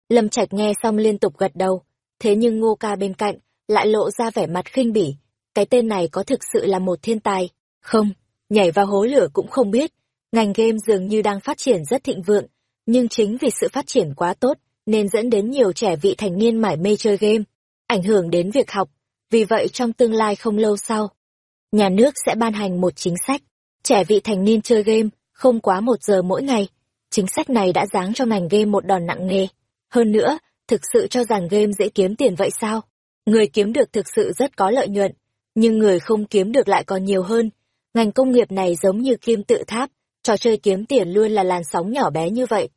Lâm Trạch nghe xong liên tục gật đầu, thế nhưng Ngô Ca bên cạnh lại lộ ra vẻ mặt khinh bỉ. Cái tên này có thực sự là một thiên tài? Không, nhảy vào hố lửa cũng không biết. Ngành game dường như đang phát triển rất thịnh vượng, nhưng chính vì sự phát triển quá tốt, nên dẫn đến nhiều trẻ vị thành niên mải mê chơi game, ảnh hưởng đến việc học. Vì vậy trong tương lai không lâu sau, nhà nước sẽ ban hành một chính sách, trẻ vị thành niên chơi game không quá một giờ mỗi ngày. Chính sách này đã giáng cho ngành game một đòn nặng nề. Hơn nữa, thực sự cho rằng game dễ kiếm tiền vậy sao? Người kiếm được thực sự rất có lợi nhuận, nhưng người không kiếm được lại còn nhiều hơn. Ngành công nghiệp này giống như kim tự tháp, trò chơi kiếm tiền luôn là làn sóng nhỏ bé như vậy.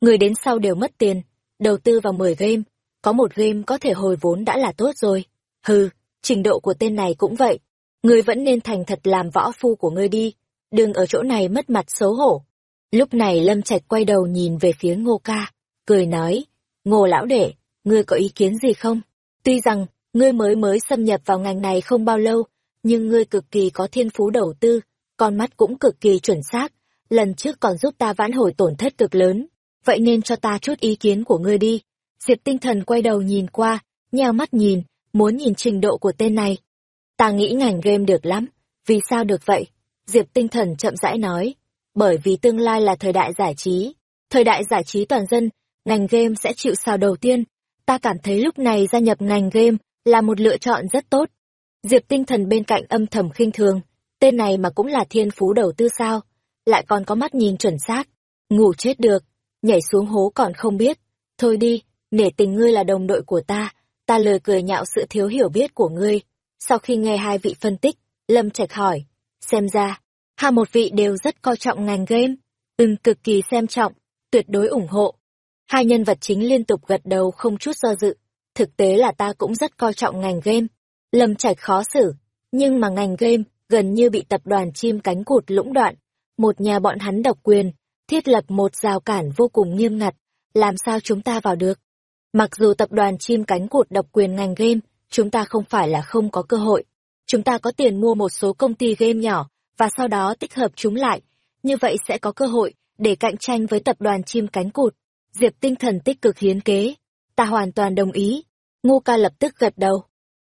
Người đến sau đều mất tiền, đầu tư vào 10 game, có một game có thể hồi vốn đã là tốt rồi. Hừ, trình độ của tên này cũng vậy. Ngươi vẫn nên thành thật làm võ phu của ngươi đi, đừng ở chỗ này mất mặt xấu hổ. Lúc này Lâm Trạch quay đầu nhìn về phía Ngô Ca, cười nói, Ngô lão đệ, ngươi có ý kiến gì không? Tuy rằng, ngươi mới mới xâm nhập vào ngành này không bao lâu, nhưng ngươi cực kỳ có thiên phú đầu tư, con mắt cũng cực kỳ chuẩn xác, lần trước còn giúp ta vãn hồi tổn thất cực lớn, vậy nên cho ta chút ý kiến của ngươi đi. Diệp tinh thần quay đầu nhìn qua, nheo mắt nhìn, muốn nhìn trình độ của tên này. Ta nghĩ ngành game được lắm, vì sao được vậy? Diệp tinh thần chậm rãi nói, bởi vì tương lai là thời đại giải trí, thời đại giải trí toàn dân, ngành game sẽ chịu sao đầu tiên. Ta cảm thấy lúc này gia nhập ngành game là một lựa chọn rất tốt. Diệp tinh thần bên cạnh âm thầm khinh thường, tên này mà cũng là thiên phú đầu tư sao, lại còn có mắt nhìn chuẩn xác, ngủ chết được, nhảy xuống hố còn không biết. Thôi đi, nể tình ngươi là đồng đội của ta, ta lời cười nhạo sự thiếu hiểu biết của ngươi. Sau khi nghe hai vị phân tích, Lâm Trạch hỏi, xem ra, hai một vị đều rất coi trọng ngành game, từng cực kỳ xem trọng, tuyệt đối ủng hộ. Hai nhân vật chính liên tục gật đầu không chút do dự, thực tế là ta cũng rất coi trọng ngành game. Lâm Trạch khó xử, nhưng mà ngành game gần như bị tập đoàn chim cánh cụt lũng đoạn, một nhà bọn hắn độc quyền, thiết lập một rào cản vô cùng nghiêm ngặt, làm sao chúng ta vào được? Mặc dù tập đoàn chim cánh cụt độc quyền ngành game, chúng ta không phải là không có cơ hội. Chúng ta có tiền mua một số công ty game nhỏ, và sau đó tích hợp chúng lại. Như vậy sẽ có cơ hội để cạnh tranh với tập đoàn chim cánh cụt. Diệp tinh thần tích cực hiến kế. Ta hoàn toàn đồng ý. Ngô ca lập tức gật đầu.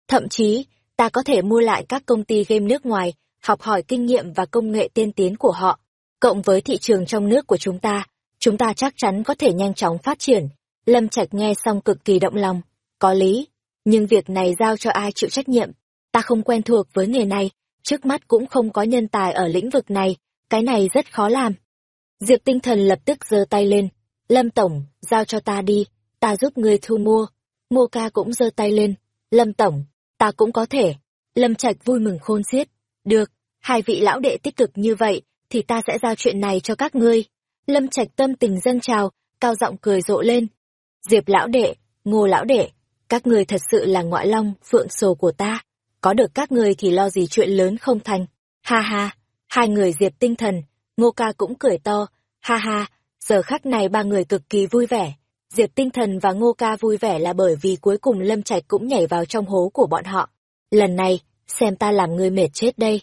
Thậm chí, ta có thể mua lại các công ty game nước ngoài, học hỏi kinh nghiệm và công nghệ tiên tiến của họ. Cộng với thị trường trong nước của chúng ta, chúng ta chắc chắn có thể nhanh chóng phát triển. Lâm Trạch nghe xong cực kỳ động lòng. Có lý, nhưng việc này giao cho ai chịu trách nhiệm. Ta không quen thuộc với nghề này, trước mắt cũng không có nhân tài ở lĩnh vực này, cái này rất khó làm. Diệp tinh thần lập tức giơ tay lên. Lâm Tổng, giao cho ta đi, ta giúp người thu mua. Ngô ca cũng giơ tay lên. Lâm Tổng, ta cũng có thể. Lâm Trạch vui mừng khôn xiết. Được, hai vị lão đệ tích cực như vậy, thì ta sẽ giao chuyện này cho các ngươi. Lâm Trạch tâm tình dâng trào, cao giọng cười rộ lên. Diệp lão đệ, ngô lão đệ, các người thật sự là ngoại long, phượng sồ của ta. Có được các ngươi thì lo gì chuyện lớn không thành. Ha ha, hai người Diệp tinh thần, ngô ca cũng cười to. Ha ha, giờ khắc này ba người cực kỳ vui vẻ. Diệp tinh thần và ngô ca vui vẻ là bởi vì cuối cùng Lâm Trạch cũng nhảy vào trong hố của bọn họ. Lần này, xem ta làm ngươi mệt chết đây.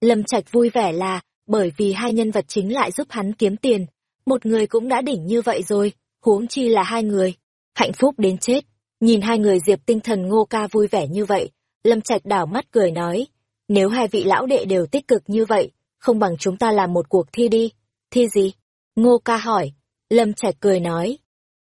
Lâm Trạch vui vẻ là, bởi vì hai nhân vật chính lại giúp hắn kiếm tiền. Một người cũng đã đỉnh như vậy rồi, huống chi là hai người. Hạnh phúc đến chết. Nhìn hai người diệp tinh thần ngô ca vui vẻ như vậy, Lâm Trạch đảo mắt cười nói. Nếu hai vị lão đệ đều tích cực như vậy, không bằng chúng ta làm một cuộc thi đi. Thi gì? Ngô ca hỏi. Lâm Trạch cười nói.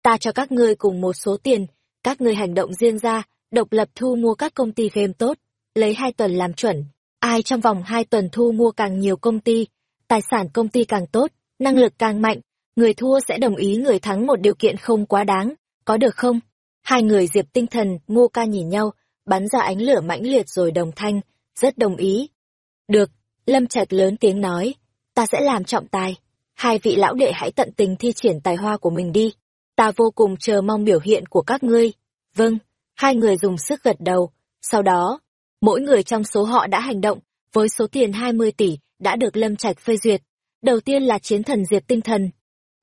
Ta cho các ngươi cùng một số tiền, các ngươi hành động riêng ra, độc lập thu mua các công ty game tốt, lấy hai tuần làm chuẩn. Ai trong vòng hai tuần thu mua càng nhiều công ty, tài sản công ty càng tốt, năng lực càng mạnh, người thua sẽ đồng ý người thắng một điều kiện không quá đáng, có được không? Hai người diệp tinh thần, ngô ca nhìn nhau, bắn ra ánh lửa mãnh liệt rồi đồng thanh, rất đồng ý. Được, Lâm Trạch lớn tiếng nói, ta sẽ làm trọng tài. Hai vị lão đệ hãy tận tình thi triển tài hoa của mình đi. Ta vô cùng chờ mong biểu hiện của các ngươi. Vâng, hai người dùng sức gật đầu. Sau đó, mỗi người trong số họ đã hành động, với số tiền 20 tỷ đã được Lâm Trạch phê duyệt. Đầu tiên là chiến thần diệp tinh thần.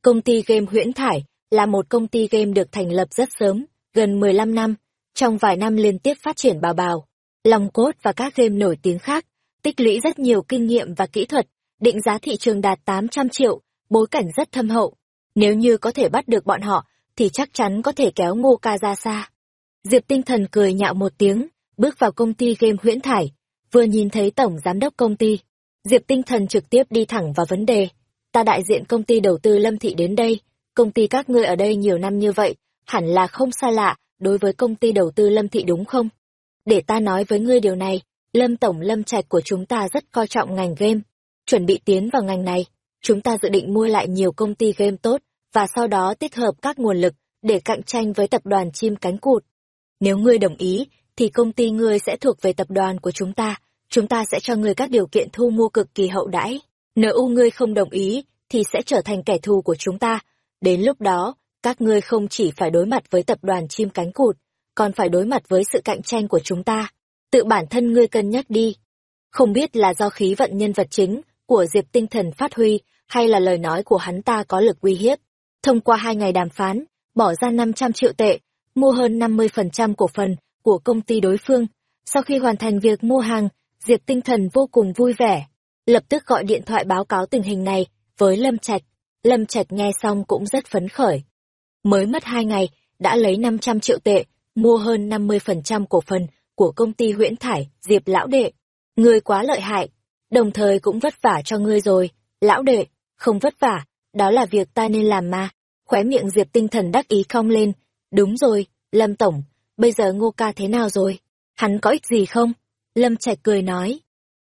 Công ty game Huyễn Thải là một công ty game được thành lập rất sớm, gần 15 năm, trong vài năm liên tiếp phát triển bào bào. lòng cốt và các game nổi tiếng khác, tích lũy rất nhiều kinh nghiệm và kỹ thuật, định giá thị trường đạt 800 triệu, bối cảnh rất thâm hậu. Nếu như có thể bắt được bọn họ, thì chắc chắn có thể kéo ngô ca ra xa. Diệp tinh thần cười nhạo một tiếng, bước vào công ty game huyễn thải, vừa nhìn thấy tổng giám đốc công ty. Diệp tinh thần trực tiếp đi thẳng vào vấn đề. Ta đại diện công ty đầu tư Lâm Thị đến đây, công ty các ngươi ở đây nhiều năm như vậy, hẳn là không xa lạ đối với công ty đầu tư Lâm Thị đúng không? Để ta nói với ngươi điều này, Lâm Tổng Lâm Trạch của chúng ta rất coi trọng ngành game. Chuẩn bị tiến vào ngành này, chúng ta dự định mua lại nhiều công ty game tốt, và sau đó tích hợp các nguồn lực để cạnh tranh với tập đoàn chim cánh cụt. Nếu ngươi đồng ý, thì công ty ngươi sẽ thuộc về tập đoàn của chúng ta, chúng ta sẽ cho ngươi các điều kiện thu mua cực kỳ hậu đãi. Nếu u ngươi không đồng ý, thì sẽ trở thành kẻ thù của chúng ta. Đến lúc đó, các ngươi không chỉ phải đối mặt với tập đoàn chim cánh cụt, còn phải đối mặt với sự cạnh tranh của chúng ta. Tự bản thân ngươi cân nhắc đi. Không biết là do khí vận nhân vật chính của Diệp Tinh Thần phát huy, hay là lời nói của hắn ta có lực uy hiếp. Thông qua hai ngày đàm phán, bỏ ra 500 triệu tệ, mua hơn 50% cổ phần của công ty đối phương. Sau khi hoàn thành việc mua hàng, Diệp Tinh Thần vô cùng vui vẻ. Lập tức gọi điện thoại báo cáo tình hình này với Lâm Trạch. Lâm Trạch nghe xong cũng rất phấn khởi. Mới mất hai ngày, đã lấy 500 triệu tệ, mua hơn 50% cổ phần của công ty huyễn thải, Diệp Lão Đệ. Ngươi quá lợi hại, đồng thời cũng vất vả cho ngươi rồi. Lão Đệ, không vất vả, đó là việc ta nên làm mà. Khóe miệng Diệp tinh thần đắc ý cong lên. Đúng rồi, Lâm Tổng, bây giờ ngô ca thế nào rồi? Hắn có ích gì không? Lâm Trạch cười nói.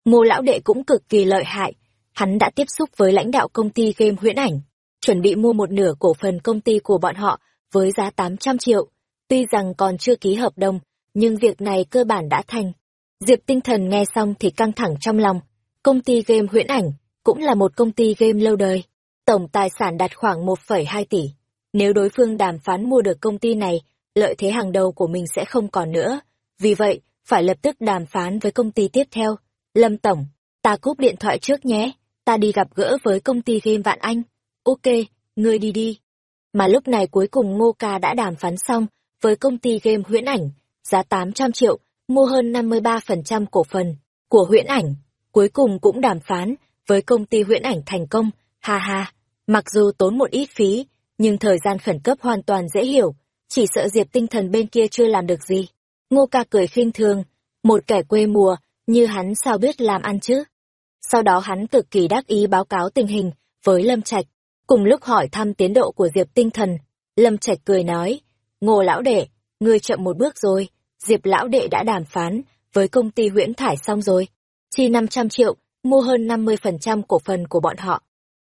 Ngô lão đệ cũng cực kỳ lợi hại. Hắn đã tiếp xúc với lãnh đạo công ty game huyễn ảnh, chuẩn bị mua một nửa cổ phần công ty của bọn họ với giá 800 triệu. Tuy rằng còn chưa ký hợp đồng, nhưng việc này cơ bản đã thành. Diệp tinh thần nghe xong thì căng thẳng trong lòng. Công ty game huyễn ảnh cũng là một công ty game lâu đời. Tổng tài sản đạt khoảng 1,2 tỷ. Nếu đối phương đàm phán mua được công ty này, lợi thế hàng đầu của mình sẽ không còn nữa. Vì vậy, phải lập tức đàm phán với công ty tiếp theo. Lâm Tổng, ta cúp điện thoại trước nhé, ta đi gặp gỡ với công ty game Vạn Anh. Ok, ngươi đi đi. Mà lúc này cuối cùng Ngô Ca đã đàm phán xong với công ty game huyễn ảnh, giá 800 triệu, mua hơn 53% cổ phần của huyễn ảnh. Cuối cùng cũng đàm phán với công ty huyễn ảnh thành công, ha ha. Mặc dù tốn một ít phí, nhưng thời gian khẩn cấp hoàn toàn dễ hiểu, chỉ sợ Diệp tinh thần bên kia chưa làm được gì. Ngô ca cười khinh thường, một kẻ quê mùa, như hắn sao biết làm ăn chứ? Sau đó hắn cực kỳ đắc ý báo cáo tình hình với Lâm Trạch, cùng lúc hỏi thăm tiến độ của Diệp tinh thần. Lâm Trạch cười nói, Ngô lão đệ, ngươi chậm một bước rồi, Diệp lão đệ đã đàm phán với công ty huyễn thải xong rồi. Chi 500 triệu, mua hơn 50% cổ phần của bọn họ.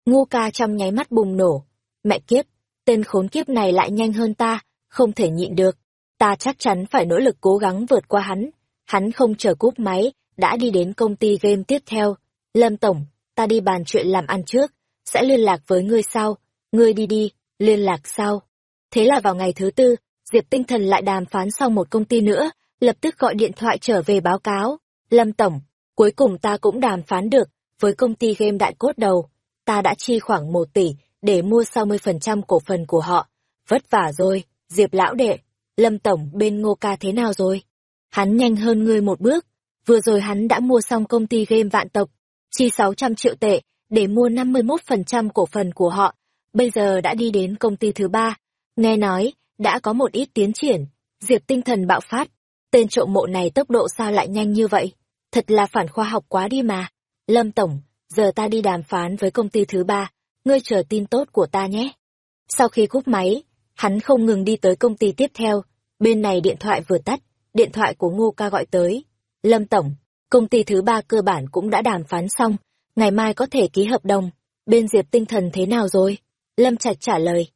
Ngô ca trong nháy mắt bùng nổ. Mẹ kiếp, tên khốn kiếp này lại nhanh hơn ta, không thể nhịn được. Ta chắc chắn phải nỗ lực cố gắng vượt qua hắn. Hắn không chờ cúp máy, đã đi đến công ty game tiếp theo. Lâm Tổng, ta đi bàn chuyện làm ăn trước, sẽ liên lạc với ngươi sau, ngươi đi đi, liên lạc sau. Thế là vào ngày thứ tư, Diệp Tinh Thần lại đàm phán xong một công ty nữa, lập tức gọi điện thoại trở về báo cáo. Lâm Tổng, cuối cùng ta cũng đàm phán được, với công ty game đại cốt đầu. Ta đã chi khoảng một tỷ, để mua 60% cổ phần của họ. Vất vả rồi, Diệp Lão Đệ. Lâm Tổng bên Ngô Ca thế nào rồi? Hắn nhanh hơn ngươi một bước. Vừa rồi hắn đã mua xong công ty game vạn tộc, chi 600 triệu tệ, để mua 51% cổ phần của họ. Bây giờ đã đi đến công ty thứ ba. Nghe nói, đã có một ít tiến triển. Diệp tinh thần bạo phát. Tên trộm mộ này tốc độ sao lại nhanh như vậy? Thật là phản khoa học quá đi mà. Lâm Tổng, giờ ta đi đàm phán với công ty thứ ba. Ngươi chờ tin tốt của ta nhé. Sau khi cúp máy, hắn không ngừng đi tới công ty tiếp theo. Bên này điện thoại vừa tắt, điện thoại của Ngô Ca gọi tới. Lâm Tổng, công ty thứ ba cơ bản cũng đã đàm phán xong, ngày mai có thể ký hợp đồng. Bên Diệp tinh thần thế nào rồi? Lâm Trạch trả lời.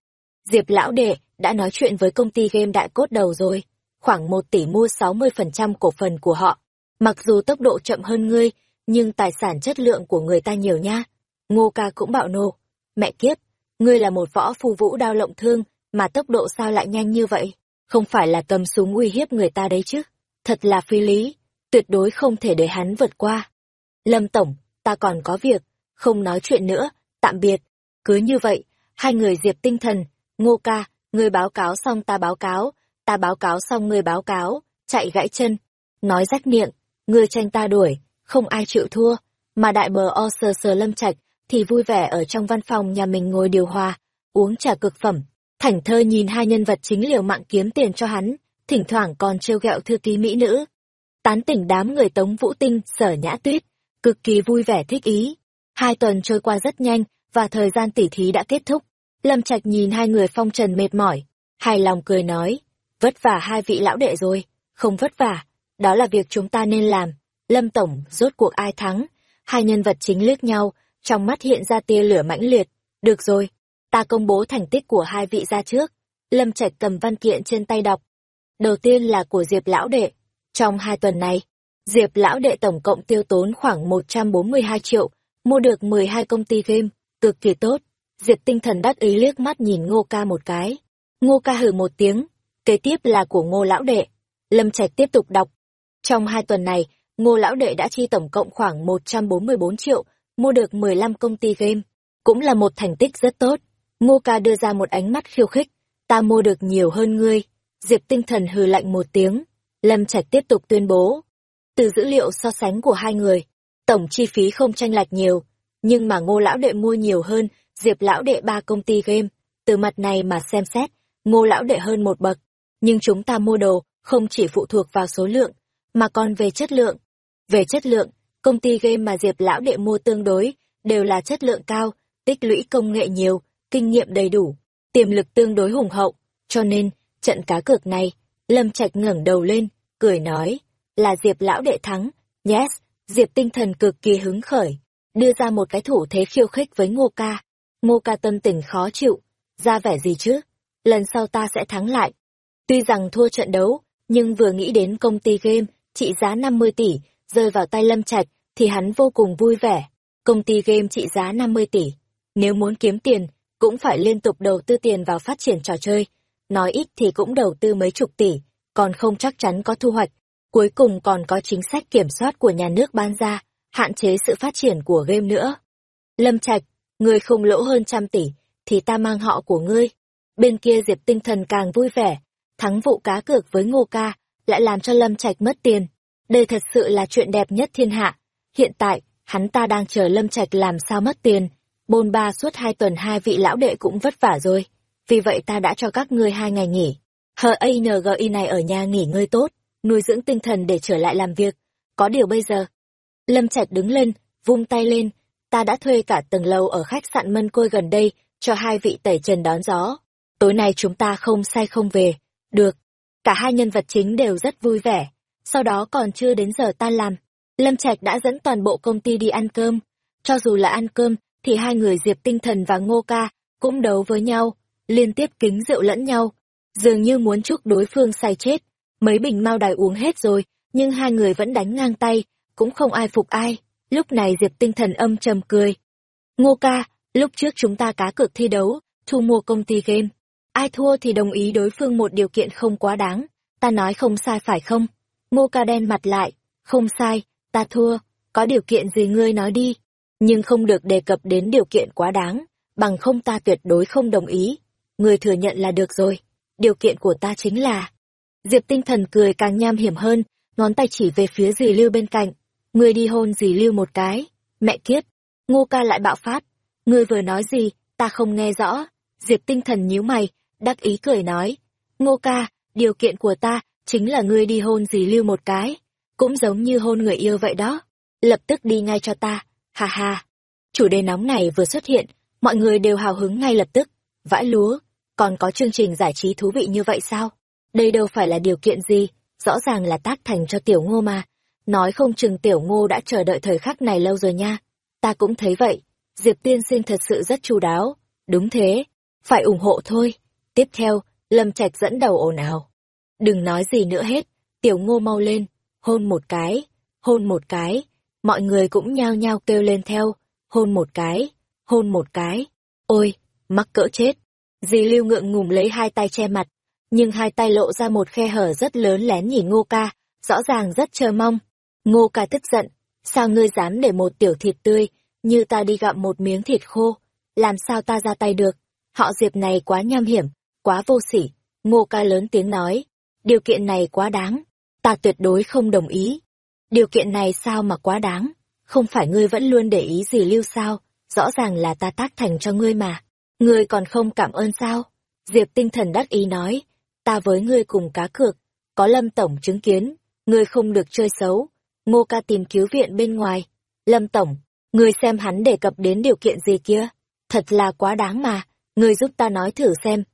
Diệp lão đệ đã nói chuyện với công ty game đại cốt đầu rồi. Khoảng một tỷ mua 60% cổ phần của họ. Mặc dù tốc độ chậm hơn ngươi, nhưng tài sản chất lượng của người ta nhiều nha. Ngô ca cũng bạo nộ. Mẹ kiếp, ngươi là một võ phù vũ đao lộng thương, mà tốc độ sao lại nhanh như vậy? Không phải là cầm súng uy hiếp người ta đấy chứ? Thật là phi lý, tuyệt đối không thể để hắn vượt qua. Lâm Tổng, ta còn có việc, không nói chuyện nữa, tạm biệt. Cứ như vậy, hai người diệp tinh thần, ngô ca, người báo cáo xong ta báo cáo, ta báo cáo xong người báo cáo, chạy gãy chân, nói rách miệng, người tranh ta đuổi, không ai chịu thua, mà đại bờ o sờ sờ lâm trạch thì vui vẻ ở trong văn phòng nhà mình ngồi điều hòa, uống trà cực phẩm, thảnh thơ nhìn hai nhân vật chính liều mạng kiếm tiền cho hắn, thỉnh thoảng còn trêu ghẹo thư ký mỹ nữ. Tán tỉnh đám người tống vũ tinh, sở nhã tuyết, cực kỳ vui vẻ thích ý. Hai tuần trôi qua rất nhanh, và thời gian tỉ thí đã kết thúc. Lâm Trạch nhìn hai người phong trần mệt mỏi, hài lòng cười nói, vất vả hai vị lão đệ rồi, không vất vả, đó là việc chúng ta nên làm. Lâm Tổng, rốt cuộc ai thắng? Hai nhân vật chính liếc nhau, trong mắt hiện ra tia lửa mãnh liệt. Được rồi, ta công bố thành tích của hai vị ra trước. Lâm Trạch cầm văn kiện trên tay đọc. Đầu tiên là của Diệp Lão Đệ. Trong hai tuần này, Diệp Lão Đệ tổng cộng tiêu tốn khoảng 142 triệu, mua được 12 công ty game, cực kỳ tốt. Diệp tinh thần đắc ý liếc mắt nhìn Ngô Ca một cái. Ngô Ca hừ một tiếng, kế tiếp là của Ngô Lão Đệ. Lâm Trạch tiếp tục đọc. Trong hai tuần này, Ngô Lão Đệ đã chi tổng cộng khoảng 144 triệu, mua được 15 công ty game. Cũng là một thành tích rất tốt. Ngô Ca đưa ra một ánh mắt khiêu khích. Ta mua được nhiều hơn ngươi. Diệp tinh thần hừ lạnh một tiếng. Lâm Trạch tiếp tục tuyên bố. Từ dữ liệu so sánh của hai người, tổng chi phí không tranh lệch nhiều, nhưng mà ngô lão đệ mua nhiều hơn diệp lão đệ ba công ty game. Từ mặt này mà xem xét ngô lão đệ hơn một bậc nhưng chúng ta mua đồ không chỉ phụ thuộc vào số lượng mà còn về chất lượng. Về chất lượng công ty game mà diệp lão đệ mua tương đối đều là chất lượng cao tích lũy công nghệ nhiều kinh nghiệm đầy đủ tiềm lực tương đối hùng hậu. Cho nên trận cá cược này lâm trạch ngẩng đầu lên cười nói là diệp lão đệ thắng yes diệp tinh thần cực kỳ hứng khởi đưa ra một cái thủ thế khiêu khích với Ngô Ca. Ngô Ca tâm tình khó chịu, ra vẻ gì chứ? Lần sau ta sẽ thắng lại. Tuy rằng thua trận đấu, nhưng vừa nghĩ đến công ty game, trị giá 50 tỷ, rơi vào tay Lâm Trạch, thì hắn vô cùng vui vẻ. Công ty game trị giá 50 tỷ. Nếu muốn kiếm tiền, cũng phải liên tục đầu tư tiền vào phát triển trò chơi. Nói ít thì cũng đầu tư mấy chục tỷ, còn không chắc chắn có thu hoạch. Cuối cùng còn có chính sách kiểm soát của nhà nước ban ra hạn chế sự phát triển của game nữa. Lâm Trạch, ngươi không lỗ hơn trăm tỷ, thì ta mang họ của ngươi. Bên kia Diệp tinh thần càng vui vẻ, thắng vụ cá cược với Ngô Ca, lại làm cho Lâm Trạch mất tiền. Đây thật sự là chuyện đẹp nhất thiên hạ. Hiện tại, hắn ta đang chờ Lâm Trạch làm sao mất tiền. Bôn ba suốt hai tuần hai vị lão đệ cũng vất vả rồi. Vì vậy ta đã cho các ngươi hai ngày nghỉ. Hờ ANGI này ở nhà nghỉ ngơi tốt, nuôi dưỡng tinh thần để trở lại làm việc. Có điều bây giờ, Lâm Trạch đứng lên, vung tay lên, ta đã thuê cả tầng lầu ở khách sạn Mân Côi gần đây, cho hai vị tẩy trần đón gió. Tối nay chúng ta không say không về. Được. Cả hai nhân vật chính đều rất vui vẻ. Sau đó còn chưa đến giờ tan làm. Lâm Trạch đã dẫn toàn bộ công ty đi ăn cơm. Cho dù là ăn cơm, thì hai người Diệp Tinh Thần và Ngô Ca cũng đấu với nhau, liên tiếp kính rượu lẫn nhau. Dường như muốn chúc đối phương say chết. Mấy bình mau đài uống hết rồi, nhưng hai người vẫn đánh ngang tay, cũng không ai phục ai. Lúc này Diệp tinh thần âm trầm cười. Ngô ca, lúc trước chúng ta cá cược thi đấu, thu mua công ty game. Ai thua thì đồng ý đối phương một điều kiện không quá đáng. Ta nói không sai phải không? Ngô ca đen mặt lại. Không sai, ta thua. Có điều kiện gì ngươi nói đi. Nhưng không được đề cập đến điều kiện quá đáng. Bằng không ta tuyệt đối không đồng ý. Ngươi thừa nhận là được rồi. Điều kiện của ta chính là... Diệp tinh thần cười càng nham hiểm hơn, ngón tay chỉ về phía dì lưu bên cạnh. Ngươi đi hôn dì lưu một cái. Mẹ kiếp. Ngô ca lại bạo phát. Ngươi vừa nói gì, ta không nghe rõ. Diệp tinh thần nhíu mày, đắc ý cười nói. Ngô ca, điều kiện của ta, chính là ngươi đi hôn dì lưu một cái. Cũng giống như hôn người yêu vậy đó. Lập tức đi ngay cho ta. Ha ha. Chủ đề nóng này vừa xuất hiện, mọi người đều hào hứng ngay lập tức. Vãi lúa, còn có chương trình giải trí thú vị như vậy sao? Đây đâu phải là điều kiện gì, rõ ràng là tác thành cho tiểu ngô mà. Nói không chừng tiểu ngô đã chờ đợi thời khắc này lâu rồi nha. Ta cũng thấy vậy, Diệp tiên sinh thật sự rất chu đáo. Đúng thế, phải ủng hộ thôi. Tiếp theo, Lâm Trạch dẫn đầu ồn ào. Đừng nói gì nữa hết, tiểu ngô mau lên, hôn một cái, hôn một cái. Mọi người cũng nhao nhao kêu lên theo, hôn một cái, hôn một cái. Ôi, mắc cỡ chết. Dì lưu ngượng ngùng lấy hai tay che mặt, nhưng hai tay lộ ra một khe hở rất lớn lén nhìn ngô ca, rõ ràng rất chờ mong. Ngô ca tức giận, sao ngươi dám để một tiểu thịt tươi, như ta đi gặm một miếng thịt khô, làm sao ta ra tay được, họ diệp này quá nham hiểm, quá vô sỉ, ngô ca lớn tiếng nói, điều kiện này quá đáng, ta tuyệt đối không đồng ý. Điều kiện này sao mà quá đáng, không phải ngươi vẫn luôn để ý gì lưu sao, rõ ràng là ta tác thành cho ngươi mà, ngươi còn không cảm ơn sao? Diệp tinh thần đắc ý nói, ta với ngươi cùng cá cược, có lâm tổng chứng kiến, ngươi không được chơi xấu. Ngô ca tìm cứu viện bên ngoài. Lâm tổng, ngươi xem hắn đề cập đến điều kiện gì kia. Thật là quá đáng mà, ngươi giúp ta nói thử xem.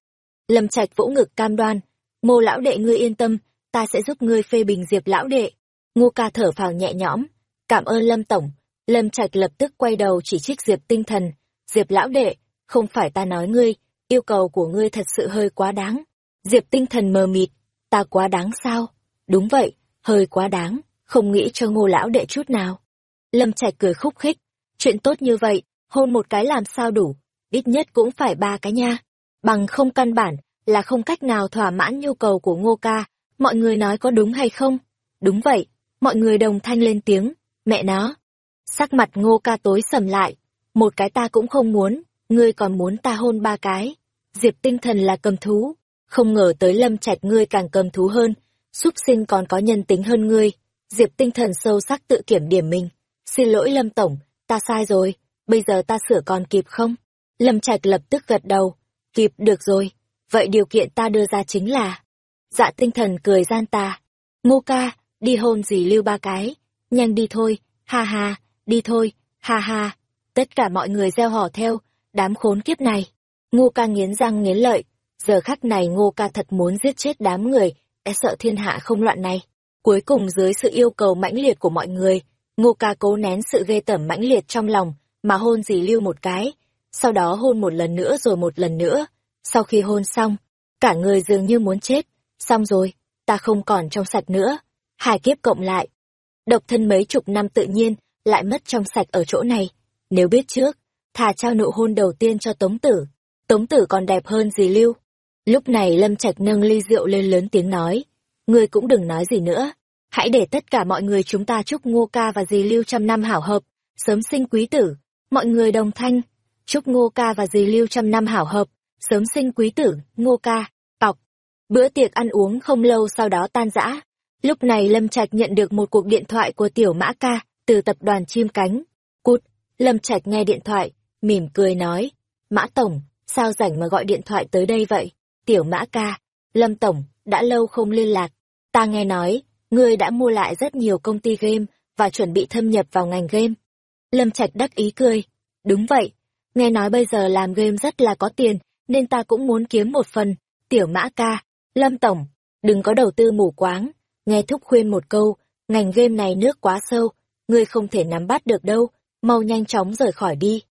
Lâm trạch vỗ ngực cam đoan, ngô lão đệ ngươi yên tâm, ta sẽ giúp ngươi phê bình diệp lão đệ. Ngô ca thở phào nhẹ nhõm, cảm ơn Lâm tổng. Lâm trạch lập tức quay đầu chỉ trích diệp tinh thần. Diệp lão đệ, không phải ta nói ngươi, yêu cầu của ngươi thật sự hơi quá đáng. Diệp tinh thần mờ mịt, ta quá đáng sao? Đúng vậy, hơi quá đáng, không nghĩ cho ngô lão đệ chút nào. Lâm Trạch cười khúc khích, chuyện tốt như vậy, hôn một cái làm sao đủ, ít nhất cũng phải ba cái nha. Bằng không căn bản, là không cách nào thỏa mãn nhu cầu của ngô ca, mọi người nói có đúng hay không? Đúng vậy, mọi người đồng thanh lên tiếng, mẹ nó. Sắc mặt ngô ca tối sầm lại, một cái ta cũng không muốn, ngươi còn muốn ta hôn ba cái. Diệp tinh thần là cầm thú, không ngờ tới lâm trạch ngươi càng cầm thú hơn, súc sinh còn có nhân tính hơn ngươi. Diệp tinh thần sâu sắc tự kiểm điểm mình. Xin lỗi lâm tổng, ta sai rồi, bây giờ ta sửa còn kịp không? Lâm trạch lập tức gật đầu, kịp được rồi, vậy điều kiện ta đưa ra chính là... Dạ tinh thần cười gian ta. Ngô ca, đi hôn gì lưu ba cái, nhanh đi thôi, ha ha, đi thôi, ha ha. Tất cả mọi người gieo hò theo, đám khốn kiếp này. Ngô ca nghiến răng nghiến lợi, giờ khắc này ngô ca thật muốn giết chết đám người, e sợ thiên hạ không loạn này. Cuối cùng dưới sự yêu cầu mãnh liệt của mọi người, ngô ca cố nén sự ghê tởm mãnh liệt trong lòng, mà hôn dì lưu một cái, sau đó hôn một lần nữa rồi một lần nữa. Sau khi hôn xong, cả người dường như muốn chết, xong rồi, ta không còn trong sạch nữa, hai kiếp cộng lại. Độc thân mấy chục năm tự nhiên, lại mất trong sạch ở chỗ này. Nếu biết trước, thà trao nụ hôn đầu tiên cho Tống Tử. Tống Tử còn đẹp hơn dì Lưu. Lúc này Lâm Trạch nâng ly rượu lên lớn tiếng nói, ngươi cũng đừng nói gì nữa, hãy để tất cả mọi người chúng ta chúc Ngô Ca và dì Lưu trăm năm hảo hợp, sớm sinh quý tử. Mọi người đồng thanh, chúc Ngô Ca và dì Lưu trăm năm hảo hợp, sớm sinh quý tử, Ngô Ca, cọc. Bữa tiệc ăn uống không lâu sau đó tan rã. Lúc này Lâm Trạch nhận được một cuộc điện thoại của Tiểu Mã Ca từ tập đoàn Chim Cánh. Cút, Lâm Trạch nghe điện thoại, mỉm cười nói, Mã Tổng, sao rảnh mà gọi điện thoại tới đây vậy? Tiểu Mã ca, Lâm Tổng, đã lâu không liên lạc. Ta nghe nói, ngươi đã mua lại rất nhiều công ty game và chuẩn bị thâm nhập vào ngành game. Lâm Trạch đắc ý cười. Đúng vậy, nghe nói bây giờ làm game rất là có tiền, nên ta cũng muốn kiếm một phần. Tiểu Mã ca, Lâm Tổng, đừng có đầu tư mù quáng. Nghe thúc khuyên một câu, ngành game này nước quá sâu, ngươi không thể nắm bắt được đâu, mau nhanh chóng rời khỏi đi.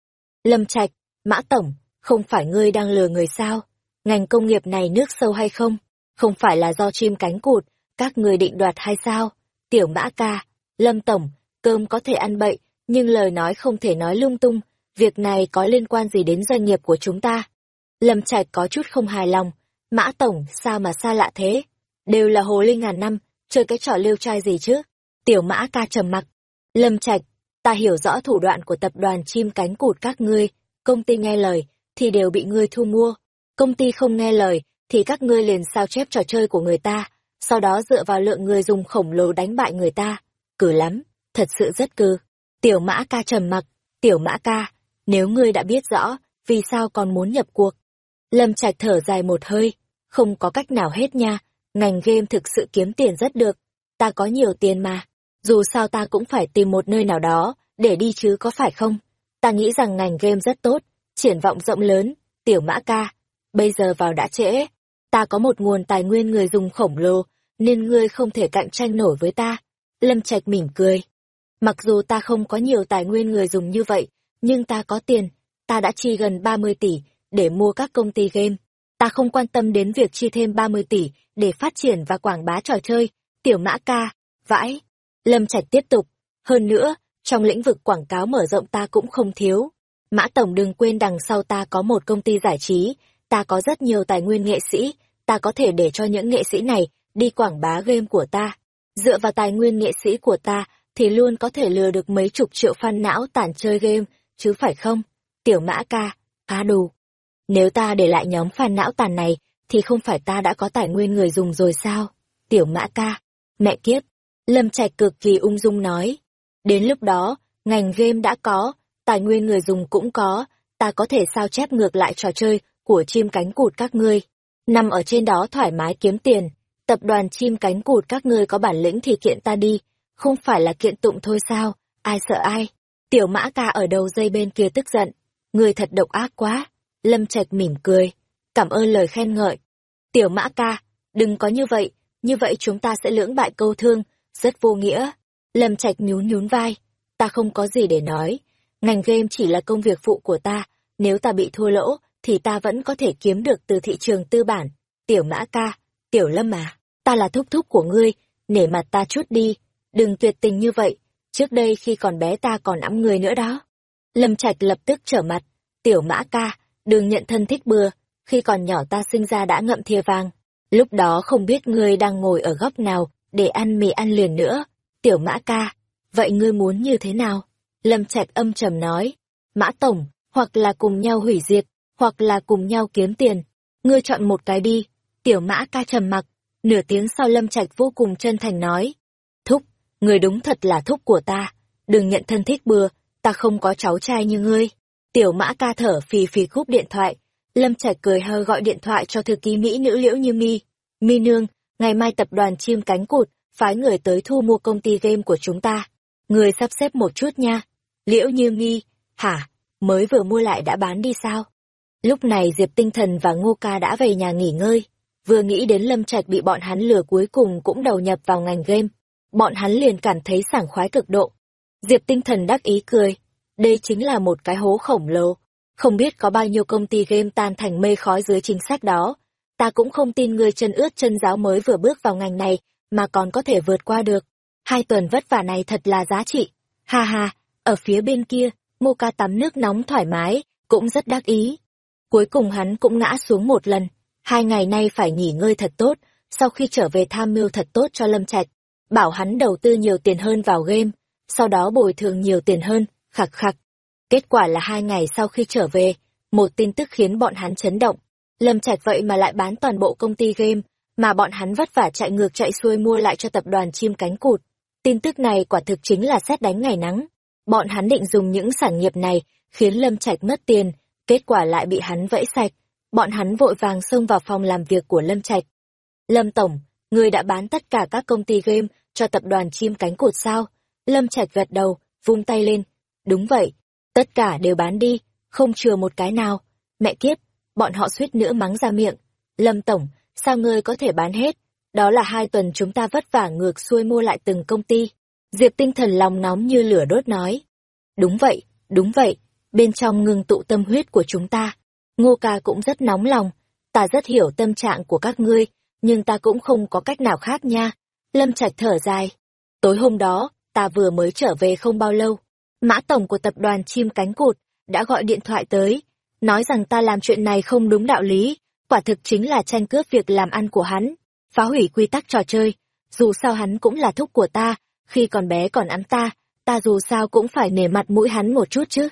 Lâm Trạch, Mã Tổng, không phải ngươi đang lừa người sao? Ngành công nghiệp này nước sâu hay không? Không phải là do chim cánh cụt, các người định đoạt hay sao? Tiểu mã ca, lâm tổng, cơm có thể ăn bậy, nhưng lời nói không thể nói lung tung, việc này có liên quan gì đến doanh nghiệp của chúng ta. Lâm Trạch có chút không hài lòng, Mã Tổng sao mà xa lạ thế, đều là hồ linh ngàn năm, chơi cái trò liêu trai gì chứ. Tiểu Mã ca trầm mặc, Lâm Trạch, ta hiểu rõ thủ đoạn của tập đoàn chim cánh cụt các ngươi, công ty nghe lời thì đều bị ngươi thu mua, công ty không nghe lời thì các ngươi liền sao chép trò chơi của người ta, sau đó dựa vào lượng người dùng khổng lồ đánh bại người ta. Cử lắm, thật sự rất cư. Tiểu mã ca trầm mặc, tiểu mã ca, nếu ngươi đã biết rõ, vì sao còn muốn nhập cuộc? Lâm Trạch thở dài một hơi, không có cách nào hết nha, ngành game thực sự kiếm tiền rất được, ta có nhiều tiền mà, dù sao ta cũng phải tìm một nơi nào đó, để đi chứ có phải không? Ta nghĩ rằng ngành game rất tốt, triển vọng rộng lớn, tiểu mã ca, bây giờ vào đã trễ, ta có một nguồn tài nguyên người dùng khổng lồ, nên ngươi không thể cạnh tranh nổi với ta. Lâm Trạch mỉm cười. Mặc dù ta không có nhiều tài nguyên người dùng như vậy, nhưng ta có tiền, ta đã chi gần 30 tỷ để mua các công ty game. Ta không quan tâm đến việc chi thêm 30 tỷ để phát triển và quảng bá trò chơi, tiểu mã ca, vãi. Lâm Trạch tiếp tục. Hơn nữa, trong lĩnh vực quảng cáo mở rộng ta cũng không thiếu. Mã Tổng đừng quên đằng sau ta có một công ty giải trí, ta có rất nhiều tài nguyên nghệ sĩ, ta có thể để cho những nghệ sĩ này đi quảng bá game của ta. Dựa vào tài nguyên nghệ sĩ của ta thì luôn có thể lừa được mấy chục triệu fan não tản chơi game, chứ phải không? Tiểu mã ca, phá đủ. Nếu ta để lại nhóm fan não tàn này, thì không phải ta đã có tài nguyên người dùng rồi sao? Tiểu mã ca, mẹ kiếp. Lâm Trạch cực kỳ ung dung nói. Đến lúc đó, ngành game đã có, tài nguyên người dùng cũng có, ta có thể sao chép ngược lại trò chơi của chim cánh cụt các ngươi. Nằm ở trên đó thoải mái kiếm tiền, tập đoàn chim cánh cụt các ngươi có bản lĩnh thì kiện ta đi, không phải là kiện tụng thôi sao, ai sợ ai. Tiểu mã ca ở đầu dây bên kia tức giận, người thật độc ác quá. Lâm Trạch mỉm cười, cảm ơn lời khen ngợi. Tiểu mã ca, đừng có như vậy, như vậy chúng ta sẽ lưỡng bại câu thương, rất vô nghĩa. Lâm Trạch nhún nhún vai, ta không có gì để nói, ngành game chỉ là công việc phụ của ta, nếu ta bị thua lỗ, thì ta vẫn có thể kiếm được từ thị trường tư bản. Tiểu mã ca, tiểu lâm à, ta là thúc thúc của ngươi, nể mặt ta chút đi, đừng tuyệt tình như vậy, trước đây khi còn bé ta còn ẵm người nữa đó. Lâm Trạch lập tức trở mặt, tiểu mã ca, đừng nhận thân thích bừa, khi còn nhỏ ta sinh ra đã ngậm thìa vàng, lúc đó không biết ngươi đang ngồi ở góc nào để ăn mì ăn liền nữa, tiểu mã ca, vậy ngươi muốn như thế nào? Lâm Trạch âm trầm nói, mã tổng, hoặc là cùng nhau hủy diệt, hoặc là cùng nhau kiếm tiền. Ngươi chọn một cái đi. Tiểu mã ca trầm mặc, nửa tiếng sau Lâm Trạch vô cùng chân thành nói. Thúc, người đúng thật là thúc của ta. Đừng nhận thân thích bừa, ta không có cháu trai như ngươi. Tiểu mã ca thở phì phì khúc điện thoại. Lâm Trạch cười hơ gọi điện thoại cho thư ký Mỹ nữ liễu như mi. Mi nương, ngày mai tập đoàn chim cánh cụt, phái người tới thu mua công ty game của chúng ta. Người sắp xếp một chút nha. Liễu như mi, hả, mới vừa mua lại đã bán đi sao? Lúc này Diệp Tinh Thần và Ngô Ca đã về nhà nghỉ ngơi. Vừa nghĩ đến Lâm Trạch bị bọn hắn lừa cuối cùng cũng đầu nhập vào ngành game. Bọn hắn liền cảm thấy sảng khoái cực độ. Diệp Tinh Thần đắc ý cười. Đây chính là một cái hố khổng lồ. Không biết có bao nhiêu công ty game tan thành mây khói dưới chính sách đó. Ta cũng không tin người chân ướt chân giáo mới vừa bước vào ngành này mà còn có thể vượt qua được. Hai tuần vất vả này thật là giá trị. Ha ha, ở phía bên kia, Ngô Ca tắm nước nóng thoải mái, cũng rất đắc ý. Cuối cùng hắn cũng ngã xuống một lần, hai ngày nay phải nghỉ ngơi thật tốt, sau khi trở về tham mưu thật tốt cho Lâm Trạch, bảo hắn đầu tư nhiều tiền hơn vào game, sau đó bồi thường nhiều tiền hơn, khặc khặc. Kết quả là hai ngày sau khi trở về, một tin tức khiến bọn hắn chấn động. Lâm Trạch vậy mà lại bán toàn bộ công ty game, mà bọn hắn vất vả chạy ngược chạy xuôi mua lại cho tập đoàn chim cánh cụt. Tin tức này quả thực chính là xét đánh ngày nắng. Bọn hắn định dùng những sản nghiệp này khiến Lâm Trạch mất tiền, kết quả lại bị hắn vẫy sạch. Bọn hắn vội vàng xông vào phòng làm việc của Lâm Trạch. Lâm Tổng, người đã bán tất cả các công ty game cho tập đoàn chim cánh cụt sao? Lâm Trạch gật đầu, vung tay lên. Đúng vậy, tất cả đều bán đi, không chừa một cái nào. Mẹ kiếp, bọn họ suýt nữa mắng ra miệng. Lâm Tổng, sao ngươi có thể bán hết? Đó là hai tuần chúng ta vất vả ngược xuôi mua lại từng công ty. Diệp tinh thần lòng nóng như lửa đốt nói. Đúng vậy, đúng vậy, bên trong ngưng tụ tâm huyết của chúng ta. Ngô ca cũng rất nóng lòng, ta rất hiểu tâm trạng của các ngươi, nhưng ta cũng không có cách nào khác nha. Lâm Trạch thở dài. Tối hôm đó, ta vừa mới trở về không bao lâu. Mã tổng của tập đoàn chim cánh cụt đã gọi điện thoại tới, nói rằng ta làm chuyện này không đúng đạo lý, quả thực chính là tranh cướp việc làm ăn của hắn, phá hủy quy tắc trò chơi. Dù sao hắn cũng là thúc của ta, khi còn bé còn ăn ta, ta dù sao cũng phải nể mặt mũi hắn một chút chứ.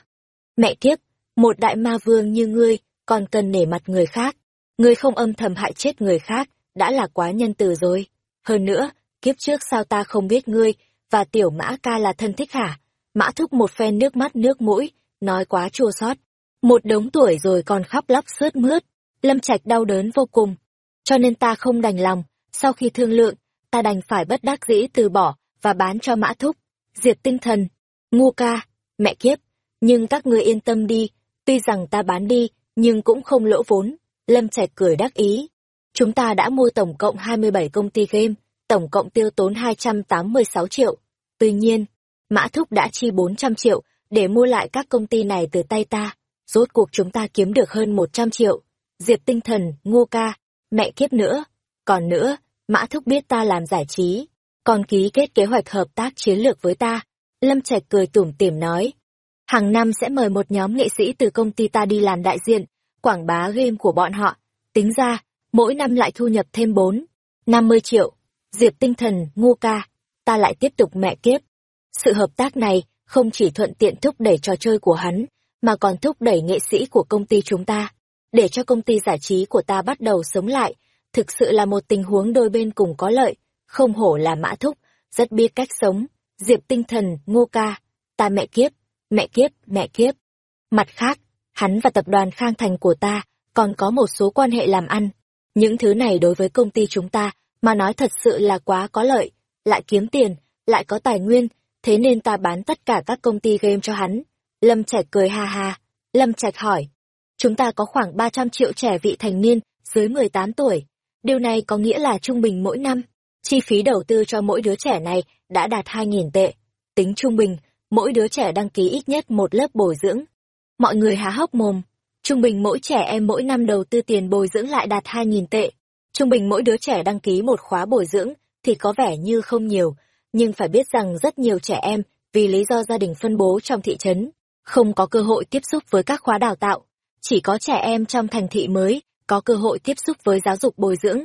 Mẹ kiếp, một đại ma vương như ngươi, còn cần nể mặt người khác. Ngươi không âm thầm hại chết người khác, đã là quá nhân từ rồi. Hơn nữa, kiếp trước sao ta không biết ngươi, và tiểu mã ca là thân thích hả? Mã thúc một phen nước mắt nước mũi, nói quá chua xót. Một đống tuổi rồi còn khóc lóc sướt mướt. Lâm Trạch đau đớn vô cùng. Cho nên ta không đành lòng, sau khi thương lượng, ta đành phải bất đắc dĩ từ bỏ và bán cho mã thúc. Diệp tinh thần, ngu ca, mẹ kiếp, nhưng các ngươi yên tâm đi, tuy rằng ta bán đi, nhưng cũng không lỗ vốn. Lâm Trạch cười đắc ý. Chúng ta đã mua tổng cộng 27 công ty game, tổng cộng tiêu tốn 286 triệu. Tuy nhiên, Mã Thúc đã chi 400 triệu để mua lại các công ty này từ tay ta. Rốt cuộc chúng ta kiếm được hơn 100 triệu. Diệp tinh thần, ngô ca, mẹ kiếp nữa. Còn nữa, Mã Thúc biết ta làm giải trí, còn ký kết kế hoạch hợp tác chiến lược với ta. Lâm Trạch cười tủm tỉm nói. Hàng năm sẽ mời một nhóm nghệ sĩ từ công ty ta đi làm đại diện, quảng bá game của bọn họ. Tính ra, mỗi năm lại thu nhập thêm 4, 50 triệu. Diệp tinh thần, ngu ca, ta lại tiếp tục mẹ kiếp. Sự hợp tác này không chỉ thuận tiện thúc đẩy trò chơi của hắn, mà còn thúc đẩy nghệ sĩ của công ty chúng ta, để cho công ty giải trí của ta bắt đầu sống lại, thực sự là một tình huống đôi bên cùng có lợi, không hổ là mã thúc, rất biết cách sống, diệp tinh thần, ngô ca, ta mẹ kiếp, mẹ kiếp, mẹ kiếp. Mặt khác, hắn và tập đoàn Khang Thành của ta còn có một số quan hệ làm ăn. Những thứ này đối với công ty chúng ta mà nói thật sự là quá có lợi, lại kiếm tiền, lại có tài nguyên, thế nên ta bán tất cả các công ty game cho hắn. Lâm Trạch cười ha ha. Lâm Trạch hỏi, chúng ta có khoảng 300 triệu trẻ vị thành niên dưới 18 tuổi. Điều này có nghĩa là trung bình mỗi năm, chi phí đầu tư cho mỗi đứa trẻ này đã đạt 2.000 tệ. Tính trung bình, mỗi đứa trẻ đăng ký ít nhất một lớp bồi dưỡng. Mọi người há hốc mồm. Trung bình mỗi trẻ em mỗi năm đầu tư tiền bồi dưỡng lại đạt 2.000 tệ. Trung bình mỗi đứa trẻ đăng ký một khóa bồi dưỡng thì có vẻ như không nhiều, nhưng phải biết rằng rất nhiều trẻ em, vì lý do gia đình phân bố trong thị trấn, không có cơ hội tiếp xúc với các khóa đào tạo. Chỉ có trẻ em trong thành thị mới có cơ hội tiếp xúc với giáo dục bồi dưỡng.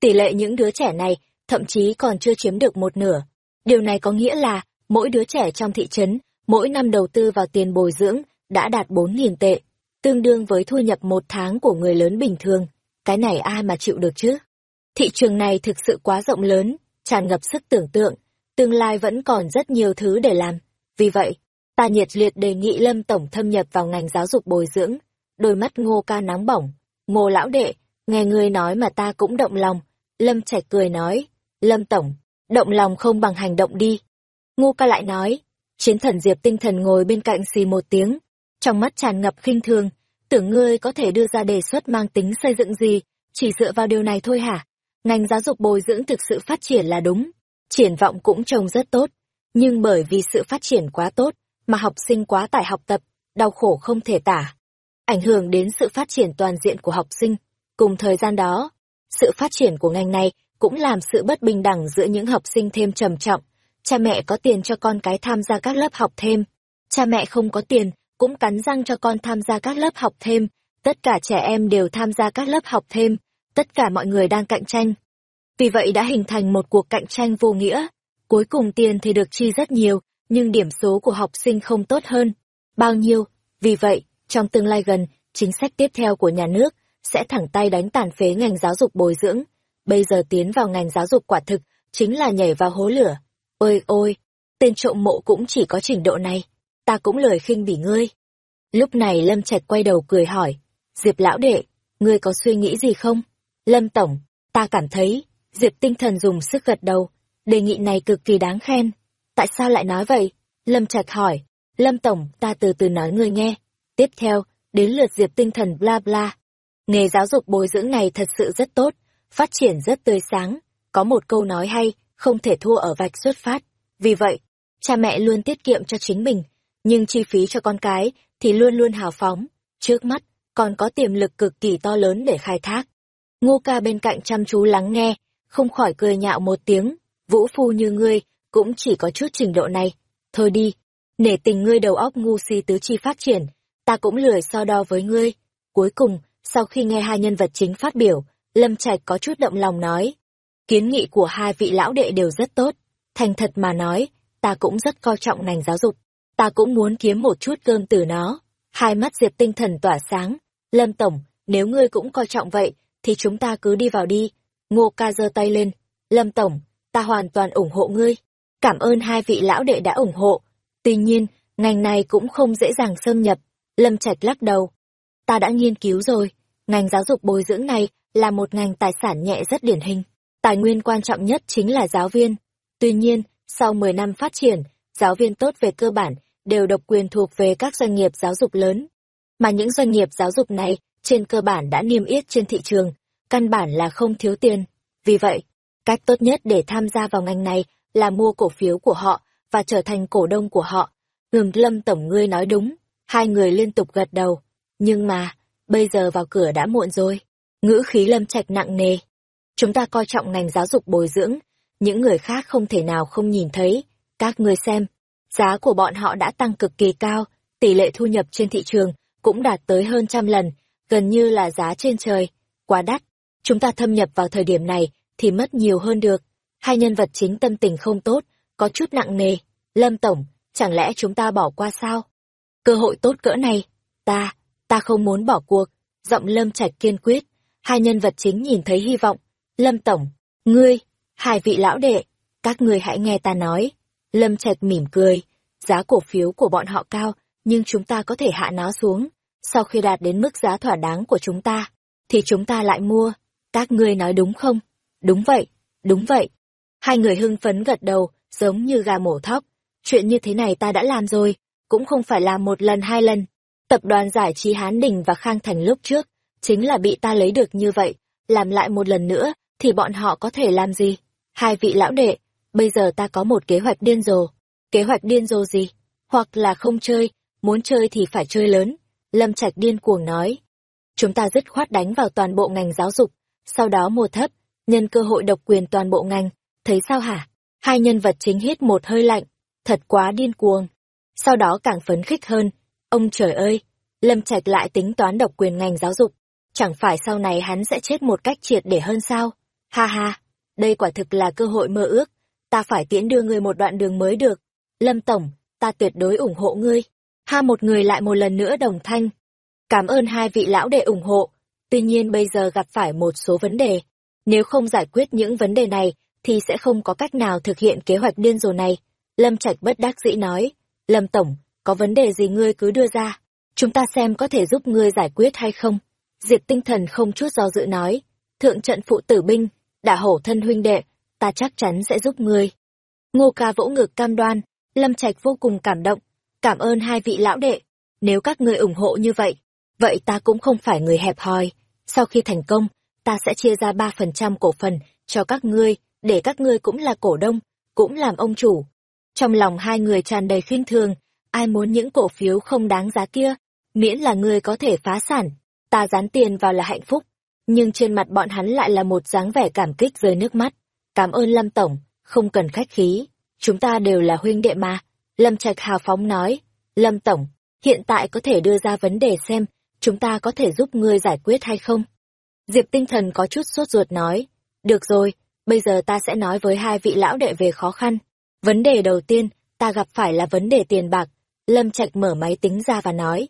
Tỷ lệ những đứa trẻ này thậm chí còn chưa chiếm được một nửa. Điều này có nghĩa là mỗi đứa trẻ trong thị trấn mỗi năm đầu tư vào tiền bồi dưỡng đã đạt 4.000 tệ, tương đương với thu nhập một tháng của người lớn bình thường. Cái này ai mà chịu được chứ? Thị trường này thực sự quá rộng lớn, tràn ngập sức tưởng tượng, tương lai vẫn còn rất nhiều thứ để làm. Vì vậy, ta nhiệt liệt đề nghị Lâm Tổng thâm nhập vào ngành giáo dục bồi dưỡng. Đôi mắt ngô ca nóng bỏng. Ngô lão đệ, nghe ngươi nói mà ta cũng động lòng. Lâm Trạch cười nói, Lâm Tổng, động lòng không bằng hành động đi. Ngô ca lại nói, chiến thần diệp tinh thần ngồi bên cạnh xì một tiếng, trong mắt tràn ngập khinh thường, tưởng ngươi có thể đưa ra đề xuất mang tính xây dựng gì, chỉ dựa vào điều này thôi hả? Ngành giáo dục bồi dưỡng thực sự phát triển là đúng, triển vọng cũng trông rất tốt, nhưng bởi vì sự phát triển quá tốt, mà học sinh quá tải học tập, đau khổ không thể tả, ảnh hưởng đến sự phát triển toàn diện của học sinh. Cùng thời gian đó, sự phát triển của ngành này cũng làm sự bất bình đẳng giữa những học sinh thêm trầm trọng. Cha mẹ có tiền cho con cái tham gia các lớp học thêm, cha mẹ không có tiền cũng cắn răng cho con tham gia các lớp học thêm, tất cả trẻ em đều tham gia các lớp học thêm, tất cả mọi người đang cạnh tranh. Vì vậy đã hình thành một cuộc cạnh tranh vô nghĩa. Cuối cùng tiền thì được chi rất nhiều, nhưng điểm số của học sinh không tốt hơn. Bao nhiêu? Vì vậy, trong tương lai gần, chính sách tiếp theo của nhà nước sẽ thẳng tay đánh tàn phế ngành giáo dục bồi dưỡng. Bây giờ tiến vào ngành giáo dục quả thực, chính là nhảy vào hố lửa. Ôi ôi, tên trộm mộ cũng chỉ có trình độ này. Ta cũng lời khinh bỉ ngươi. Lúc này Lâm Trạch quay đầu cười hỏi, Diệp lão đệ, ngươi có suy nghĩ gì không? Lâm Tổng, ta cảm thấy, Diệp tinh thần dùng sức gật đầu, đề nghị này cực kỳ đáng khen. Tại sao lại nói vậy? Lâm Trạch hỏi, Lâm Tổng, ta từ từ nói ngươi nghe. Tiếp theo, đến lượt Diệp tinh thần bla bla. Nghề giáo dục bồi dưỡng này thật sự rất tốt, phát triển rất tươi sáng, có một câu nói hay, không thể thua ở vạch xuất phát. Vì vậy, cha mẹ luôn tiết kiệm cho chính mình, nhưng chi phí cho con cái thì luôn luôn hào phóng. Trước mắt, còn có tiềm lực cực kỳ to lớn để khai thác. Ngô ca bên cạnh chăm chú lắng nghe, không khỏi cười nhạo một tiếng, vũ phu như ngươi, cũng chỉ có chút trình độ này. Thôi đi, Nể tình ngươi đầu óc ngu si tứ chi phát triển, ta cũng lười so đo với ngươi. Cuối cùng, sau khi nghe hai nhân vật chính phát biểu, Lâm Trạch có chút động lòng nói. Kiến nghị của hai vị lão đệ đều rất tốt. Thành thật mà nói, ta cũng rất coi trọng ngành giáo dục. Ta cũng muốn kiếm một chút cơm từ nó. Hai mắt Diệp tinh thần tỏa sáng. Lâm Tổng, nếu ngươi cũng coi trọng vậy, thì chúng ta cứ đi vào đi. Ngô ca giơ tay lên. Lâm Tổng, ta hoàn toàn ủng hộ ngươi. Cảm ơn hai vị lão đệ đã ủng hộ. Tuy nhiên, ngành này cũng không dễ dàng xâm nhập. Lâm Trạch lắc đầu. Ta đã nghiên cứu rồi. Ngành giáo dục bồi dưỡng này là một ngành tài sản nhẹ rất điển hình. Tài nguyên quan trọng nhất chính là giáo viên. Tuy nhiên, sau 10 năm phát triển, giáo viên tốt về cơ bản đều độc quyền thuộc về các doanh nghiệp giáo dục lớn. Mà những doanh nghiệp giáo dục này, trên cơ bản đã niêm yết trên thị trường, căn bản là không thiếu tiền. Vì vậy, cách tốt nhất để tham gia vào ngành này là mua cổ phiếu của họ và trở thành cổ đông của họ. Ngừng lâm tổng ngươi nói đúng, hai người liên tục gật đầu. Nhưng mà, bây giờ vào cửa đã muộn rồi. Ngữ khí lâm trạch nặng nề. Chúng ta coi trọng ngành giáo dục bồi dưỡng, những người khác không thể nào không nhìn thấy. Các người xem, giá của bọn họ đã tăng cực kỳ cao, tỷ lệ thu nhập trên thị trường cũng đạt tới hơn trăm lần, gần như là giá trên trời. Quá đắt, chúng ta thâm nhập vào thời điểm này thì mất nhiều hơn được. Hai nhân vật chính tâm tình không tốt, có chút nặng nề. Lâm Tổng, chẳng lẽ chúng ta bỏ qua sao? Cơ hội tốt cỡ này, ta, ta không muốn bỏ cuộc. Giọng Lâm Trạch kiên quyết. Hai nhân vật chính nhìn thấy hy vọng. Lâm Tổng, ngươi, hai vị lão đệ, các ngươi hãy nghe ta nói. Lâm Trạch mỉm cười. Giá cổ phiếu của bọn họ cao, nhưng chúng ta có thể hạ nó xuống. Sau khi đạt đến mức giá thỏa đáng của chúng ta, thì chúng ta lại mua. Các ngươi nói đúng không? Đúng vậy, đúng vậy. Hai người hưng phấn gật đầu, giống như gà mổ thóc. Chuyện như thế này ta đã làm rồi, cũng không phải là một lần hai lần. Tập đoàn giải trí Hán Đình và Khang Thành lúc trước, chính là bị ta lấy được như vậy, làm lại một lần nữa, thì bọn họ có thể làm gì? Hai vị lão đệ, bây giờ ta có một kế hoạch điên rồ. Kế hoạch điên rồ gì? Hoặc là không chơi, muốn chơi thì phải chơi lớn. Lâm Trạch điên cuồng nói. Chúng ta dứt khoát đánh vào toàn bộ ngành giáo dục, sau đó mua thấp, nhân cơ hội độc quyền toàn bộ ngành, thấy sao hả? Hai nhân vật chính hít một hơi lạnh, thật quá điên cuồng. Sau đó càng phấn khích hơn, ông trời ơi, Lâm Trạch lại tính toán độc quyền ngành giáo dục, chẳng phải sau này hắn sẽ chết một cách triệt để hơn sao? Ha ha, đây quả thực là cơ hội mơ ước, ta phải tiễn đưa ngươi một đoạn đường mới được. Lâm Tổng, ta tuyệt đối ủng hộ ngươi. Ha một người lại một lần nữa đồng thanh. Cảm ơn hai vị lão đệ ủng hộ, tuy nhiên bây giờ gặp phải một số vấn đề. Nếu không giải quyết những vấn đề này, thì sẽ không có cách nào thực hiện kế hoạch điên rồ này. Lâm Trạch bất đắc dĩ nói, Lâm Tổng, có vấn đề gì ngươi cứ đưa ra, chúng ta xem có thể giúp ngươi giải quyết hay không. Diệp tinh thần không chút do dự nói, thượng trận phụ tử binh, đã hổ thân huynh đệ, ta chắc chắn sẽ giúp ngươi. Ngô ca vỗ ngực cam đoan, Lâm Trạch vô cùng cảm động, cảm ơn hai vị lão đệ, nếu các ngươi ủng hộ như vậy, vậy ta cũng không phải người hẹp hòi, sau khi thành công, ta sẽ chia ra ba phần trăm cổ phần cho các ngươi, để các ngươi cũng là cổ đông, cũng làm ông chủ. Trong lòng hai người tràn đầy khinh thường, ai muốn những cổ phiếu không đáng giá kia, miễn là ngươi có thể phá sản, ta dán tiền vào là hạnh phúc. Nhưng trên mặt bọn hắn lại là một dáng vẻ cảm kích rơi nước mắt. Cảm ơn Lâm Tổng, không cần khách khí, chúng ta đều là huynh đệ mà. Lâm Trạch hào phóng nói, Lâm Tổng, hiện tại có thể đưa ra vấn đề xem, chúng ta có thể giúp ngươi giải quyết hay không? Diệp tinh thần có chút sốt ruột nói, được rồi, bây giờ ta sẽ nói với hai vị lão đệ về khó khăn. Vấn đề đầu tiên, ta gặp phải là vấn đề tiền bạc. Lâm Trạch mở máy tính ra và nói,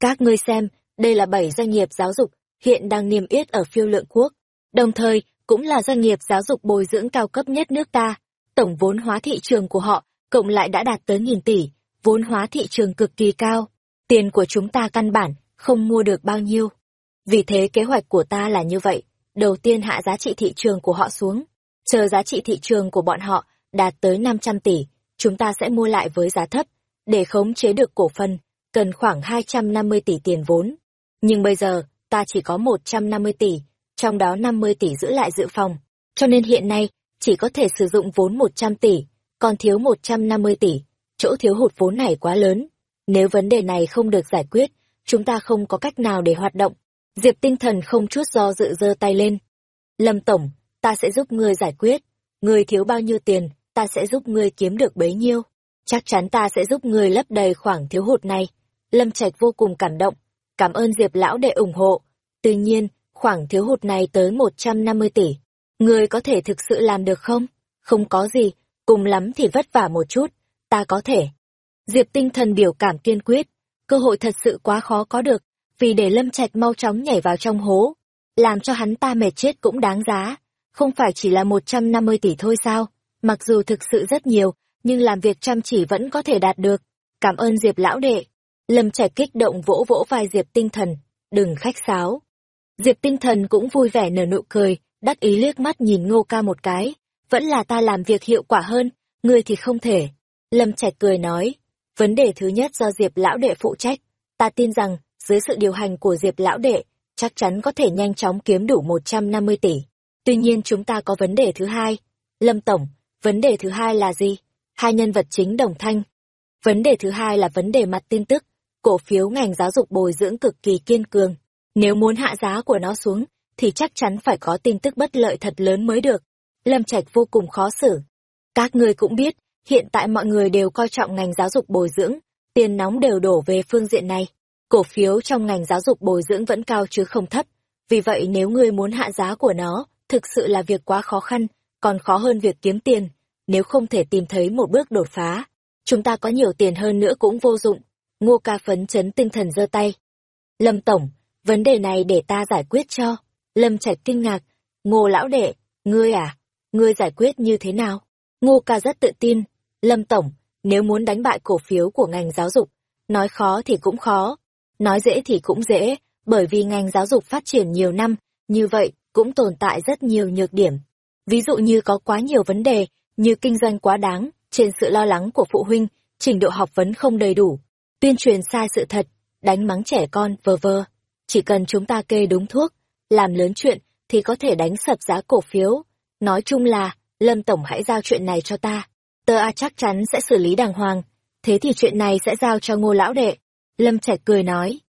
các ngươi xem, đây là bảy doanh nghiệp giáo dục, hiện đang niêm yết ở phiêu lượng quốc. Đồng thời, cũng là doanh nghiệp giáo dục bồi dưỡng cao cấp nhất nước ta. Tổng vốn hóa thị trường của họ, cộng lại đã đạt tới nghìn tỷ, vốn hóa thị trường cực kỳ cao. Tiền của chúng ta căn bản, không mua được bao nhiêu. Vì thế kế hoạch của ta là như vậy, đầu tiên hạ giá trị thị trường của họ xuống, chờ giá trị thị trường của bọn họ đạt tới 500 tỷ, chúng ta sẽ mua lại với giá thấp, để khống chế được cổ phần, cần khoảng 250 tỷ tiền vốn. Nhưng bây giờ, ta chỉ có 150 tỷ, trong đó 50 tỷ giữ lại dự phòng, cho nên hiện nay, chỉ có thể sử dụng vốn 100 tỷ, còn thiếu 150 tỷ, chỗ thiếu hụt vốn này quá lớn. Nếu vấn đề này không được giải quyết, chúng ta không có cách nào để hoạt động. Diệp tinh thần không chút do dự giơ tay lên. Lâm Tổng, ta sẽ giúp ngươi giải quyết. Ngươi thiếu bao nhiêu tiền, ta sẽ giúp ngươi kiếm được bấy nhiêu. chắc chắn ta sẽ giúp ngươi lấp đầy khoảng thiếu hụt này. Lâm Trạch vô cùng cảm động, cảm ơn Diệp lão đệ ủng hộ. Tuy nhiên, khoảng thiếu hụt này tới 150 tỷ. Ngươi có thể thực sự làm được không? Không có gì, cùng lắm thì vất vả một chút, ta có thể. Diệp tinh thần biểu cảm kiên quyết, cơ hội thật sự quá khó có được, vì để Lâm Trạch mau chóng nhảy vào trong hố, làm cho hắn ta mệt chết cũng đáng giá. Không phải chỉ là 150 tỷ thôi sao? Mặc dù thực sự rất nhiều, nhưng làm việc chăm chỉ vẫn có thể đạt được. Cảm ơn Diệp lão đệ. Lâm Trạch kích động vỗ vỗ vai Diệp tinh thần, đừng khách sáo. Diệp tinh thần cũng vui vẻ nở nụ cười, đắc ý liếc mắt nhìn ngô ca một cái. Vẫn là ta làm việc hiệu quả hơn, ngươi thì không thể. Lâm Trạch cười nói, vấn đề thứ nhất do Diệp lão đệ phụ trách. Ta tin rằng, dưới sự điều hành của Diệp lão đệ, chắc chắn có thể nhanh chóng kiếm đủ 150 tỷ. Tuy nhiên chúng ta có vấn đề thứ hai. Lâm Tổng, vấn đề thứ hai là gì? Hai nhân vật chính đồng thanh. Vấn đề thứ hai là vấn đề mặt tin tức. Cổ phiếu ngành giáo dục bồi dưỡng cực kỳ kiên cường. Nếu muốn hạ giá của nó xuống, thì chắc chắn phải có tin tức bất lợi thật lớn mới được. Lâm Trạch vô cùng khó xử. Các người cũng biết, hiện tại mọi người đều coi trọng ngành giáo dục bồi dưỡng, tiền nóng đều đổ về phương diện này. Cổ phiếu trong ngành giáo dục bồi dưỡng vẫn cao chứ không thấp. Vì vậy nếu ngươi muốn hạ giá của nó, thực sự là việc quá khó khăn, còn khó hơn việc kiếm tiền. Nếu không thể tìm thấy một bước đột phá, chúng ta có nhiều tiền hơn nữa cũng vô dụng. Ngô ca phấn chấn tinh thần giơ tay. Lâm Tổng, vấn đề này để ta giải quyết cho. Lâm Trạch kinh ngạc. Ngô lão đệ, ngươi à? Ngươi giải quyết như thế nào? Ngô ca rất tự tin. Lâm Tổng, nếu muốn đánh bại cổ phiếu của ngành giáo dục, nói khó thì cũng khó, nói dễ thì cũng dễ, bởi vì ngành giáo dục phát triển nhiều năm, như vậy cũng tồn tại rất nhiều nhược điểm. Ví dụ như có quá nhiều vấn đề, như kinh doanh quá đáng, trên sự lo lắng của phụ huynh, trình độ học vấn không đầy đủ, tuyên truyền sai sự thật, đánh mắng trẻ con, vờ vờ. Chỉ cần chúng ta kê đúng thuốc, làm lớn chuyện, thì có thể đánh sập giá cổ phiếu. Nói chung là, Lâm Tổng hãy giao chuyện này cho ta. Tơ A chắc chắn sẽ xử lý đàng hoàng. Thế thì chuyện này sẽ giao cho ngô lão đệ. Lâm Trạch cười nói.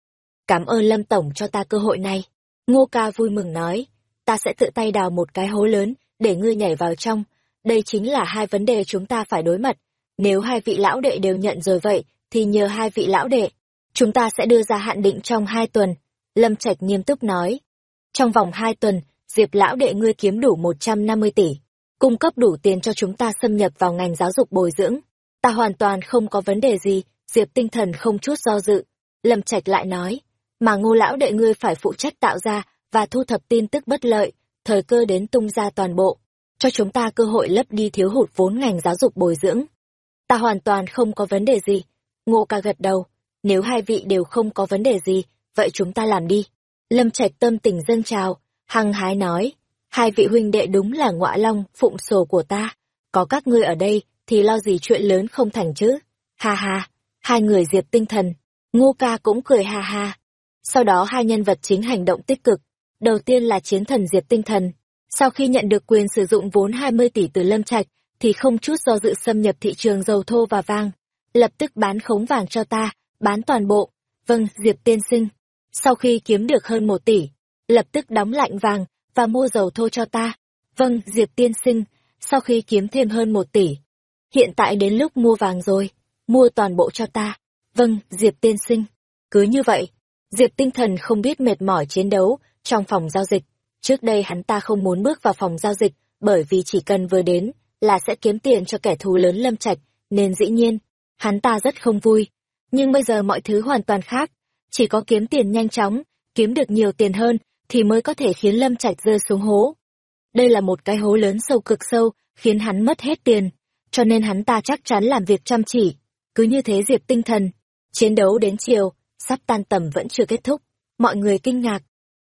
Cảm ơn Lâm Tổng cho ta cơ hội này. Ngô ca vui mừng nói. Ta sẽ tự tay đào một cái hố lớn, để ngươi nhảy vào trong. Đây chính là hai vấn đề chúng ta phải đối mặt. Nếu hai vị lão đệ đều nhận rồi vậy, thì nhờ hai vị lão đệ. Chúng ta sẽ đưa ra hạn định trong hai tuần. Lâm Trạch nghiêm túc nói. Trong vòng hai tuần, Diệp lão đệ ngươi kiếm đủ 150 tỷ cung cấp đủ tiền cho chúng ta xâm nhập vào ngành giáo dục bồi dưỡng. Ta hoàn toàn không có vấn đề gì, Diệp tinh thần không chút do dự. Lâm Trạch lại nói, mà ngô lão đệ ngươi phải phụ trách tạo ra và thu thập tin tức bất lợi, thời cơ đến tung ra toàn bộ, cho chúng ta cơ hội lấp đi thiếu hụt vốn ngành giáo dục bồi dưỡng. Ta hoàn toàn không có vấn đề gì. Ngô ca gật đầu, nếu hai vị đều không có vấn đề gì, vậy chúng ta làm đi. Lâm Trạch tâm tình dâng trào, hăng hái nói, hai vị huynh đệ đúng là ngọa long, phụng sổ của ta. Có các ngươi ở đây, thì lo gì chuyện lớn không thành chứ. Ha ha, hai người diệp tinh thần. Ngô ca cũng cười ha ha. Sau đó hai nhân vật chính hành động tích cực. Đầu tiên là chiến thần diệp tinh thần. Sau khi nhận được quyền sử dụng vốn 20 tỷ từ Lâm Trạch, thì không chút do dự xâm nhập thị trường dầu thô và vàng. Lập tức bán khống vàng cho ta, bán toàn bộ. Vâng, Diệp tiên sinh. Sau khi kiếm được hơn một tỷ, lập tức đóng lạnh vàng, và mua dầu thô cho ta. Vâng, Diệp tiên sinh, sau khi kiếm thêm hơn một tỷ. Hiện tại đến lúc mua vàng rồi, mua toàn bộ cho ta. Vâng, Diệp tiên sinh. Cứ như vậy, Diệp tinh thần không biết mệt mỏi chiến đấu trong phòng giao dịch. Trước đây hắn ta không muốn bước vào phòng giao dịch, bởi vì chỉ cần vừa đến là sẽ kiếm tiền cho kẻ thù lớn lâm trạch, nên dĩ nhiên, hắn ta rất không vui. Nhưng bây giờ mọi thứ hoàn toàn khác, chỉ có kiếm tiền nhanh chóng, kiếm được nhiều tiền hơn, thì mới có thể khiến Lâm Trạch rơi xuống hố. Đây là một cái hố lớn sâu cực sâu, khiến hắn mất hết tiền, cho nên hắn ta chắc chắn làm việc chăm chỉ. Cứ như thế Diệp tinh thần, chiến đấu đến chiều, sắp tan tầm vẫn chưa kết thúc, mọi người kinh ngạc.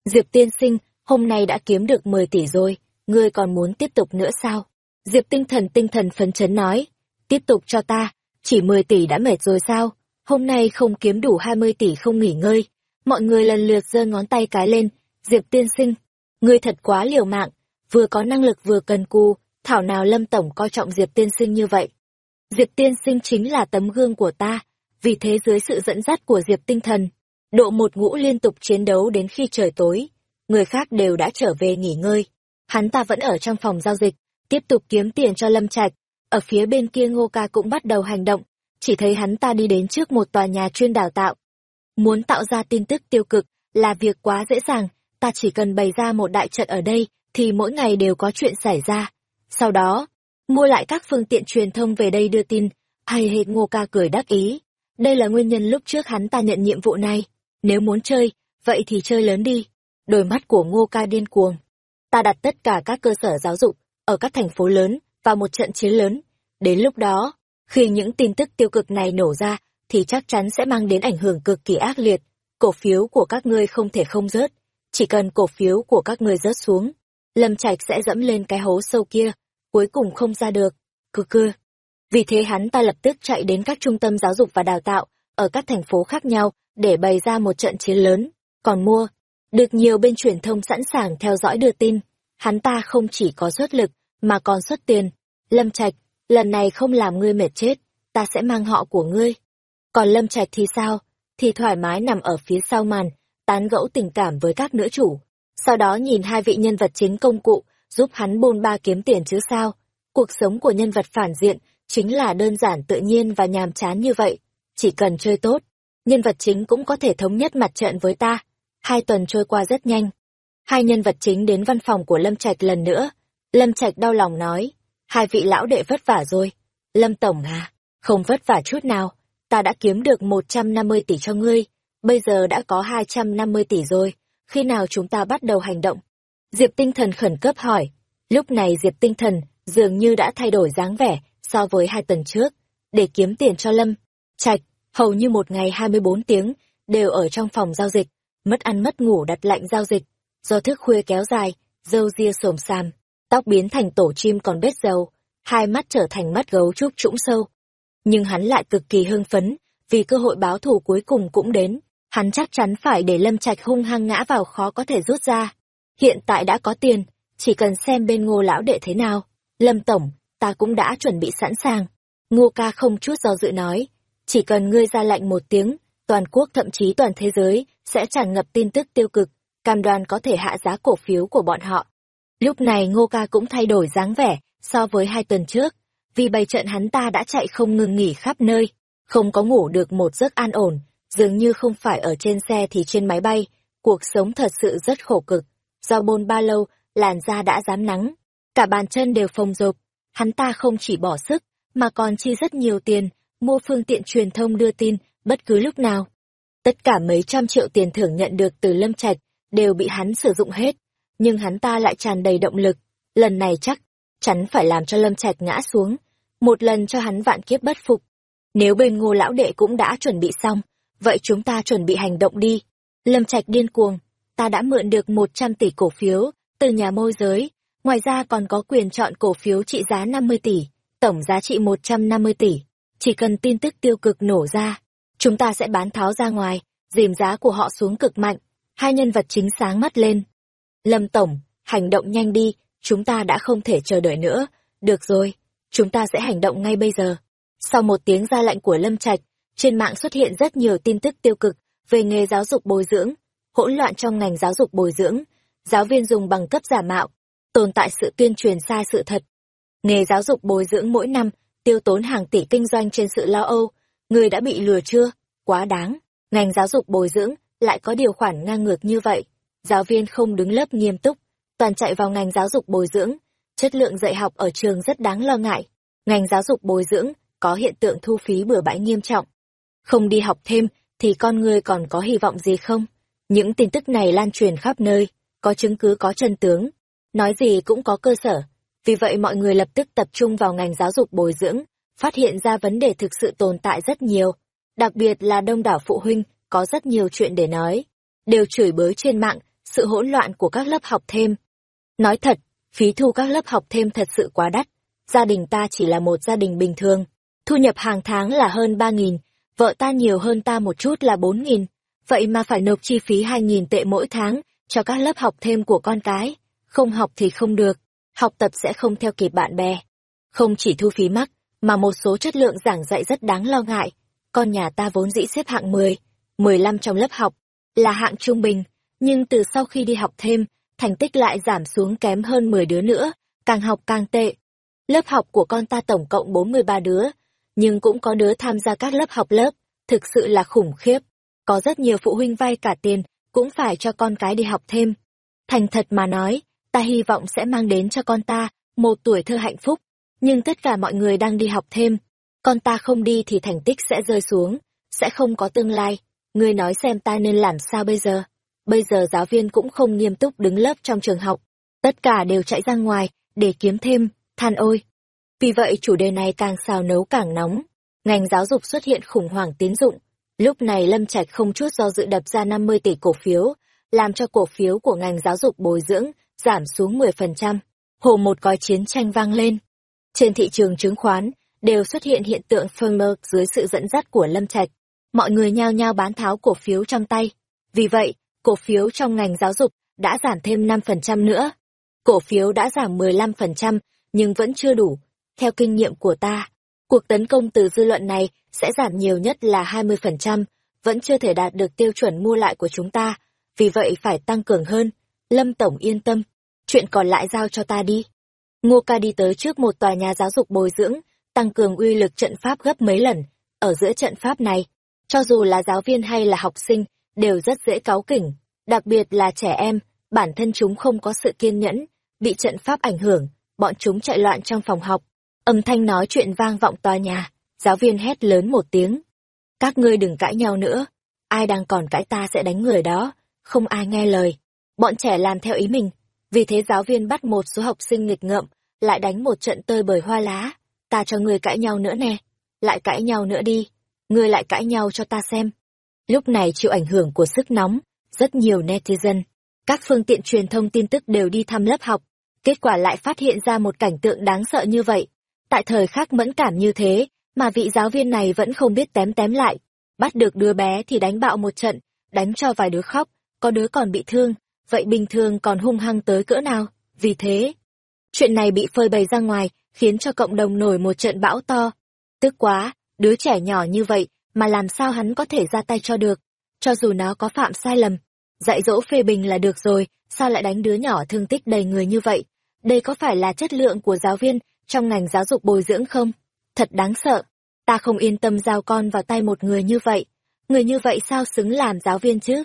Diệp tiên sinh, hôm nay đã kiếm được 10 tỷ rồi, ngươi còn muốn tiếp tục nữa sao? Diệp tinh thần tinh thần phấn chấn nói, tiếp tục cho ta, chỉ 10 tỷ đã mệt rồi sao? Hôm nay không kiếm đủ 20 tỷ không nghỉ ngơi. Mọi người lần lượt giơ ngón tay cái lên, Diệp tiên sinh, ngươi thật quá liều mạng, vừa có năng lực vừa cần cù, thảo nào Lâm Tổng coi trọng Diệp tiên sinh như vậy. Diệp tiên sinh chính là tấm gương của ta, vì thế dưới sự dẫn dắt của Diệp tinh thần, độ một ngũ liên tục chiến đấu đến khi trời tối, người khác đều đã trở về nghỉ ngơi. Hắn ta vẫn ở trong phòng giao dịch, tiếp tục kiếm tiền cho Lâm Trạch. Ở phía bên kia Ngô Ca cũng bắt đầu hành động, chỉ thấy hắn ta đi đến trước một tòa nhà chuyên đào tạo. Muốn tạo ra tin tức tiêu cực là việc quá dễ dàng, ta chỉ cần bày ra một đại trận ở đây thì mỗi ngày đều có chuyện xảy ra. Sau đó, mua lại các phương tiện truyền thông về đây đưa tin, hay hệt ngô ca cười đắc ý. Đây là nguyên nhân lúc trước hắn ta nhận nhiệm vụ này. Nếu muốn chơi, vậy thì chơi lớn đi. Đôi mắt của ngô ca điên cuồng. Ta đặt tất cả các cơ sở giáo dục, ở các thành phố lớn, vào một trận chiến lớn. Đến lúc đó, khi những tin tức tiêu cực này nổ ra, thì chắc chắn sẽ mang đến ảnh hưởng cực kỳ ác liệt. Cổ phiếu của các ngươi không thể không rớt. Chỉ cần cổ phiếu của các ngươi rớt xuống, Lâm Trạch sẽ dẫm lên cái hố sâu kia, cuối cùng không ra được. Cư cư. Vì thế hắn ta lập tức chạy đến các trung tâm giáo dục và đào tạo, ở các thành phố khác nhau, để bày ra một trận chiến lớn. Còn mua, được nhiều bên truyền thông sẵn sàng theo dõi đưa tin. Hắn ta không chỉ có xuất lực, mà còn xuất tiền. Lâm Trạch, lần này không làm ngươi mệt chết, ta sẽ mang họ của ngươi. Còn Lâm Trạch thì sao? Thì thoải mái nằm ở phía sau màn, tán gẫu tình cảm với các nữ chủ. Sau đó nhìn hai vị nhân vật chính công cụ, giúp hắn bôn ba kiếm tiền chứ sao. Cuộc sống của nhân vật phản diện chính là đơn giản tự nhiên và nhàm chán như vậy. Chỉ cần chơi tốt, nhân vật chính cũng có thể thống nhất mặt trận với ta. Hai tuần trôi qua rất nhanh. Hai nhân vật chính đến văn phòng của Lâm Trạch lần nữa. Lâm Trạch đau lòng nói, hai vị lão đệ vất vả rồi. Lâm Tổng à, không vất vả chút nào, ta đã kiếm được 150 tỷ cho ngươi, bây giờ đã có 250 tỷ rồi, khi nào chúng ta bắt đầu hành động? Diệp Tinh Thần khẩn cấp hỏi. Lúc này Diệp Tinh Thần dường như đã thay đổi dáng vẻ so với hai tuần trước, để kiếm tiền cho Lâm. Trạch, hầu như một ngày 24 tiếng, đều ở trong phòng giao dịch, mất ăn mất ngủ đặt lạnh giao dịch, do thức khuya kéo dài, dâu ria sồm xàm, tóc biến thành tổ chim còn bết dầu, hai mắt trở thành mắt gấu trúc trũng sâu. Nhưng hắn lại cực kỳ hưng phấn, vì cơ hội báo thù cuối cùng cũng đến, hắn chắc chắn phải để Lâm Trạch hung hăng ngã vào khó có thể rút ra. Hiện tại đã có tiền, chỉ cần xem bên ngô lão đệ thế nào. Lâm Tổng, ta cũng đã chuẩn bị sẵn sàng. Ngô ca không chút do dự nói, chỉ cần ngươi ra lệnh một tiếng, toàn quốc thậm chí toàn thế giới sẽ tràn ngập tin tức tiêu cực, cam đoan có thể hạ giá cổ phiếu của bọn họ. Lúc này Ngô ca cũng thay đổi dáng vẻ so với hai tuần trước, vì bày trận hắn ta đã chạy không ngừng nghỉ khắp nơi, không có ngủ được một giấc an ổn, dường như không phải ở trên xe thì trên máy bay, cuộc sống thật sự rất khổ cực. Do bôn ba lâu, làn da đã dám nắng, cả bàn chân đều phồng rộp, hắn ta không chỉ bỏ sức, mà còn chi rất nhiều tiền, mua phương tiện truyền thông đưa tin, bất cứ lúc nào. Tất cả mấy trăm triệu tiền thưởng nhận được từ Lâm Trạch đều bị hắn sử dụng hết, nhưng hắn ta lại tràn đầy động lực, lần này chắc chắn phải làm cho Lâm Trạch ngã xuống, một lần cho hắn vạn kiếp bất phục. Nếu bên Ngô lão đệ cũng đã chuẩn bị xong, vậy chúng ta chuẩn bị hành động đi. Lâm Trạch điên cuồng, ta đã mượn được 100 tỷ cổ phiếu từ nhà môi giới, ngoài ra còn có quyền chọn cổ phiếu trị giá 50 tỷ, tổng giá trị 150 tỷ. Chỉ cần tin tức tiêu cực nổ ra, chúng ta sẽ bán tháo ra ngoài, dìm giá của họ xuống cực mạnh. Hai nhân vật chính sáng mắt lên. Lâm Tổng, hành động nhanh đi, chúng ta đã không thể chờ đợi nữa. Được rồi, chúng ta sẽ hành động ngay bây giờ. Sau một tiếng ra lệnh của Lâm Trạch, trên mạng xuất hiện rất nhiều tin tức tiêu cực về nghề giáo dục bồi dưỡng, hỗn loạn trong ngành giáo dục bồi dưỡng, giáo viên dùng bằng cấp giả mạo, tồn tại sự tuyên truyền sai sự thật. Nghề giáo dục bồi dưỡng mỗi năm tiêu tốn hàng tỷ kinh doanh trên sự lo âu, người đã bị lừa chưa? Quá đáng, ngành giáo dục bồi dưỡng lại có điều khoản ngang ngược như vậy. Giáo viên không đứng lớp nghiêm túc, toàn chạy vào ngành giáo dục bồi dưỡng, chất lượng dạy học ở trường rất đáng lo ngại. Ngành giáo dục bồi dưỡng có hiện tượng thu phí bừa bãi nghiêm trọng. Không đi học thêm thì con người còn có hy vọng gì không? Những tin tức này lan truyền khắp nơi, có chứng cứ có chân tướng, nói gì cũng có cơ sở. Vì vậy mọi người lập tức tập trung vào ngành giáo dục bồi dưỡng, phát hiện ra vấn đề thực sự tồn tại rất nhiều. Đặc biệt là đông đảo phụ huynh, có rất nhiều chuyện để nói. Đều chửi bới trên mạng, sự hỗn loạn của các lớp học thêm. Nói thật, phí thu các lớp học thêm thật sự quá đắt. Gia đình ta chỉ là một gia đình bình thường. Thu nhập hàng tháng là hơn ba nghìn, vợ ta nhiều hơn ta một chút là bốn nghìn. Vậy mà phải nộp chi phí hai nghìn tệ mỗi tháng cho các lớp học thêm của con cái. Không học thì không được, học tập sẽ không theo kịp bạn bè. Không chỉ thu phí mắc, mà một số chất lượng giảng dạy rất đáng lo ngại. Con nhà ta vốn dĩ xếp hạng 10, 15 trong lớp học, là hạng trung bình, nhưng từ sau khi đi học thêm, thành tích lại giảm xuống kém hơn 10 đứa nữa, càng học càng tệ. Lớp học của con ta tổng cộng 43 đứa, nhưng cũng có đứa tham gia các lớp học lớp, thực sự là khủng khiếp. Có rất nhiều phụ huynh vay cả tiền, cũng phải cho con cái đi học thêm. Thành thật mà nói, ta hy vọng sẽ mang đến cho con ta một tuổi thơ hạnh phúc, nhưng tất cả mọi người đang đi học thêm. Con ta không đi thì thành tích sẽ rơi xuống, sẽ không có tương lai. Ngươi nói xem ta nên làm sao bây giờ? Bây giờ giáo viên cũng không nghiêm túc đứng lớp trong trường học. Tất cả đều chạy ra ngoài, để kiếm thêm, than ôi. Vì vậy chủ đề này càng xào nấu càng nóng. Ngành giáo dục xuất hiện khủng hoảng tín dụng. Lúc này Lâm Trạch không chút do dự đập ra 50 tỷ cổ phiếu, làm cho cổ phiếu của ngành giáo dục bồi dưỡng giảm xuống 10%. Hồ một còi chiến tranh vang lên. Trên thị trường chứng khoán, đều xuất hiện hiện tượng firmer dưới sự dẫn dắt của Lâm Trạch. Mọi người nhao nhao bán tháo cổ phiếu trong tay. Vì vậy, cổ phiếu trong ngành giáo dục đã giảm thêm 5% nữa. Cổ phiếu đã giảm 15%, nhưng vẫn chưa đủ. Theo kinh nghiệm của ta, cuộc tấn công từ dư luận này sẽ giảm nhiều nhất là 20%, vẫn chưa thể đạt được tiêu chuẩn mua lại của chúng ta, vì vậy phải tăng cường hơn. Lâm Tổng yên tâm, chuyện còn lại giao cho ta đi. Ngô ca đi tới trước một tòa nhà giáo dục bồi dưỡng, tăng cường uy lực trận pháp gấp mấy lần. Ở giữa trận pháp này, cho dù là giáo viên hay là học sinh, đều rất dễ cáu kỉnh, đặc biệt là trẻ em, bản thân chúng không có sự kiên nhẫn, bị trận pháp ảnh hưởng, bọn chúng chạy loạn trong phòng học. Âm thanh nói chuyện vang vọng tòa nhà, giáo viên hét lớn một tiếng. Các ngươi đừng cãi nhau nữa, ai đang còn cãi ta sẽ đánh người đó, không ai nghe lời. Bọn trẻ làm theo ý mình, vì thế giáo viên bắt một số học sinh nghịch ngợm, lại đánh một trận tơi bời hoa lá. Ta cho người cãi nhau nữa nè, lại cãi nhau nữa đi, ngươi lại cãi nhau cho ta xem. Lúc này chịu ảnh hưởng của sức nóng, rất nhiều netizen, các phương tiện truyền thông tin tức đều đi thăm lớp học, kết quả lại phát hiện ra một cảnh tượng đáng sợ như vậy. Tại thời khắc mẫn cảm như thế, mà vị giáo viên này vẫn không biết tém tém lại. Bắt được đứa bé thì đánh bạo một trận, đánh cho vài đứa khóc, có đứa còn bị thương, vậy bình thường còn hung hăng tới cỡ nào, vì thế. Chuyện này bị phơi bày ra ngoài, khiến cho cộng đồng nổi một trận bão to. Tức quá, đứa trẻ nhỏ như vậy, mà làm sao hắn có thể ra tay cho được, cho dù nó có phạm sai lầm. Dạy dỗ phê bình là được rồi, sao lại đánh đứa nhỏ thương tích đầy người như vậy? Đây có phải là chất lượng của giáo viên trong ngành giáo dục bồi dưỡng không? Thật đáng sợ. Ta không yên tâm giao con vào tay một người như vậy. Người như vậy sao xứng làm giáo viên chứ?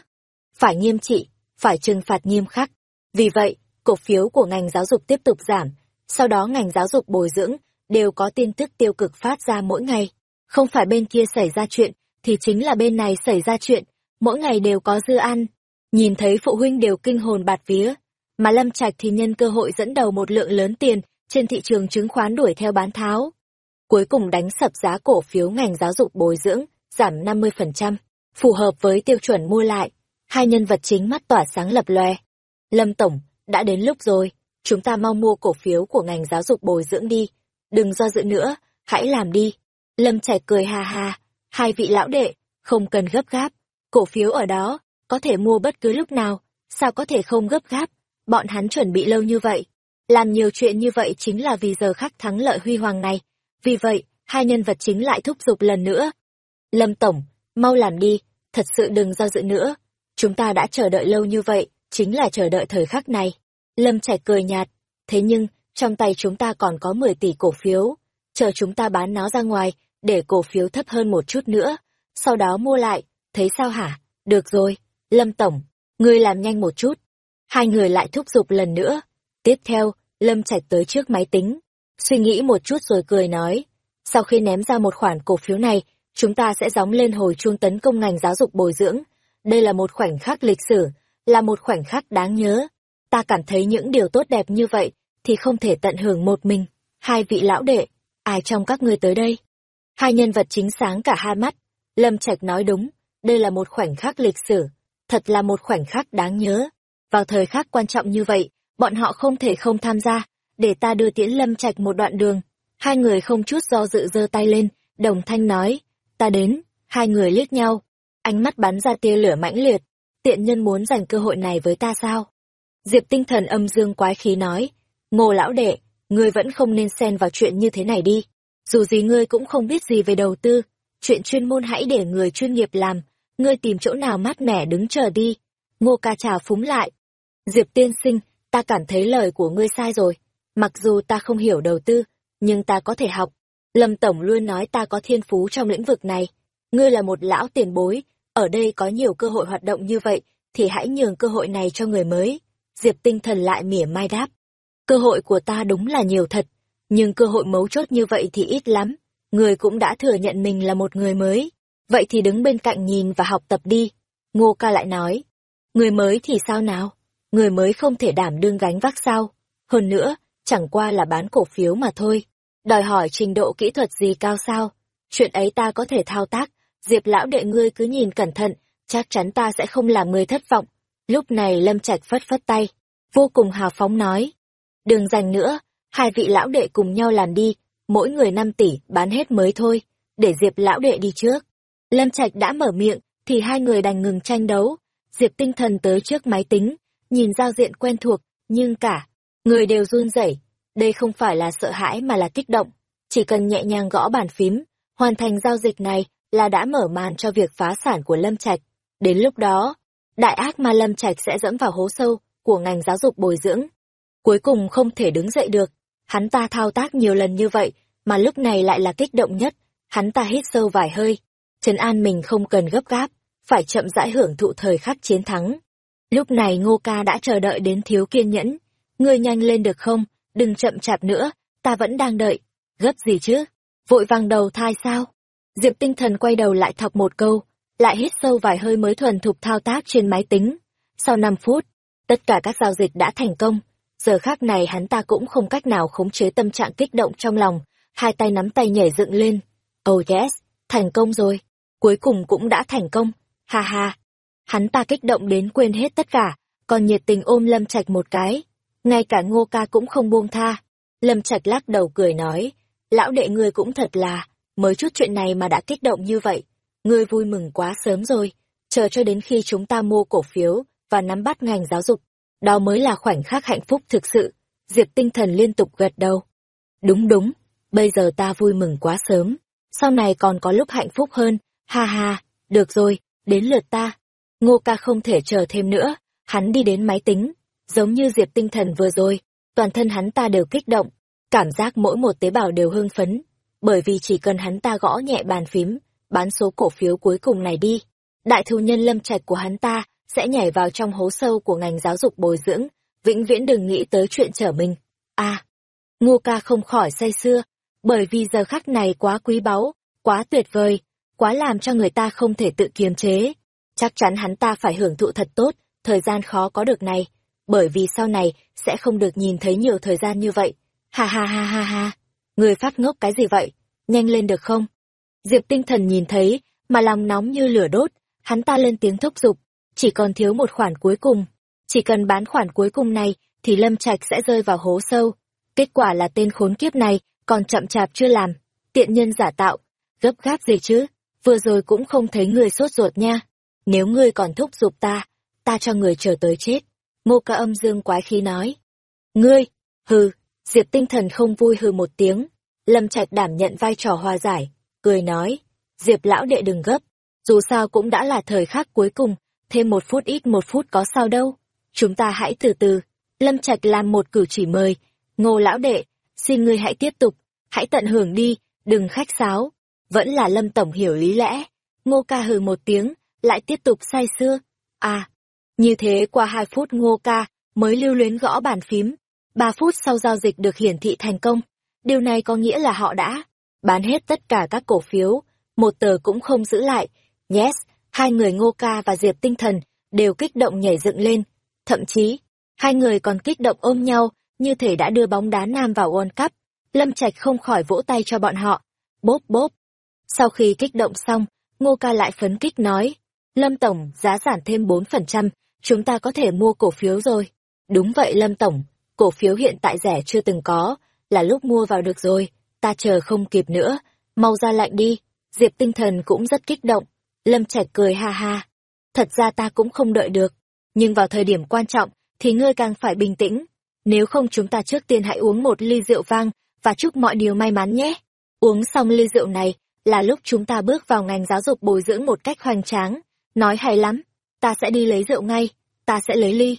Phải nghiêm trị, phải trừng phạt nghiêm khắc. Vì vậy, cổ phiếu của ngành giáo dục tiếp tục giảm, sau đó ngành giáo dục bồi dưỡng đều có tin tức tiêu cực phát ra mỗi ngày. Không phải bên kia xảy ra chuyện, thì chính là bên này xảy ra chuyện, mỗi ngày đều có dư ăn. Nhìn thấy phụ huynh đều kinh hồn bạt vía, mà Lâm Trạch thì nhân cơ hội dẫn đầu một lượng lớn tiền trên thị trường chứng khoán đuổi theo bán tháo. Cuối cùng đánh sập giá cổ phiếu ngành giáo dục bồi dưỡng, giảm 50%, phù hợp với tiêu chuẩn mua lại. Hai nhân vật chính mắt tỏa sáng lập lòe. Lâm Tổng, đã đến lúc rồi, chúng ta mau mua cổ phiếu của ngành giáo dục bồi dưỡng đi. Đừng do dự nữa, hãy làm đi. Lâm Trạch cười ha ha, hai vị lão đệ, không cần gấp gáp, cổ phiếu ở đó, có thể mua bất cứ lúc nào, sao có thể không gấp gáp, bọn hắn chuẩn bị lâu như vậy. Làm nhiều chuyện như vậy chính là vì giờ khắc thắng lợi huy hoàng này. Vì vậy, hai nhân vật chính lại thúc giục lần nữa. Lâm Tổng, mau làm đi, thật sự đừng do dự nữa. Chúng ta đã chờ đợi lâu như vậy, chính là chờ đợi thời khắc này. Lâm Trạch cười nhạt, thế nhưng, trong tay chúng ta còn có 10 tỷ cổ phiếu, chờ chúng ta bán nó ra ngoài, để cổ phiếu thấp hơn một chút nữa, sau đó mua lại, thấy sao hả? Được rồi, Lâm Tổng, ngươi làm nhanh một chút. Hai người lại thúc giục lần nữa. Tiếp theo, Lâm Trạch tới trước máy tính, suy nghĩ một chút rồi cười nói. Sau khi ném ra một khoản cổ phiếu này, chúng ta sẽ gióng lên hồi chuông tấn công ngành giáo dục bồi dưỡng. Đây là một khoảnh khắc lịch sử, là một khoảnh khắc đáng nhớ. Ta cảm thấy những điều tốt đẹp như vậy, thì không thể tận hưởng một mình. Hai vị lão đệ, ai trong các ngươi tới đây? Hai nhân vật chính sáng cả hai mắt. Lâm Trạch nói đúng, đây là một khoảnh khắc lịch sử, thật là một khoảnh khắc đáng nhớ. Vào thời khắc quan trọng như vậy, bọn họ không thể không tham gia, để ta đưa tiễn Lâm Trạch một đoạn đường. Hai người không chút do dự giơ tay lên, đồng thanh nói, ta đến, hai người liếc nhau, ánh mắt bắn ra tia lửa mãnh liệt, tiện nhân muốn dành cơ hội này với ta sao? Diệp tinh thần âm dương quái khí nói, ngô lão đệ, ngươi vẫn không nên xen vào chuyện như thế này đi. Dù gì ngươi cũng không biết gì về đầu tư, chuyện chuyên môn hãy để người chuyên nghiệp làm, ngươi tìm chỗ nào mát mẻ đứng chờ đi. Ngô ca trào phúng lại. Diệp tiên sinh, ta cảm thấy lời của ngươi sai rồi. Mặc dù ta không hiểu đầu tư, nhưng ta có thể học. Lâm Tổng luôn nói ta có thiên phú trong lĩnh vực này. Ngươi là một lão tiền bối, ở đây có nhiều cơ hội hoạt động như vậy, thì hãy nhường cơ hội này cho người mới. Diệp tinh thần lại mỉa mai đáp. Cơ hội của ta đúng là nhiều thật, nhưng cơ hội mấu chốt như vậy thì ít lắm. Người cũng đã thừa nhận mình là một người mới. Vậy thì đứng bên cạnh nhìn và học tập đi. Ngô ca lại nói. Người mới thì sao nào? Người mới không thể đảm đương gánh vác sao? Hơn nữa, chẳng qua là bán cổ phiếu mà thôi. Đòi hỏi trình độ kỹ thuật gì cao sao? Chuyện ấy ta có thể thao tác, Diệp lão đệ ngươi cứ nhìn cẩn thận, chắc chắn ta sẽ không làm ngươi thất vọng. Lúc này Lâm Trạch phất phất tay, vô cùng hào phóng nói. Đừng dành nữa, hai vị lão đệ cùng nhau làm đi, mỗi người 5 tỷ, bán hết mới thôi, để Diệp lão đệ đi trước. Lâm Trạch đã mở miệng, thì hai người đành ngừng tranh đấu. Diệp tinh thần tới trước máy tính, nhìn giao diện quen thuộc, nhưng cả, người đều run rẩy. Đây không phải là sợ hãi mà là kích động. Chỉ cần nhẹ nhàng gõ bàn phím, hoàn thành giao dịch này là đã mở màn cho việc phá sản của Lâm Trạch. Đến lúc đó, đại ác ma Lâm Trạch sẽ dẫm vào hố sâu của ngành giáo dục bồi dưỡng. Cuối cùng không thể đứng dậy được. Hắn ta thao tác nhiều lần như vậy, mà lúc này lại là kích động nhất. Hắn ta hít sâu vài hơi. Trấn an mình không cần gấp gáp, phải chậm rãi hưởng thụ thời khắc chiến thắng. Lúc này Ngô Ca đã chờ đợi đến thiếu kiên nhẫn. Ngươi nhanh lên được không? Đừng chậm chạp nữa, ta vẫn đang đợi. Gấp gì chứ? Vội vàng đầu thai sao? Diệp tinh thần quay đầu lại thọc một câu, lại hít sâu vài hơi mới thuần thục thao tác trên máy tính. Sau 5 phút, tất cả các giao dịch đã thành công. Giờ khác này hắn ta cũng không cách nào khống chế tâm trạng kích động trong lòng, hai tay nắm tay nhảy dựng lên. Oh yes, thành công rồi. Cuối cùng cũng đã thành công. Ha ha. Hắn ta kích động đến quên hết tất cả, còn nhiệt tình ôm Lâm Trạch một cái. Ngay cả ngô ca cũng không buông tha. Lâm Trạch lắc đầu cười nói, lão đệ ngươi cũng thật là, mới chút chuyện này mà đã kích động như vậy. Ngươi vui mừng quá sớm rồi, chờ cho đến khi chúng ta mua cổ phiếu và nắm bắt ngành giáo dục. Đó mới là khoảnh khắc hạnh phúc thực sự. Diệp tinh thần liên tục gật đầu. Đúng đúng, bây giờ ta vui mừng quá sớm. Sau này còn có lúc hạnh phúc hơn, ha ha, được rồi, đến lượt ta. Ngô ca không thể chờ thêm nữa, hắn đi đến máy tính, giống như Diệp tinh thần vừa rồi, toàn thân hắn ta đều kích động, cảm giác mỗi một tế bào đều hưng phấn, bởi vì chỉ cần hắn ta gõ nhẹ bàn phím, bán số cổ phiếu cuối cùng này đi, đại thù nhân lâm trạch của hắn ta sẽ nhảy vào trong hố sâu của ngành giáo dục bồi dưỡng, vĩnh viễn đừng nghĩ tới chuyện trở mình. a à, ngô ca không khỏi say xưa, bởi vì giờ khắc này quá quý báu, quá tuyệt vời, quá làm cho người ta không thể tự kiềm chế. Chắc chắn hắn ta phải hưởng thụ thật tốt, thời gian khó có được này, bởi vì sau này sẽ không được nhìn thấy nhiều thời gian như vậy. Ha ha ha ha ha, người phát ngốc cái gì vậy, nhanh lên được không? Diệp tinh thần nhìn thấy, mà lòng nóng như lửa đốt, hắn ta lên tiếng thúc giục, chỉ còn thiếu một khoản cuối cùng. Chỉ cần bán khoản cuối cùng này, thì Lâm Trạch sẽ rơi vào hố sâu. Kết quả là tên khốn kiếp này, còn chậm chạp chưa làm. Tiện nhân giả tạo, gấp gáp gì chứ, vừa rồi cũng không thấy người sốt ruột nha. Nếu ngươi còn thúc giục ta, ta cho người chờ tới chết. Ngô ca âm dương quái khí nói. Ngươi, hừ, Diệp tinh thần không vui hừ một tiếng. Lâm Trạch đảm nhận vai trò hòa giải, cười nói. Diệp lão đệ đừng gấp, dù sao cũng đã là thời khắc cuối cùng, thêm một phút ít một phút có sao đâu. Chúng ta hãy từ từ. Lâm Trạch làm một cử chỉ mời. Ngô lão đệ, xin ngươi hãy tiếp tục, hãy tận hưởng đi, đừng khách sáo. Vẫn là Lâm Tổng hiểu lý lẽ. Ngô ca hừ một tiếng, lại tiếp tục say xưa À, như thế qua hai phút ngô ca mới lưu luyến gõ bàn phím. ba phút sau giao dịch được hiển thị thành công. Điều này có nghĩa là họ đã bán hết tất cả các cổ phiếu, một tờ cũng không giữ lại. Yes, hai người ngô ca và Diệp tinh thần đều kích động nhảy dựng lên. Thậm chí, hai người còn kích động ôm nhau như thể đã đưa bóng đá nam vào World Cup. Lâm Trạch không khỏi vỗ tay cho bọn họ. Bốp bốp. Sau khi kích động xong, Ngô ca lại phấn kích nói. Lâm Tổng, giá giảm thêm 4%, chúng ta có thể mua cổ phiếu rồi. Đúng vậy Lâm Tổng, cổ phiếu hiện tại rẻ chưa từng có, là lúc mua vào được rồi, ta chờ không kịp nữa, mau ra lạnh đi. Diệp tinh thần cũng rất kích động. Lâm Trạch cười ha ha. Thật ra ta cũng không đợi được, nhưng vào thời điểm quan trọng, thì ngươi càng phải bình tĩnh. Nếu không chúng ta trước tiên hãy uống một ly rượu vang, và chúc mọi điều may mắn nhé. Uống xong ly rượu này, là lúc chúng ta bước vào ngành giáo dục bồi dưỡng một cách hoành tráng. Nói hay lắm, ta sẽ đi lấy rượu ngay ta sẽ lấy ly.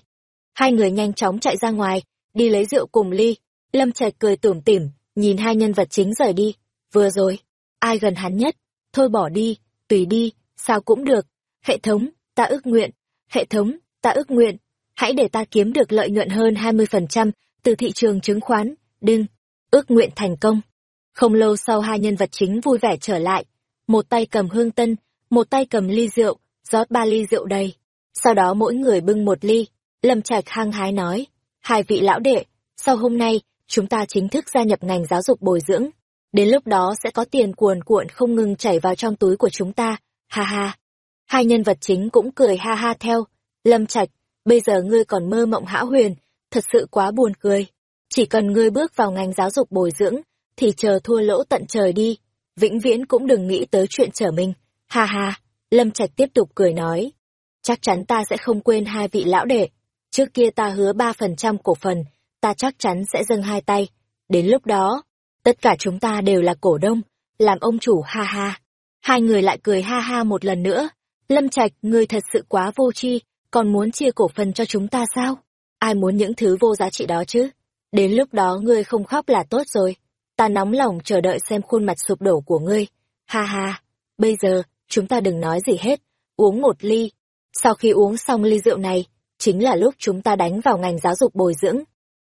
Hai người nhanh chóng chạy ra ngoài, đi lấy rượu cùng ly. Lâm Trạch cười tủm tỉm, nhìn hai nhân vật chính rời đi. vừa rồi, ai gần hắn nhất, thôi bỏ đi, tùy đi, sao cũng được. Hệ thống, ta ước nguyện, hệ thống, ta ước nguyện, hãy để ta kiếm được lợi nhuận hơn 20% từ thị trường chứng khoán, đinh, ước nguyện thành công. Không lâu sau hai nhân vật chính vui vẻ trở lại, một tay cầm hương tân, một tay cầm ly rượu, rót ba ly rượu đầy. Sau đó mỗi người bưng một ly, Lâm Trạch hăng hái nói, hai vị lão đệ, sau hôm nay, chúng ta chính thức gia nhập ngành giáo dục bồi dưỡng. Đến lúc đó sẽ có tiền cuồn cuộn không ngừng chảy vào trong túi của chúng ta, ha ha. Hai nhân vật chính cũng cười ha ha theo. Lâm Trạch, bây giờ ngươi còn mơ mộng hão huyền, thật sự quá buồn cười. Chỉ cần ngươi bước vào ngành giáo dục bồi dưỡng, thì chờ thua lỗ tận trời đi. Vĩnh viễn cũng đừng nghĩ tới chuyện trở mình. Ha ha, Lâm Trạch tiếp tục cười nói. Chắc chắn ta sẽ không quên hai vị lão đệ. Trước kia ta hứa ba phần trăm cổ phần, ta chắc chắn sẽ dâng hai tay. Đến lúc đó, tất cả chúng ta đều là cổ đông, làm ông chủ ha ha. Hai người lại cười ha ha một lần nữa. Lâm Trạch, ngươi thật sự quá vô tri, còn muốn chia cổ phần cho chúng ta sao? Ai muốn những thứ vô giá trị đó chứ? Đến lúc đó ngươi không khóc là tốt rồi. Ta nóng lòng chờ đợi xem khuôn mặt sụp đổ của ngươi. Ha ha, bây giờ, chúng ta đừng nói gì hết, uống một ly. Sau khi uống xong ly rượu này, chính là lúc chúng ta đánh vào ngành giáo dục bồi dưỡng.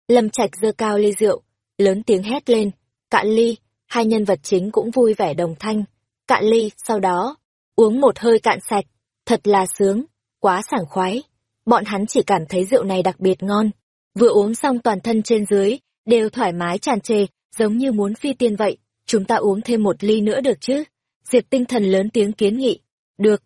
Lâm Trạch giơ cao ly rượu, lớn tiếng hét lên, cạn ly, hai nhân vật chính cũng vui vẻ đồng thanh, cạn ly, sau đó, uống một hơi cạn sạch, thật là sướng, quá sảng khoái. Bọn hắn chỉ cảm thấy rượu này đặc biệt ngon, vừa uống xong toàn thân trên dưới, đều thoải mái tràn trề, giống như muốn phi tiên vậy, chúng ta uống thêm một ly nữa được chứ? Diệp tinh thần lớn tiếng kiến nghị, được.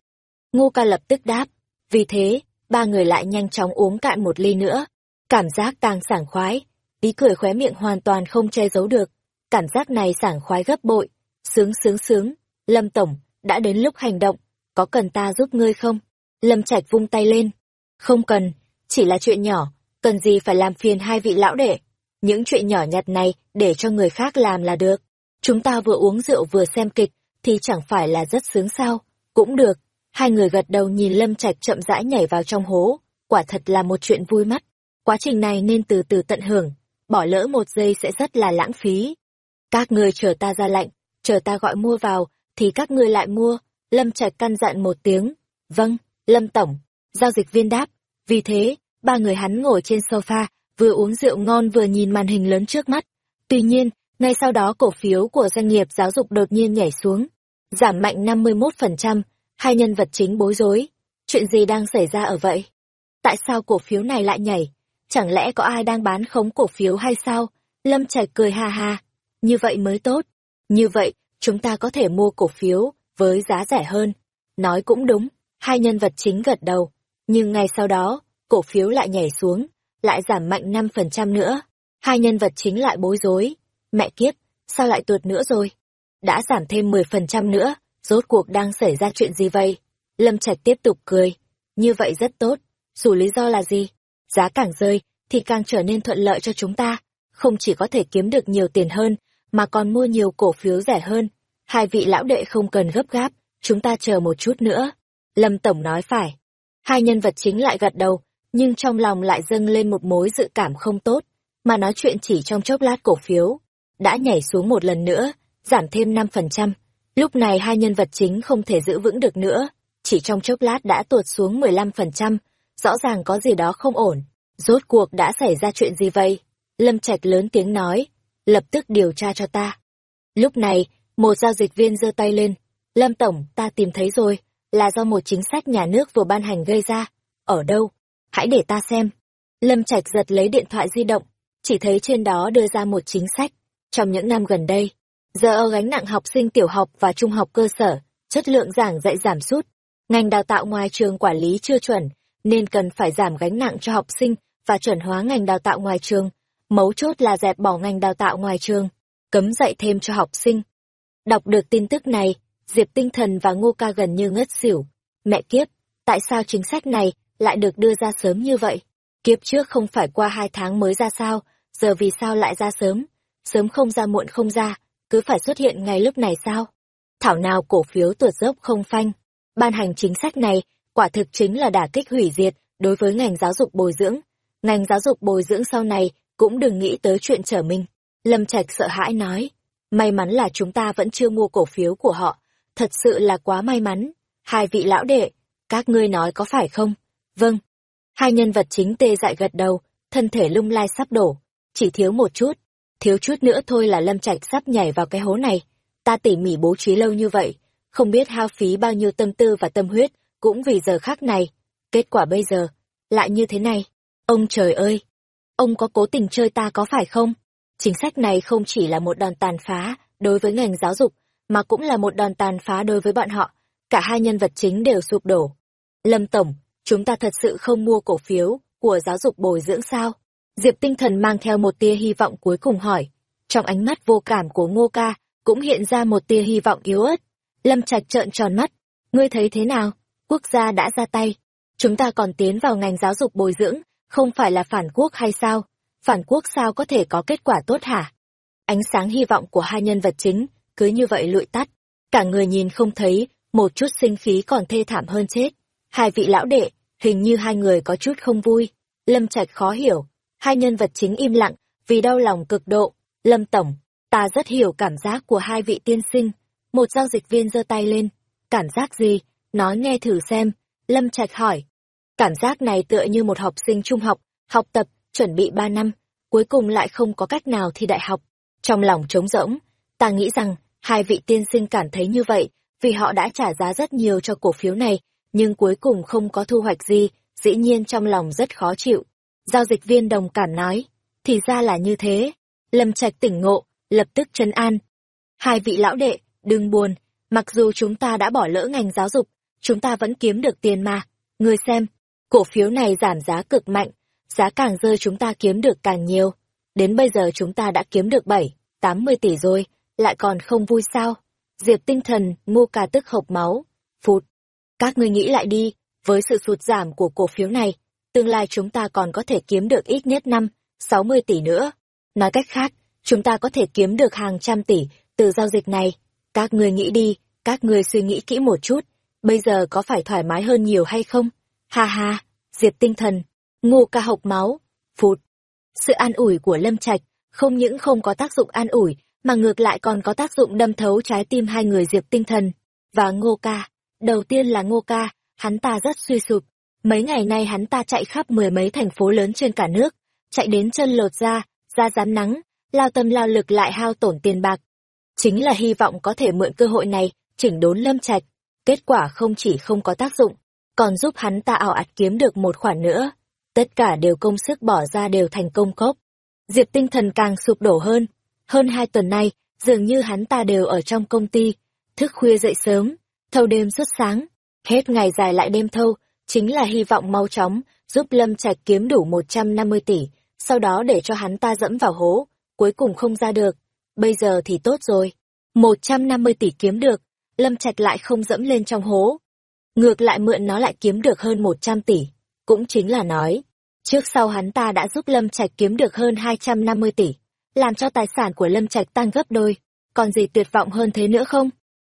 Ngô ca lập tức đáp, vì thế, ba người lại nhanh chóng uống cạn một ly nữa. Cảm giác càng sảng khoái, ý cười khóe miệng hoàn toàn không che giấu được. Cảm giác này sảng khoái gấp bội, sướng sướng sướng. Lâm Tổng, đã đến lúc hành động, có cần ta giúp ngươi không? Lâm Trạch vung tay lên. Không cần, chỉ là chuyện nhỏ, cần gì phải làm phiền hai vị lão đệ. Những chuyện nhỏ nhặt này để cho người khác làm là được. Chúng ta vừa uống rượu vừa xem kịch, thì chẳng phải là rất sướng sao? Cũng được. Hai người gật đầu nhìn Lâm Trạch chậm rãi nhảy vào trong hố, quả thật là một chuyện vui mắt. Quá trình này nên từ từ tận hưởng, bỏ lỡ một giây sẽ rất là lãng phí. Các người chờ ta ra lệnh, chờ ta gọi mua vào, thì các ngươi lại mua. Lâm Trạch căn dặn một tiếng. Vâng, Lâm Tổng. Giao dịch viên đáp. Vì thế, ba người hắn ngồi trên sofa, vừa uống rượu ngon vừa nhìn màn hình lớn trước mắt. Tuy nhiên, ngay sau đó cổ phiếu của doanh nghiệp giáo dục đột nhiên nhảy xuống. Giảm mạnh 51%, hai nhân vật chính bối rối. Chuyện gì đang xảy ra ở vậy? Tại sao cổ phiếu này lại nhảy? Chẳng lẽ có ai đang bán khống cổ phiếu hay sao? Lâm Trạch cười ha ha. Như vậy mới tốt. Như vậy, chúng ta có thể mua cổ phiếu với giá rẻ hơn. Nói cũng đúng, hai nhân vật chính gật đầu. Nhưng ngay sau đó, cổ phiếu lại nhảy xuống, lại giảm mạnh 5% nữa. Hai nhân vật chính lại bối rối. Mẹ kiếp, sao lại tuột nữa rồi? Đã giảm thêm 10% nữa, rốt cuộc đang xảy ra chuyện gì vậy? Lâm Trạch tiếp tục cười. Như vậy rất tốt. Dù lý do là gì? Giá càng rơi, thì càng trở nên thuận lợi cho chúng ta. Không chỉ có thể kiếm được nhiều tiền hơn, mà còn mua nhiều cổ phiếu rẻ hơn. Hai vị lão đệ không cần gấp gáp, chúng ta chờ một chút nữa. Lâm Tổng nói phải. Hai nhân vật chính lại gật đầu, nhưng trong lòng lại dâng lên một mối dự cảm không tốt, mà nói chuyện chỉ trong chốc lát cổ phiếu. Đã nhảy xuống một lần nữa, giảm thêm 5%. Lúc này hai nhân vật chính không thể giữ vững được nữa, chỉ trong chốc lát đã tuột xuống 15%, rõ ràng có gì đó không ổn. Rốt cuộc đã xảy ra chuyện gì vậy? Lâm Trạch lớn tiếng nói, lập tức điều tra cho ta. Lúc này, một giao dịch viên giơ tay lên, Lâm Tổng, ta tìm thấy rồi, là do một chính sách nhà nước vừa ban hành gây ra. Ở đâu? Hãy để ta xem. Lâm Trạch giật lấy điện thoại di động, chỉ thấy trên đó đưa ra một chính sách. Trong những năm gần đây, giờ gánh nặng học sinh tiểu học và trung học cơ sở, chất lượng giảng dạy giảm sút. Ngành đào tạo ngoài trường quản lý chưa chuẩn, nên cần phải giảm gánh nặng cho học sinh và chuẩn hóa ngành đào tạo ngoài trường. Mấu chốt là dẹp bỏ ngành đào tạo ngoài trường, cấm dạy thêm cho học sinh. Đọc được tin tức này, Diệp Tinh Thần và Ngô Ca gần như ngất xỉu. Mẹ kiếp, tại sao chính sách này lại được đưa ra sớm như vậy? Kiếp trước không phải qua hai tháng mới ra sao, giờ vì sao lại ra sớm? Sớm không ra muộn không ra, cứ phải xuất hiện ngay lúc này sao? Thảo nào cổ phiếu tuột dốc không phanh. Ban hành chính sách này, quả thực chính là đả kích hủy diệt đối với ngành giáo dục bồi dưỡng. Ngành giáo dục bồi dưỡng sau này cũng đừng nghĩ tới chuyện trở mình. Lâm Trạch sợ hãi nói, May mắn là chúng ta vẫn chưa mua cổ phiếu của họ. Thật sự là quá may mắn. Hai vị lão đệ, các ngươi nói có phải không? Vâng. Hai nhân vật chính tê dại gật đầu, thân thể lung lai sắp đổ. Chỉ thiếu một chút. Thiếu chút nữa thôi là Lâm Trạch sắp nhảy vào cái hố này. Ta tỉ mỉ bố trí lâu như vậy, không biết hao phí bao nhiêu tâm tư và tâm huyết, cũng vì giờ khắc này. Kết quả bây giờ, lại như thế này. Ông trời ơi! Ông có cố tình chơi ta có phải không? Chính sách này không chỉ là một đòn tàn phá đối với ngành giáo dục, mà cũng là một đòn tàn phá đối với bọn họ. Cả hai nhân vật chính đều sụp đổ. Lâm Tổng, chúng ta thật sự không mua cổ phiếu của giáo dục bồi dưỡng sao? Diệp tinh thần mang theo một tia hy vọng cuối cùng hỏi. Trong ánh mắt vô cảm của Ngô Ca, cũng hiện ra một tia hy vọng yếu ớt. Lâm Trạch trợn tròn mắt. Ngươi thấy thế nào? Quốc gia đã ra tay. Chúng ta còn tiến vào ngành giáo dục bồi dưỡng, không phải là phản quốc hay sao? Phản quốc sao có thể có kết quả tốt hả? Ánh sáng hy vọng của hai nhân vật chính, cứ như vậy lụi tắt. Cả người nhìn không thấy, một chút sinh khí còn thê thảm hơn chết. Hai vị lão đệ, hình như hai người có chút không vui. Lâm Trạch khó hiểu. Hai nhân vật chính im lặng, vì đau lòng cực độ. Lâm Tổng, ta rất hiểu cảm giác của hai vị tiên sinh. Một giao dịch viên giơ tay lên. Cảm giác gì? Nói nghe thử xem. Lâm Trạch hỏi. Cảm giác này tựa như một học sinh trung học, học tập, chuẩn bị ba năm, cuối cùng lại không có cách nào thi đại học. Trong lòng trống rỗng, ta nghĩ rằng hai vị tiên sinh cảm thấy như vậy vì họ đã trả giá rất nhiều cho cổ phiếu này, nhưng cuối cùng không có thu hoạch gì, dĩ nhiên trong lòng rất khó chịu. Giao dịch viên đồng cảm nói, thì ra là như thế. Lâm Trạch tỉnh ngộ, lập tức trấn an. Hai vị lão đệ, đừng buồn, mặc dù chúng ta đã bỏ lỡ ngành giáo dục, chúng ta vẫn kiếm được tiền mà. Người xem, cổ phiếu này giảm giá cực mạnh, giá càng rơi chúng ta kiếm được càng nhiều. Đến bây giờ chúng ta đã kiếm được 7, 80 tỷ rồi, lại còn không vui sao? Diệp tinh thần, mua cà tức hộc máu. Phụt. Các ngươi nghĩ lại đi, với sự sụt giảm của cổ phiếu này, tương lai chúng ta còn có thể kiếm được ít nhất 5, 60 tỷ nữa. Nói cách khác, chúng ta có thể kiếm được hàng trăm tỷ từ giao dịch này. Các ngươi nghĩ đi, các ngươi suy nghĩ kỹ một chút, bây giờ có phải thoải mái hơn nhiều hay không? Ha ha, Diệp tinh thần, ngu ca hộc máu, phụt. Sự an ủi của Lâm Trạch không những không có tác dụng an ủi, mà ngược lại còn có tác dụng đâm thấu trái tim hai người Diệp tinh thần. Và ngô ca, đầu tiên là ngô ca, hắn ta rất suy sụp. Mấy ngày nay hắn ta chạy khắp mười mấy thành phố lớn trên cả nước, chạy đến chân lột da, da rán nắng, lao tâm lao lực lại hao tổn tiền bạc. Chính là hy vọng có thể mượn cơ hội này, chỉnh đốn lâm trạch. Kết quả không chỉ không có tác dụng, còn giúp hắn ta ảo ạt kiếm được một khoản nữa. Tất cả đều công sức bỏ ra đều thành công cốc. Diệp tinh thần càng sụp đổ hơn. Hơn hai tuần nay, dường như hắn ta đều ở trong công ty, thức khuya dậy sớm, thâu đêm suốt sáng, hết ngày dài lại đêm thâu, chính là hy vọng mau chóng giúp Lâm Trạch kiếm đủ 150 tỷ, sau đó để cho hắn ta dẫm vào hố, cuối cùng không ra được. Bây giờ thì tốt rồi, 150 tỷ kiếm được, Lâm Trạch lại không dẫm lên trong hố. Ngược lại mượn nó lại kiếm được hơn 100 tỷ, cũng chính là nói, trước sau hắn ta đã giúp Lâm Trạch kiếm được hơn 250 tỷ, làm cho tài sản của Lâm Trạch tăng gấp đôi, còn gì tuyệt vọng hơn thế nữa không?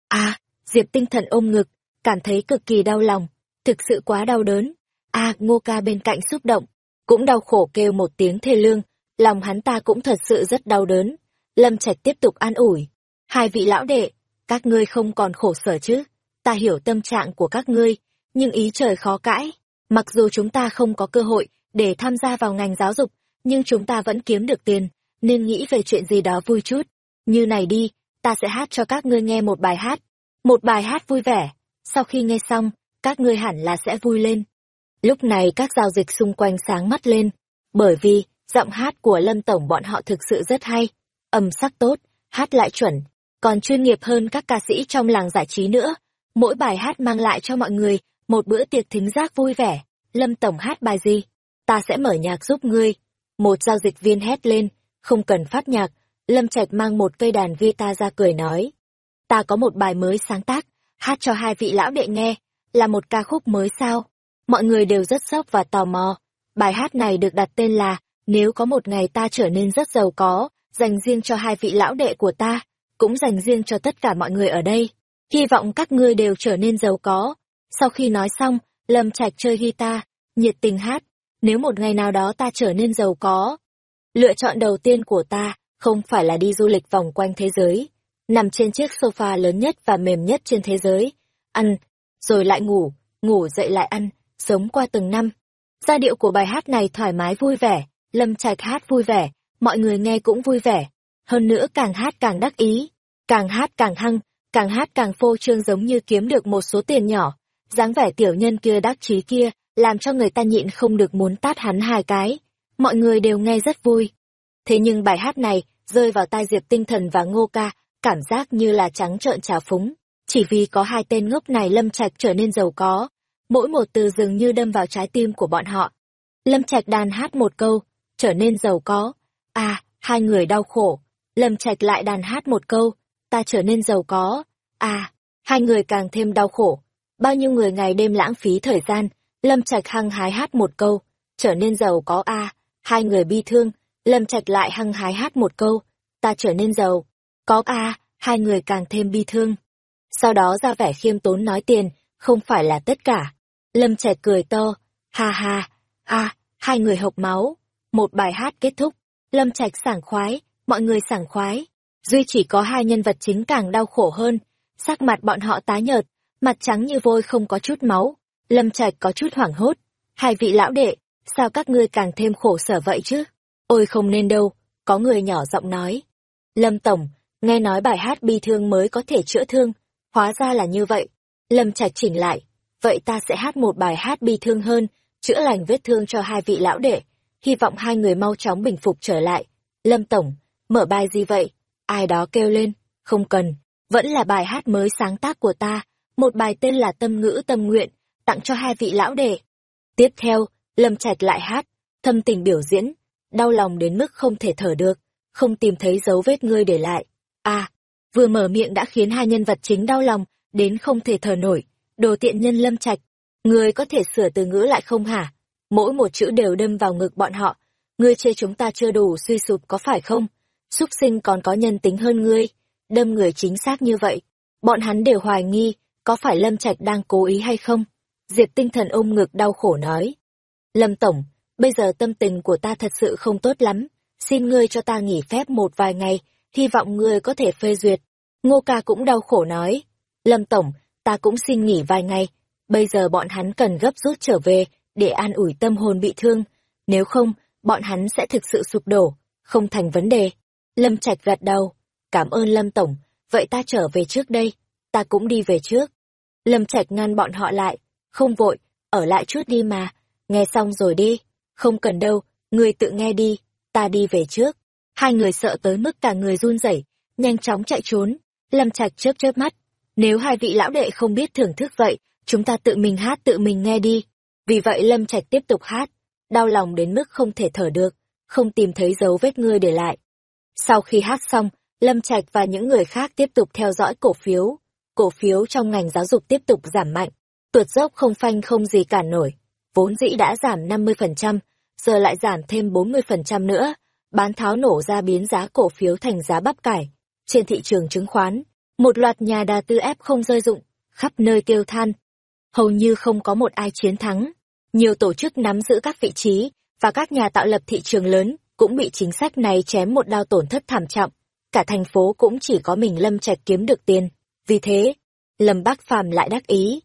À, Diệp tinh thần ôm ngực, cảm thấy cực kỳ đau lòng, thực sự quá đau đớn. À, ngô ca bên cạnh xúc động, cũng đau khổ kêu một tiếng thê lương, lòng hắn ta cũng thật sự rất đau đớn. Lâm Trạch tiếp tục an ủi. Hai vị lão đệ, các ngươi không còn khổ sở chứ? Ta hiểu tâm trạng của các ngươi, nhưng ý trời khó cãi. Mặc dù chúng ta không có cơ hội để tham gia vào ngành giáo dục, nhưng chúng ta vẫn kiếm được tiền, nên nghĩ về chuyện gì đó vui chút. Như này đi, ta sẽ hát cho các ngươi nghe một bài hát. Một bài hát vui vẻ. Sau khi nghe xong, các ngươi hẳn là sẽ vui lên. Lúc này các giao dịch xung quanh sáng mắt lên, bởi vì giọng hát của Lâm Tổng bọn họ thực sự rất hay, âm sắc tốt, hát lại chuẩn, còn chuyên nghiệp hơn các ca sĩ trong làng giải trí nữa. Mỗi bài hát mang lại cho mọi người một bữa tiệc thính giác vui vẻ. Lâm Tổng hát bài gì? Ta sẽ mở nhạc giúp ngươi. Một giao dịch viên hét lên, không cần phát nhạc. Lâm Trạch mang một cây đàn guitar ra cười nói. Ta có một bài mới sáng tác, hát cho hai vị lão đệ nghe, là một ca khúc mới sao? Mọi người đều rất sốc và tò mò. Bài hát này được đặt tên là Nếu có một ngày ta trở nên rất giàu có, dành riêng cho hai vị lão đệ của ta, cũng dành riêng cho tất cả mọi người ở đây. Hy vọng các ngươi đều trở nên giàu có. Sau khi nói xong, Lâm Trạch chơi guitar, nhiệt tình hát. Nếu một ngày nào đó ta trở nên giàu có, lựa chọn đầu tiên của ta không phải là đi du lịch vòng quanh thế giới, nằm trên chiếc sofa lớn nhất và mềm nhất trên thế giới, ăn, rồi lại ngủ, ngủ dậy lại ăn, sống qua từng năm. Giai điệu của bài hát này thoải mái vui vẻ, Lâm Trạch hát vui vẻ, mọi người nghe cũng vui vẻ. Hơn nữa càng hát càng đắc ý, càng hát càng hăng, càng hát càng phô trương giống như kiếm được một số tiền nhỏ. dáng vẻ tiểu nhân kia đắc chí kia, làm cho người ta nhịn không được muốn tát hắn hai cái. Mọi người đều nghe rất vui. Thế nhưng bài hát này, rơi vào tai Diệp Tinh Thần và Ngô Ca, cảm giác như là trắng trợn trà phúng. Chỉ vì có hai tên ngốc này Lâm Trạch trở nên giàu có, mỗi một từ dường như đâm vào trái tim của bọn họ. Lâm Trạch đàn hát một câu, trở nên giàu có. À, hai người đau khổ. Lâm Trạch lại đàn hát một câu, ta trở nên giàu có. À, hai người càng thêm đau khổ. Bao nhiêu người ngày đêm lãng phí thời gian, Lâm Trạch hăng hái hát một câu, trở nên giàu có a. hai người bi thương, Lâm Trạch lại hăng hái hát một câu, ta trở nên giàu. Có a, hai người càng thêm bi thương. Sau đó ra vẻ khiêm tốn nói tiền, không phải là tất cả. Lâm Trạch cười to, ha ha, a, hai người hộc máu. Một bài hát kết thúc, Lâm Trạch sảng khoái, mọi người sảng khoái. Duy chỉ có hai nhân vật chính càng đau khổ hơn, sắc mặt bọn họ tái nhợt, mặt trắng như vôi không có chút máu. Lâm Trạch có chút hoảng hốt. Hai vị lão đệ, sao các ngươi càng thêm khổ sở vậy chứ? Ôi không nên đâu, có người nhỏ giọng nói. Lâm Tổng, nghe nói bài hát bi thương mới có thể chữa thương, hóa ra là như vậy. Lâm Trạch chỉnh lại, vậy ta sẽ hát một bài hát bi thương hơn, chữa lành vết thương cho hai vị lão đệ, hy vọng hai người mau chóng bình phục trở lại. Lâm Tổng, mở bài gì vậy? Ai đó kêu lên, không cần, vẫn là bài hát mới sáng tác của ta, một bài tên là Tâm ngữ tâm nguyện, tặng cho hai vị lão đệ. Tiếp theo, Lâm Trạch lại hát, thâm tình biểu diễn, đau lòng đến mức không thể thở được, không tìm thấy dấu vết ngươi để lại. À, vừa mở miệng đã khiến hai nhân vật chính đau lòng, đến không thể thở nổi. Đồ tiện nhân Lâm Trạch, ngươi có thể sửa từ ngữ lại không hả? Mỗi một chữ đều đâm vào ngực bọn họ. Ngươi chê chúng ta chưa đủ suy sụp có phải không? Súc sinh còn có nhân tính hơn ngươi. Đâm người chính xác như vậy. Bọn hắn đều hoài nghi, có phải Lâm Trạch đang cố ý hay không? Diệp tinh thần ôm ngực đau khổ nói. Lâm Tổng, bây giờ tâm tình của ta thật sự không tốt lắm. Xin ngươi cho ta nghỉ phép một vài ngày, hy vọng ngươi có thể phê duyệt. Ngô ca cũng đau khổ nói. Lâm Tổng, ta cũng xin nghỉ vài ngày. Bây giờ bọn hắn cần gấp rút trở về, để an ủi tâm hồn bị thương. Nếu không, bọn hắn sẽ thực sự sụp đổ, không thành vấn đề. Lâm Trạch gật đầu. Cảm ơn Lâm Tổng, vậy ta trở về trước đây. Ta cũng đi về trước. Lâm Trạch ngăn bọn họ lại. Không vội, ở lại chút đi mà. Nghe xong rồi đi. Không cần đâu, người tự nghe đi. Ta đi về trước. Hai người sợ tới mức cả người run rẩy, nhanh chóng chạy trốn. Lâm Trạch chớp chớp mắt. Nếu hai vị lão đệ không biết thưởng thức vậy, chúng ta tự mình hát tự mình nghe đi. Vì vậy Lâm Trạch tiếp tục hát, đau lòng đến mức không thể thở được, không tìm thấy dấu vết ngươi để lại. Sau khi hát xong, Lâm Trạch và những người khác tiếp tục theo dõi cổ phiếu. Cổ phiếu trong ngành giáo dục tiếp tục giảm mạnh, tuột dốc không phanh không gì cản nổi. Vốn dĩ đã giảm 50%, giờ lại giảm thêm 40% nữa, bán tháo nổ ra biến giá cổ phiếu thành giá bắp cải. Trên thị trường chứng khoán, một loạt nhà đà tư ép không rơi dụng, khắp nơi kêu than. Hầu như không có một ai chiến thắng. Nhiều tổ chức nắm giữ các vị trí, và các nhà tạo lập thị trường lớn cũng bị chính sách này chém một đao tổn thất thảm trọng. Cả thành phố cũng chỉ có mình Lâm Trạch kiếm được tiền. Vì thế, Lâm Bác Phàm lại đắc ý.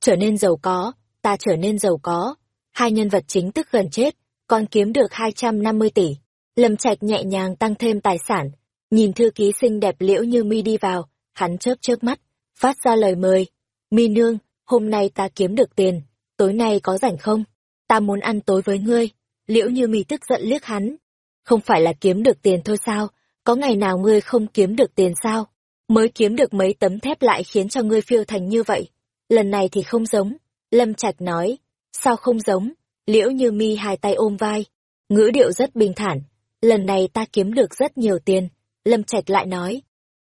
Trở nên giàu có, ta trở nên giàu có. Hai nhân vật chính tức gần chết, còn kiếm được 250 tỷ. Lâm Trạch nhẹ nhàng tăng thêm tài sản, nhìn thư ký xinh đẹp liễu như mi đi vào, hắn chớp chớp mắt, phát ra lời mời. Mi nương, hôm nay ta kiếm được tiền, tối nay có rảnh không? Ta muốn ăn tối với ngươi. Liễu như mi tức giận liếc hắn. Không phải là kiếm được tiền thôi sao, có ngày nào ngươi không kiếm được tiền sao? Mới kiếm được mấy tấm thép lại khiến cho ngươi phiêu thành như vậy. Lần này thì không giống. Lâm Trạch nói, sao không giống? Liễu như mi hai tay ôm vai, ngữ điệu rất bình thản. Lần này ta kiếm được rất nhiều tiền. Lâm Trạch lại nói,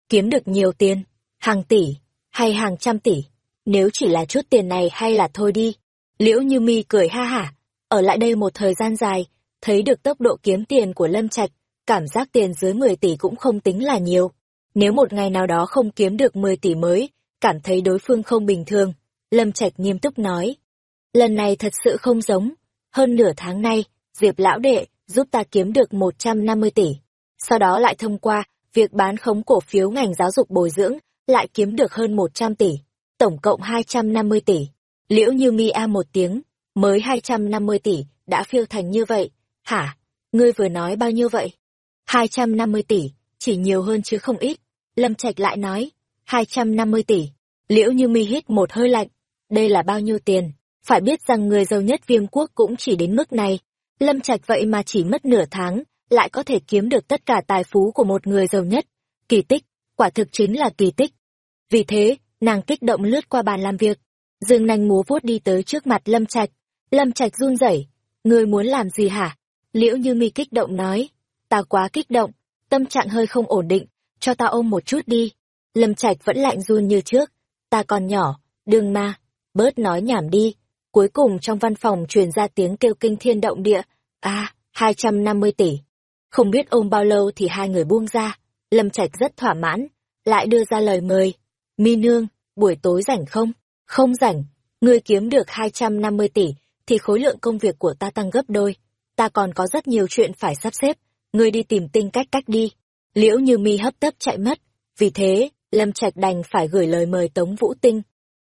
kiếm được nhiều tiền, hàng tỷ, hay hàng trăm tỷ. Nếu chỉ là chút tiền này hay là thôi đi. Liễu Như Mi cười ha hả, ở lại đây một thời gian dài, thấy được tốc độ kiếm tiền của Lâm Trạch, cảm giác tiền dưới 10 tỷ cũng không tính là nhiều. Nếu một ngày nào đó không kiếm được 10 tỷ mới, cảm thấy đối phương không bình thường, Lâm Trạch nghiêm túc nói. Lần này thật sự không giống, hơn nửa tháng nay, Diệp lão đệ giúp ta kiếm được 150 tỷ. sau đó lại thông qua việc bán khống cổ phiếu ngành giáo dục bồi dưỡng, lại kiếm được hơn 100 tỷ, tổng cộng 250 tỷ. Liễu Như Mi a một tiếng, mới 250 tỷ, đã phiêu thành như vậy. Hả? Ngươi vừa nói bao nhiêu vậy? 250 tỷ, chỉ nhiều hơn chứ không ít. Lâm Trạch lại nói, 250 tỷ. Liễu Như Mi hít một hơi lạnh. Đây là bao nhiêu tiền? Phải biết rằng người giàu nhất viêm quốc cũng chỉ đến mức này. Lâm Trạch vậy mà chỉ mất nửa tháng, lại có thể kiếm được tất cả tài phú của một người giàu nhất. Kỳ tích, quả thực chính là kỳ tích. Vì thế, nàng kích động lướt qua bàn làm việc. Dương nanh múa vuốt đi tới trước mặt Lâm Trạch. Lâm Trạch run rẩy, "Ngươi muốn làm gì hả?" Liễu Như Mi kích động nói, "Ta quá kích động, tâm trạng hơi không ổn định, cho ta ôm một chút đi." Lâm Trạch vẫn lạnh run như trước, "Ta còn nhỏ, đừng ma, bớt nói nhảm đi." Cuối cùng trong văn phòng truyền ra tiếng kêu kinh thiên động địa, "A, hai trăm năm mươi tỷ." Không biết ôm bao lâu thì hai người buông ra, Lâm Trạch rất thỏa mãn, lại đưa ra lời mời, "Mi nương, buổi tối rảnh không?" "Không rảnh." Ngươi kiếm được hai trăm năm mươi tỷ, thì khối lượng công việc của ta tăng gấp đôi. Ta còn có rất nhiều chuyện phải sắp xếp, ngươi đi tìm tinh cách cách đi. Liễu như mi hấp tấp chạy mất, vì thế, Lâm Trạch đành phải gửi lời mời Tống Vũ Tinh.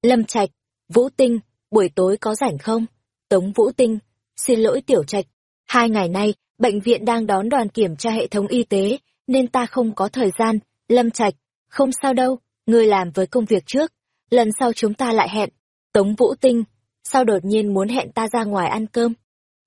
Lâm Trạch, Vũ Tinh, buổi tối có rảnh không? Tống Vũ Tinh, xin lỗi Tiểu Trạch, hai ngày nay, bệnh viện đang đón đoàn kiểm tra hệ thống y tế, nên ta không có thời gian. Lâm Trạch, không sao đâu, ngươi làm với công việc trước, lần sau chúng ta lại hẹn. Tống Vũ Tinh, sao đột nhiên muốn hẹn ta ra ngoài ăn cơm?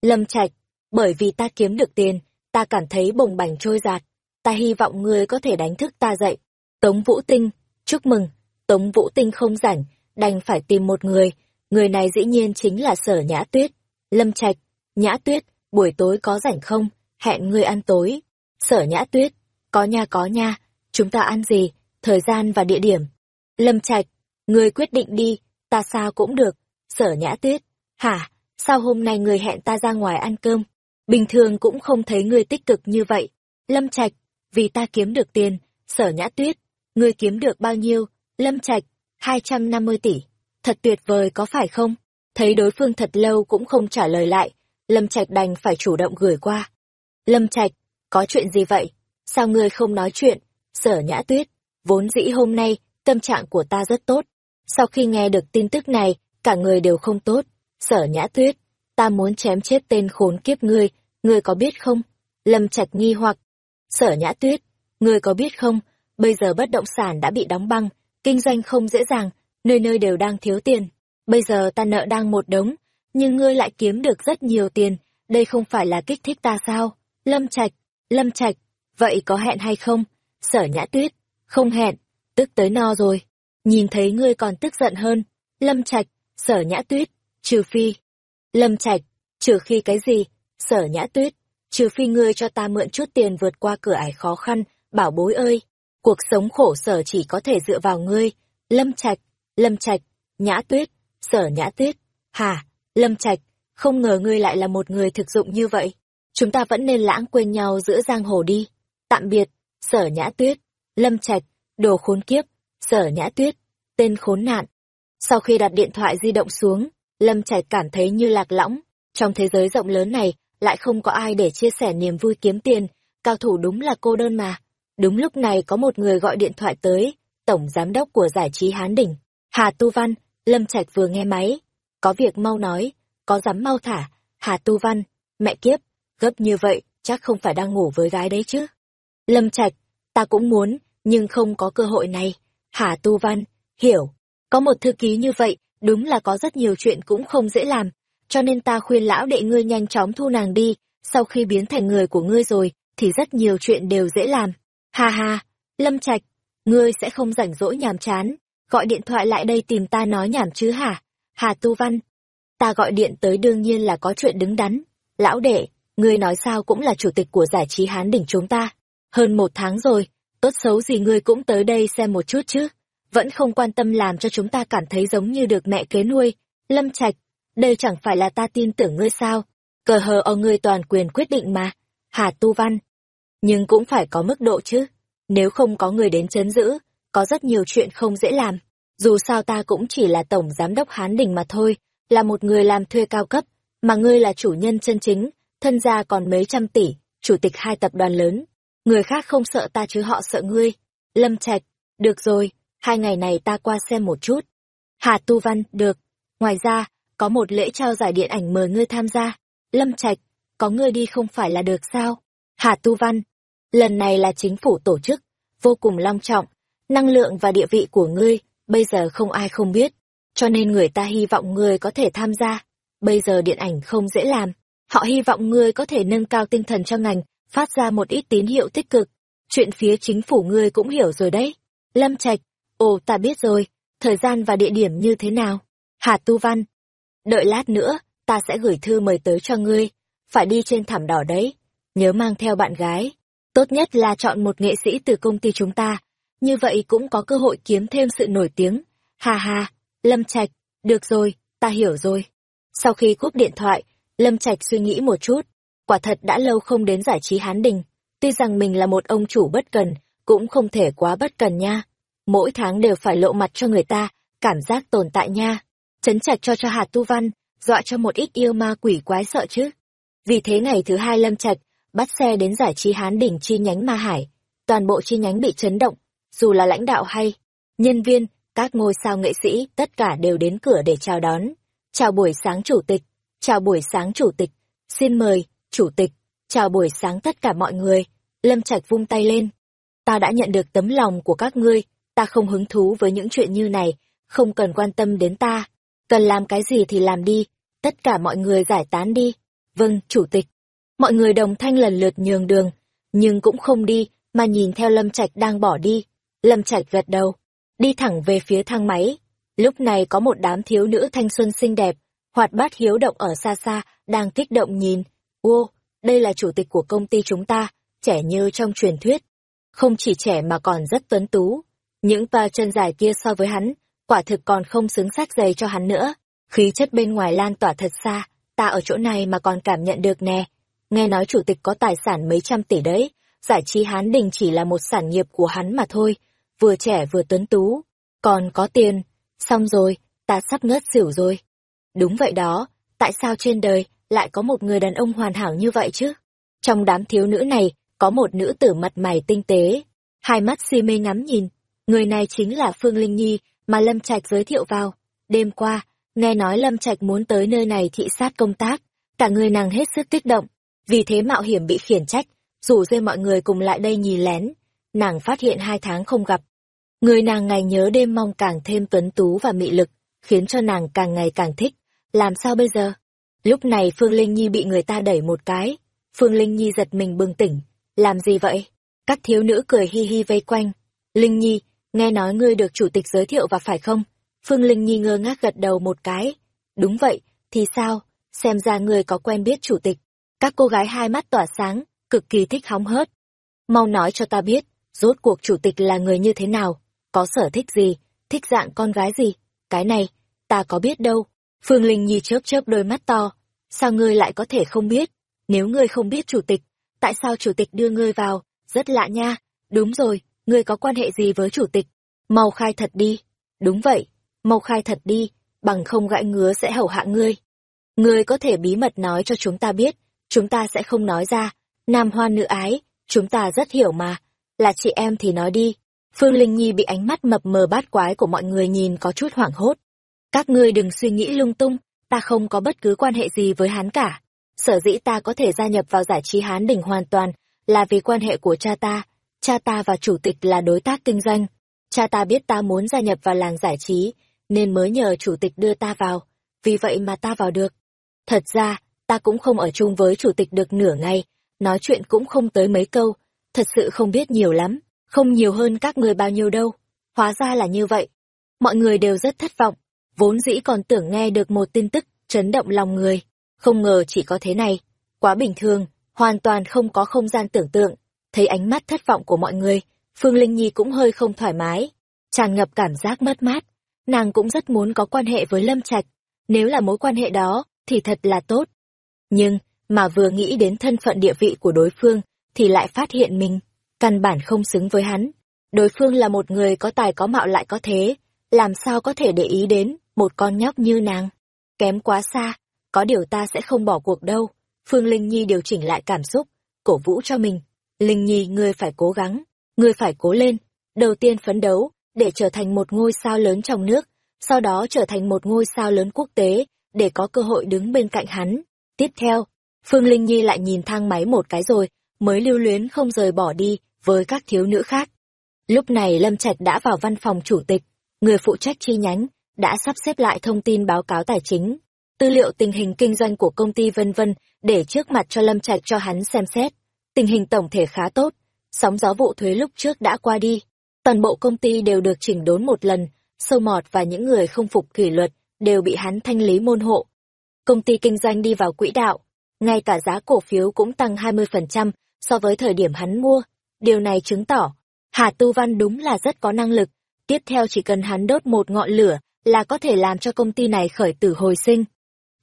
Lâm Trạch, bởi vì ta kiếm được tiền, ta cảm thấy bồng bành trôi giạt, ta hy vọng ngươi có thể đánh thức ta dậy. Tống Vũ Tinh, chúc mừng, Tống Vũ Tinh không rảnh, đành phải tìm một người, người này dĩ nhiên chính là Sở Nhã Tuyết. Lâm Trạch, Nhã Tuyết, buổi tối có rảnh không? Hẹn ngươi ăn tối. Sở Nhã Tuyết, có nha có nha, chúng ta ăn gì, thời gian và địa điểm. Lâm Trạch, ngươi quyết định đi, ta sao cũng được. Sở nhã tuyết, hả, sao hôm nay người hẹn ta ra ngoài ăn cơm? Bình thường cũng không thấy người tích cực như vậy. Lâm Trạch, vì ta kiếm được tiền, sở nhã tuyết, ngươi kiếm được bao nhiêu? Lâm Trạch, 250 tỷ. Thật tuyệt vời có phải không? Thấy đối phương thật lâu cũng không trả lời lại, Lâm Trạch đành phải chủ động gửi qua. Lâm Trạch, có chuyện gì vậy? Sao ngươi không nói chuyện? Sở nhã tuyết, vốn dĩ hôm nay, tâm trạng của ta rất tốt. Sau khi nghe được tin tức này, cả người đều không tốt. Sở nhã tuyết, ta muốn chém chết tên khốn kiếp ngươi, ngươi có biết không? Lâm Trạch nghi hoặc. Sở nhã tuyết, ngươi có biết không? Bây giờ bất động sản đã bị đóng băng, kinh doanh không dễ dàng, nơi nơi đều đang thiếu tiền. Bây giờ ta nợ đang một đống, nhưng ngươi lại kiếm được rất nhiều tiền, đây không phải là kích thích ta sao? Lâm Trạch, Lâm Trạch, vậy có hẹn hay không? Sở nhã tuyết, không hẹn, tức tới no rồi. Nhìn thấy ngươi còn tức giận hơn. Lâm Trạch, sở nhã tuyết, trừ phi. Lâm Trạch, trừ khi cái gì? Sở nhã tuyết, trừ phi ngươi cho ta mượn chút tiền vượt qua cửa ải khó khăn, bảo bối ơi. Cuộc sống khổ sở chỉ có thể dựa vào ngươi. Lâm Trạch, Lâm Trạch, nhã tuyết, sở nhã tuyết. Hà, Lâm Trạch, không ngờ ngươi lại là một người thực dụng như vậy. Chúng ta vẫn nên lãng quên nhau giữa giang hồ đi. Tạm biệt, sở nhã tuyết, Lâm Trạch, đồ khốn kiếp, sở nhã tuyết, tên khốn nạn. Sau khi đặt điện thoại di động xuống, Lâm Trạch cảm thấy như lạc lõng. Trong thế giới rộng lớn này, lại không có ai để chia sẻ niềm vui kiếm tiền, cao thủ đúng là cô đơn mà. Đúng lúc này có một người gọi điện thoại tới, tổng giám đốc của giải trí Hán Đỉnh. Hà Tu Văn, Lâm Trạch vừa nghe máy. Có việc mau nói, có dám mau thả. Hà Tu Văn, mẹ kiếp, gấp như vậy, chắc không phải đang ngủ với gái đấy chứ. Lâm Trạch, ta cũng muốn, nhưng không có cơ hội này. Hà Tu Văn, hiểu, có một thư ký như vậy, đúng là có rất nhiều chuyện cũng không dễ làm, cho nên ta khuyên lão đệ ngươi nhanh chóng thu nàng đi, sau khi biến thành người của ngươi rồi, thì rất nhiều chuyện đều dễ làm. Ha ha, Lâm Trạch, ngươi sẽ không rảnh rỗi nhàm chán, gọi điện thoại lại đây tìm ta nói nhảm chứ hả? Hà Tu Văn, ta gọi điện tới đương nhiên là có chuyện đứng đắn. Lão đệ, ngươi nói sao cũng là chủ tịch của giải trí Hán đỉnh chúng ta. Hơn một tháng rồi, tốt xấu gì ngươi cũng tới đây xem một chút chứ vẫn không quan tâm làm cho chúng ta cảm thấy giống như được mẹ kế nuôi. Lâm Trạch, đây chẳng phải là ta tin tưởng ngươi sao? Cờ hờ ở ngươi toàn quyền quyết định mà. Hà Tu Văn. Nhưng cũng phải có mức độ chứ. Nếu không có người đến chấn giữ, có rất nhiều chuyện không dễ làm. Dù sao ta cũng chỉ là tổng giám đốc Hán Đình mà thôi, là một người làm thuê cao cấp, mà ngươi là chủ nhân chân chính, thân gia còn mấy trăm tỷ, chủ tịch hai tập đoàn lớn. Người khác không sợ ta chứ họ sợ ngươi. Lâm Trạch, được rồi, hai ngày này ta qua xem một chút. Hà Tu Văn, được. Ngoài ra, có một lễ trao giải điện ảnh mời ngươi tham gia. Lâm Trạch, có ngươi đi không phải là được sao? Hà Tu Văn, lần này là chính phủ tổ chức, vô cùng long trọng, năng lượng và địa vị của ngươi, bây giờ không ai không biết, cho nên người ta hy vọng ngươi có thể tham gia. Bây giờ điện ảnh không dễ làm, họ hy vọng ngươi có thể nâng cao tinh thần cho ngành, phát ra một ít tín hiệu tích cực. Chuyện phía chính phủ ngươi cũng hiểu rồi đấy. Lâm Trạch, ồ ta biết rồi, thời gian và địa điểm như thế nào? Hà Tu Văn, đợi lát nữa, ta sẽ gửi thư mời tới cho ngươi, phải đi trên thảm đỏ đấy, nhớ mang theo bạn gái. Tốt nhất là chọn một nghệ sĩ từ công ty chúng ta, như vậy cũng có cơ hội kiếm thêm sự nổi tiếng. Hà hà, Lâm Trạch, được rồi, ta hiểu rồi. Sau khi cúp điện thoại, Lâm Trạch suy nghĩ một chút, quả thật đã lâu không đến giải trí Hán Đình, tuy rằng mình là một ông chủ bất cần, cũng không thể quá bất cần nha. Mỗi tháng đều phải lộ mặt cho người ta, cảm giác tồn tại nha. Chấn chặt cho cho hạt tu văn, dọa cho một ít yêu ma quỷ quái sợ chứ. Vì thế ngày thứ hai Lâm Trạch bắt xe đến giải trí Hán Đỉnh chi nhánh Ma Hải. Toàn bộ chi nhánh bị chấn động, dù là lãnh đạo hay nhân viên, các ngôi sao nghệ sĩ, tất cả đều đến cửa để chào đón. Chào buổi sáng chủ tịch, chào buổi sáng chủ tịch, xin mời, chủ tịch, chào buổi sáng tất cả mọi người. Lâm Trạch vung tay lên. Ta đã nhận được tấm lòng của các ngươi, ta không hứng thú với những chuyện như này, không cần quan tâm đến ta. Cần làm cái gì thì làm đi, tất cả mọi người giải tán đi. Vâng, chủ tịch. Mọi người đồng thanh lần lượt nhường đường, nhưng cũng không đi, mà nhìn theo Lâm Trạch đang bỏ đi. Lâm Trạch gật đầu, đi thẳng về phía thang máy. Lúc này có một đám thiếu nữ thanh xuân xinh đẹp, hoạt bát hiếu động ở xa xa, đang kích động nhìn. Ô, đây là chủ tịch của công ty chúng ta, trẻ như trong truyền thuyết. Không chỉ trẻ mà còn rất tuấn tú. Những pa chân dài kia so với hắn, quả thực còn không xứng sát giày cho hắn nữa. Khí chất bên ngoài lan tỏa thật xa, ta ở chỗ này mà còn cảm nhận được nè. Nghe nói chủ tịch có tài sản mấy trăm tỷ đấy, giải trí Hán Đình chỉ là một sản nghiệp của hắn mà thôi, vừa trẻ vừa tuấn tú, còn có tiền, xong rồi, ta sắp ngất xỉu rồi. Đúng vậy đó, tại sao trên đời lại có một người đàn ông hoàn hảo như vậy chứ? Trong đám thiếu nữ này, có một nữ tử mặt mày tinh tế, hai mắt si mê ngắm nhìn, người này chính là Phương Linh Nhi mà Lâm Trạch giới thiệu vào. Đêm qua, nghe nói Lâm Trạch muốn tới nơi này thị sát công tác, cả người nàng hết sức kích động, vì thế mạo hiểm bị khiển trách, rủ dê mọi người cùng lại đây nhìn lén. Nàng phát hiện hai tháng không gặp. Người nàng ngày nhớ đêm mong càng thêm tuấn tú và mị lực, khiến cho nàng càng ngày càng thích. Làm sao bây giờ? Lúc này Phương Linh Nhi bị người ta đẩy một cái. Phương Linh Nhi giật mình bừng tỉnh. Làm gì vậy? Các thiếu nữ cười hi hi vây quanh. Linh Nhi, nghe nói ngươi được chủ tịch giới thiệu và phải không? Phương Linh Nhi ngơ ngác gật đầu một cái. Đúng vậy, thì sao? Xem ra ngươi có quen biết chủ tịch. Các cô gái hai mắt tỏa sáng, cực kỳ thích hóng hớt. Mau nói cho ta biết, rốt cuộc chủ tịch là người như thế nào, có sở thích gì, thích dạng con gái gì, cái này, ta có biết đâu. Phương Linh Nhi chớp chớp đôi mắt to, sao ngươi lại có thể không biết, nếu ngươi không biết chủ tịch, tại sao chủ tịch đưa ngươi vào, rất lạ nha, đúng rồi, ngươi có quan hệ gì với chủ tịch, mau khai thật đi, đúng vậy, mau khai thật đi, bằng không gãi ngứa sẽ hầu hạ ngươi. Ngươi có thể bí mật nói cho chúng ta biết, chúng ta sẽ không nói ra, nam hoa nữ ái, chúng ta rất hiểu mà, là chị em thì nói đi. Phương Linh Nhi bị ánh mắt mập mờ bát quái của mọi người nhìn có chút hoảng hốt. Các ngươi đừng suy nghĩ lung tung, ta không có bất cứ quan hệ gì với hắn cả. Sở dĩ ta có thể gia nhập vào giải trí Hán Đình hoàn toàn là vì quan hệ của cha ta. Cha ta và chủ tịch là đối tác kinh doanh. Cha ta biết ta muốn gia nhập vào làng giải trí, nên mới nhờ chủ tịch đưa ta vào. Vì vậy mà ta vào được. Thật ra, ta cũng không ở chung với chủ tịch được nửa ngày, nói chuyện cũng không tới mấy câu, thật sự không biết nhiều lắm, không nhiều hơn các người bao nhiêu đâu. Hóa ra là như vậy. Mọi người đều rất thất vọng, vốn dĩ còn tưởng nghe được một tin tức chấn động lòng người, không ngờ chỉ có thế này, quá bình thường, hoàn toàn không có không gian tưởng tượng. Thấy ánh mắt thất vọng của mọi người, Phương Linh Nhi cũng hơi không thoải mái, tràn ngập cảm giác mất mát. Nàng cũng rất muốn có quan hệ với Lâm Trạch, nếu là mối quan hệ đó thì thật là tốt. Nhưng, mà vừa nghĩ đến thân phận địa vị của đối phương, thì lại phát hiện mình, căn bản không xứng với hắn. Đối phương là một người có tài có mạo lại có thế, làm sao có thể để ý đến một con nhóc như nàng. Kém quá xa, có điều ta sẽ không bỏ cuộc đâu. Phương Linh Nhi điều chỉnh lại cảm xúc, cổ vũ cho mình. Linh Nhi ngươi phải cố gắng, ngươi phải cố lên. Đầu tiên phấn đấu, để trở thành một ngôi sao lớn trong nước, sau đó trở thành một ngôi sao lớn quốc tế, để có cơ hội đứng bên cạnh hắn. Tiếp theo, Phương Linh Nhi lại nhìn thang máy một cái rồi, mới lưu luyến không rời bỏ đi với các thiếu nữ khác. Lúc này Lâm Trạch đã vào văn phòng chủ tịch, người phụ trách chi nhánh, đã sắp xếp lại thông tin báo cáo tài chính, tư liệu tình hình kinh doanh của công ty vân vân để trước mặt cho Lâm Trạch cho hắn xem xét. Tình hình tổng thể khá tốt, sóng gió vụ thuế lúc trước đã qua đi. Toàn bộ công ty đều được chỉnh đốn một lần, sâu mọt và những người không phục kỷ luật đều bị hắn thanh lý môn hộ. Công ty kinh doanh đi vào quỹ đạo, ngay cả giá cổ phiếu cũng tăng 20% so với thời điểm hắn mua. Điều này chứng tỏ, Hà Tu Văn đúng là rất có năng lực. Tiếp theo chỉ cần hắn đốt một ngọn lửa là có thể làm cho công ty này khởi tử hồi sinh.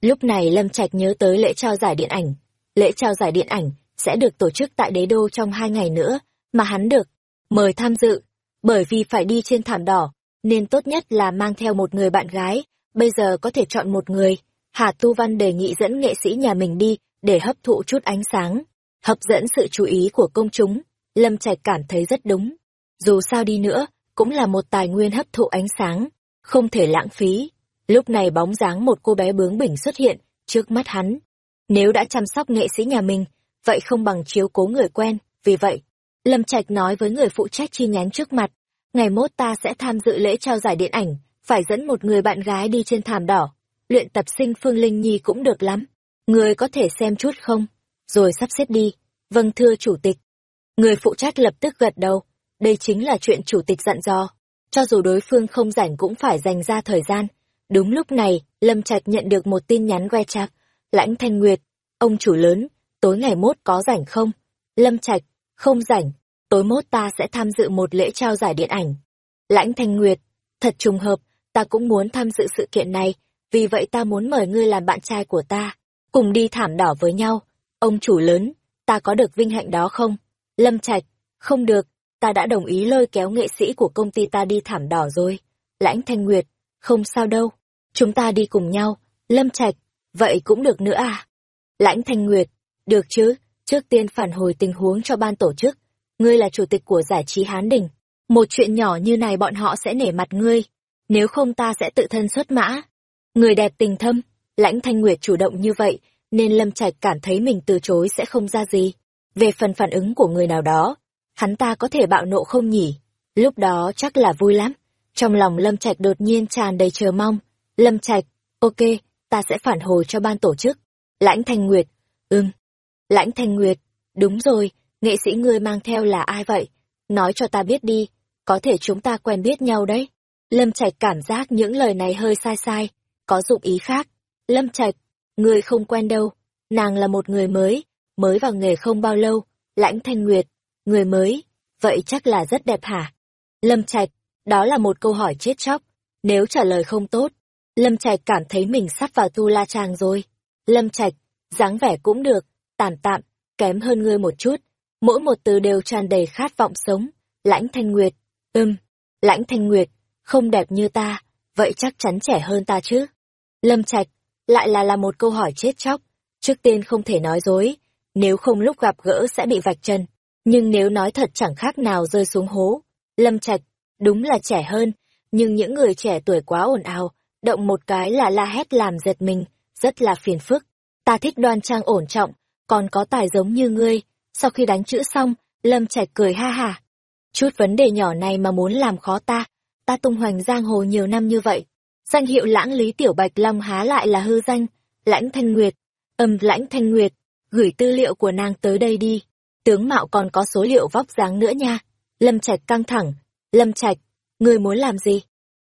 Lúc này Lâm Trạch nhớ tới lễ trao giải điện ảnh. Lễ trao giải điện ảnh sẽ được tổ chức tại đế đô trong hai ngày nữa, mà hắn được mời tham dự. Bởi vì phải đi trên thảm đỏ, nên tốt nhất là mang theo một người bạn gái, bây giờ có thể chọn một người. Hà Tu Văn đề nghị dẫn nghệ sĩ nhà mình đi để hấp thụ chút ánh sáng, hấp dẫn sự chú ý của công chúng. Lâm Trạch cảm thấy rất đúng. Dù sao đi nữa, cũng là một tài nguyên hấp thụ ánh sáng, không thể lãng phí. Lúc này bóng dáng một cô bé bướng bỉnh xuất hiện trước mắt hắn. Nếu đã chăm sóc nghệ sĩ nhà mình, vậy không bằng chiếu cố người quen, vì vậy, Lâm Trạch nói với người phụ trách chi nhánh trước mặt, ngày mốt ta sẽ tham dự lễ trao giải điện ảnh, phải dẫn một người bạn gái đi trên thảm đỏ. Luyện tập sinh Phương Linh Nhi cũng được lắm. Người có thể xem chút không? Rồi sắp xếp đi. Vâng thưa chủ tịch. Người phụ trách lập tức gật đầu. Đây chính là chuyện chủ tịch dặn dò. Cho dù đối phương không rảnh cũng phải dành ra thời gian. Đúng lúc này, Lâm Trạch nhận được một tin nhắn WeChat. Lãnh Thanh Nguyệt, ông chủ lớn, tối ngày mốt có rảnh không? Lâm Trạch, không rảnh, tối mốt ta sẽ tham dự một lễ trao giải điện ảnh. Lãnh Thanh Nguyệt, thật trùng hợp, ta cũng muốn tham dự sự kiện này, vì vậy ta muốn mời ngươi làm bạn trai của ta, cùng đi thảm đỏ với nhau. Ông chủ lớn, ta có được vinh hạnh đó không? Lâm Trạch, không được, ta đã đồng ý lôi kéo nghệ sĩ của công ty ta đi thảm đỏ rồi. Lãnh Thanh Nguyệt, không sao đâu, chúng ta đi cùng nhau. Lâm Trạch, vậy cũng được nữa à? Lãnh Thanh Nguyệt, được chứ, trước tiên phản hồi tình huống cho ban tổ chức. Ngươi là chủ tịch của giải trí Hán Đình. Một chuyện nhỏ như này bọn họ sẽ nể mặt ngươi. Nếu không ta sẽ tự thân xuất mã. Người đẹp tình thâm, lãnh thanh nguyệt chủ động như vậy, nên Lâm Trạch cảm thấy mình từ chối sẽ không ra gì. Về phần phản ứng của người nào đó, hắn ta có thể bạo nộ không nhỉ? Lúc đó chắc là vui lắm. Trong lòng Lâm Trạch đột nhiên tràn đầy chờ mong. Lâm Trạch, ok, ta sẽ phản hồi cho ban tổ chức. Lãnh Thanh Nguyệt, ừm. Lãnh Thanh Nguyệt, đúng rồi, nghệ sĩ ngươi mang theo là ai vậy? Nói cho ta biết đi, có thể chúng ta quen biết nhau đấy. Lâm Trạch cảm giác những lời này hơi sai sai, có dụng ý khác. Lâm Trạch, người không quen đâu, nàng là một người mới, mới vào nghề không bao lâu, lãnh thanh nguyệt, người mới, vậy chắc là rất đẹp hả? Lâm Trạch, đó là một câu hỏi chết chóc, nếu trả lời không tốt, Lâm Trạch cảm thấy mình sắp vào tu la trang rồi. Lâm Trạch, dáng vẻ cũng được, tàn tạm, kém hơn ngươi một chút, mỗi một từ đều tràn đầy khát vọng sống. Lãnh Thanh Nguyệt, ưm, Lãnh Thanh Nguyệt, không đẹp như ta, vậy chắc chắn trẻ hơn ta chứ. Lâm Trạch, lại là là một câu hỏi chết chóc. Trước tiên không thể nói dối, nếu không lúc gặp gỡ sẽ bị vạch chân. Nhưng nếu nói thật chẳng khác nào rơi xuống hố. Lâm Trạch, đúng là trẻ hơn, nhưng những người trẻ tuổi quá ồn ào, động một cái là la hét làm giật mình, rất là phiền phức. Ta thích đoan trang ổn trọng, còn có tài giống như ngươi. Sau khi đánh chữ xong, Lâm Trạch cười ha ha. Chút vấn đề nhỏ này mà muốn làm khó ta, ta tung hoành giang hồ nhiều năm như vậy, danh hiệu lãng lý tiểu bạch long há lại là hư danh. Lãnh thanh nguyệt. Âm lãnh thanh nguyệt gửi tư liệu của nàng tới đây đi. Tướng mạo còn có số liệu vóc dáng nữa nha. Lâm trạch căng thẳng. Lâm trạch ngươi muốn làm gì?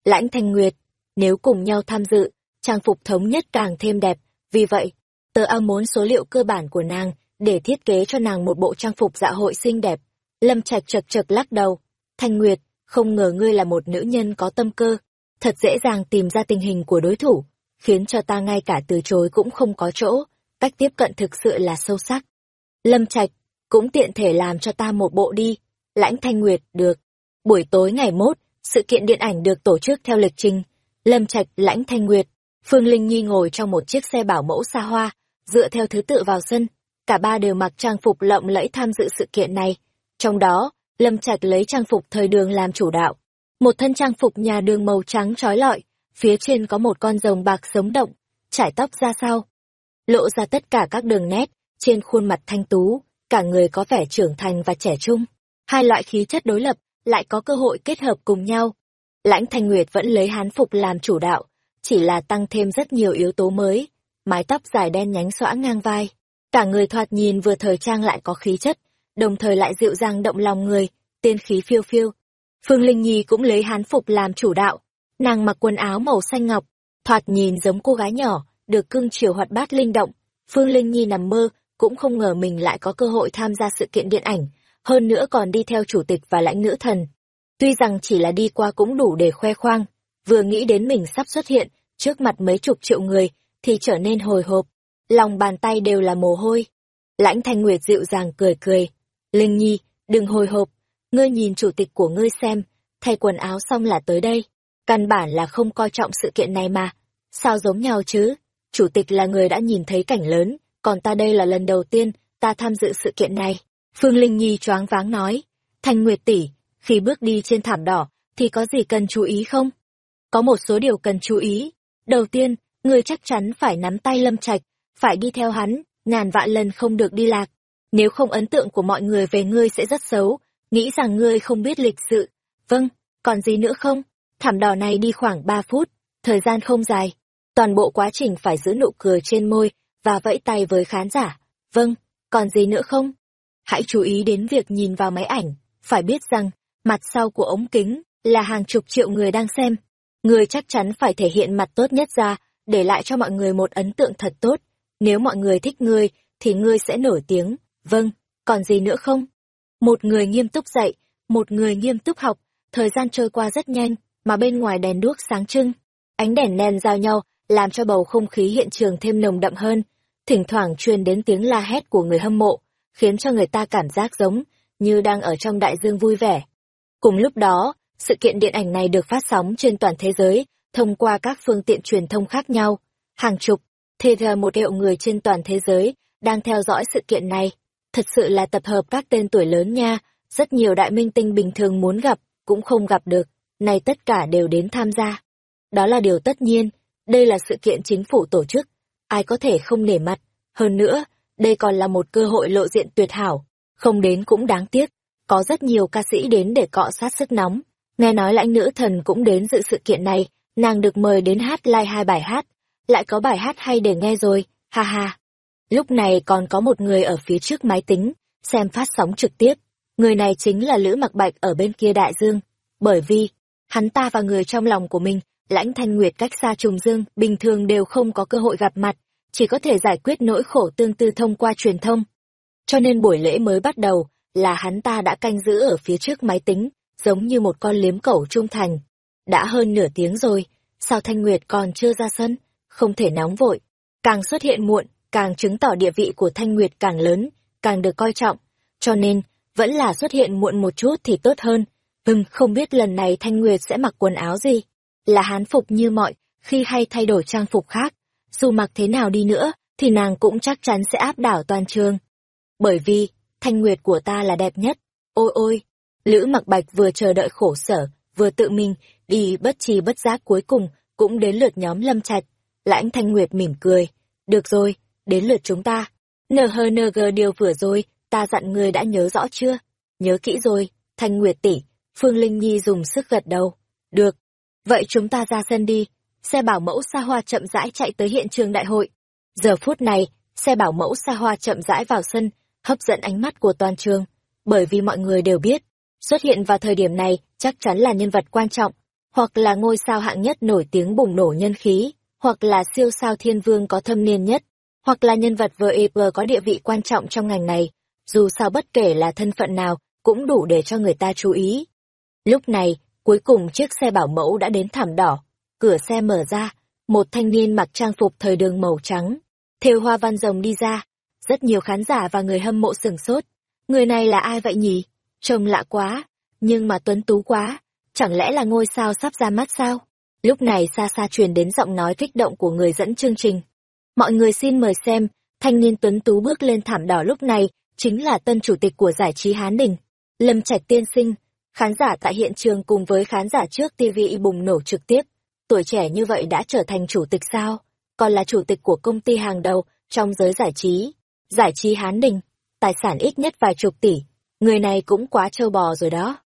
Lãnh thanh nguyệt nếu cùng nhau tham dự trang phục thống nhất càng thêm đẹp. Vì vậy tớ ao muốn số liệu cơ bản của nàng để thiết kế cho nàng một bộ trang phục dạ hội xinh đẹp lâm trạch chật chật lắc đầu thanh nguyệt không ngờ ngươi là một nữ nhân có tâm cơ thật dễ dàng tìm ra tình hình của đối thủ, khiến cho ta ngay cả từ chối cũng không có chỗ, cách tiếp cận thực sự là sâu sắc. Lâm Trạch, cũng tiện thể làm cho ta một bộ đi, lãnh thanh nguyệt, được. Buổi tối ngày mốt, sự kiện điện ảnh được tổ chức theo lịch trình. Lâm Trạch, lãnh thanh nguyệt, Phương Linh Nhi ngồi trong một chiếc xe bảo mẫu xa hoa, dựa theo thứ tự vào sân. cả ba đều mặc trang phục lộng lẫy tham dự sự kiện này. Trong đó, Lâm Trạch lấy trang phục thời đường làm chủ đạo. Một thân trang phục nhà đường màu trắng trói lọi, phía trên có một con rồng bạc sống động, trải tóc ra sau. Lộ ra tất cả các đường nét, trên khuôn mặt thanh tú, cả người có vẻ trưởng thành và trẻ trung. Hai loại khí chất đối lập, lại có cơ hội kết hợp cùng nhau. Lãnh Thanh Nguyệt vẫn lấy hán phục làm chủ đạo, chỉ là tăng thêm rất nhiều yếu tố mới. Mái tóc dài đen nhánh xõa ngang vai, cả người thoạt nhìn vừa thời trang lại có khí chất, đồng thời lại dịu dàng động lòng người, tiên khí phiêu phiêu. Phương Linh Nhi cũng lấy hán phục làm chủ đạo, nàng mặc quần áo màu xanh ngọc, thoạt nhìn giống cô gái nhỏ, được cưng chiều hoạt bát linh động. Phương Linh Nhi nằm mơ, cũng không ngờ mình lại có cơ hội tham gia sự kiện điện ảnh, hơn nữa còn đi theo chủ tịch và lãnh nữ thần. Tuy rằng chỉ là đi qua cũng đủ để khoe khoang, vừa nghĩ đến mình sắp xuất hiện trước mặt mấy chục triệu người thì trở nên hồi hộp, lòng bàn tay đều là mồ hôi. Lãnh Thanh Nguyệt dịu dàng cười cười, Linh Nhi, đừng hồi hộp, ngươi nhìn chủ tịch của ngươi xem, thay quần áo xong là tới đây. Căn bản là không coi trọng sự kiện này mà. Sao giống nhau chứ? Chủ tịch là người đã nhìn thấy cảnh lớn, còn ta đây là lần đầu tiên ta tham dự sự kiện này. Phương Linh Nhi choáng váng nói, Thanh Nguyệt tỷ, khi bước đi trên thảm đỏ, thì có gì cần chú ý không? Có một số điều cần chú ý. Đầu tiên, ngươi chắc chắn phải nắm tay Lâm Trạch, phải đi theo hắn, ngàn vạn lần không được đi lạc. Nếu không ấn tượng của mọi người về ngươi sẽ rất xấu, nghĩ rằng ngươi không biết lịch sự. Vâng, còn gì nữa không? Thảm đỏ này đi khoảng ba phút, thời gian không dài. Toàn bộ quá trình phải giữ nụ cười trên môi và vẫy tay với khán giả. Vâng, còn gì nữa không? Hãy chú ý đến việc nhìn vào máy ảnh, phải biết rằng, mặt sau của ống kính là hàng chục triệu người đang xem. Người chắc chắn phải thể hiện mặt tốt nhất ra, để lại cho mọi người một ấn tượng thật tốt. Nếu mọi người thích ngươi, thì ngươi sẽ nổi tiếng. Vâng, còn gì nữa không? Một người nghiêm túc dạy, một người nghiêm túc học, thời gian trôi qua rất nhanh, mà bên ngoài đèn đuốc sáng trưng. Ánh đèn nen giao nhau, làm cho bầu không khí hiện trường thêm nồng đậm hơn. Thỉnh thoảng truyền đến tiếng la hét của người hâm mộ, khiến cho người ta cảm giác giống như đang ở trong đại dương vui vẻ. Cùng lúc đó, sự kiện điện ảnh này được phát sóng trên toàn thế giới, thông qua các phương tiện truyền thông khác nhau. Hàng chục, thì thờ một triệu người trên toàn thế giới đang theo dõi sự kiện này. Thật sự là tập hợp các tên tuổi lớn nha, rất nhiều đại minh tinh bình thường muốn gặp, cũng không gặp được, nay tất cả đều đến tham gia. Đó là điều tất nhiên, đây là sự kiện chính phủ tổ chức, ai có thể không nể mặt. Hơn nữa, đây còn là một cơ hội lộ diện tuyệt hảo, không đến cũng đáng tiếc. Có rất nhiều ca sĩ đến để cọ sát sức nóng. Nghe nói lãnh nữ thần cũng đến dự sự kiện này, nàng được mời đến hát live hai bài hát. Lại có bài hát hay để nghe rồi, ha ha. Lúc này còn có một người ở phía trước máy tính, xem phát sóng trực tiếp. Người này chính là Lữ Mặc Bạch ở bên kia đại dương. Bởi vì, hắn ta và người trong lòng của mình, lãnh thanh nguyệt cách xa trùng dương, bình thường đều không có cơ hội gặp mặt, chỉ có thể giải quyết nỗi khổ tương tư thông qua truyền thông. Cho nên buổi lễ mới bắt đầu, là hắn ta đã canh giữ ở phía trước máy tính, giống như một con liếm cẩu trung thành. Đã hơn nửa tiếng rồi, sao Thanh Nguyệt còn chưa ra sân? Không thể nóng vội. Càng xuất hiện muộn, càng chứng tỏ địa vị của Thanh Nguyệt càng lớn, càng được coi trọng. Cho nên, vẫn là xuất hiện muộn một chút thì tốt hơn. Hưng không biết lần này Thanh Nguyệt sẽ mặc quần áo gì? Là hán phục như mọi, khi hay thay đổi trang phục khác. Dù mặc thế nào đi nữa, thì nàng cũng chắc chắn sẽ áp đảo toàn trường. Bởi vì, Thanh Nguyệt của ta là đẹp nhất. Ôi ôi! Lữ mặc bạch vừa chờ đợi khổ sở, vừa tự mình, y bất chi bất giác cuối cùng, cũng đến lượt nhóm lâm trạch. Lãnh Thanh Nguyệt mỉm cười. Được rồi, đến lượt chúng ta. nờ hờ nờ gờ điều vừa rồi, ta dặn người đã nhớ rõ chưa? Nhớ kỹ rồi, Thanh Nguyệt tỷ, Phương Linh Nhi dùng sức gật đầu. Được. Vậy chúng ta ra sân đi. Xe bảo mẫu xa hoa chậm rãi chạy tới hiện trường đại hội. Giờ phút này, xe bảo mẫu xa hoa chậm rãi vào sân, hấp dẫn ánh mắt của toàn trường. Bởi vì mọi người đều biết, xuất hiện vào thời điểm này chắc chắn là nhân vật quan trọng, hoặc là ngôi sao hạng nhất nổi tiếng bùng nổ nhân khí, hoặc là siêu sao thiên vương có thâm niên nhất, hoặc là nhân vật VEP có địa vị quan trọng trong ngành này, dù sao bất kể là thân phận nào, cũng đủ để cho người ta chú ý. Lúc này, cuối cùng chiếc xe bảo mẫu đã đến thảm đỏ, cửa xe mở ra, một thanh niên mặc trang phục thời đường màu trắng, thêu hoa văn rồng đi ra, rất nhiều khán giả và người hâm mộ sửng sốt. Người này là ai vậy nhỉ? Trông lạ quá, nhưng mà tuấn tú quá, chẳng lẽ là ngôi sao sắp ra mắt sao? Lúc này xa xa truyền đến giọng nói kích động của người dẫn chương trình. Mọi người xin mời xem, Thanh niên tuấn tú bước lên thảm đỏ lúc này, chính là tân chủ tịch của giải trí Hán Đình. Lâm Trạch tiên sinh, khán giả tại hiện trường cùng với khán giả trước TV bùng nổ trực tiếp. Tuổi trẻ như vậy đã trở thành chủ tịch sao? Còn là chủ tịch của công ty hàng đầu trong giới giải trí. Giải trí Hán Đình, tài sản ít nhất vài chục tỷ. Người này cũng quá trâu bò rồi đó.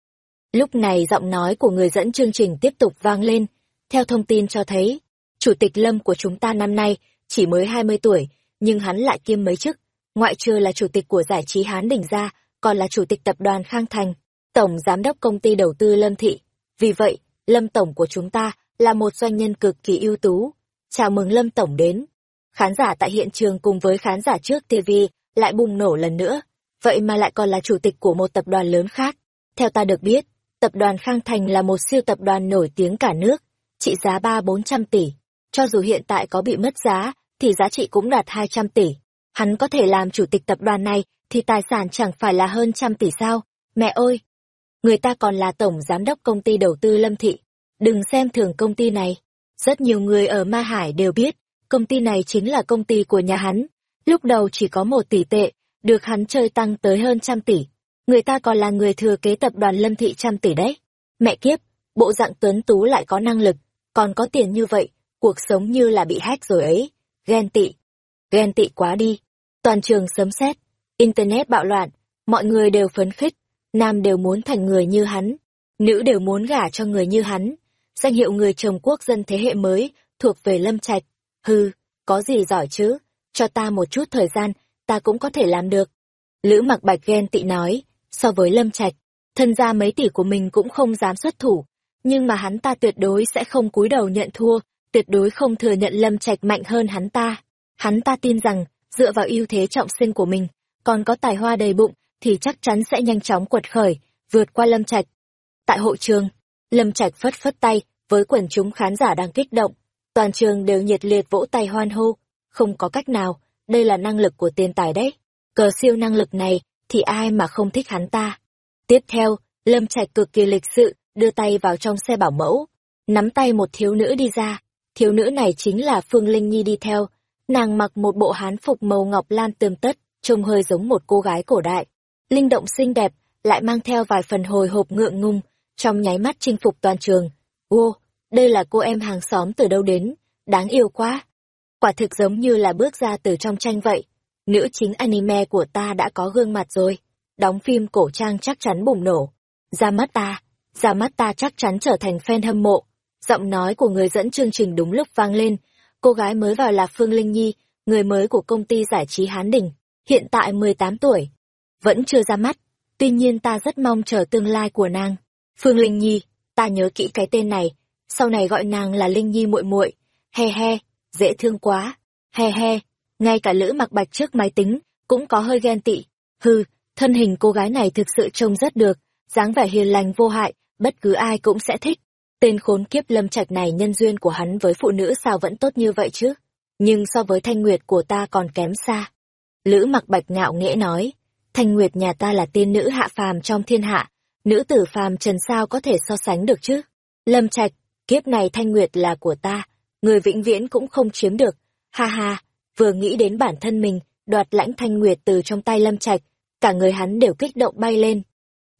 Lúc này giọng nói của người dẫn chương trình tiếp tục vang lên. Theo thông tin cho thấy, chủ tịch Lâm của chúng ta năm nay chỉ mới 20 tuổi, nhưng hắn lại kiêm mấy chức. Ngoại trừ là chủ tịch của giải trí Hán Đình gia còn là chủ tịch tập đoàn Khang Thành, tổng giám đốc công ty đầu tư Lâm Thị. Vì vậy, Lâm Tổng của chúng ta là một doanh nhân cực kỳ ưu tú. Chào mừng Lâm Tổng đến. Khán giả tại hiện trường cùng với khán giả trước TV lại bùng nổ lần nữa. Vậy mà lại còn là chủ tịch của một tập đoàn lớn khác. Theo ta được biết, tập đoàn Khang Thành là một siêu tập đoàn nổi tiếng cả nước, trị giá ba bốn trăm tỷ. Cho dù hiện tại có bị mất giá, thì giá trị cũng đạt hai trăm tỷ. Hắn có thể làm chủ tịch tập đoàn này, thì tài sản chẳng phải là hơn trăm tỷ sao? Mẹ ơi! Người ta còn là tổng giám đốc công ty đầu tư Lâm Thị. Đừng xem thường công ty này. Rất nhiều người ở Ma Hải đều biết, công ty này chính là công ty của nhà hắn. Lúc đầu chỉ có một tỷ tệ, được hắn chơi tăng tới hơn trăm tỷ. Người ta còn là người thừa kế tập đoàn Lâm Thị trăm tỷ đấy. Mẹ kiếp, bộ dạng tuấn tú lại có năng lực, còn có tiền như vậy, cuộc sống như là bị hack rồi ấy. Ghen tị. Ghen tị quá đi. Toàn trường sấm sét, internet bạo loạn, mọi người đều phấn khích, nam đều muốn thành người như hắn, nữ đều muốn gả cho người như hắn. Danh hiệu người chồng quốc dân thế hệ mới thuộc về Lâm Trạch. hư, có gì giỏi chứ, cho ta một chút thời gian, ta cũng có thể làm được. Lữ mặc bạch ghen tị nói, so với Lâm Trạch, thân gia mấy tỷ của mình cũng không dám xuất thủ, nhưng mà hắn ta tuyệt đối sẽ không cúi đầu nhận thua, tuyệt đối không thừa nhận Lâm Trạch mạnh hơn hắn ta. Hắn ta tin rằng, dựa vào ưu thế trọng sinh của mình, còn có tài hoa đầy bụng, thì chắc chắn sẽ nhanh chóng quật khởi, vượt qua Lâm Trạch. Tại hội trường, Lâm Trạch phất phất tay với quần chúng khán giả đang kích động, toàn trường đều nhiệt liệt vỗ tay hoan hô, không có cách nào, đây là năng lực của tiền tài đấy. Cờ siêu năng lực này thì ai mà không thích hắn ta. Tiếp theo, Lâm Trạch cực kỳ lịch sự, đưa tay vào trong xe bảo mẫu, nắm tay một thiếu nữ đi ra. Thiếu nữ này chính là Phương Linh Nhi đi theo, Nàng mặc một bộ hán phục màu ngọc lan tươm tất, trông hơi giống một cô gái cổ đại. Linh động xinh đẹp, lại mang theo vài phần hồi hộp ngượng ngung, trong nháy mắt chinh phục toàn trường. Ô, đây là cô em hàng xóm từ đâu đến, đáng yêu quá. Quả thực giống như là bước ra từ trong tranh vậy. Nữ chính anime của ta đã có gương mặt rồi. Đóng phim cổ trang chắc chắn bùng nổ. Ra mắt ta, ra mắt ta chắc chắn trở thành fan hâm mộ. Giọng nói của người dẫn chương trình đúng lúc vang lên, cô gái mới vào là Phương Linh Nhi, người mới của công ty giải trí Hán Đình, hiện tại 18 tuổi. Vẫn chưa ra mắt, tuy nhiên ta rất mong chờ tương lai của nàng. Phương Linh Nhi, ta nhớ kỹ cái tên này, sau này gọi nàng là Linh Nhi muội muội. He he, dễ thương quá. He he, ngay cả Lữ Mặc Bạch trước máy tính cũng có hơi ghen tị. Hừ, thân hình cô gái này thực sự trông rất được, dáng vẻ hiền lành vô hại, bất cứ ai cũng sẽ thích. Tên khốn kiếp lâm trạch này nhân duyên của hắn với phụ nữ sao vẫn tốt như vậy chứ? Nhưng so với thanh nguyệt của ta còn kém xa. Lữ mặc bạch ngạo nghễ nói, thanh nguyệt nhà ta là tiên nữ hạ phàm trong thiên hạ, nữ tử phàm trần sao có thể so sánh được chứ? Lâm trạch, kiếp này thanh nguyệt là của ta, người vĩnh viễn cũng không chiếm được. Ha ha, vừa nghĩ đến bản thân mình, đoạt lãnh thanh nguyệt từ trong tay lâm trạch, cả người hắn đều kích động bay lên.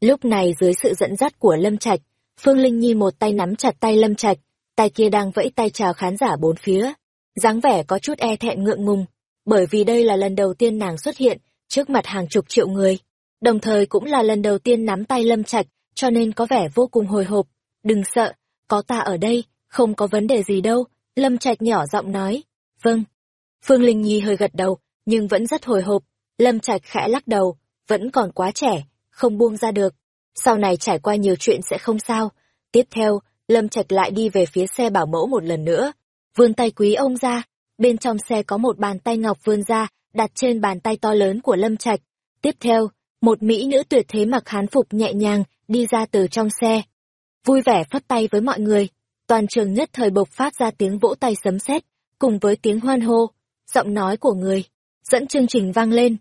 Lúc này dưới sự dẫn dắt của lâm trạch, Phương Linh Nhi một tay nắm chặt tay Lâm Trạch, tay kia đang vẫy tay chào khán giả bốn phía. dáng vẻ có chút e thẹn ngượng ngùng, bởi vì đây là lần đầu tiên nàng xuất hiện trước mặt hàng chục triệu người. Đồng thời cũng là lần đầu tiên nắm tay Lâm Trạch, cho nên có vẻ vô cùng hồi hộp. Đừng sợ, có ta ở đây, không có vấn đề gì đâu, Lâm Trạch nhỏ giọng nói. Vâng. Phương Linh Nhi hơi gật đầu, nhưng vẫn rất hồi hộp. Lâm Trạch khẽ lắc đầu, vẫn còn quá trẻ, không buông ra được sau này trải qua nhiều chuyện sẽ không sao. Tiếp theo, Lâm Trạch lại đi về phía xe bảo mẫu một lần nữa. Vươn tay quý ông ra, bên trong xe có một bàn tay ngọc vươn ra, đặt trên bàn tay to lớn của Lâm Trạch. Tiếp theo, một mỹ nữ tuyệt thế mặc hán phục nhẹ nhàng đi ra từ trong xe. Vui vẻ phất tay với mọi người, toàn trường nhất thời bộc phát ra tiếng vỗ tay sấm sét, cùng với tiếng hoan hô, giọng nói của người, dẫn chương trình vang lên.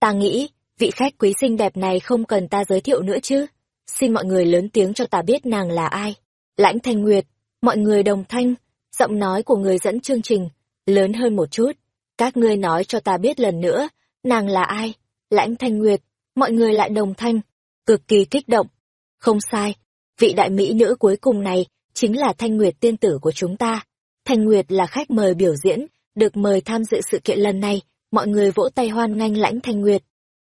Ta nghĩ, vị khách quý xinh đẹp này không cần ta giới thiệu nữa chứ xin mọi người lớn tiếng cho ta biết nàng là ai. Lãnh Thanh Nguyệt, mọi người đồng thanh, giọng nói của người dẫn chương trình, lớn hơn một chút. Các ngươi nói cho ta biết lần nữa, nàng là ai? Lãnh Thanh Nguyệt, mọi người lại đồng thanh, cực kỳ kích động. Không sai, vị đại mỹ nữ cuối cùng này chính là Thanh Nguyệt tiên tử của chúng ta. Thanh Nguyệt là khách mời biểu diễn, được mời tham dự sự kiện lần này, mọi người vỗ tay hoan nghênh lãnh Thanh Nguyệt.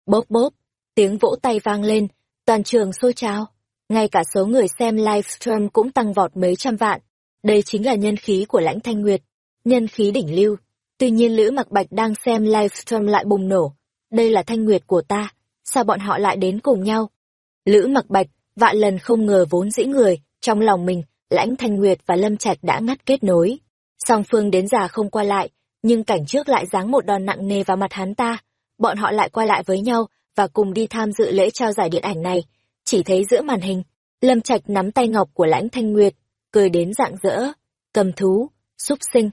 Bốp bốp, tiếng vỗ tay vang lên, toàn trường sôi trào. Ngay cả số người xem livestream cũng tăng vọt mấy trăm vạn. Đây chính là nhân khí của lãnh Thanh Nguyệt, nhân khí đỉnh lưu. Tuy nhiên Lữ Mặc Bạch đang xem livestream lại bùng nổ. Đây là Thanh Nguyệt của ta, sao bọn họ lại đến cùng nhau? Lữ Mặc Bạch, vạn lần không ngờ vốn dĩ người, trong lòng mình, lãnh Thanh Nguyệt và Lâm Trạch đã ngắt kết nối. Song phương đến già không qua lại, nhưng cảnh trước lại giáng một đòn nặng nề vào mặt hắn ta. Bọn họ lại quay lại với nhau và cùng đi tham dự lễ trao giải điện ảnh này. Chỉ thấy giữa màn hình, Lâm Trạch nắm tay ngọc của lãnh Thanh Nguyệt, cười đến rạng rỡ, cầm thú, xúc sinh.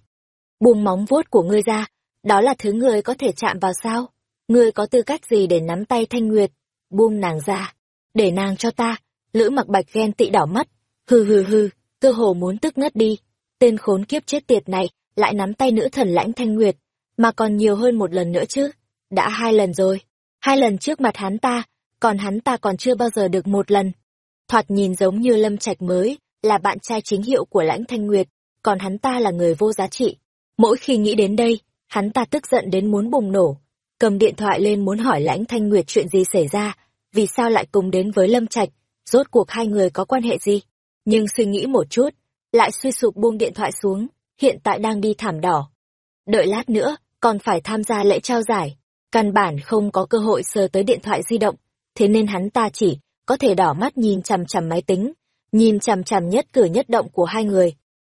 Buông móng vuốt của ngươi ra, đó là thứ ngươi có thể chạm vào sao? Ngươi có tư cách gì để nắm tay Thanh Nguyệt? Buông nàng ra, để nàng cho ta. Lữ mặc bạch ghen tị đỏ mắt, hừ hừ hừ, cơ hồ muốn tức ngất đi. Tên khốn kiếp chết tiệt này lại nắm tay nữ thần lãnh Thanh Nguyệt, mà còn nhiều hơn một lần nữa chứ. Đã hai lần rồi, hai lần trước mặt hắn ta, còn hắn ta còn chưa bao giờ được một lần. Thoạt nhìn giống như Lâm Trạch mới, là bạn trai chính hiệu của lãnh Thanh Nguyệt, còn hắn ta là người vô giá trị. Mỗi khi nghĩ đến đây, hắn ta tức giận đến muốn bùng nổ, cầm điện thoại lên muốn hỏi lãnh Thanh Nguyệt chuyện gì xảy ra, vì sao lại cùng đến với Lâm Trạch, rốt cuộc hai người có quan hệ gì. Nhưng suy nghĩ một chút, lại suy sụp buông điện thoại xuống, hiện tại đang đi thảm đỏ. Đợi lát nữa, còn phải tham gia lễ trao giải, căn bản không có cơ hội sờ tới điện thoại di động, thế nên hắn ta chỉ có thể đỏ mắt nhìn chằm chằm máy tính, nhìn chằm chằm nhất cử nhất động của hai người.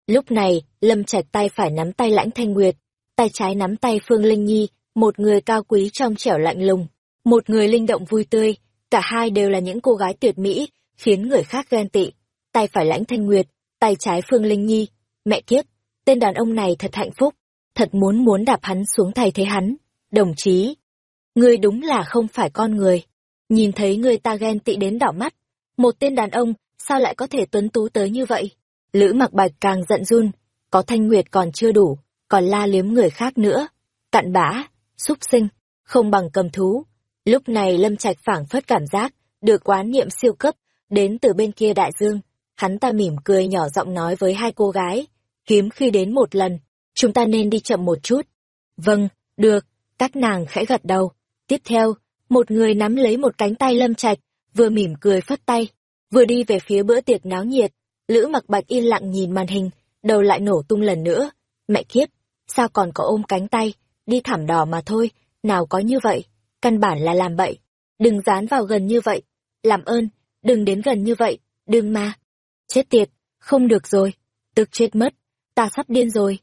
Lúc này, Lâm Trạch tay phải nắm tay Lãnh Thanh Nguyệt, tay trái nắm tay Phương Linh Nhi, một người cao quý trong trẻo lạnh lùng, một người linh động vui tươi, cả hai đều là những cô gái tuyệt mỹ, khiến người khác ghen tị. Tay phải Lãnh Thanh Nguyệt, tay trái Phương Linh Nhi, mẹ kiếp, tên đàn ông này thật hạnh phúc, thật muốn muốn đạp hắn xuống thay thế hắn. Đồng chí, ngươi đúng là không phải con người. Nhìn thấy người ta ghen tị đến đỏ mắt, một tên đàn ông sao lại có thể tuấn tú tới như vậy? Lữ mặc bạch càng giận run, có thanh nguyệt còn chưa đủ, còn la liếm người khác nữa. Cặn bã, xúc sinh, không bằng cầm thú. Lúc này Lâm Trạch phảng phất cảm giác, được quán niệm siêu cấp, đến từ bên kia đại dương. Hắn ta mỉm cười nhỏ giọng nói với hai cô gái, hiếm khi đến một lần, chúng ta nên đi chậm một chút. Vâng, được, các nàng khẽ gật đầu. Tiếp theo, một người nắm lấy một cánh tay Lâm Trạch, vừa mỉm cười phất tay, vừa đi về phía bữa tiệc náo nhiệt. Lữ mặc bạch yên lặng nhìn màn hình, đầu lại nổ tung lần nữa. Mẹ kiếp, sao còn có ôm cánh tay, đi thảm đỏ mà thôi, nào có như vậy, căn bản là làm bậy. Đừng dán vào gần như vậy, làm ơn, đừng đến gần như vậy, đừng mà. Chết tiệt, không được rồi, tức chết mất, ta sắp điên rồi.